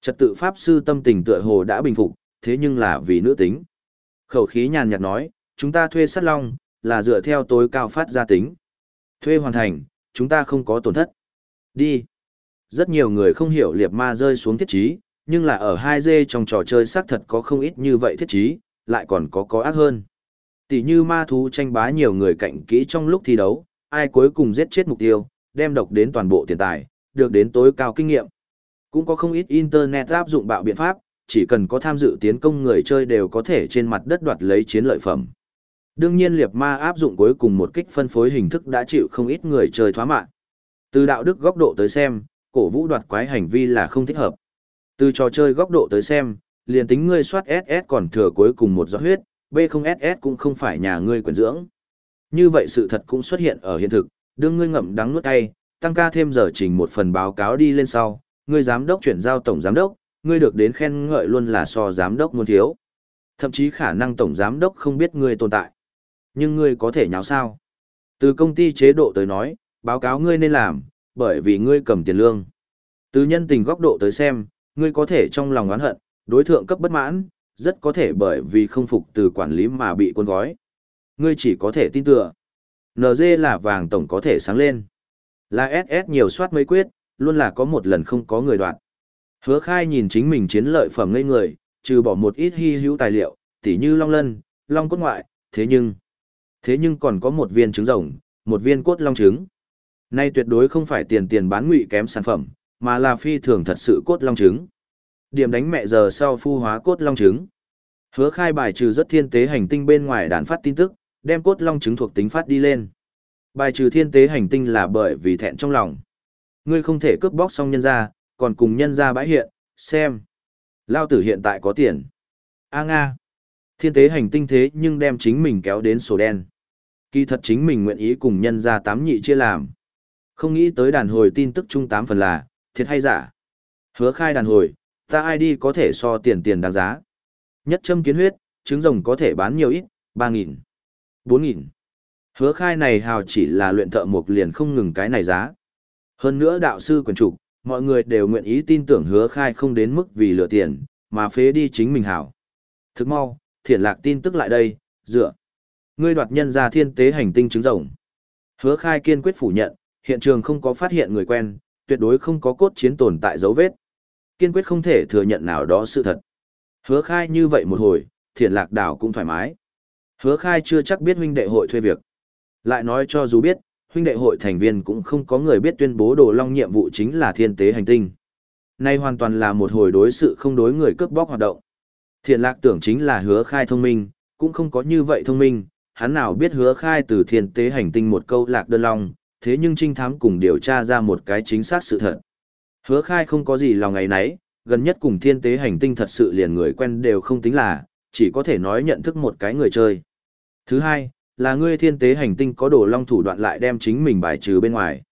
Trật tự pháp sư tâm tình tựa hồ đã bình phục, thế nhưng là vì nữ tính. Khẩu khí nhàn nhạt nói, chúng ta thuê sắt long, là dựa theo tối cao phát ra tính. Thuê hoàn thành, chúng ta không có tổn thất. Đi. Rất nhiều người không hiểu liệp ma rơi xuống thiết trí, nhưng là ở 2G trong trò chơi xác thật có không ít như vậy thiết trí, lại còn có có ác hơn. Tỷ như ma thú tranh bá nhiều người cạnh kỹ trong lúc thi đấu, ai cuối cùng giết chết mục tiêu, đem độc đến toàn bộ tiền tài, được đến tối cao kinh nghiệm. Cũng có không ít internet áp dụng bạo biện pháp, chỉ cần có tham dự tiến công người chơi đều có thể trên mặt đất đoạt lấy chiến lợi phẩm. Đương nhiên liệt ma áp dụng cuối cùng một kích phân phối hình thức đã chịu không ít người chơi thoá mạng. Từ đạo đức góc độ tới xem, cổ vũ đoạt quái hành vi là không thích hợp. Từ trò chơi góc độ tới xem, liền tính ngươi soát SS còn thừa cuối cùng một giọt huyết, B0SS cũng không phải nhà ngươi quyền dưỡng. Như vậy sự thật cũng xuất hiện ở hiện thực, đương ngươi ngậm đắng nuốt cay, tăng ca thêm giờ trình một phần báo cáo đi lên sau, ngươi giám đốc chuyển giao tổng giám đốc, ngươi được đến khen ngợi luôn là so giám đốc muốn thiếu. Thậm chí khả năng tổng giám đốc không biết ngươi tồn tại. Nhưng ngươi có thể nháo sao? Từ công ty chế độ tới nói, báo cáo ngươi nên làm, bởi vì ngươi cầm tiền lương. Từ nhân tình góc độ tới xem, ngươi có thể trong lòng oán hận, đối thượng cấp bất mãn, rất có thể bởi vì không phục từ quản lý mà bị cuốn gói. Ngươi chỉ có thể tin tưởng. NG là vàng tổng có thể sáng lên. Là SS nhiều soát mấy quyết, luôn là có một lần không có người đoạn. Hứa khai nhìn chính mình chiến lợi phẩm ngây người, trừ bỏ một ít hy hữu tài liệu, tỉ như long lân, long cốt ngoại, thế nhưng, thế nhưng còn có một viên trứng rồng, một viên cốt long trứng. Nay tuyệt đối không phải tiền tiền bán ngụy kém sản phẩm, mà là phi thường thật sự cốt long trứng. Điểm đánh mẹ giờ sau phu hóa cốt long trứng. Hứa khai bài trừ rất thiên tế hành tinh bên ngoài đàn phát tin tức, đem cốt long trứng thuộc tính phát đi lên. Bài trừ thiên tế hành tinh là bởi vì thẹn trong lòng. Ngươi không thể cướp bóc xong nhân ra, còn cùng nhân ra bãi hiện, xem. Lao tử hiện tại có tiền. A Nga. Thiên tế hành tinh thế nhưng đem chính mình kéo đến sổ đen. Kỳ thật chính mình nguyện ý cùng nhân ra tám nhị chia làm. Không nghĩ tới đàn hồi tin tức chung tám phần là, thiệt hay giả. Hứa khai đàn hồi, ta ai đi có thể so tiền tiền đáng giá. Nhất châm kiến huyết, trứng rồng có thể bán nhiều ít, 3.000, 4.000. Hứa khai này hào chỉ là luyện thợ mộc liền không ngừng cái này giá. Hơn nữa đạo sư quyền trục, mọi người đều nguyện ý tin tưởng hứa khai không đến mức vì lừa tiền, mà phế đi chính mình hảo. Thức mau, thiện lạc tin tức lại đây, dựa. Ngươi đoạt nhân ra thiên tế hành tinh trứng rồng. Hứa khai kiên quyết phủ nhận, hiện trường không có phát hiện người quen, tuyệt đối không có cốt chiến tồn tại dấu vết. Kiên quyết không thể thừa nhận nào đó sự thật. Hứa khai như vậy một hồi, thiện lạc đảo cũng thoải mái. Hứa khai chưa chắc biết huynh đệ hội thuê việc. Lại nói cho dù biết, huynh đệ hội thành viên cũng không có người biết tuyên bố đồ long nhiệm vụ chính là thiên tế hành tinh. Nay hoàn toàn là một hồi đối sự không đối người cướp bóc hoạt động. Thiện lạc tưởng chính là hứa khai thông minh, cũng không có như vậy thông minh, hắn nào biết hứa khai từ thiên tế hành tinh một câu lạc đơn long, thế nhưng trinh thám cùng điều tra ra một cái chính xác sự thật. Hứa khai không có gì lòng ngày nấy, gần nhất cùng thiên tế hành tinh thật sự liền người quen đều không tính là, chỉ có thể nói nhận thức một cái người chơi. Thứ hai, là ngươi thiên tế hành tinh có đồ long thủ đoạn lại đem chính mình bài trừ bên ngoài.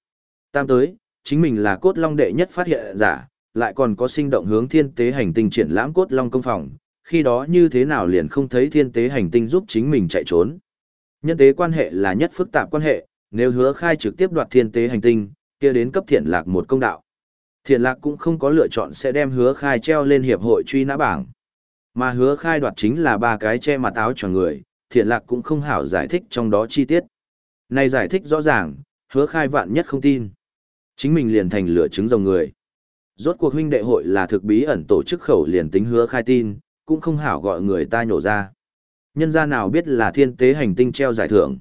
Tam tới, chính mình là cốt long đệ nhất phát hiện giả, lại còn có sinh động hướng thiên tế hành tinh triển lãm cốt long công phòng, khi đó như thế nào liền không thấy thiên tế hành tinh giúp chính mình chạy trốn. Nhân tế quan hệ là nhất phức tạp quan hệ, nếu hứa khai trực tiếp đoạt thiên tế hành tinh, kia đến cấp thiện lạc một công đạo. Thiện lạc cũng không có lựa chọn sẽ đem hứa khai treo lên hiệp hội truy nã bảng. Mà hứa khai đoạt chính là ba cái che mặt áo cho người, thiện lạc cũng không hảo giải thích trong đó chi tiết. Này giải thích rõ ràng, hứa khai vạn nhất không tin. Chính mình liền thành lửa trứng dòng người. Rốt cuộc huynh đệ hội là thực bí ẩn tổ chức khẩu liền tính hứa khai tin, cũng không hảo gọi người ta nhổ ra. Nhân gia nào biết là thiên tế hành tinh treo giải thưởng.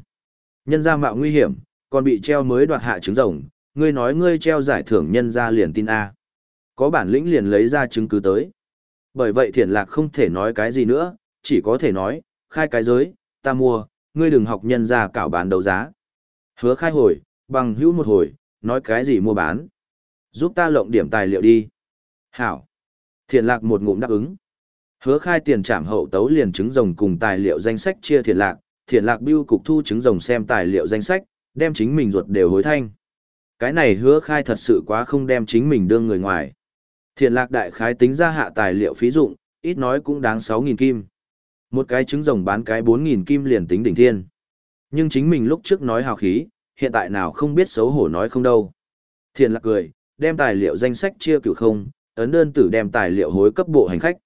Nhân gia mạo nguy hiểm, còn bị treo mới đoạt hạ trứng rồng, ngươi nói ngươi treo giải thưởng nhân gia liền tin A. Có bản lĩnh liền lấy ra chứng cứ tới. Bởi vậy thiện lạc không thể nói cái gì nữa, chỉ có thể nói, khai cái giới, ta mua, ngươi đừng học nhân ra cảo bán đấu giá. Hứa khai hồi, bằng hữu một hồi, nói cái gì mua bán. Giúp ta lộng điểm tài liệu đi. Hảo. Thiện lạc một ngụm đáp ứng. Hứa khai tiền trảm hậu tấu liền trứng rồng cùng tài liệu danh sách chia thiện lạc, thiện lạc biêu cục thu trứng rồng xem tài liệu danh sách, đem chính mình ruột đều hối thanh. Cái này hứa khai thật sự quá không đem chính mình đương người ngoài. Thiện lạc đại khái tính ra hạ tài liệu phí dụng, ít nói cũng đáng 6.000 kim. Một cái trứng rồng bán cái 4.000 kim liền tính đỉnh thiên. Nhưng chính mình lúc trước nói hào khí, hiện tại nào không biết xấu hổ nói không đâu. Thiện lạc cười, đem tài liệu danh sách chia cửu không, ấn đơn tử đem tài liệu hối cấp bộ hành khách.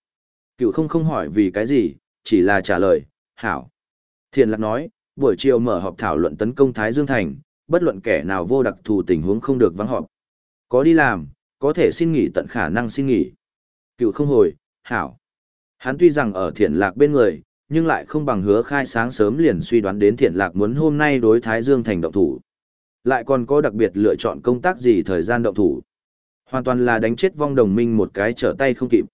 Cửu không không hỏi vì cái gì, chỉ là trả lời, hảo. Thiện lạc nói, buổi chiều mở họp thảo luận tấn công Thái Dương Thành, bất luận kẻ nào vô đặc thù tình huống không được vắng họp. Có đi làm, có thể xin nghỉ tận khả năng xin nghỉ. Cựu không hồi, hảo. Hắn tuy rằng ở thiện lạc bên người, nhưng lại không bằng hứa khai sáng sớm liền suy đoán đến thiện lạc muốn hôm nay đối Thái Dương thành động thủ. Lại còn có đặc biệt lựa chọn công tác gì thời gian động thủ. Hoàn toàn là đánh chết vong đồng minh một cái trở tay không kịp.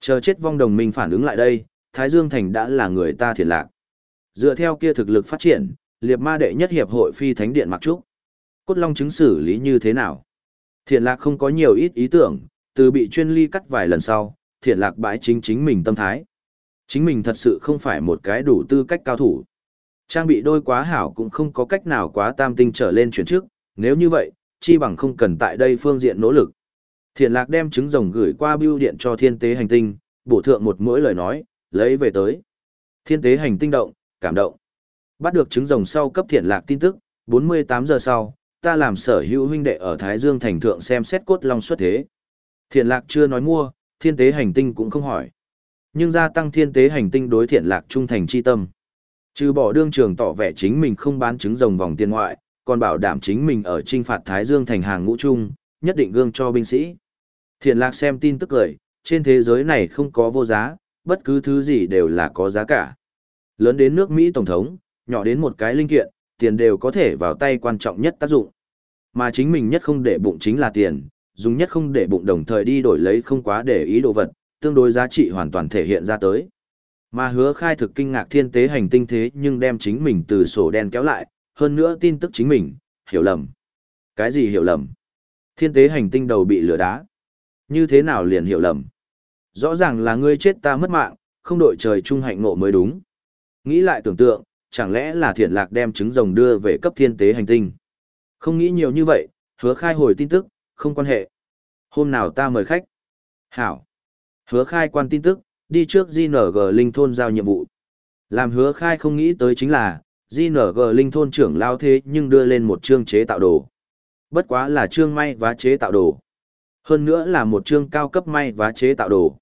Chờ chết vong đồng minh phản ứng lại đây, Thái Dương thành đã là người ta thiện lạc. Dựa theo kia thực lực phát triển, liệt ma đệ nhất hiệp hội phi thánh điện mặc trúc. Cốt long chứng xử lý như thế nào? Thiện lạc không có nhiều ít ý tưởng, từ bị chuyên ly cắt vài lần sau, thiện lạc bãi chính chính mình tâm thái. Chính mình thật sự không phải một cái đủ tư cách cao thủ. Trang bị đôi quá hảo cũng không có cách nào quá tam tinh trở lên chuyển trước, nếu như vậy, chi bằng không cần tại đây phương diện nỗ lực. Thiện lạc đem trứng rồng gửi qua bưu điện cho thiên tế hành tinh, bổ thượng một mỗi lời nói, lấy về tới. Thiên tế hành tinh động, cảm động. Bắt được trứng rồng sau cấp thiện lạc tin tức, 48 giờ sau, ta làm sở hữu huynh đệ ở Thái Dương thành thượng xem xét cốt long xuất thế. Thiện lạc chưa nói mua, thiên tế hành tinh cũng không hỏi. Nhưng gia tăng thiên tế hành tinh đối thiện lạc trung thành chi tâm. Trừ bỏ đương trường tỏ vẻ chính mình không bán trứng rồng vòng tiền ngoại, còn bảo đảm chính mình ở trinh phạt Thái Dương thành hàng ngũ trung, nhất định gương cho binh sĩ. Thiện lạc xem tin tức cười, trên thế giới này không có vô giá, bất cứ thứ gì đều là có giá cả. Lớn đến nước Mỹ Tổng thống, nhỏ đến một cái linh kiện, tiền đều có thể vào tay quan trọng nhất tác dụng. Mà chính mình nhất không để bụng chính là tiền, dùng nhất không để bụng đồng thời đi đổi lấy không quá để ý đồ vật, tương đối giá trị hoàn toàn thể hiện ra tới. Mà hứa khai thực kinh ngạc thiên tế hành tinh thế nhưng đem chính mình từ sổ đen kéo lại, hơn nữa tin tức chính mình, hiểu lầm. Cái gì hiểu lầm? Thiên tế hành tinh đầu bị lửa đá. Như thế nào liền hiểu lầm? Rõ ràng là ngươi chết ta mất mạng, không đội trời trung hạnh nộ mới đúng. Nghĩ lại tưởng tượng, chẳng lẽ là thiện lạc đem trứng rồng đưa về cấp thiên tế hành tinh. Không nghĩ nhiều như vậy, hứa khai hồi tin tức, không quan hệ. Hôm nào ta mời khách. Hảo. Hứa khai quan tin tức, đi trước GNG Linh Thôn giao nhiệm vụ. Làm hứa khai không nghĩ tới chính là, GNG Linh Thôn trưởng lao thế nhưng đưa lên một chương chế tạo đồ. Bất quá là chương may và chế tạo đồ. Hơn nữa là một chương cao cấp may và chế tạo đồ.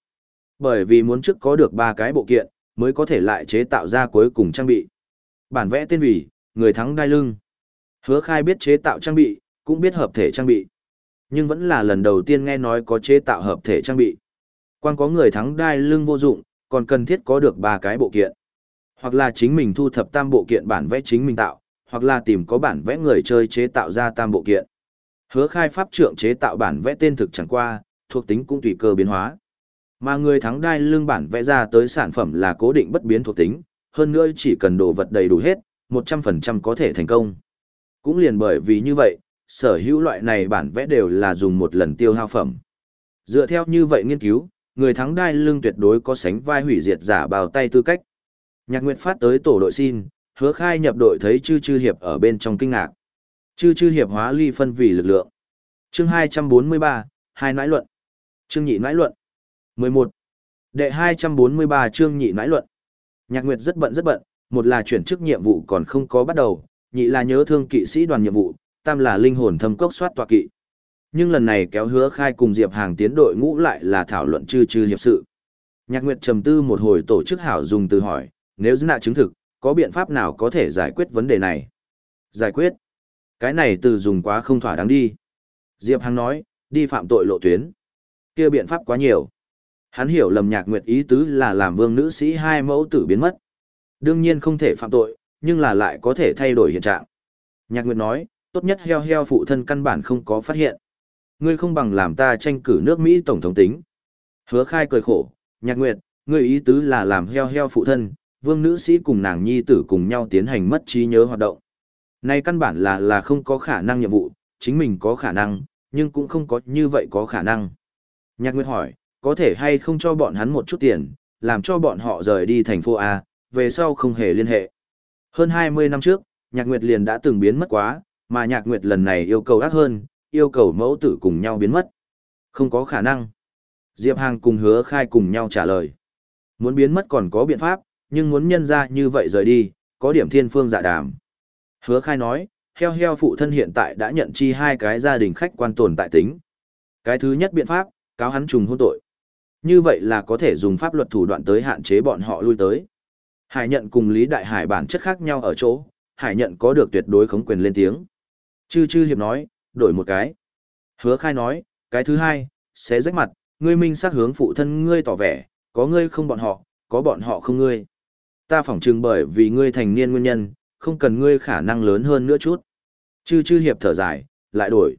Bởi vì muốn trước có được ba cái bộ kiện, mới có thể lại chế tạo ra cuối cùng trang bị. Bản vẽ tên vì, người thắng đai lưng. Hứa khai biết chế tạo trang bị, cũng biết hợp thể trang bị. Nhưng vẫn là lần đầu tiên nghe nói có chế tạo hợp thể trang bị. Quan có người thắng đai lưng vô dụng, còn cần thiết có được ba cái bộ kiện. Hoặc là chính mình thu thập tam bộ kiện bản vẽ chính mình tạo, hoặc là tìm có bản vẽ người chơi chế tạo ra tam bộ kiện. Hứa khai pháp trượng chế tạo bản vẽ tên thực chẳng qua, thuộc tính cũng tùy cơ biến hóa. Mà người thắng đai lưng bản vẽ ra tới sản phẩm là cố định bất biến thuộc tính, hơn nữa chỉ cần đồ vật đầy đủ hết, 100% có thể thành công. Cũng liền bởi vì như vậy, sở hữu loại này bản vẽ đều là dùng một lần tiêu hao phẩm. Dựa theo như vậy nghiên cứu, người thắng đai lưng tuyệt đối có sánh vai hủy diệt giả bào tay tư cách. Nhạc Nguyệt phát tới tổ đội xin, hứa khai nhập đội thấy chư chư hiệp ở bên trong kinh ngạc. Chư chư hiệp hóa ly phân vì lực lượng. Chương 243, hai nãi luận. Chương nhị nãi luận. 11. Đệ 243 chương nhị nãi luận. Nhạc Nguyệt rất bận rất bận, một là chuyển chức nhiệm vụ còn không có bắt đầu, nhị là nhớ thương kỵ sĩ đoàn nhiệm vụ, tam là linh hồn thâm cốc soát tọa kỵ. Nhưng lần này kéo hứa khai cùng Diệp Hàng tiến đội ngũ lại là thảo luận chư chư hiệp sự. Nhạc Nguyệt trầm tư một hồi tổ chức hảo dùng từ hỏi, nếu dư nạ chứng thực, có biện pháp nào có thể giải quyết vấn đề này? Giải quyết? Cái này từ dùng quá không thỏa đáng đi. Diệp Hàng nói, đi phạm tội lộ tuyến. kia biện pháp quá nhiều. Hắn hiểu lầm nhạc nguyệt ý tứ là làm vương nữ sĩ hai mẫu tử biến mất. Đương nhiên không thể phạm tội, nhưng là lại có thể thay đổi hiện trạng. Nhạc nguyệt nói, tốt nhất heo heo phụ thân căn bản không có phát hiện. Ngươi không bằng làm ta tranh cử nước Mỹ tổng thống tính. Hứa khai cười khổ, nhạc nguyệt, ngươi ý tứ là làm heo heo phụ thân, vương nữ sĩ cùng nàng nhi tử cùng nhau tiến hành mất trí nhớ hoạt động. Này căn bản là là không có khả năng nhiệm vụ, chính mình có khả năng, nhưng cũng không có như vậy có khả năng. Nhạc Nguyệt hỏi, có thể hay không cho bọn hắn một chút tiền, làm cho bọn họ rời đi thành phố A, về sau không hề liên hệ. Hơn 20 năm trước, Nhạc Nguyệt liền đã từng biến mất quá, mà Nhạc Nguyệt lần này yêu cầu ác hơn, yêu cầu mẫu tử cùng nhau biến mất. Không có khả năng. Diệp Hàng cùng hứa khai cùng nhau trả lời. Muốn biến mất còn có biện pháp, nhưng muốn nhân ra như vậy rời đi, có điểm thiên phương dạ đàm. Hứa khai nói, heo heo phụ thân hiện tại đã nhận chi hai cái gia đình khách quan tồn tại tính. Cái thứ nhất biện pháp, cáo hắn trùng hôn tội. Như vậy là có thể dùng pháp luật thủ đoạn tới hạn chế bọn họ lui tới. Hải nhận cùng Lý Đại Hải bản chất khác nhau ở chỗ, Hải nhận có được tuyệt đối khống quyền lên tiếng. Chư chư hiệp nói, đổi một cái. Hứa khai nói, cái thứ hai, sẽ rách mặt, ngươi minh sát hướng phụ thân ngươi tỏ vẻ, có ngươi không bọn họ, có bọn họ không ngươi. Ta phỏng trừng bởi vì ngươi thành niên nguyên nhân, không cần ngươi khả năng lớn hơn nữa chút. Chư chư hiệp thở dài, lại đổi.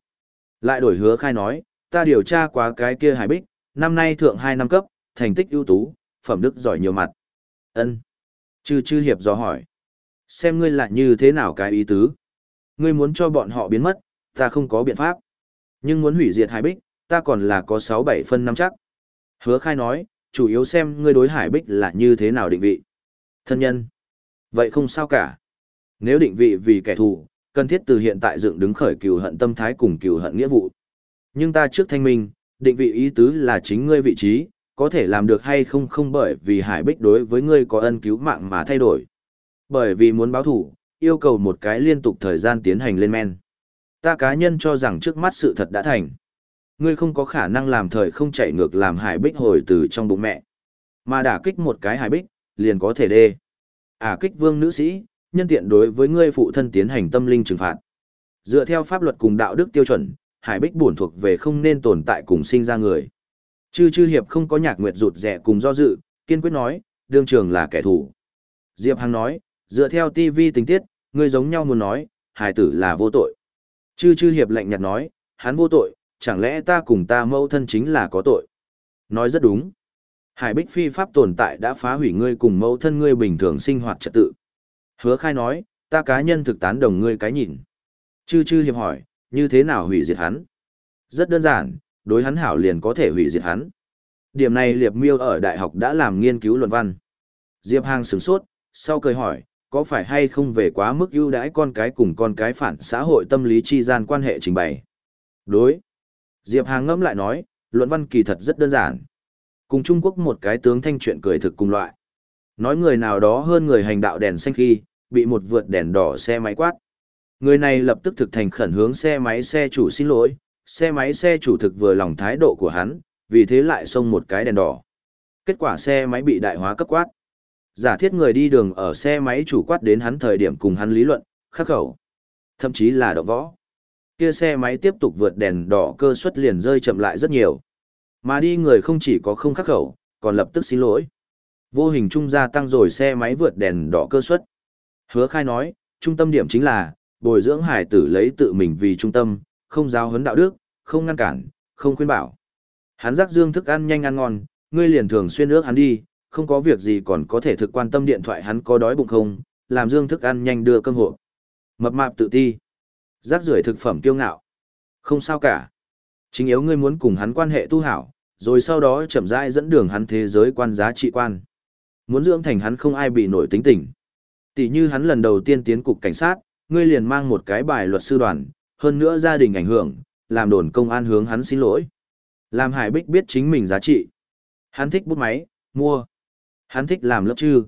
Lại đổi hứa khai nói, ta điều tra quá cái kia hải bích, năm nay thượng hai năm cấp, thành tích ưu tú, phẩm đức giỏi nhiều mặt. Ân. Chư chư hiệp do hỏi. Xem ngươi là như thế nào cái ý tứ. Ngươi muốn cho bọn họ biến mất, ta không có biện pháp. Nhưng muốn hủy diệt hải bích, ta còn là có 6-7 phân năm chắc. Hứa khai nói, chủ yếu xem ngươi đối hải bích là như thế nào định vị. Thân nhân. Vậy không sao cả. Nếu định vị vì kẻ thù, cần thiết từ hiện tại dựng đứng khởi cừu hận tâm thái cùng cừu hận nghĩa vụ. Nhưng ta trước thanh minh, định vị ý tứ là chính ngươi vị trí, có thể làm được hay không không bởi vì Hải Bích đối với ngươi có ân cứu mạng mà thay đổi. Bởi vì muốn báo thủ, yêu cầu một cái liên tục thời gian tiến hành lên men. Ta cá nhân cho rằng trước mắt sự thật đã thành. Ngươi không có khả năng làm thời không chạy ngược làm Hải Bích hồi từ trong bụng mẹ. Mà đả kích một cái Hải Bích, liền có thể đê. À kích vương nữ sĩ, nhân tiện đối với ngươi phụ thân tiến hành tâm linh trừng phạt. Dựa theo pháp luật cùng đạo đức tiêu chuẩn, Hải Bích bổn thuộc về không nên tồn tại cùng sinh ra người. Chư chư hiệp không có nhạc nguyệt rụt rẻ cùng do dự, kiên quyết nói, đương trường là kẻ thù. Diệp Hằng nói, dựa theo TV tình tiết, ngươi giống nhau muốn nói, hải tử là vô tội. Chư chư hiệp lạnh nhạt nói, hắn vô tội, chẳng lẽ ta cùng ta mâu thân chính là có tội. Nói rất đúng. Hải Bích phi pháp tồn tại đã phá hủy ngươi cùng mâu thân ngươi bình thường sinh hoạt trật tự. Hứa khai nói, ta cá nhân thực tán đồng ngươi cái nhìn. Chư chư hiệp hỏi, như thế nào hủy diệt hắn? Rất đơn giản, đối hắn hảo liền có thể hủy diệt hắn. Điểm này Liệp Miêu ở đại học đã làm nghiên cứu luận văn. Diệp Hàng sửng sốt, sau cười hỏi, có phải hay không về quá mức ưu đãi con cái cùng con cái phản xã hội tâm lý chi gian quan hệ trình bày? Đối. Diệp Hàng ngẫm lại nói, luận văn kỳ thật rất đơn giản. Cùng Trung Quốc một cái tướng thanh chuyện cười thực cùng loại. Nói người nào đó hơn người hành đạo đèn xanh khi, bị một vượt đèn đỏ xe máy quát. Người này lập tức thực thành khẩn hướng xe máy xe chủ xin lỗi, xe máy xe chủ thực vừa lòng thái độ của hắn, vì thế lại xông một cái đèn đỏ. Kết quả xe máy bị đại hóa cấp quát. Giả thiết người đi đường ở xe máy chủ quát đến hắn thời điểm cùng hắn lý luận, khắc khẩu. Thậm chí là động võ. Kia xe máy tiếp tục vượt đèn đỏ cơ suất liền rơi chậm lại rất nhiều. Mà đi người không chỉ có không khắc khẩu, còn lập tức xin lỗi. Vô hình trung gia tăng rồi xe máy vượt đèn đỏ cơ suất. Hứa khai nói, trung tâm điểm chính là, bồi dưỡng hải tử lấy tự mình vì trung tâm, không giáo huấn đạo đức, không ngăn cản, không khuyên bảo. Hắn rắc dương thức ăn nhanh ăn ngon, ngươi liền thường xuyên ước hắn đi, không có việc gì còn có thể thực quan tâm điện thoại hắn có đói bụng không, làm dương thức ăn nhanh đưa cơm hộ. Mập mạp tự ti. Rác rưởi thực phẩm kiêu ngạo. Không sao cả. Chính yếu ngươi muốn cùng hắn quan hệ tu hảo, rồi sau đó chậm rãi dẫn đường hắn thế giới quan giá trị quan. Muốn dưỡng thành hắn không ai bị nổi tính tình. Tỷ như hắn lần đầu tiên tiến cục cảnh sát, ngươi liền mang một cái bài luật sư đoàn, hơn nữa gia đình ảnh hưởng, làm đồn công an hướng hắn xin lỗi. Làm Hải Bích biết chính mình giá trị. Hắn thích bút máy, mua. Hắn thích làm lớp chư.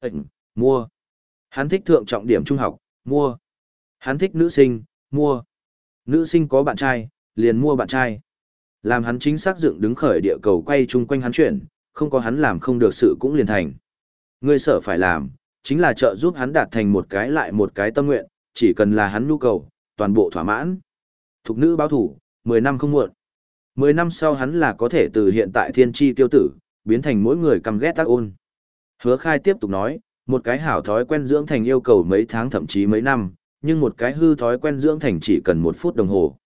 Ấn, mua. Hắn thích thượng trọng điểm trung học, mua. Hắn thích nữ sinh, mua. Nữ sinh có bạn trai, liền mua bạn trai. Làm hắn chính xác dựng đứng khởi địa cầu quay chung quanh hắn chuyển, không có hắn làm không được sự cũng liền thành. Ngươi sở phải làm, chính là trợ giúp hắn đạt thành một cái lại một cái tâm nguyện, chỉ cần là hắn nhu cầu, toàn bộ thỏa mãn. Thục nữ báo thủ, 10 năm không muộn. 10 năm sau hắn là có thể từ hiện tại thiên tri tiêu tử, biến thành mỗi người căm ghét tác ôn. Hứa khai tiếp tục nói, một cái hảo thói quen dưỡng thành yêu cầu mấy tháng thậm chí mấy năm, nhưng một cái hư thói quen dưỡng thành chỉ cần một phút đồng hồ.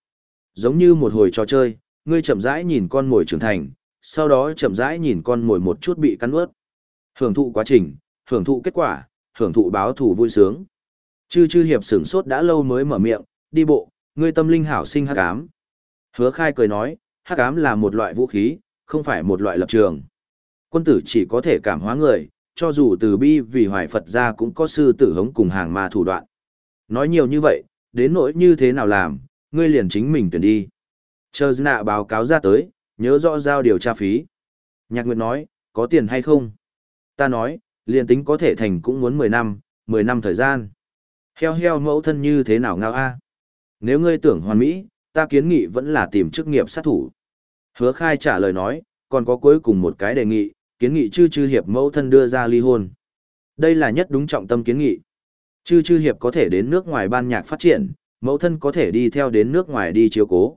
Giống như một hồi trò chơi, ngươi chậm rãi nhìn con mồi trưởng thành, sau đó chậm rãi nhìn con mồi một chút bị cắn ướt. Hưởng thụ quá trình, hưởng thụ kết quả, hưởng thụ báo thù vui sướng. Chư chư hiệp sửng sốt đã lâu mới mở miệng, đi bộ, ngươi tâm linh hảo sinh hắc ám. Hứa khai cười nói, hắc ám là một loại vũ khí, không phải một loại lập trường. Quân tử chỉ có thể cảm hóa người, cho dù từ bi vì hoài Phật ra cũng có sư tử hống cùng hàng ma thủ đoạn. Nói nhiều như vậy, đến nỗi như thế nào làm, ngươi liền chính mình tuyển đi. Chờ nạ báo cáo ra tới, nhớ rõ giao điều tra phí. Nhạc Nguyệt nói, có tiền hay không? Ta nói, liền tính có thể thành cũng muốn 10 năm, 10 năm thời gian. Heo heo mẫu thân như thế nào ngao a? Nếu ngươi tưởng hoàn mỹ, ta kiến nghị vẫn là tìm chức nghiệp sát thủ. Hứa khai trả lời nói, còn có cuối cùng một cái đề nghị, kiến nghị chư chư hiệp mẫu thân đưa ra ly hôn. Đây là nhất đúng trọng tâm kiến nghị. Chư chư hiệp có thể đến nước ngoài ban nhạc phát triển, mẫu thân có thể đi theo đến nước ngoài đi chiếu cố.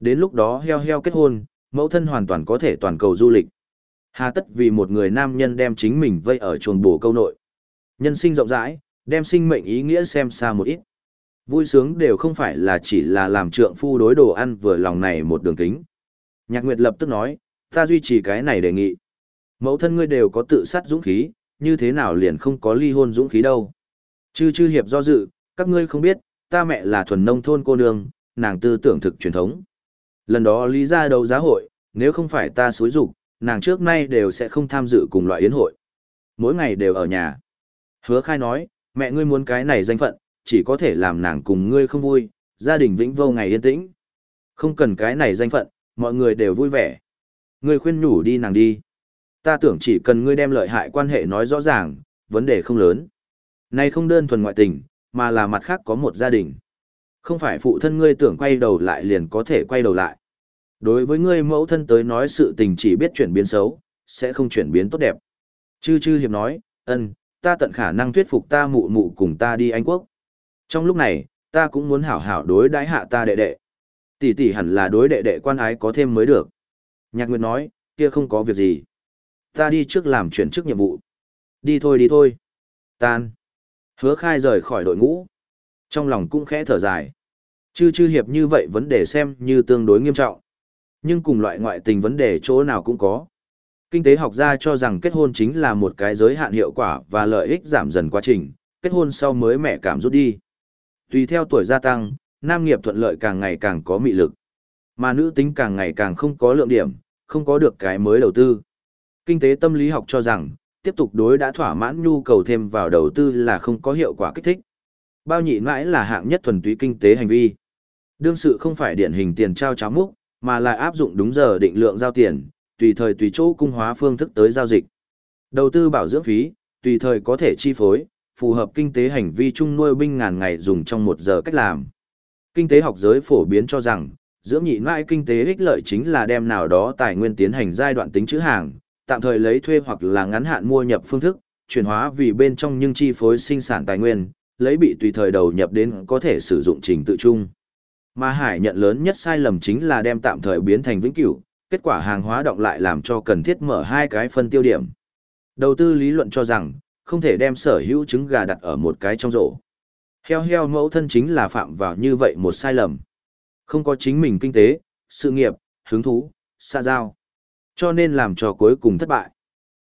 Đến lúc đó heo heo kết hôn, mẫu thân hoàn toàn có thể toàn cầu du lịch. Hà tất vì một người nam nhân đem chính mình vây ở chuồng bổ câu nội. Nhân sinh rộng rãi, đem sinh mệnh ý nghĩa xem xa một ít. Vui sướng đều không phải là chỉ là làm trượng phu đối đồ ăn vừa lòng này một đường kính. Nhạc Nguyệt lập tức nói, ta duy trì cái này đề nghị. Mẫu thân ngươi đều có tự sát dũng khí, như thế nào liền không có ly hôn dũng khí đâu. Chư chư hiệp do dự, các ngươi không biết, ta mẹ là thuần nông thôn cô nương, nàng tư tưởng thực truyền thống. Lần đó lý ra đấu giá hội, nếu không phải ta xúi dục nàng trước nay đều sẽ không tham dự cùng loại yến hội. Mỗi ngày đều ở nhà. Hứa khai nói, mẹ ngươi muốn cái này danh phận, chỉ có thể làm nàng cùng ngươi không vui, gia đình vĩnh vô ngày yên tĩnh. Không cần cái này danh phận, mọi người đều vui vẻ. Ngươi khuyên nhủ đi nàng đi. Ta tưởng chỉ cần ngươi đem lợi hại quan hệ nói rõ ràng, vấn đề không lớn. Nay không đơn thuần ngoại tình, mà là mặt khác có một gia đình. Không phải phụ thân ngươi tưởng quay đầu lại liền có thể quay đầu lại. Đối với ngươi mẫu thân tới nói sự tình chỉ biết chuyển biến xấu, sẽ không chuyển biến tốt đẹp. Chư chư hiệp nói, ân, ta tận khả năng thuyết phục ta mụ mụ cùng ta đi Anh Quốc. Trong lúc này, ta cũng muốn hảo hảo đối đãi hạ ta đệ đệ. Tỷ tỷ hẳn là đối đệ đệ quan ái có thêm mới được. Nhạc Nguyệt nói, kia không có việc gì. Ta đi trước làm chuyển chức nhiệm vụ. Đi thôi đi thôi. Tan. Hứa khai rời khỏi đội ngũ. Trong lòng cũng khẽ thở dài. Chư chư hiệp như vậy vấn đề xem như tương đối nghiêm trọng. Nhưng cùng loại ngoại tình vấn đề chỗ nào cũng có. Kinh tế học gia cho rằng kết hôn chính là một cái giới hạn hiệu quả và lợi ích giảm dần quá trình, kết hôn sau mới mẹ cảm rút đi. Tùy theo tuổi gia tăng, nam nghiệp thuận lợi càng ngày càng có mị lực, mà nữ tính càng ngày càng không có lượng điểm, không có được cái mới đầu tư. Kinh tế tâm lý học cho rằng, tiếp tục đối đã thỏa mãn nhu cầu thêm vào đầu tư là không có hiệu quả kích thích. Bao nhị mãi là hạng nhất thuần túy kinh tế hành vi. Đương sự không phải điển hình tiền trao cháo múc, mà là áp dụng đúng giờ định lượng giao tiền, tùy thời tùy chỗ cung hóa phương thức tới giao dịch. Đầu tư bảo dưỡng phí, tùy thời có thể chi phối, phù hợp kinh tế hành vi chung nuôi binh ngàn ngày dùng trong một giờ cách làm. Kinh tế học giới phổ biến cho rằng, dưỡng nhị mãi kinh tế ích lợi chính là đem nào đó tài nguyên tiến hành giai đoạn tính chữ hàng, tạm thời lấy thuê hoặc là ngắn hạn mua nhập phương thức, chuyển hóa vì bên trong nhưng chi phối sinh sản tài nguyên, lấy bị tùy thời đầu nhập đến có thể sử dụng trình tự chung. Mà Hải nhận lớn nhất sai lầm chính là đem tạm thời biến thành vĩnh cửu, kết quả hàng hóa động lại làm cho cần thiết mở hai cái phân tiêu điểm. Đầu tư lý luận cho rằng, không thể đem sở hữu trứng gà đặt ở một cái trong rổ. Heo heo mẫu thân chính là phạm vào như vậy một sai lầm. Không có chính mình kinh tế, sự nghiệp, hứng thú, xa giao. Cho nên làm cho cuối cùng thất bại.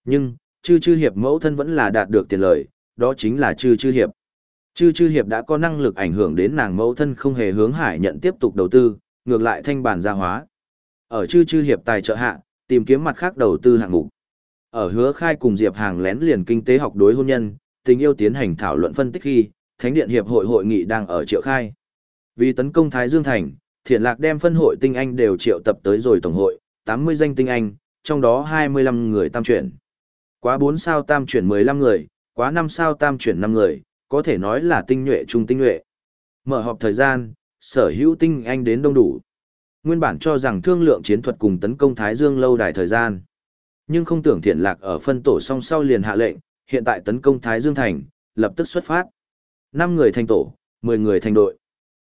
Nhưng, chư chư hiệp mẫu thân vẫn là đạt được tiền lợi, đó chính là chư chư hiệp. Chư chư hiệp đã có năng lực ảnh hưởng đến nàng mẫu thân không hề hướng hải nhận tiếp tục đầu tư, ngược lại thanh bản gia hóa. Ở chư chư hiệp tài trợ hạ, tìm kiếm mặt khác đầu tư hạng mục. Ở hứa khai cùng Diệp Hàng lén liền kinh tế học đối hôn nhân, tình yêu tiến hành thảo luận phân tích khi, Thánh điện hiệp hội hội nghị đang ở triệu khai. Vì tấn công Thái Dương Thành, Thiện Lạc đem phân hội tinh anh đều triệu tập tới rồi tổng hội, 80 danh tinh anh, trong đó 25 người tam chuyển. Quá 4 sao tam chuyển 15 người, quá 5 sao tam chuyển 5 người, có thể nói là tinh nhuệ trung tinh nhuệ. Mở họp thời gian, sở hữu tinh anh đến đông đủ. Nguyên bản cho rằng thương lượng chiến thuật cùng tấn công Thái Dương lâu đài thời gian. Nhưng không tưởng thiện lạc ở phân tổ song sau liền hạ lệnh, hiện tại tấn công Thái Dương Thành, lập tức xuất phát. 5 người thành tổ, 10 người thành đội.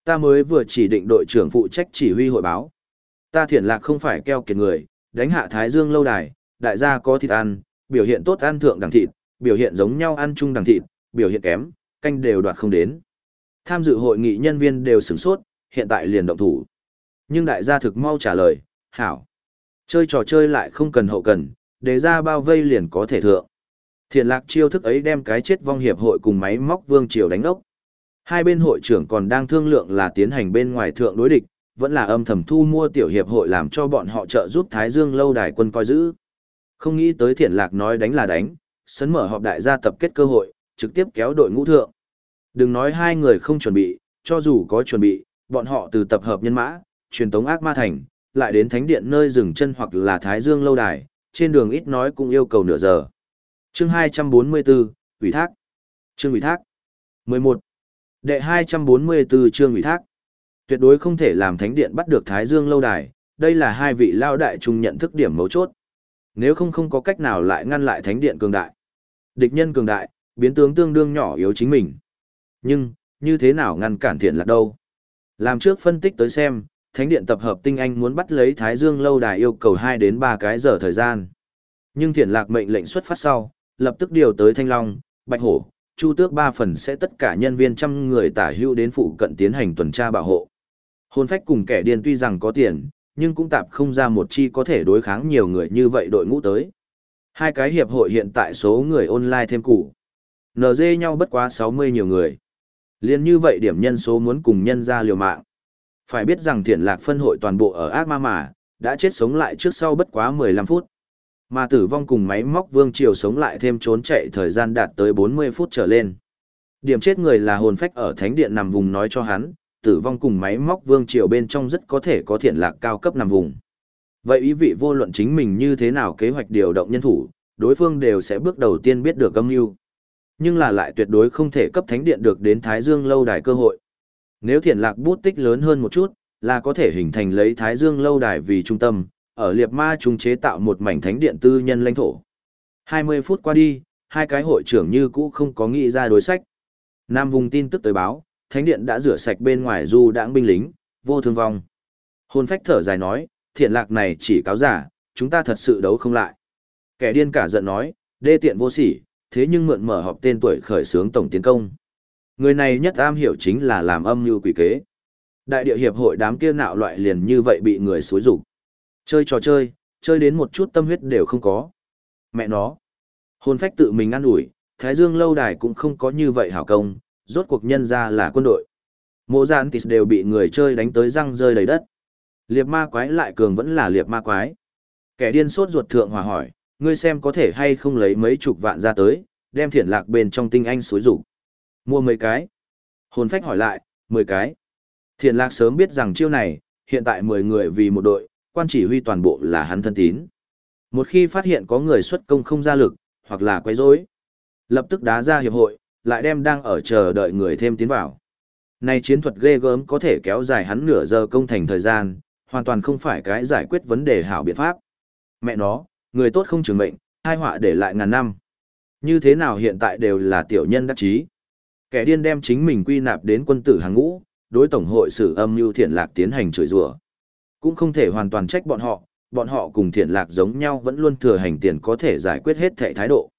Ta mới vừa chỉ định đội trưởng phụ trách chỉ huy hội báo. Ta thiện lạc không phải keo kiệt người, đánh hạ Thái Dương lâu đài, đại gia có thịt ăn, biểu hiện tốt ăn thượng đẳng thịt, biểu hiện giống nhau ăn chung đẳng thịt, biểu hiện kém, canh đều đoạt không đến. Tham dự hội nghị nhân viên đều sửng sốt, hiện tại liền động thủ. Nhưng đại gia thực mau trả lời, hảo. Chơi trò chơi lại không cần hậu cần, để ra bao vây liền có thể thượng. Thiện lạc chiêu thức ấy đem cái chết vong hiệp hội cùng máy móc vương triều đánh ốc. Hai bên hội trưởng còn đang thương lượng là tiến hành bên ngoài thượng đối địch, vẫn là âm thầm thu mua tiểu hiệp hội làm cho bọn họ trợ giúp Thái Dương lâu đài quân coi giữ. Không nghĩ tới thiện lạc nói đánh là đánh, sấn mở họp đại gia tập kết cơ hội, trực tiếp kéo đội ngũ thượng. Đừng nói hai người không chuẩn bị, cho dù có chuẩn bị, bọn họ từ tập hợp nhân mã, truyền tống ác ma thành, lại đến thánh điện nơi dừng chân hoặc là Thái Dương lâu đài, trên đường ít nói cũng yêu cầu nửa giờ. Chương 244, ủy thác. Chương ủy thác. 11. Đệ 244 chương ủy thác. Tuyệt đối không thể làm thánh điện bắt được Thái Dương lâu đài, đây là hai vị lao đại chung nhận thức điểm mấu chốt. Nếu không không có cách nào lại ngăn lại thánh điện cường đại. Địch nhân cường đại, biến tướng tương đương nhỏ yếu chính mình. Nhưng, như thế nào ngăn cản thiện lạc đâu? Làm trước phân tích tới xem, thánh điện tập hợp tinh anh muốn bắt lấy Thái Dương lâu đài yêu cầu 2 đến 3 cái giờ thời gian. Nhưng thiện lạc mệnh lệnh xuất phát sau, lập tức điều tới Thanh Long, Bạch Hổ, Chu Tước ba phần sẽ tất cả nhân viên trăm người tả hữu đến phụ cận tiến hành tuần tra bảo hộ. Hôn phách cùng kẻ điên tuy rằng có tiền, nhưng cũng tạp không ra một chi có thể đối kháng nhiều người như vậy đội ngũ tới. Hai cái hiệp hội hiện tại số người online thêm củ. NG nhau bất quá 60 nhiều người. Liên như vậy điểm nhân số muốn cùng nhân ra liều mạng. Phải biết rằng thiện lạc phân hội toàn bộ ở ác ma mà, đã chết sống lại trước sau bất quá 15 phút. Mà tử vong cùng máy móc vương triều sống lại thêm trốn chạy thời gian đạt tới 40 phút trở lên. Điểm chết người là hồn phách ở thánh điện nằm vùng nói cho hắn, tử vong cùng máy móc vương triều bên trong rất có thể có thiện lạc cao cấp nằm vùng. Vậy ý vị vô luận chính mình như thế nào kế hoạch điều động nhân thủ, đối phương đều sẽ bước đầu tiên biết được âm mưu. Nhưng là lại tuyệt đối không thể cấp thánh điện được đến Thái Dương lâu đài cơ hội. Nếu thiện lạc bút tích lớn hơn một chút, là có thể hình thành lấy Thái Dương lâu đài vì trung tâm, ở liệt ma chúng chế tạo một mảnh thánh điện tư nhân lãnh thổ. 20 phút qua đi, hai cái hội trưởng như cũ không có nghĩ ra đối sách. Nam vùng tin tức tới báo, thánh điện đã rửa sạch bên ngoài du đãng binh lính, vô thương vong. Hôn phách thở dài nói, thiện lạc này chỉ cáo giả, chúng ta thật sự đấu không lại. Kẻ điên cả giận nói, đê tiện vô sỉ, thế nhưng mượn mở họp tên tuổi khởi xướng tổng tiến công. Người này nhất am hiểu chính là làm âm mưu quỷ kế. Đại địa hiệp hội đám kia nạo loại liền như vậy bị người xối rục. Chơi trò chơi, chơi đến một chút tâm huyết đều không có. Mẹ nó. Hôn phách tự mình ăn ủi, Thái Dương lâu đài cũng không có như vậy hảo công, rốt cuộc nhân ra là quân đội. Mộ giản tịt đều bị người chơi đánh tới răng rơi đầy đất. Liệp ma quái lại cường vẫn là liệp ma quái. Kẻ điên sốt ruột thượng hòa hỏi, ngươi xem có thể hay không lấy mấy chục vạn ra tới, đem thiển lạc bên trong tinh anh xối rủ. Mua mấy cái. Hồn phách hỏi lại, mười cái. Thiển lạc sớm biết rằng chiêu này, hiện tại mười người vì một đội, quan chỉ huy toàn bộ là hắn thân tín. Một khi phát hiện có người xuất công không ra lực, hoặc là quấy rối, lập tức đá ra hiệp hội, lại đem đang ở chờ đợi người thêm tiến vào. Này chiến thuật ghê gớm có thể kéo dài hắn nửa giờ công thành thời gian, hoàn toàn không phải cái giải quyết vấn đề hảo biện pháp. Mẹ nó, người tốt không trường mệnh, hai họa để lại ngàn năm. Như thế nào hiện tại đều là tiểu nhân đắc chí. Kẻ điên đem chính mình quy nạp đến quân tử hàng ngũ, đối tổng hội sử âm mưu thiện lạc tiến hành chửi rủa. Cũng không thể hoàn toàn trách bọn họ, bọn họ cùng thiện lạc giống nhau vẫn luôn thừa hành tiền có thể giải quyết hết thệ thái độ.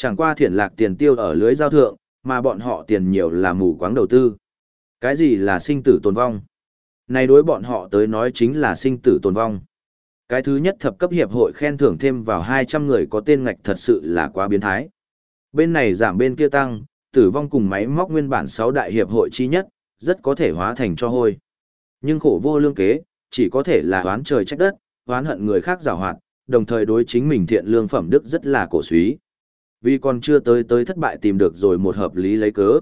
Chẳng qua thiển lạc tiền tiêu ở lưới giao thượng, mà bọn họ tiền nhiều là mù quáng đầu tư. Cái gì là sinh tử tồn vong? Này đối bọn họ tới nói chính là sinh tử tồn vong. Cái thứ nhất thập cấp hiệp hội khen thưởng thêm vào 200 người có tên ngạch thật sự là quá biến thái. Bên này giảm bên kia tăng, tử vong cùng máy móc nguyên bản 6 đại hiệp hội chi nhất, rất có thể hóa thành cho hôi. Nhưng khổ vô lương kế, chỉ có thể là oán trời trách đất, oán hận người khác giảo hoạt, đồng thời đối chính mình thiện lương phẩm đức rất là cổ suý. Vì còn chưa tới tới thất bại tìm được rồi một hợp lý lấy cớ.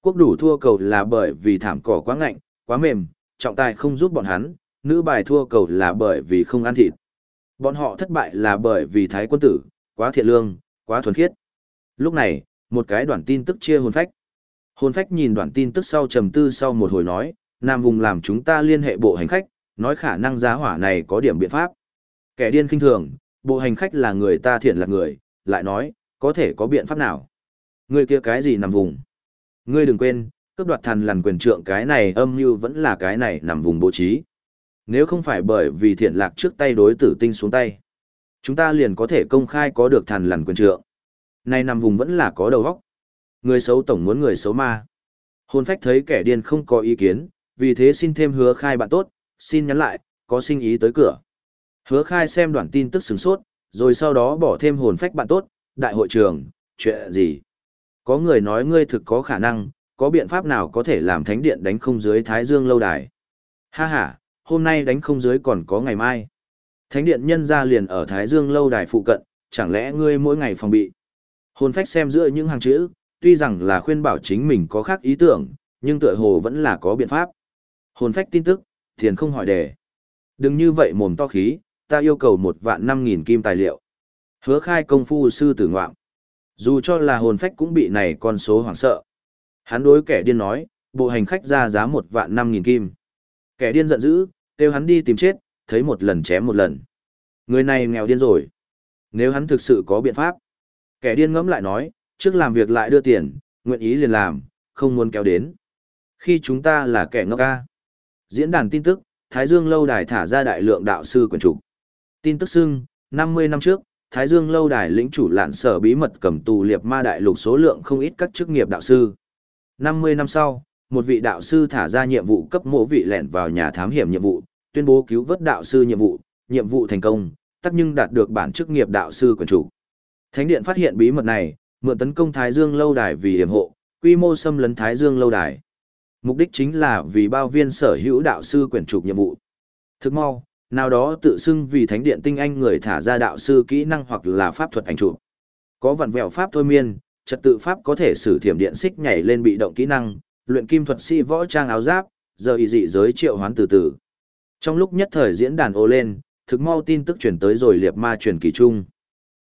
Quốc đủ thua cầu là bởi vì thảm cỏ quá ngạnh, quá mềm, trọng tài không giúp bọn hắn, nữ bài thua cầu là bởi vì không ăn thịt. Bọn họ thất bại là bởi vì thái quân tử, quá thiện lương, quá thuần khiết. Lúc này, một cái đoạn tin tức chia hồn phách. Hồn phách nhìn đoạn tin tức sau trầm tư sau một hồi nói, Nam vùng làm chúng ta liên hệ bộ hành khách, nói khả năng giá hỏa này có điểm biện pháp. Kẻ điên kinh thường, bộ hành khách là người ta thiện là người, lại nói, có thể có biện pháp nào. Người kia cái gì nằm vùng. Ngươi đừng quên, cướp đoạt thần lằn quyền trượng cái này âm mưu vẫn là cái này nằm vùng bố trí. Nếu không phải bởi vì thiện lạc trước tay đối tử tinh xuống tay, chúng ta liền có thể công khai có được thần lằn quyền trượng. Này nằm vùng vẫn là có đầu óc. Người xấu tổng muốn người xấu ma. Hôn phách thấy kẻ điên không có ý kiến, vì thế xin thêm hứa khai bạn tốt, xin nhắn lại, có sinh ý tới cửa. Hứa khai xem đoạn tin tức sửng sốt, rồi sau đó bỏ thêm hồn phách bạn tốt, đại hội trường, chuyện gì? Có người nói ngươi thực có khả năng, có biện pháp nào có thể làm thánh điện đánh không dưới Thái Dương lâu đài? Ha ha, hôm nay đánh không dưới còn có ngày mai. Thánh điện nhân ra liền ở Thái Dương lâu đài phụ cận, chẳng lẽ ngươi mỗi ngày phòng bị? Hồn phách xem giữa những hàng chữ, tuy rằng là khuyên bảo chính mình có khác ý tưởng, nhưng tựa hồ vẫn là có biện pháp. Hồn phách tin tức, thiền không hỏi đề. Đừng như vậy mồm to khí, ta yêu cầu một vạn năm nghìn kim tài liệu. Hứa khai công phu sư tử ngoạm. Dù cho là hồn phách cũng bị này con số hoảng sợ. Hắn đối kẻ điên nói, bộ hành khách ra giá một vạn năm nghìn kim. Kẻ điên giận dữ, kêu hắn đi tìm chết, thấy một lần chém một lần. Người này nghèo điên rồi. Nếu hắn thực sự có biện pháp. Kẻ điên ngẫm lại nói, trước làm việc lại đưa tiền, nguyện ý liền làm, không muốn kéo đến. Khi chúng ta là kẻ ngốc ca. Diễn đàn tin tức, Thái Dương Lâu Đài thả ra đại lượng đạo sư quyền chủ. Tin tức xưng, 50 năm trước, Thái Dương Lâu Đài lĩnh chủ lạn sở bí mật cầm tù liệp ma đại lục số lượng không ít các chức nghiệp đạo sư. 50 năm sau, một vị đạo sư thả ra nhiệm vụ cấp mộ vị lẻn vào nhà thám hiểm nhiệm vụ, tuyên bố cứu vớt đạo sư nhiệm vụ, nhiệm vụ thành công, tất nhưng đạt được bản chức nghiệp đạo sư quyền chủ. Thánh điện phát hiện bí mật này, mượn tấn công Thái Dương lâu đài vì hiểm hộ, quy mô xâm lấn Thái Dương lâu đài. Mục đích chính là vì bao viên sở hữu đạo sư quyền chủ nhiệm vụ. Thức mau, nào đó tự xưng vì thánh điện tinh anh người thả ra đạo sư kỹ năng hoặc là pháp thuật ảnh chụp. Có vặn vẹo pháp thôi miên, trật tự pháp có thể sử thiểm điện xích nhảy lên bị động kỹ năng, luyện kim thuật sĩ võ trang áo giáp, giờ ý dị giới triệu hoán từ từ. Trong lúc nhất thời diễn đàn ô lên, thực mau tin tức chuyển tới rồi liệt ma truyền kỳ trung.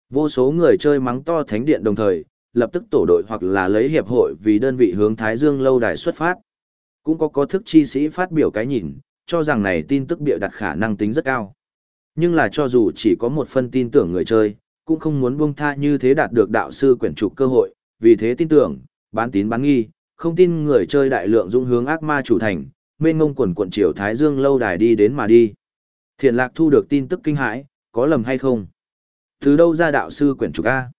Vô số người chơi mắng to thánh điện đồng thời, lập tức tổ đội hoặc là lấy hiệp hội vì đơn vị hướng Thái Dương lâu đài xuất phát. Cũng có có thức chi sĩ phát biểu cái nhìn, cho rằng này tin tức bịa đặt khả năng tính rất cao. Nhưng là cho dù chỉ có một phân tin tưởng người chơi, cũng không muốn buông tha như thế đạt được đạo sư quyển trục cơ hội, vì thế tin tưởng, bán tín bán nghi, không tin người chơi đại lượng dũng hướng ác ma chủ thành, mênh ngông quần quận triều Thái Dương lâu đài đi đến mà đi. Thiện lạc thu được tin tức kinh hãi, có lầm hay không? Từ đâu ra đạo sư quyển trục A?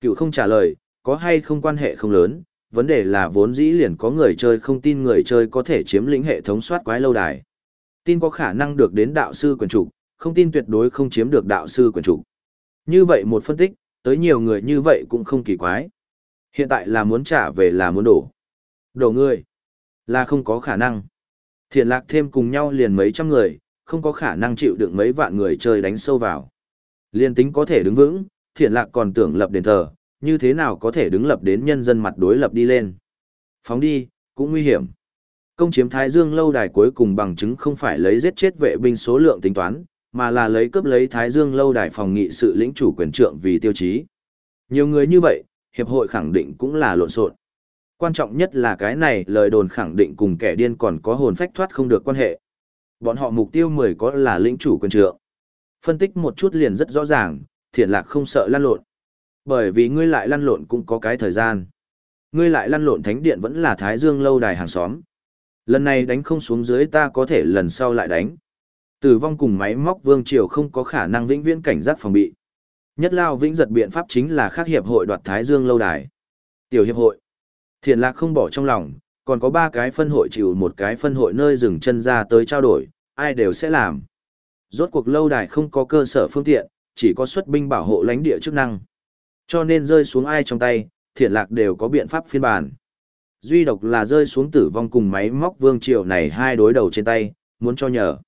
Cựu không trả lời, có hay không quan hệ không lớn, vấn đề là vốn dĩ liền có người chơi không tin người chơi có thể chiếm lĩnh hệ thống soát quái lâu đài. Tin có khả năng được đến đạo sư quyền trục, không tin tuyệt đối không chiếm được đạo sư quyền trục. Như vậy một phân tích, tới nhiều người như vậy cũng không kỳ quái. Hiện tại là muốn trả về là muốn đổ. Đổ người. Là không có khả năng. Thiện lạc thêm cùng nhau liền mấy trăm người, không có khả năng chịu đựng mấy vạn người chơi đánh sâu vào. Liên tính có thể đứng vững, thiện lạc còn tưởng lập đền thờ, như thế nào có thể đứng lập đến nhân dân mặt đối lập đi lên. Phóng đi, cũng nguy hiểm. Công chiếm Thái Dương lâu đài cuối cùng bằng chứng không phải lấy giết chết vệ binh số lượng tính toán, mà là lấy cướp lấy Thái Dương lâu đài phòng nghị sự lĩnh chủ quyền trượng vì tiêu chí. Nhiều người như vậy, hiệp hội khẳng định cũng là lộn xộn. Quan trọng nhất là cái này lời đồn khẳng định cùng kẻ điên còn có hồn phách thoát không được quan hệ. Bọn họ mục tiêu 10 có là lĩnh chủ quyền trượng. Phân tích một chút liền rất rõ ràng, thiện lạc không sợ lăn lộn. Bởi vì ngươi lại lăn lộn cũng có cái thời gian. Ngươi lại lăn lộn thánh điện vẫn là Thái Dương lâu đài hàng xóm. Lần này đánh không xuống dưới ta có thể lần sau lại đánh. Tử vong cùng máy móc vương triều không có khả năng vĩnh viễn cảnh giác phòng bị. Nhất lao vĩnh giật biện pháp chính là khác hiệp hội đoạt Thái Dương lâu đài. Tiểu hiệp hội. Thiện lạc không bỏ trong lòng, còn có ba cái phân hội chịu một cái phân hội nơi dừng chân ra tới trao đổi, ai đều sẽ làm. Rốt cuộc lâu đài không có cơ sở phương tiện, chỉ có xuất binh bảo hộ lãnh địa chức năng. Cho nên rơi xuống ai trong tay, thiện lạc đều có biện pháp phiên bản. Duy độc là rơi xuống tử vong cùng máy móc vương triều này hai đối đầu trên tay, muốn cho nhờ.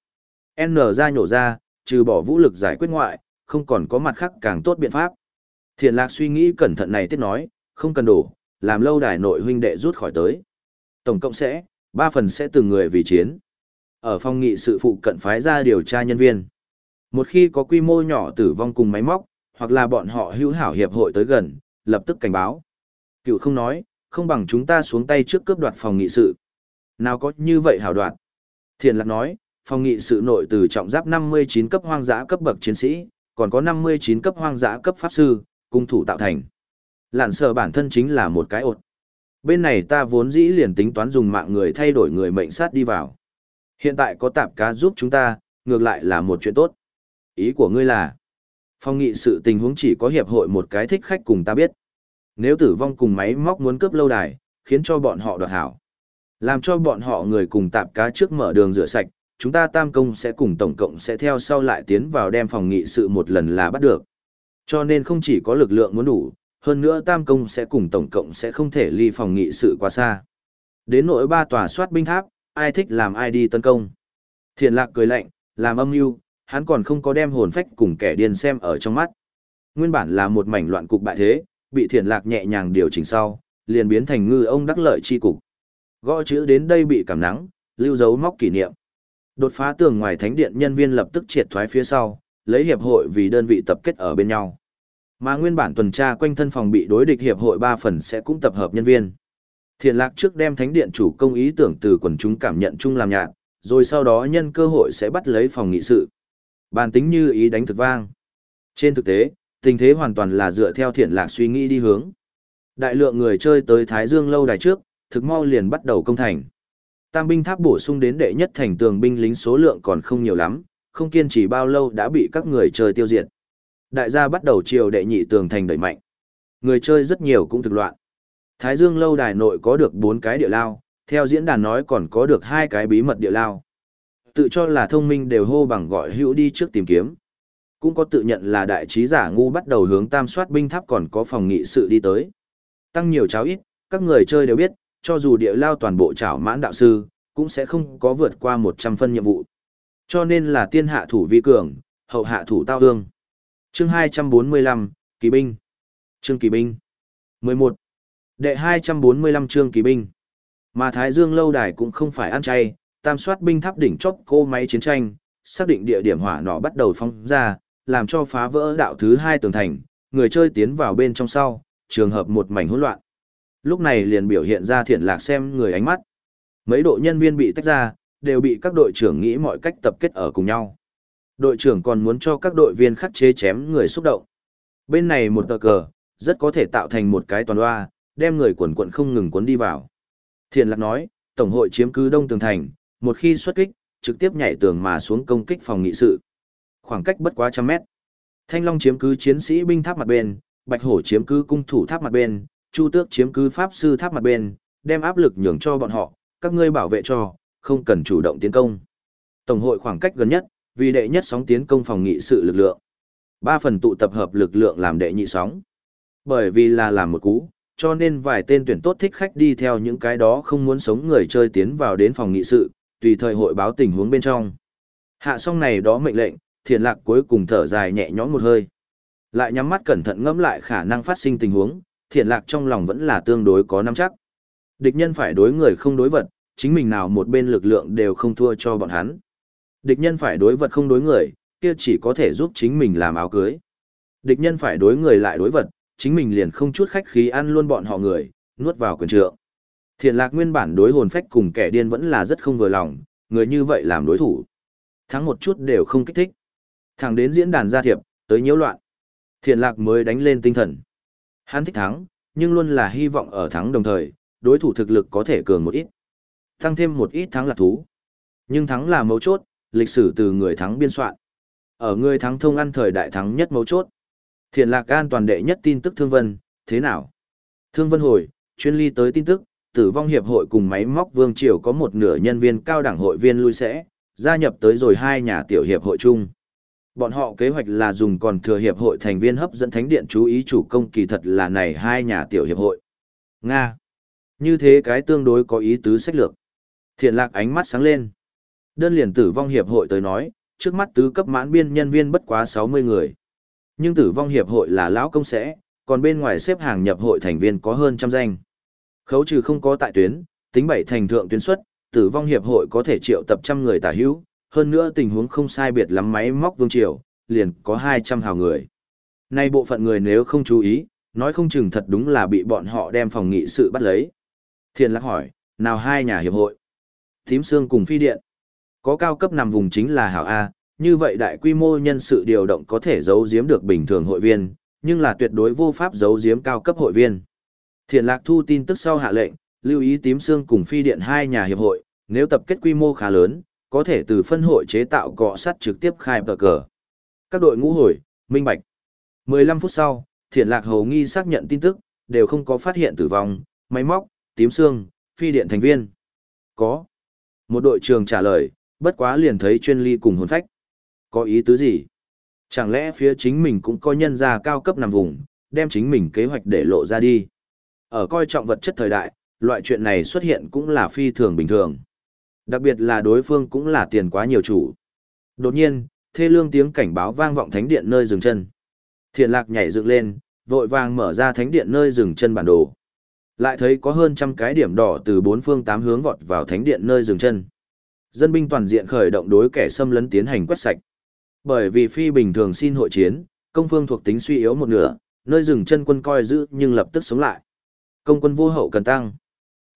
N ra nhổ ra, trừ bỏ vũ lực giải quyết ngoại, không còn có mặt khác càng tốt biện pháp. Thiện lạc suy nghĩ cẩn thận này tiếp nói, không cần đủ làm lâu đài nội huynh đệ rút khỏi tới. Tổng cộng sẽ, ba phần sẽ từng người vì chiến. Ở phòng nghị sự phụ cận phái ra điều tra nhân viên. Một khi có quy mô nhỏ tử vong cùng máy móc, hoặc là bọn họ hữu hảo hiệp hội tới gần, lập tức cảnh báo. Cựu không nói, không bằng chúng ta xuống tay trước cướp đoạt phòng nghị sự. Nào có như vậy hảo đoạt. Thiện lạc nói, phòng nghị sự nội từ trọng giáp 59 cấp hoang dã cấp bậc chiến sĩ, còn có 59 cấp hoang dã cấp pháp sư, cung thủ tạo thành. Lạn sở bản thân chính là một cái ột. Bên này ta vốn dĩ liền tính toán dùng mạng người thay đổi người mệnh sát đi vào. Hiện tại có tạp cá giúp chúng ta, ngược lại là một chuyện tốt. Ý của ngươi là, phong nghị sự tình huống chỉ có hiệp hội một cái thích khách cùng ta biết. Nếu tử vong cùng máy móc muốn cướp lâu đài, khiến cho bọn họ đoạt hảo. Làm cho bọn họ người cùng tạp cá trước mở đường rửa sạch, chúng ta tam công sẽ cùng tổng cộng sẽ theo sau lại tiến vào đem phòng nghị sự một lần là bắt được. Cho nên không chỉ có lực lượng muốn đủ, hơn nữa tam công sẽ cùng tổng cộng sẽ không thể ly phòng nghị sự quá xa. Đến nỗi ba tòa soát binh tháp, ai thích làm ai đi tấn công. Thiện lạc cười lạnh, làm âm mưu hắn còn không có đem hồn phách cùng kẻ điên xem ở trong mắt. Nguyên bản là một mảnh loạn cục bại thế, bị thiền lạc nhẹ nhàng điều chỉnh sau, liền biến thành ngư ông đắc lợi chi cục. Gõ chữ đến đây bị cảm nắng, lưu dấu móc kỷ niệm. Đột phá tường ngoài thánh điện nhân viên lập tức triệt thoái phía sau, lấy hiệp hội vì đơn vị tập kết ở bên nhau. Mà nguyên bản tuần tra quanh thân phòng bị đối địch hiệp hội ba phần sẽ cũng tập hợp nhân viên. thiền lạc trước đem thánh điện chủ công ý tưởng từ quần chúng cảm nhận chung làm nhạt, rồi sau đó nhân cơ hội sẽ bắt lấy phòng nghị sự. Bàn tính như ý đánh thực vang. Trên thực tế, tình thế hoàn toàn là dựa theo thiện lạc suy nghĩ đi hướng. Đại lượng người chơi tới Thái Dương lâu đài trước, thực mau liền bắt đầu công thành. Tam binh tháp bổ sung đến đệ nhất thành tường binh lính số lượng còn không nhiều lắm, không kiên trì bao lâu đã bị các người chơi tiêu diệt. Đại gia bắt đầu chiều đệ nhị tường thành đẩy mạnh. Người chơi rất nhiều cũng thực loạn. Thái Dương lâu đài nội có được 4 cái địa lao, theo diễn đàn nói còn có được hai cái bí mật địa lao. Tự cho là thông minh đều hô bằng gọi hữu đi trước tìm kiếm. Cũng có tự nhận là đại trí giả ngu bắt đầu hướng tam soát binh tháp còn có phòng nghị sự đi tới. Tăng nhiều cháo ít, các người chơi đều biết, cho dù địa lao toàn bộ trảo mãn đạo sư, cũng sẽ không có vượt qua 100 phân nhiệm vụ. Cho nên là tiên hạ thủ vi cường, hậu hạ thủ tao hương. Chương 245, Kỳ binh. Chương Kỳ binh. 11. Đệ 245 chương Kỳ binh. Mà Thái Dương lâu đài cũng không phải ăn chay, tam soát binh tháp đỉnh chóp cô máy chiến tranh, xác định địa điểm hỏa nọ bắt đầu phóng ra, làm cho phá vỡ đạo thứ hai tường thành, người chơi tiến vào bên trong sau, trường hợp một mảnh hỗn loạn. Lúc này liền biểu hiện ra thiện lạc xem người ánh mắt. Mấy đội nhân viên bị tách ra, đều bị các đội trưởng nghĩ mọi cách tập kết ở cùng nhau. Đội trưởng còn muốn cho các đội viên khắc chế chém người xúc động. Bên này một tờ cờ, rất có thể tạo thành một cái toàn loa, đem người quần quận không ngừng cuốn đi vào. Thiện lạc nói, Tổng hội chiếm cứ đông tường thành, một khi xuất kích, trực tiếp nhảy tường mà xuống công kích phòng nghị sự. Khoảng cách bất quá trăm mét. Thanh Long chiếm cứ chiến sĩ binh tháp mặt bên, Bạch Hổ chiếm cứ cung thủ tháp mặt bên, Chu Tước chiếm cứ pháp sư tháp mặt bên, đem áp lực nhường cho bọn họ, các ngươi bảo vệ cho, không cần chủ động tiến công. Tổng hội khoảng cách gần nhất, vì đệ nhất sóng tiến công phòng nghị sự lực lượng. Ba phần tụ tập hợp lực lượng làm đệ nhị sóng. Bởi vì là làm một cú, cho nên vài tên tuyển tốt thích khách đi theo những cái đó không muốn sống người chơi tiến vào đến phòng nghị sự, tùy thời hội báo tình huống bên trong. Hạ xong này đó mệnh lệnh, thiền lạc cuối cùng thở dài nhẹ nhõm một hơi. Lại nhắm mắt cẩn thận ngẫm lại khả năng phát sinh tình huống, thiền lạc trong lòng vẫn là tương đối có nắm chắc. Địch nhân phải đối người không đối vật, chính mình nào một bên lực lượng đều không thua cho bọn hắn. Địch nhân phải đối vật không đối người, kia chỉ có thể giúp chính mình làm áo cưới. Địch nhân phải đối người lại đối vật, chính mình liền không chút khách khí ăn luôn bọn họ người, nuốt vào quyền trượng. Thiền lạc nguyên bản đối hồn phách cùng kẻ điên vẫn là rất không vừa lòng, người như vậy làm đối thủ. Thắng một chút đều không kích thích. Thẳng đến diễn đàn gia thiệp, tới nhiễu loạn. Thiện lạc mới đánh lên tinh thần. Hắn thích thắng, nhưng luôn là hy vọng ở thắng đồng thời, đối thủ thực lực có thể cường một ít. Tăng thêm một ít thắng là thú. Nhưng thắng là mấu chốt, lịch sử từ người thắng biên soạn. Ở người thắng thông ăn thời đại thắng nhất mấu chốt. Thiện lạc an toàn đệ nhất tin tức thương vân, thế nào? Thương vân hồi, chuyên ly tới tin tức, tử vong hiệp hội cùng máy móc vương triều có một nửa nhân viên cao đẳng hội viên lui sẽ, gia nhập tới rồi hai nhà tiểu hiệp hội chung. Bọn họ kế hoạch là dùng còn thừa hiệp hội thành viên hấp dẫn thánh điện chú ý chủ công kỳ thật là này hai nhà tiểu hiệp hội. Nga. Như thế cái tương đối có ý tứ sách lược. Thiện lạc ánh mắt sáng lên. Đơn liền tử vong hiệp hội tới nói, trước mắt tứ cấp mãn biên nhân viên bất quá 60 người. Nhưng tử vong hiệp hội là lão công sẽ, còn bên ngoài xếp hàng nhập hội thành viên có hơn trăm danh. Khấu trừ không có tại tuyến, tính bảy thành thượng tuyến xuất, tử vong hiệp hội có thể triệu tập trăm người tả hữu, hơn nữa tình huống không sai biệt lắm máy móc vương triều, liền có 200 hào người. Nay bộ phận người nếu không chú ý, nói không chừng thật đúng là bị bọn họ đem phòng nghị sự bắt lấy. Thiền lạc hỏi, nào hai nhà hiệp hội? Thím xương cùng phi điện. Có cao cấp nằm vùng chính là hảo A, như vậy đại quy mô nhân sự điều động có thể giấu giếm được bình thường hội viên, nhưng là tuyệt đối vô pháp giấu giếm cao cấp hội viên. Thiền lạc thu tin tức sau hạ lệnh, lưu ý tím xương cùng phi điện hai nhà hiệp hội, nếu tập kết quy mô khá lớn, có thể từ phân hội chế tạo cọ sắt trực tiếp khai tờ cờ. Các đội ngũ hồi, minh bạch. 15 phút sau, thiện lạc hầu nghi xác nhận tin tức, đều không có phát hiện tử vong, máy móc, tím xương, phi điện thành viên. Có. Một đội trường trả lời, bất quá liền thấy chuyên ly cùng hồn phách. Có ý tứ gì? Chẳng lẽ phía chính mình cũng có nhân gia cao cấp nằm vùng, đem chính mình kế hoạch để lộ ra đi. Ở coi trọng vật chất thời đại, loại chuyện này xuất hiện cũng là phi thường bình thường. Đặc biệt là đối phương cũng là tiền quá nhiều chủ. Đột nhiên, thê lương tiếng cảnh báo vang vọng thánh điện nơi dừng chân. Thiện lạc nhảy dựng lên, vội vàng mở ra thánh điện nơi dừng chân bản đồ. Lại thấy có hơn trăm cái điểm đỏ từ bốn phương tám hướng vọt vào thánh điện nơi dừng chân. Dân binh toàn diện khởi động đối kẻ xâm lấn tiến hành quét sạch. Bởi vì phi bình thường xin hội chiến, công phương thuộc tính suy yếu một nửa, nơi dừng chân quân coi giữ nhưng lập tức sống lại. Công quân vô hậu cần tăng.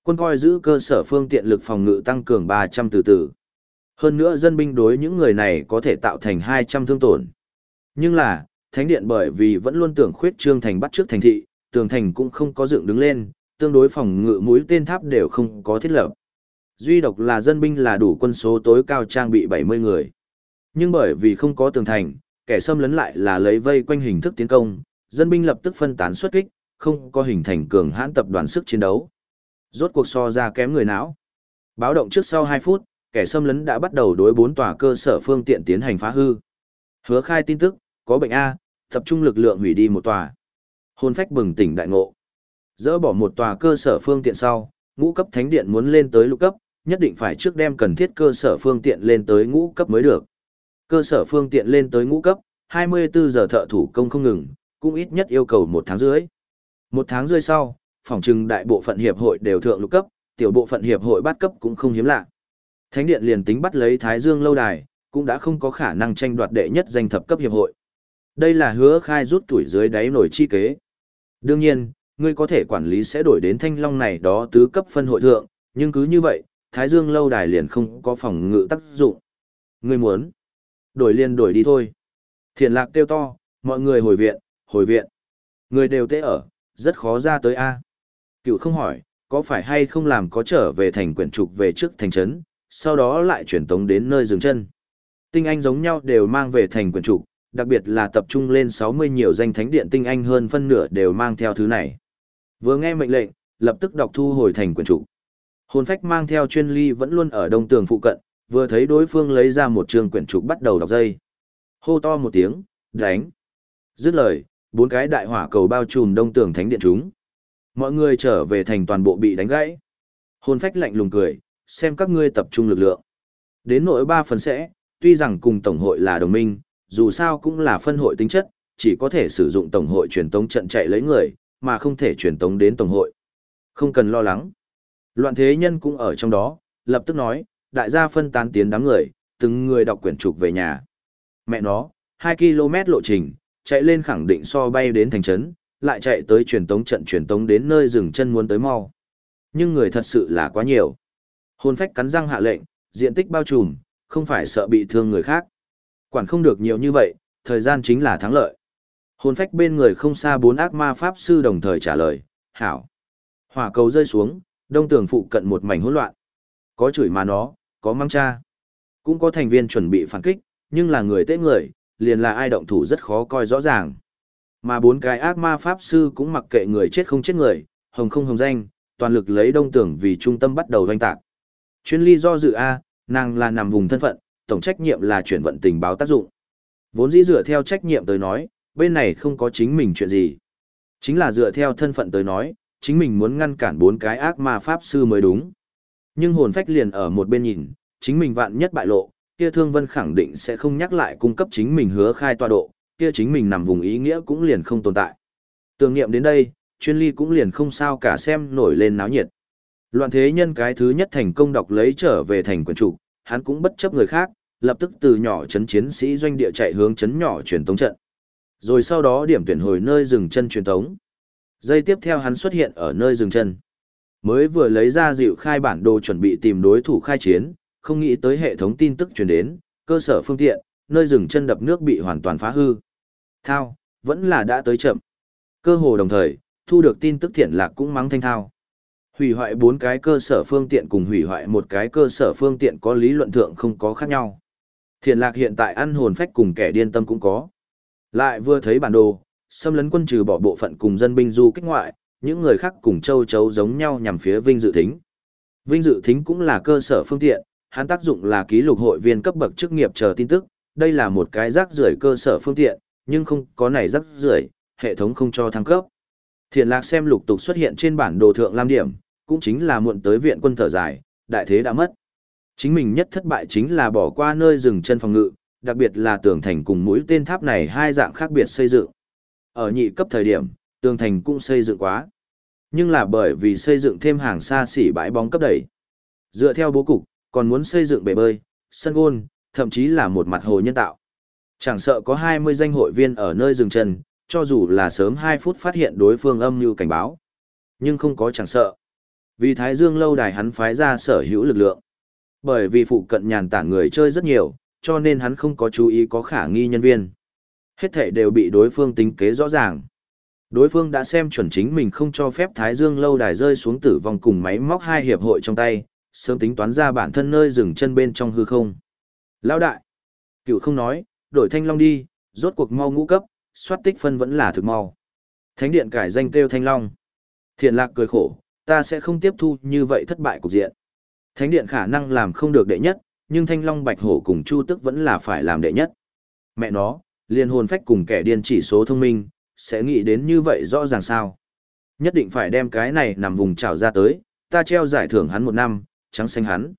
Quân coi giữ cơ sở phương tiện lực phòng ngự tăng cường 300 từ từ. Hơn nữa dân binh đối những người này có thể tạo thành 200 thương tổn. Nhưng là, thánh điện bởi vì vẫn luôn tưởng khuyết trương thành bắt trước thành thị, tường thành cũng không có dựng đứng lên, tương đối phòng ngự mũi tên tháp đều không có thiết lập. Duy độc là dân binh là đủ quân số tối cao trang bị 70 người. Nhưng bởi vì không có tường thành, kẻ xâm lấn lại là lấy vây quanh hình thức tiến công, dân binh lập tức phân tán xuất kích, không có hình thành cường hãn tập đoàn sức chiến đấu. Rốt cuộc so ra kém người não. Báo động trước sau 2 phút, kẻ xâm lấn đã bắt đầu đối bốn tòa cơ sở phương tiện tiến hành phá hư. Hứa khai tin tức, có bệnh A, tập trung lực lượng hủy đi một tòa. hôn phách bừng tỉnh đại ngộ. Dỡ bỏ một tòa cơ sở phương tiện sau, ngũ cấp thánh điện muốn lên tới lục cấp, nhất định phải trước đem cần thiết cơ sở phương tiện lên tới ngũ cấp mới được. Cơ sở phương tiện lên tới ngũ cấp, 24 giờ thợ thủ công không ngừng, cũng ít nhất yêu cầu một tháng rưỡi. Một tháng rưỡi sau, phòng trưng đại bộ phận hiệp hội đều thượng lục cấp, tiểu bộ phận hiệp hội bát cấp cũng không hiếm lạ. Thánh điện liền tính bắt lấy Thái Dương lâu đài, cũng đã không có khả năng tranh đoạt đệ nhất danh thập cấp hiệp hội. Đây là hứa khai rút tuổi dưới đáy nổi chi kế. Đương nhiên, ngươi có thể quản lý sẽ đổi đến thanh long này đó tứ cấp phân hội thượng, nhưng cứ như vậy, Thái Dương lâu đài liền không có phòng ngự tác dụng. Ngươi muốn, đổi liền đổi đi thôi. Thiền lạc kêu to, mọi người hồi viện, hồi viện. Người đều tê ở, rất khó ra tới A. Cựu không hỏi, có phải hay không làm có trở về thành quyển trục về trước thành trấn, sau đó lại chuyển tống đến nơi dừng chân. Tinh anh giống nhau đều mang về thành quyển trục, đặc biệt là tập trung lên 60 nhiều danh thánh điện tinh anh hơn phân nửa đều mang theo thứ này. Vừa nghe mệnh lệnh, lập tức đọc thu hồi thành quyển trục. Hồn phách mang theo chuyên ly vẫn luôn ở đông tường phụ cận, vừa thấy đối phương lấy ra một trường quyển trục bắt đầu đọc dây. Hô to một tiếng, đánh. Dứt lời, bốn cái đại hỏa cầu bao trùm đông tường thánh điện chúng. Mọi người trở về thành toàn bộ bị đánh gãy. Hồn phách lạnh lùng cười, xem các ngươi tập trung lực lượng. Đến nội ba phần sẽ, tuy rằng cùng tổng hội là đồng minh, dù sao cũng là phân hội tính chất, chỉ có thể sử dụng tổng hội truyền tống trận chạy lấy người, mà không thể truyền tống đến tổng hội. Không cần lo lắng. Loạn thế nhân cũng ở trong đó, lập tức nói, đại gia phân tán tiến đám người, từng người đọc quyển trục về nhà. Mẹ nó, 2 km lộ trình, chạy lên khẳng định so bay đến thành trấn, lại chạy tới truyền tống trận truyền tống đến nơi dừng chân muốn tới mau. Nhưng người thật sự là quá nhiều. Hồn phách cắn răng hạ lệnh, diện tích bao trùm, không phải sợ bị thương người khác. Quản không được nhiều như vậy, thời gian chính là thắng lợi. Hồn phách bên người không xa bốn ác ma pháp sư đồng thời trả lời, hảo. Hỏa cầu rơi xuống, đông tường phụ cận một mảnh hỗn loạn. Có chửi mà nó, có mang cha. Cũng có thành viên chuẩn bị phản kích, nhưng là người tế người, liền là ai động thủ rất khó coi rõ ràng. Mà bốn cái ác ma pháp sư cũng mặc kệ người chết không chết người, hồng không hồng danh, toàn lực lấy đông tưởng vì trung tâm bắt đầu doanh tạc. Chuyên ly do dự A, nàng là nằm vùng thân phận, tổng trách nhiệm là chuyển vận tình báo tác dụng. Vốn dĩ dựa theo trách nhiệm tới nói, bên này không có chính mình chuyện gì. Chính là dựa theo thân phận tới nói, chính mình muốn ngăn cản bốn cái ác ma pháp sư mới đúng. Nhưng hồn phách liền ở một bên nhìn, chính mình vạn nhất bại lộ, kia thương vân khẳng định sẽ không nhắc lại cung cấp chính mình hứa khai tọa độ, kia chính mình nằm vùng ý nghĩa cũng liền không tồn tại. Tưởng niệm đến đây, chuyên ly cũng liền không sao cả xem nổi lên náo nhiệt. Loạn thế nhân cái thứ nhất thành công đọc lấy trở về thành quyền chủ, hắn cũng bất chấp người khác, lập tức từ nhỏ chấn chiến sĩ doanh địa chạy hướng chấn nhỏ truyền tống trận. Rồi sau đó điểm tuyển hồi nơi dừng chân truyền tống. Giây tiếp theo hắn xuất hiện ở nơi dừng chân. Mới vừa lấy ra dịu khai bản đồ chuẩn bị tìm đối thủ khai chiến, không nghĩ tới hệ thống tin tức truyền đến, cơ sở phương tiện, nơi dừng chân đập nước bị hoàn toàn phá hư. Thao, vẫn là đã tới chậm. Cơ hồ đồng thời, thu được tin tức thiện lạc cũng mắng thanh thao. Hủy hoại bốn cái cơ sở phương tiện cùng hủy hoại một cái cơ sở phương tiện có lý luận thượng không có khác nhau. Thiện lạc hiện tại ăn hồn phách cùng kẻ điên tâm cũng có. Lại vừa thấy bản đồ, xâm lấn quân trừ bỏ bộ phận cùng dân binh du kích ngoại, những người khác cùng châu chấu giống nhau nhằm phía Vinh Dự Thính. Vinh Dự Thính cũng là cơ sở phương tiện, hắn tác dụng là ký lục hội viên cấp bậc chức nghiệp chờ tin tức, đây là một cái rác rưởi cơ sở phương tiện, nhưng không có này rắc rưởi, hệ thống không cho thăng cấp. Thiện lạc xem lục tục xuất hiện trên bản đồ thượng lam điểm, cũng chính là muộn tới viện quân thở dài, đại thế đã mất. Chính mình nhất thất bại chính là bỏ qua nơi dừng chân phòng ngự, đặc biệt là tường thành cùng mũi tên tháp này hai dạng khác biệt xây dựng. Ở nhị cấp thời điểm, tường thành cũng xây dựng quá. Nhưng là bởi vì xây dựng thêm hàng xa xỉ bãi bóng cấp đẩy. Dựa theo bố cục, còn muốn xây dựng bể bơi, sân gôn, thậm chí là một mặt hồ nhân tạo. Chẳng sợ có 20 danh hội viên ở nơi dừng chân, cho dù là sớm 2 phút phát hiện đối phương âm như cảnh báo. Nhưng không có chẳng sợ. Vì Thái Dương lâu đài hắn phái ra sở hữu lực lượng. Bởi vì phụ cận nhàn tản người chơi rất nhiều, cho nên hắn không có chú ý có khả nghi nhân viên. Hết thể đều bị đối phương tính kế rõ ràng. Đối phương đã xem chuẩn chính mình không cho phép Thái Dương lâu đài rơi xuống tử vong cùng máy móc hai hiệp hội trong tay, sớm tính toán ra bản thân nơi dừng chân bên trong hư không. Lão đại, cựu không nói, đổi thanh long đi, rốt cuộc mau ngũ cấp, soát tích phân vẫn là thực mau. Thánh điện cải danh kêu thanh long. Thiện lạc cười khổ, ta sẽ không tiếp thu như vậy thất bại cục diện. Thánh điện khả năng làm không được đệ nhất, nhưng thanh long bạch hổ cùng chu tức vẫn là phải làm đệ nhất. Mẹ nó, liên hồn phách cùng kẻ điên chỉ số thông minh, sẽ nghĩ đến như vậy rõ ràng sao. Nhất định phải đem cái này nằm vùng trào ra tới, ta treo giải thưởng hắn một năm, trắng xanh hắn.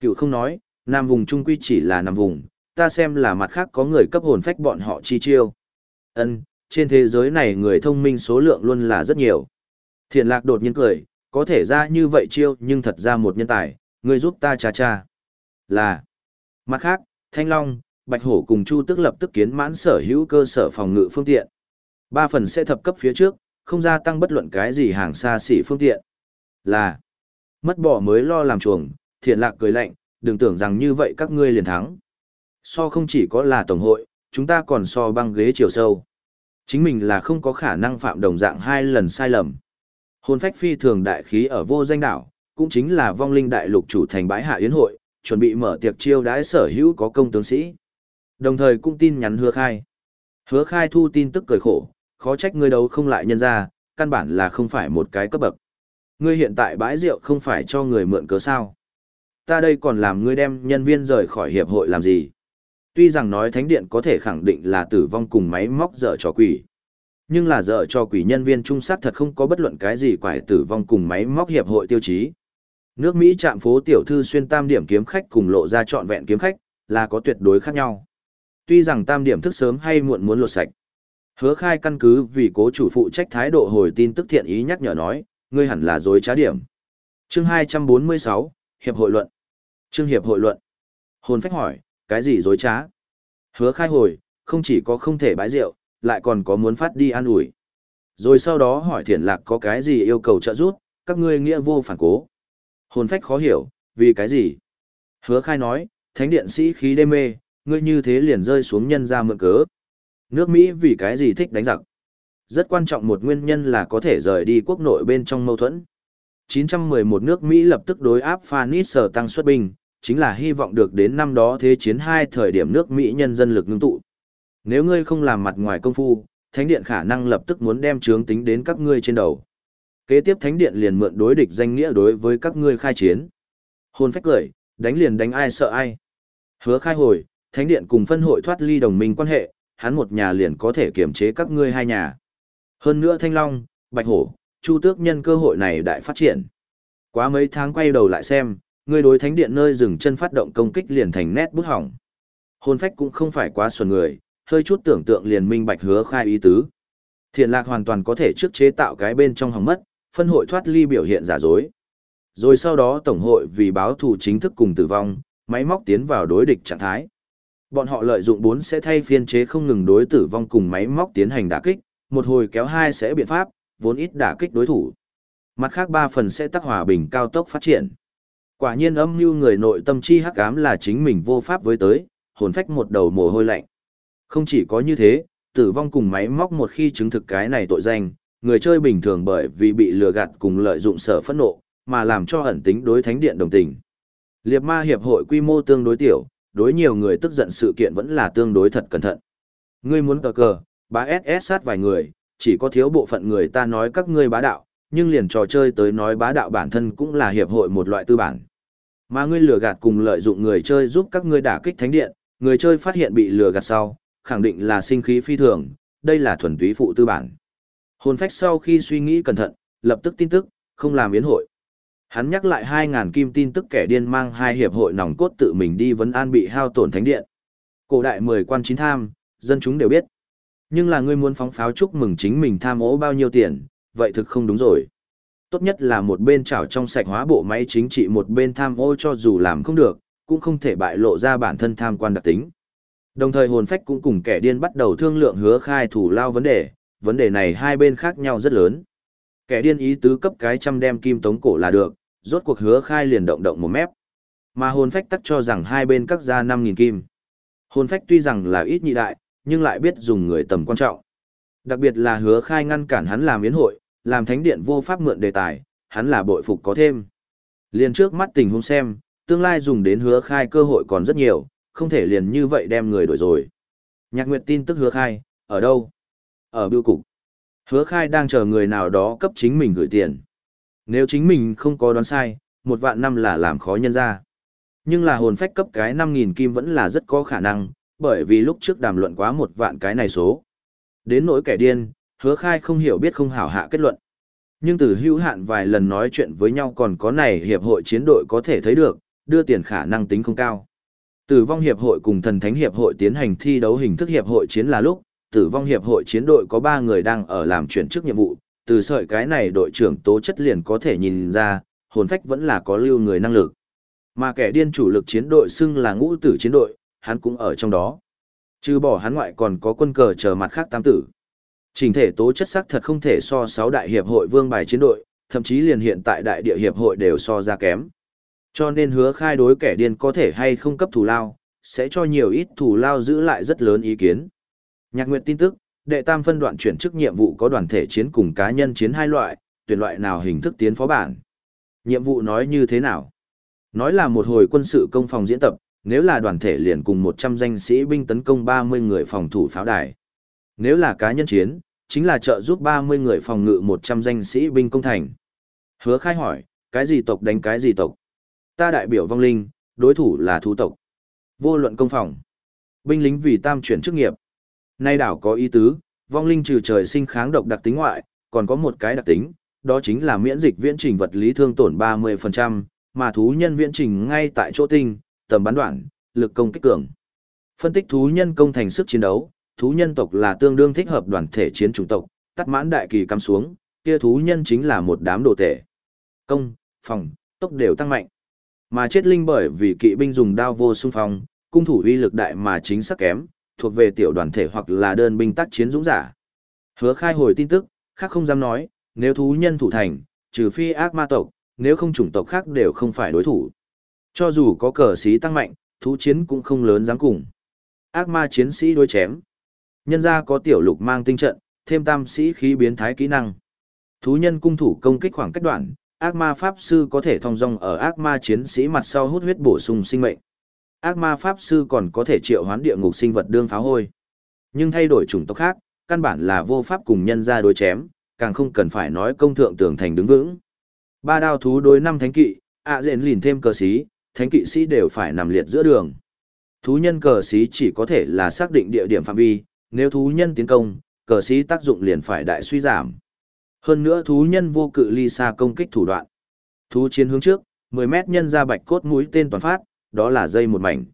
Cựu không nói, nam vùng trung quy chỉ là nằm vùng, ta xem là mặt khác có người cấp hồn phách bọn họ chi chiêu. Ân, trên thế giới này người thông minh số lượng luôn là rất nhiều. Thiện lạc đột nhiên cười, có thể ra như vậy chiêu nhưng thật ra một nhân tài, người giúp ta cha cha. Là. Mặt khác, Thanh Long, Bạch Hổ cùng Chu Tức lập tức kiến mãn sở hữu cơ sở phòng ngự phương tiện. Ba phần sẽ thập cấp phía trước, không gia tăng bất luận cái gì hàng xa xỉ phương tiện. Là, mất bỏ mới lo làm chuồng, thiện lạc cười lạnh, đừng tưởng rằng như vậy các ngươi liền thắng. So không chỉ có là tổng hội, chúng ta còn so băng ghế chiều sâu. Chính mình là không có khả năng phạm đồng dạng hai lần sai lầm. Hồn phách phi thường đại khí ở vô danh đảo, cũng chính là vong linh đại lục chủ thành bãi hạ yến hội, chuẩn bị mở tiệc chiêu đãi sở hữu có công tướng sĩ. Đồng thời cũng tin nhắn hứa khai. Hứa khai thu tin tức cười khổ, khó trách ngươi đấu không lại nhân ra, căn bản là không phải một cái cấp bậc. Ngươi hiện tại bãi rượu không phải cho người mượn cớ sao. Ta đây còn làm ngươi đem nhân viên rời khỏi hiệp hội làm gì. Tuy rằng nói thánh điện có thể khẳng định là tử vong cùng máy móc dở cho quỷ. Nhưng là dở cho quỷ nhân viên trung sát thật không có bất luận cái gì quải tử vong cùng máy móc hiệp hội tiêu chí. Nước Mỹ chạm phố tiểu thư xuyên tam điểm kiếm khách cùng lộ ra trọn vẹn kiếm khách, là có tuyệt đối khác nhau. Tuy rằng tam điểm thức sớm hay muộn muốn lột sạch. Hứa khai căn cứ vì cố chủ phụ trách thái độ hồi tin tức thiện ý nhắc nhở nói, ngươi hẳn là dối trá điểm. Chương 246, Hiệp hội luận. Chương Hiệp hội luận. Hồn phách hỏi, cái gì dối trá? Hứa khai hồi, không chỉ có không thể bãi rượu, lại còn có muốn phát đi an ủi. Rồi sau đó hỏi thiển lạc có cái gì yêu cầu trợ giúp, các ngươi nghĩa vô phản cố. Hồn phách khó hiểu, vì cái gì? Hứa khai nói, thánh điện sĩ khí đê mê, ngươi như thế liền rơi xuống nhân ra mượn cớ. Nước Mỹ vì cái gì thích đánh giặc? Rất quan trọng một nguyên nhân là có thể rời đi quốc nội bên trong mâu thuẫn. 911 nước Mỹ lập tức đối áp Phanis sở tăng xuất binh, chính là hy vọng được đến năm đó thế chiến hai thời điểm nước Mỹ nhân dân lực ngưng tụ. Nếu ngươi không làm mặt ngoài công phu, Thánh Điện khả năng lập tức muốn đem chướng tính đến các ngươi trên đầu. Kế tiếp Thánh Điện liền mượn đối địch danh nghĩa đối với các ngươi khai chiến. Hồn phách cười, đánh liền đánh ai sợ ai. Hứa khai hồi, Thánh Điện cùng phân hội thoát ly đồng minh quan hệ, hắn một nhà liền có thể kiểm chế các ngươi hai nhà. Hơn nữa Thanh Long, Bạch Hổ, Chu Tước nhân cơ hội này đại phát triển. Quá mấy tháng quay đầu lại xem, ngươi đối thánh điện nơi dừng chân phát động công kích liền thành nét bút hỏng. Hồn phách cũng không phải quá xuẩn người, hơi chút tưởng tượng liền minh bạch hứa khai ý tứ. Thiện lạc hoàn toàn có thể trước chế tạo cái bên trong hỏng mất, phân hội thoát ly biểu hiện giả dối. Rồi sau đó tổng hội vì báo thù chính thức cùng tử vong, máy móc tiến vào đối địch trạng thái. Bọn họ lợi dụng 4 sẽ thay phiên chế không ngừng đối tử vong cùng máy móc tiến hành đả kích, một hồi kéo hai sẽ biện pháp, vốn ít đả kích đối thủ. Mặt khác ba phần sẽ tắc hòa bình cao tốc phát triển. Quả nhiên âm mưu người nội tâm chi hắc ám là chính mình vô pháp với tới, hồn phách một đầu mồ hôi lạnh. Không chỉ có như thế, tử vong cùng máy móc một khi chứng thực cái này tội danh, người chơi bình thường bởi vì bị lừa gạt cùng lợi dụng sở phẫn nộ, mà làm cho ẩn tính đối thánh điện đồng tình. Liệp ma hiệp hội quy mô tương đối tiểu, đối nhiều người tức giận sự kiện vẫn là tương đối thật cẩn thận. Ngươi muốn cờ cờ, bá SS sát vài người, chỉ có thiếu bộ phận người ta nói các ngươi bá đạo, nhưng liền trò chơi tới nói bá đạo bản thân cũng là hiệp hội một loại tư bản. Mà ngươi lừa gạt cùng lợi dụng người chơi giúp các ngươi đả kích thánh điện, người chơi phát hiện bị lừa gạt sau, khẳng định là sinh khí phi thường, đây là thuần túy phụ tư bản. Hồn phách sau khi suy nghĩ cẩn thận, lập tức tin tức, không làm biến hội. Hắn nhắc lại 2.000 kim tin tức kẻ điên mang hai hiệp hội nòng cốt tự mình đi vấn an bị hao tổn thánh điện. Cổ đại 10 quan chín tham, dân chúng đều biết. Nhưng là ngươi muốn phóng pháo chúc mừng chính mình tham ố bao nhiêu tiền, vậy thực không đúng rồi. Tốt nhất là một bên chảo trong sạch hóa bộ máy chính trị một bên tham ô cho dù làm không được, cũng không thể bại lộ ra bản thân tham quan đặc tính. Đồng thời hồn phách cũng cùng kẻ điên bắt đầu thương lượng hứa khai thủ lao vấn đề, vấn đề này hai bên khác nhau rất lớn. Kẻ điên ý tứ cấp cái trăm đem kim tống cổ là được, rốt cuộc hứa khai liền động động một mép. Mà hồn phách tắc cho rằng hai bên cắt ra 5.000 kim. Hồn phách tuy rằng là ít nhị đại, nhưng lại biết dùng người tầm quan trọng. Đặc biệt là hứa khai ngăn cản hắn làm yến hội, làm thánh điện vô pháp mượn đề tài, hắn là bội phục có thêm. Liền trước mắt tình huống xem, tương lai dùng đến hứa khai cơ hội còn rất nhiều, không thể liền như vậy đem người đổi rồi. Nhạc Nguyệt tin tức hứa khai, ở đâu? Ở biêu cục. Hứa khai đang chờ người nào đó cấp chính mình gửi tiền. Nếu chính mình không có đoán sai, một vạn năm là làm khó nhân ra. Nhưng là hồn phách cấp cái 5.000 kim vẫn là rất có khả năng, bởi vì lúc trước đàm luận quá một vạn cái này số. Đến nỗi kẻ điên, hứa khai không hiểu biết không hảo hạ kết luận. Nhưng từ hữu hạn vài lần nói chuyện với nhau còn có này hiệp hội chiến đội có thể thấy được, đưa tiền khả năng tính không cao. Tử vong hiệp hội cùng thần thánh hiệp hội tiến hành thi đấu hình thức hiệp hội chiến là lúc, tử vong hiệp hội chiến đội có 3 người đang ở làm chuyển chức nhiệm vụ, từ sợi cái này đội trưởng tố chất liền có thể nhìn ra, hồn phách vẫn là có lưu người năng lực. Mà kẻ điên chủ lực chiến đội xưng là ngũ tử chiến đội, hắn cũng ở trong đó. Trừ bỏ hắn ngoại còn có quân cờ chờ mặt khác tam tử chỉnh thể tố chất sắc thật không thể so sáu đại hiệp hội vương bài chiến đội, thậm chí liền hiện tại đại địa hiệp hội đều so ra kém. Cho nên hứa khai đối kẻ điên có thể hay không cấp thù lao, sẽ cho nhiều ít thù lao giữ lại rất lớn ý kiến. Nhạc Nguyệt tin tức, đệ tam phân đoạn chuyển chức nhiệm vụ có đoàn thể chiến cùng cá nhân chiến hai loại, tuyển loại nào hình thức tiến phó bản. Nhiệm vụ nói như thế nào? Nói là một hồi quân sự công phòng diễn tập, nếu là đoàn thể liền cùng 100 danh sĩ binh tấn công 30 người phòng thủ pháo đài. Nếu là cá nhân chiến, chính là trợ giúp 30 người phòng ngự 100 danh sĩ binh công thành. Hứa khai hỏi, cái gì tộc đánh cái gì tộc? Ta đại biểu vong linh, đối thủ là thú tộc. Vô luận công phòng. Binh lính vì tam chuyển chức nghiệp. Nay đảo có ý tứ, vong linh trừ trời sinh kháng độc đặc tính ngoại, còn có một cái đặc tính, đó chính là miễn dịch viễn trình vật lý thương tổn 30%, mà thú nhân viễn trình ngay tại chỗ tinh, tầm bắn đoạn, lực công kích cường. Phân tích thú nhân công thành sức chiến đấu, thú nhân tộc là tương đương thích hợp đoàn thể chiến chủng tộc, tắt mãn đại kỳ cắm xuống, kia thú nhân chính là một đám đồ tể. Công, phòng, tốc đều tăng mạnh. Mà chết linh bởi vì kỵ binh dùng đao vô xung phong, cung thủ uy lực đại mà chính xác kém, thuộc về tiểu đoàn thể hoặc là đơn binh tác chiến dũng giả. Hứa khai hồi tin tức, khác không dám nói, nếu thú nhân thủ thành, trừ phi ác ma tộc, nếu không chủng tộc khác đều không phải đối thủ. Cho dù có cờ sĩ tăng mạnh, thú chiến cũng không lớn dám cùng. Ác ma chiến sĩ đối chém. Nhân ra có tiểu lục mang tinh trận, thêm tam sĩ khí biến thái kỹ năng. Thú nhân cung thủ công kích khoảng cách đoạn, ác ma pháp sư có thể thong dong ở ác ma chiến sĩ mặt sau hút huyết bổ sung sinh mệnh. Ác ma pháp sư còn có thể triệu hoán địa ngục sinh vật đương pháo hôi. Nhưng thay đổi chủng tộc khác, căn bản là vô pháp cùng nhân ra đối chém, càng không cần phải nói công thượng tưởng thành đứng vững. Ba đao thú đối năm thánh kỵ, ạ à dện lìn thêm cờ sĩ, thánh kỵ sĩ đều phải nằm liệt giữa đường. Thú nhân cờ sĩ chỉ có thể là xác định địa điểm phạm vi, nếu thú nhân tiến công, cờ sĩ tác dụng liền phải đại suy giảm. Hơn nữa thú nhân vô cự ly xa công kích thủ đoạn. Thú chiến hướng trước, 10 mét nhân ra bạch cốt mũi tên toàn phát, đó là dây một mảnh.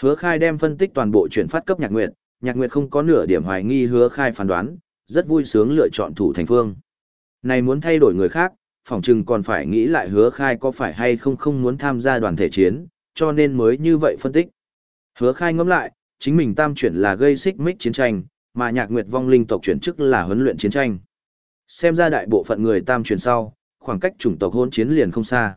Hứa khai đem phân tích toàn bộ chuyển phát cấp nhạc nguyệt, nhạc nguyệt không có nửa điểm hoài nghi hứa khai phán đoán, rất vui sướng lựa chọn thủ thành phương. Này muốn thay đổi người khác, phỏng chừng còn phải nghĩ lại hứa khai có phải hay không không muốn tham gia đoàn thể chiến, cho nên mới như vậy phân tích. Hứa khai ngẫm lại, chính mình tam chuyển là gây xích mích chiến tranh, mà nhạc nguyệt vong linh tộc chuyển chức là huấn luyện chiến tranh. Xem ra đại bộ phận người tam chuyển sau, khoảng cách chủng tộc hôn chiến liền không xa.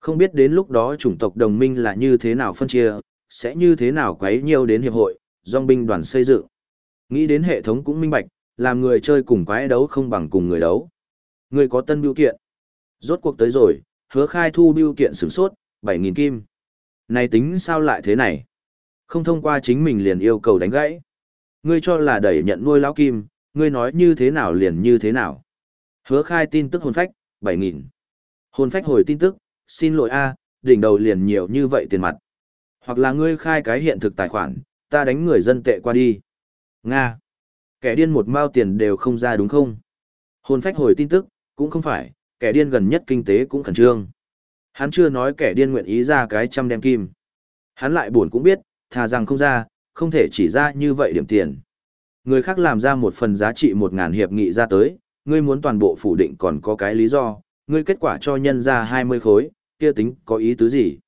Không biết đến lúc đó chủng tộc đồng minh là như thế nào phân chia, sẽ như thế nào quấy nhiều đến hiệp hội, dòng binh đoàn xây dựng. Nghĩ đến hệ thống cũng minh bạch, làm người chơi cùng quái đấu không bằng cùng người đấu. Người có tân biểu kiện. Rốt cuộc tới rồi, hứa khai thu biểu kiện sửng sốt, 7.000 kim. Này tính sao lại thế này? Không thông qua chính mình liền yêu cầu đánh gãy. Ngươi cho là đẩy nhận nuôi lão kim, ngươi nói như thế nào liền như thế nào. Hứa khai tin tức hồn phách, 7.000. Hồn phách hồi tin tức, xin lỗi a đỉnh đầu liền nhiều như vậy tiền mặt. Hoặc là ngươi khai cái hiện thực tài khoản, ta đánh người dân tệ qua đi. Nga. Kẻ điên một mao tiền đều không ra đúng không? Hồn phách hồi tin tức, cũng không phải, kẻ điên gần nhất kinh tế cũng khẩn trương. Hắn chưa nói kẻ điên nguyện ý ra cái trăm đem kim. Hắn lại buồn cũng biết, thà rằng không ra, không thể chỉ ra như vậy điểm tiền. Người khác làm ra một phần giá trị một ngàn hiệp nghị ra tới, ngươi muốn toàn bộ phủ định còn có cái lý do, ngươi kết quả cho nhân ra 20 khối, kia tính có ý tứ gì?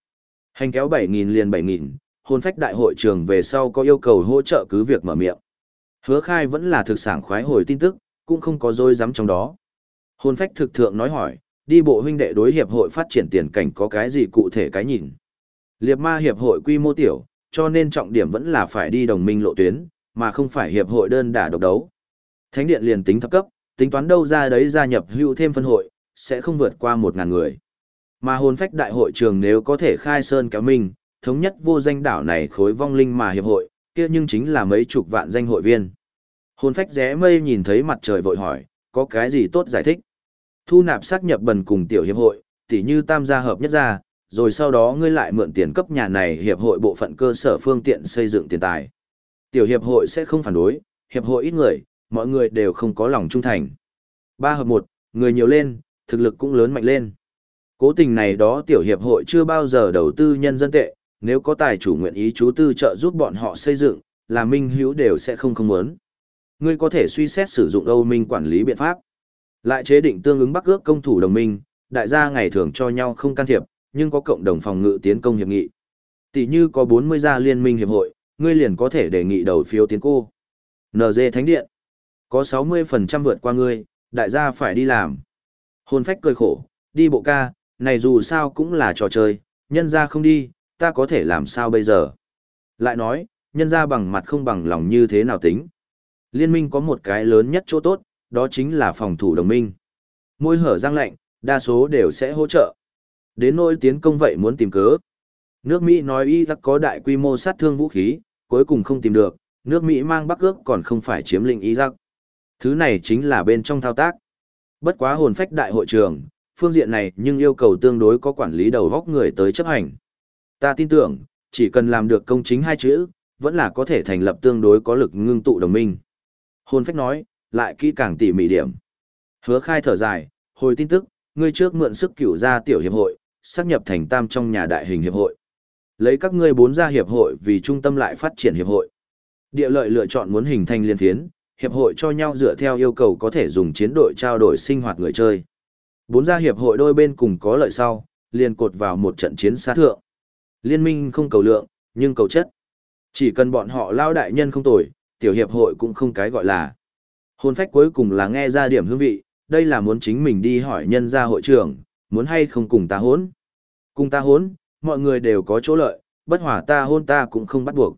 Hành kéo 7.000 liền 7.000, hôn phách đại hội trường về sau có yêu cầu hỗ trợ cứ việc mở miệng. Hứa khai vẫn là thực sản khoái hồi tin tức, cũng không có dối rắm trong đó. Hôn phách thực thượng nói hỏi, đi bộ huynh đệ đối hiệp hội phát triển tiền cảnh có cái gì cụ thể cái nhìn. Liệp ma hiệp hội quy mô tiểu, cho nên trọng điểm vẫn là phải đi đồng minh lộ tuyến, mà không phải hiệp hội đơn đả độc đấu. Thánh điện liền tính thấp cấp, tính toán đâu ra đấy gia nhập hữu thêm phân hội, sẽ không vượt qua 1.000 người. Mà hồn phách đại hội trường nếu có thể khai sơn kéo minh, thống nhất vô danh đảo này khối vong linh mà hiệp hội, kia nhưng chính là mấy chục vạn danh hội viên. Hồn phách rẽ mây nhìn thấy mặt trời vội hỏi, có cái gì tốt giải thích? Thu nạp xác nhập bần cùng tiểu hiệp hội, tỉ như tam gia hợp nhất gia rồi sau đó ngươi lại mượn tiền cấp nhà này hiệp hội bộ phận cơ sở phương tiện xây dựng tiền tài. Tiểu hiệp hội sẽ không phản đối, hiệp hội ít người, mọi người đều không có lòng trung thành. Ba hợp một, người nhiều lên, thực lực cũng lớn mạnh lên. Cố tình này đó tiểu hiệp hội chưa bao giờ đầu tư nhân dân tệ, nếu có tài chủ nguyện ý chú tư trợ giúp bọn họ xây dựng, là minh hữu đều sẽ không không muốn. Ngươi có thể suy xét sử dụng Âu Minh quản lý biện pháp. Lại chế định tương ứng bắc ước công thủ đồng minh, đại gia ngày thường cho nhau không can thiệp, nhưng có cộng đồng phòng ngự tiến công hiệp nghị. Tỷ như có 40 gia liên minh hiệp hội, ngươi liền có thể đề nghị đầu phiếu tiến cô. NG Thánh Điện. Có 60% vượt qua ngươi, đại gia phải đi làm. Hồn phách cười khổ, đi bộ ca, này dù sao cũng là trò chơi, nhân ra không đi, ta có thể làm sao bây giờ. Lại nói, nhân ra bằng mặt không bằng lòng như thế nào tính. Liên minh có một cái lớn nhất chỗ tốt, đó chính là phòng thủ đồng minh. Môi hở răng lạnh, đa số đều sẽ hỗ trợ. Đến nỗi tiến công vậy muốn tìm cớ. Nước Mỹ nói Iraq có đại quy mô sát thương vũ khí, cuối cùng không tìm được, nước Mỹ mang Bắc ước còn không phải chiếm lĩnh Iraq. Thứ này chính là bên trong thao tác. Bất quá hồn phách đại hội trường, phương diện này nhưng yêu cầu tương đối có quản lý đầu góc người tới chấp hành. Ta tin tưởng, chỉ cần làm được công chính hai chữ, vẫn là có thể thành lập tương đối có lực ngưng tụ đồng minh. Hồn phách nói, lại kỹ càng tỉ mỉ điểm. Hứa khai thở dài, hồi tin tức, ngươi trước mượn sức cửu ra tiểu hiệp hội, xác nhập thành tam trong nhà đại hình hiệp hội. Lấy các ngươi bốn gia hiệp hội vì trung tâm lại phát triển hiệp hội. Địa lợi lựa chọn muốn hình thành liên phiến, hiệp hội cho nhau dựa theo yêu cầu có thể dùng chiến đội trao đổi sinh hoạt người chơi. Bốn gia hiệp hội đôi bên cùng có lợi sau, liền cột vào một trận chiến xa thượng. Liên minh không cầu lượng, nhưng cầu chất. Chỉ cần bọn họ lao đại nhân không tồi, tiểu hiệp hội cũng không cái gọi là. Hôn phách cuối cùng là nghe ra điểm hương vị, đây là muốn chính mình đi hỏi nhân gia hội trưởng, muốn hay không cùng ta hốn. Cùng ta hốn, mọi người đều có chỗ lợi, bất hòa ta hôn ta cũng không bắt buộc.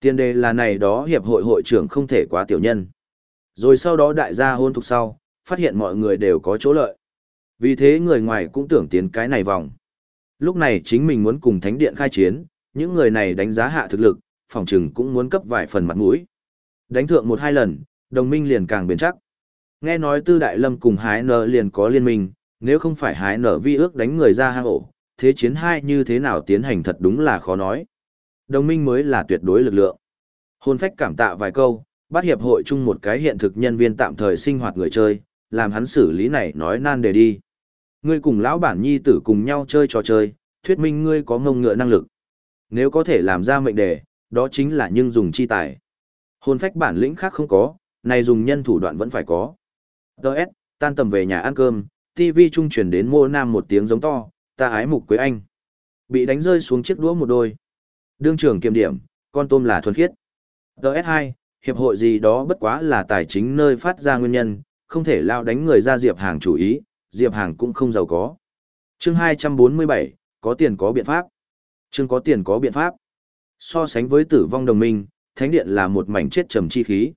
Tiền đề là này đó hiệp hội hội trưởng không thể quá tiểu nhân. Rồi sau đó đại gia hôn thuộc sau, phát hiện mọi người đều có chỗ lợi. Vì thế người ngoài cũng tưởng tiến cái này vòng. Lúc này chính mình muốn cùng thánh điện khai chiến, những người này đánh giá hạ thực lực, phòng trừng cũng muốn cấp vài phần mặt mũi. Đánh thượng một hai lần, đồng minh liền càng bền chắc. Nghe nói Tư Đại Lâm cùng Hái Nở liền có liên minh, nếu không phải Hái Nở vi ước đánh người ra hang ổ, thế chiến hai như thế nào tiến hành thật đúng là khó nói. Đồng minh mới là tuyệt đối lực lượng. Hôn phách cảm tạ vài câu, bắt hiệp hội chung một cái hiện thực nhân viên tạm thời sinh hoạt người chơi, làm hắn xử lý này nói nan để đi. Ngươi cùng lão bản nhi tử cùng nhau chơi trò chơi, thuyết minh ngươi có ngông ngựa năng lực. Nếu có thể làm ra mệnh đề, đó chính là nhưng dùng chi tài. Hôn phách bản lĩnh khác không có, này dùng nhân thủ đoạn vẫn phải có. Đợt, tan tầm về nhà ăn cơm, TV trung truyền đến mô nam một tiếng giống to, ta ái mục quế anh. Bị đánh rơi xuống chiếc đũa một đôi. Đương trưởng kiểm điểm, con tôm là thuần khiết. DS2, hiệp hội gì đó bất quá là tài chính nơi phát ra nguyên nhân, không thể lao đánh người ra Diệp Hàng chủ ý, Diệp Hàng cũng không giàu có. Chương 247, có tiền có biện pháp. Chương có tiền có biện pháp. So sánh với tử vong đồng minh, thánh điện là một mảnh chết trầm chi khí.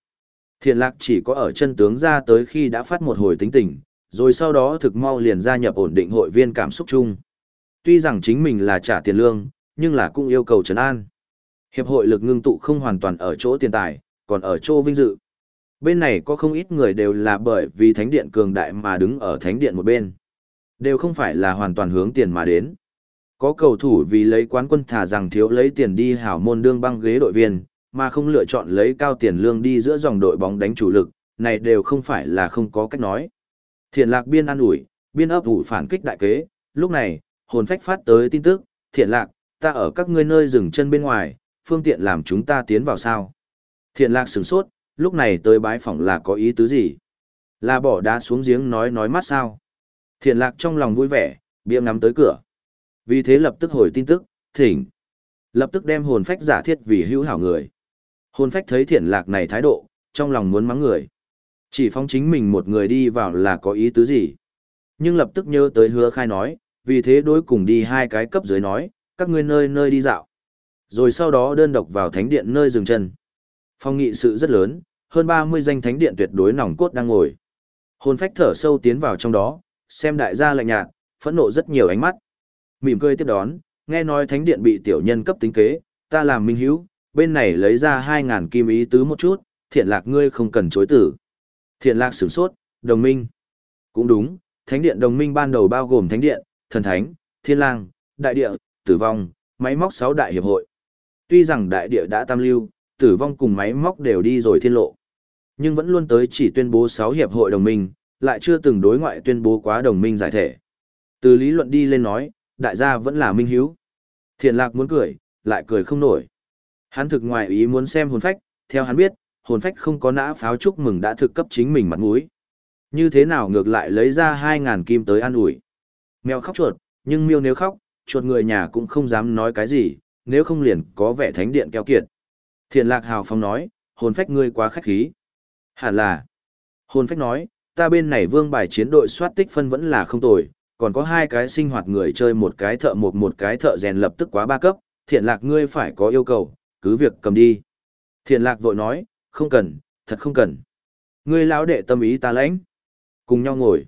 Thiện lạc chỉ có ở chân tướng ra tới khi đã phát một hồi tính tình, rồi sau đó thực mau liền gia nhập ổn định hội viên cảm xúc chung. Tuy rằng chính mình là trả tiền lương, nhưng là cũng yêu cầu trấn an. Hiệp hội lực ngưng tụ không hoàn toàn ở chỗ tiền tài, còn ở chỗ vinh dự. Bên này có không ít người đều là bởi vì thánh điện cường đại mà đứng ở thánh điện một bên. Đều không phải là hoàn toàn hướng tiền mà đến. Có cầu thủ vì lấy quán quân thả rằng thiếu lấy tiền đi hảo môn đương băng ghế đội viên, mà không lựa chọn lấy cao tiền lương đi giữa dòng đội bóng đánh chủ lực, này đều không phải là không có cách nói. Thiện lạc biên an ủi, biên ấp ủ phản kích đại kế, lúc này, hồn phách phát tới tin tức, thiện lạc, ta ở các ngươi nơi dừng chân bên ngoài, phương tiện làm chúng ta tiến vào sao. Thiện lạc sửng sốt, lúc này tới bái phỏng là có ý tứ gì? Là bỏ đá xuống giếng nói nói mắt sao? Thiện lạc trong lòng vui vẻ, bia ngắm tới cửa. Vì thế lập tức hồi tin tức, thỉnh. Lập tức đem hồn phách giả thiết vì hữu hảo người. Hồn phách thấy thiện lạc này thái độ, trong lòng muốn mắng người. Chỉ phóng chính mình một người đi vào là có ý tứ gì. Nhưng lập tức nhớ tới hứa khai nói, vì thế đối cùng đi hai cái cấp dưới nói, các ngươi nơi nơi đi dạo. Rồi sau đó đơn độc vào thánh điện nơi dừng chân. Phong nghị sự rất lớn, hơn 30 danh thánh điện tuyệt đối nòng cốt đang ngồi. Hồn phách thở sâu tiến vào trong đó, xem đại gia lạnh nhạt, phẫn nộ rất nhiều ánh mắt. Mỉm cười tiếp đón, nghe nói thánh điện bị tiểu nhân cấp tính kế, ta làm minh hữu bên này lấy ra 2.000 kim ý tứ một chút, thiện lạc ngươi không cần chối tử. Thiện lạc sửng sốt, đồng minh. Cũng đúng, thánh điện đồng minh ban đầu bao gồm thánh điện, thần thánh, thiên lang, đại địa, tử vong, máy móc sáu đại hiệp hội. Tuy rằng đại địa đã tam lưu, tử vong cùng máy móc đều đi rồi thiên lộ. Nhưng vẫn luôn tới chỉ tuyên bố sáu hiệp hội đồng minh, lại chưa từng đối ngoại tuyên bố quá đồng minh giải thể. Từ lý luận đi lên nói, đại gia vẫn là minh hiếu. Thiện lạc muốn cười, lại cười không nổi. Hắn thực ngoài ý muốn xem hồn phách, theo hắn biết, hồn phách không có nã pháo chúc mừng đã thực cấp chính mình mặt mũi. Như thế nào ngược lại lấy ra 2.000 kim tới ăn ủi. Mèo khóc chuột, nhưng miêu nếu khóc, chuột người nhà cũng không dám nói cái gì, nếu không liền có vẻ thánh điện keo kiệt. Thiện lạc hào phong nói, hồn phách ngươi quá khách khí. Hẳn là. Hồn phách nói, ta bên này vương bài chiến đội soát tích phân vẫn là không tồi, còn có hai cái sinh hoạt người chơi một cái thợ một một cái thợ rèn lập tức quá ba cấp, thiện lạc ngươi phải có yêu cầu, cứ việc cầm đi. Thiện lạc vội nói, không cần, thật không cần. Ngươi lão đệ tâm ý ta lãnh. Cùng nhau ngồi.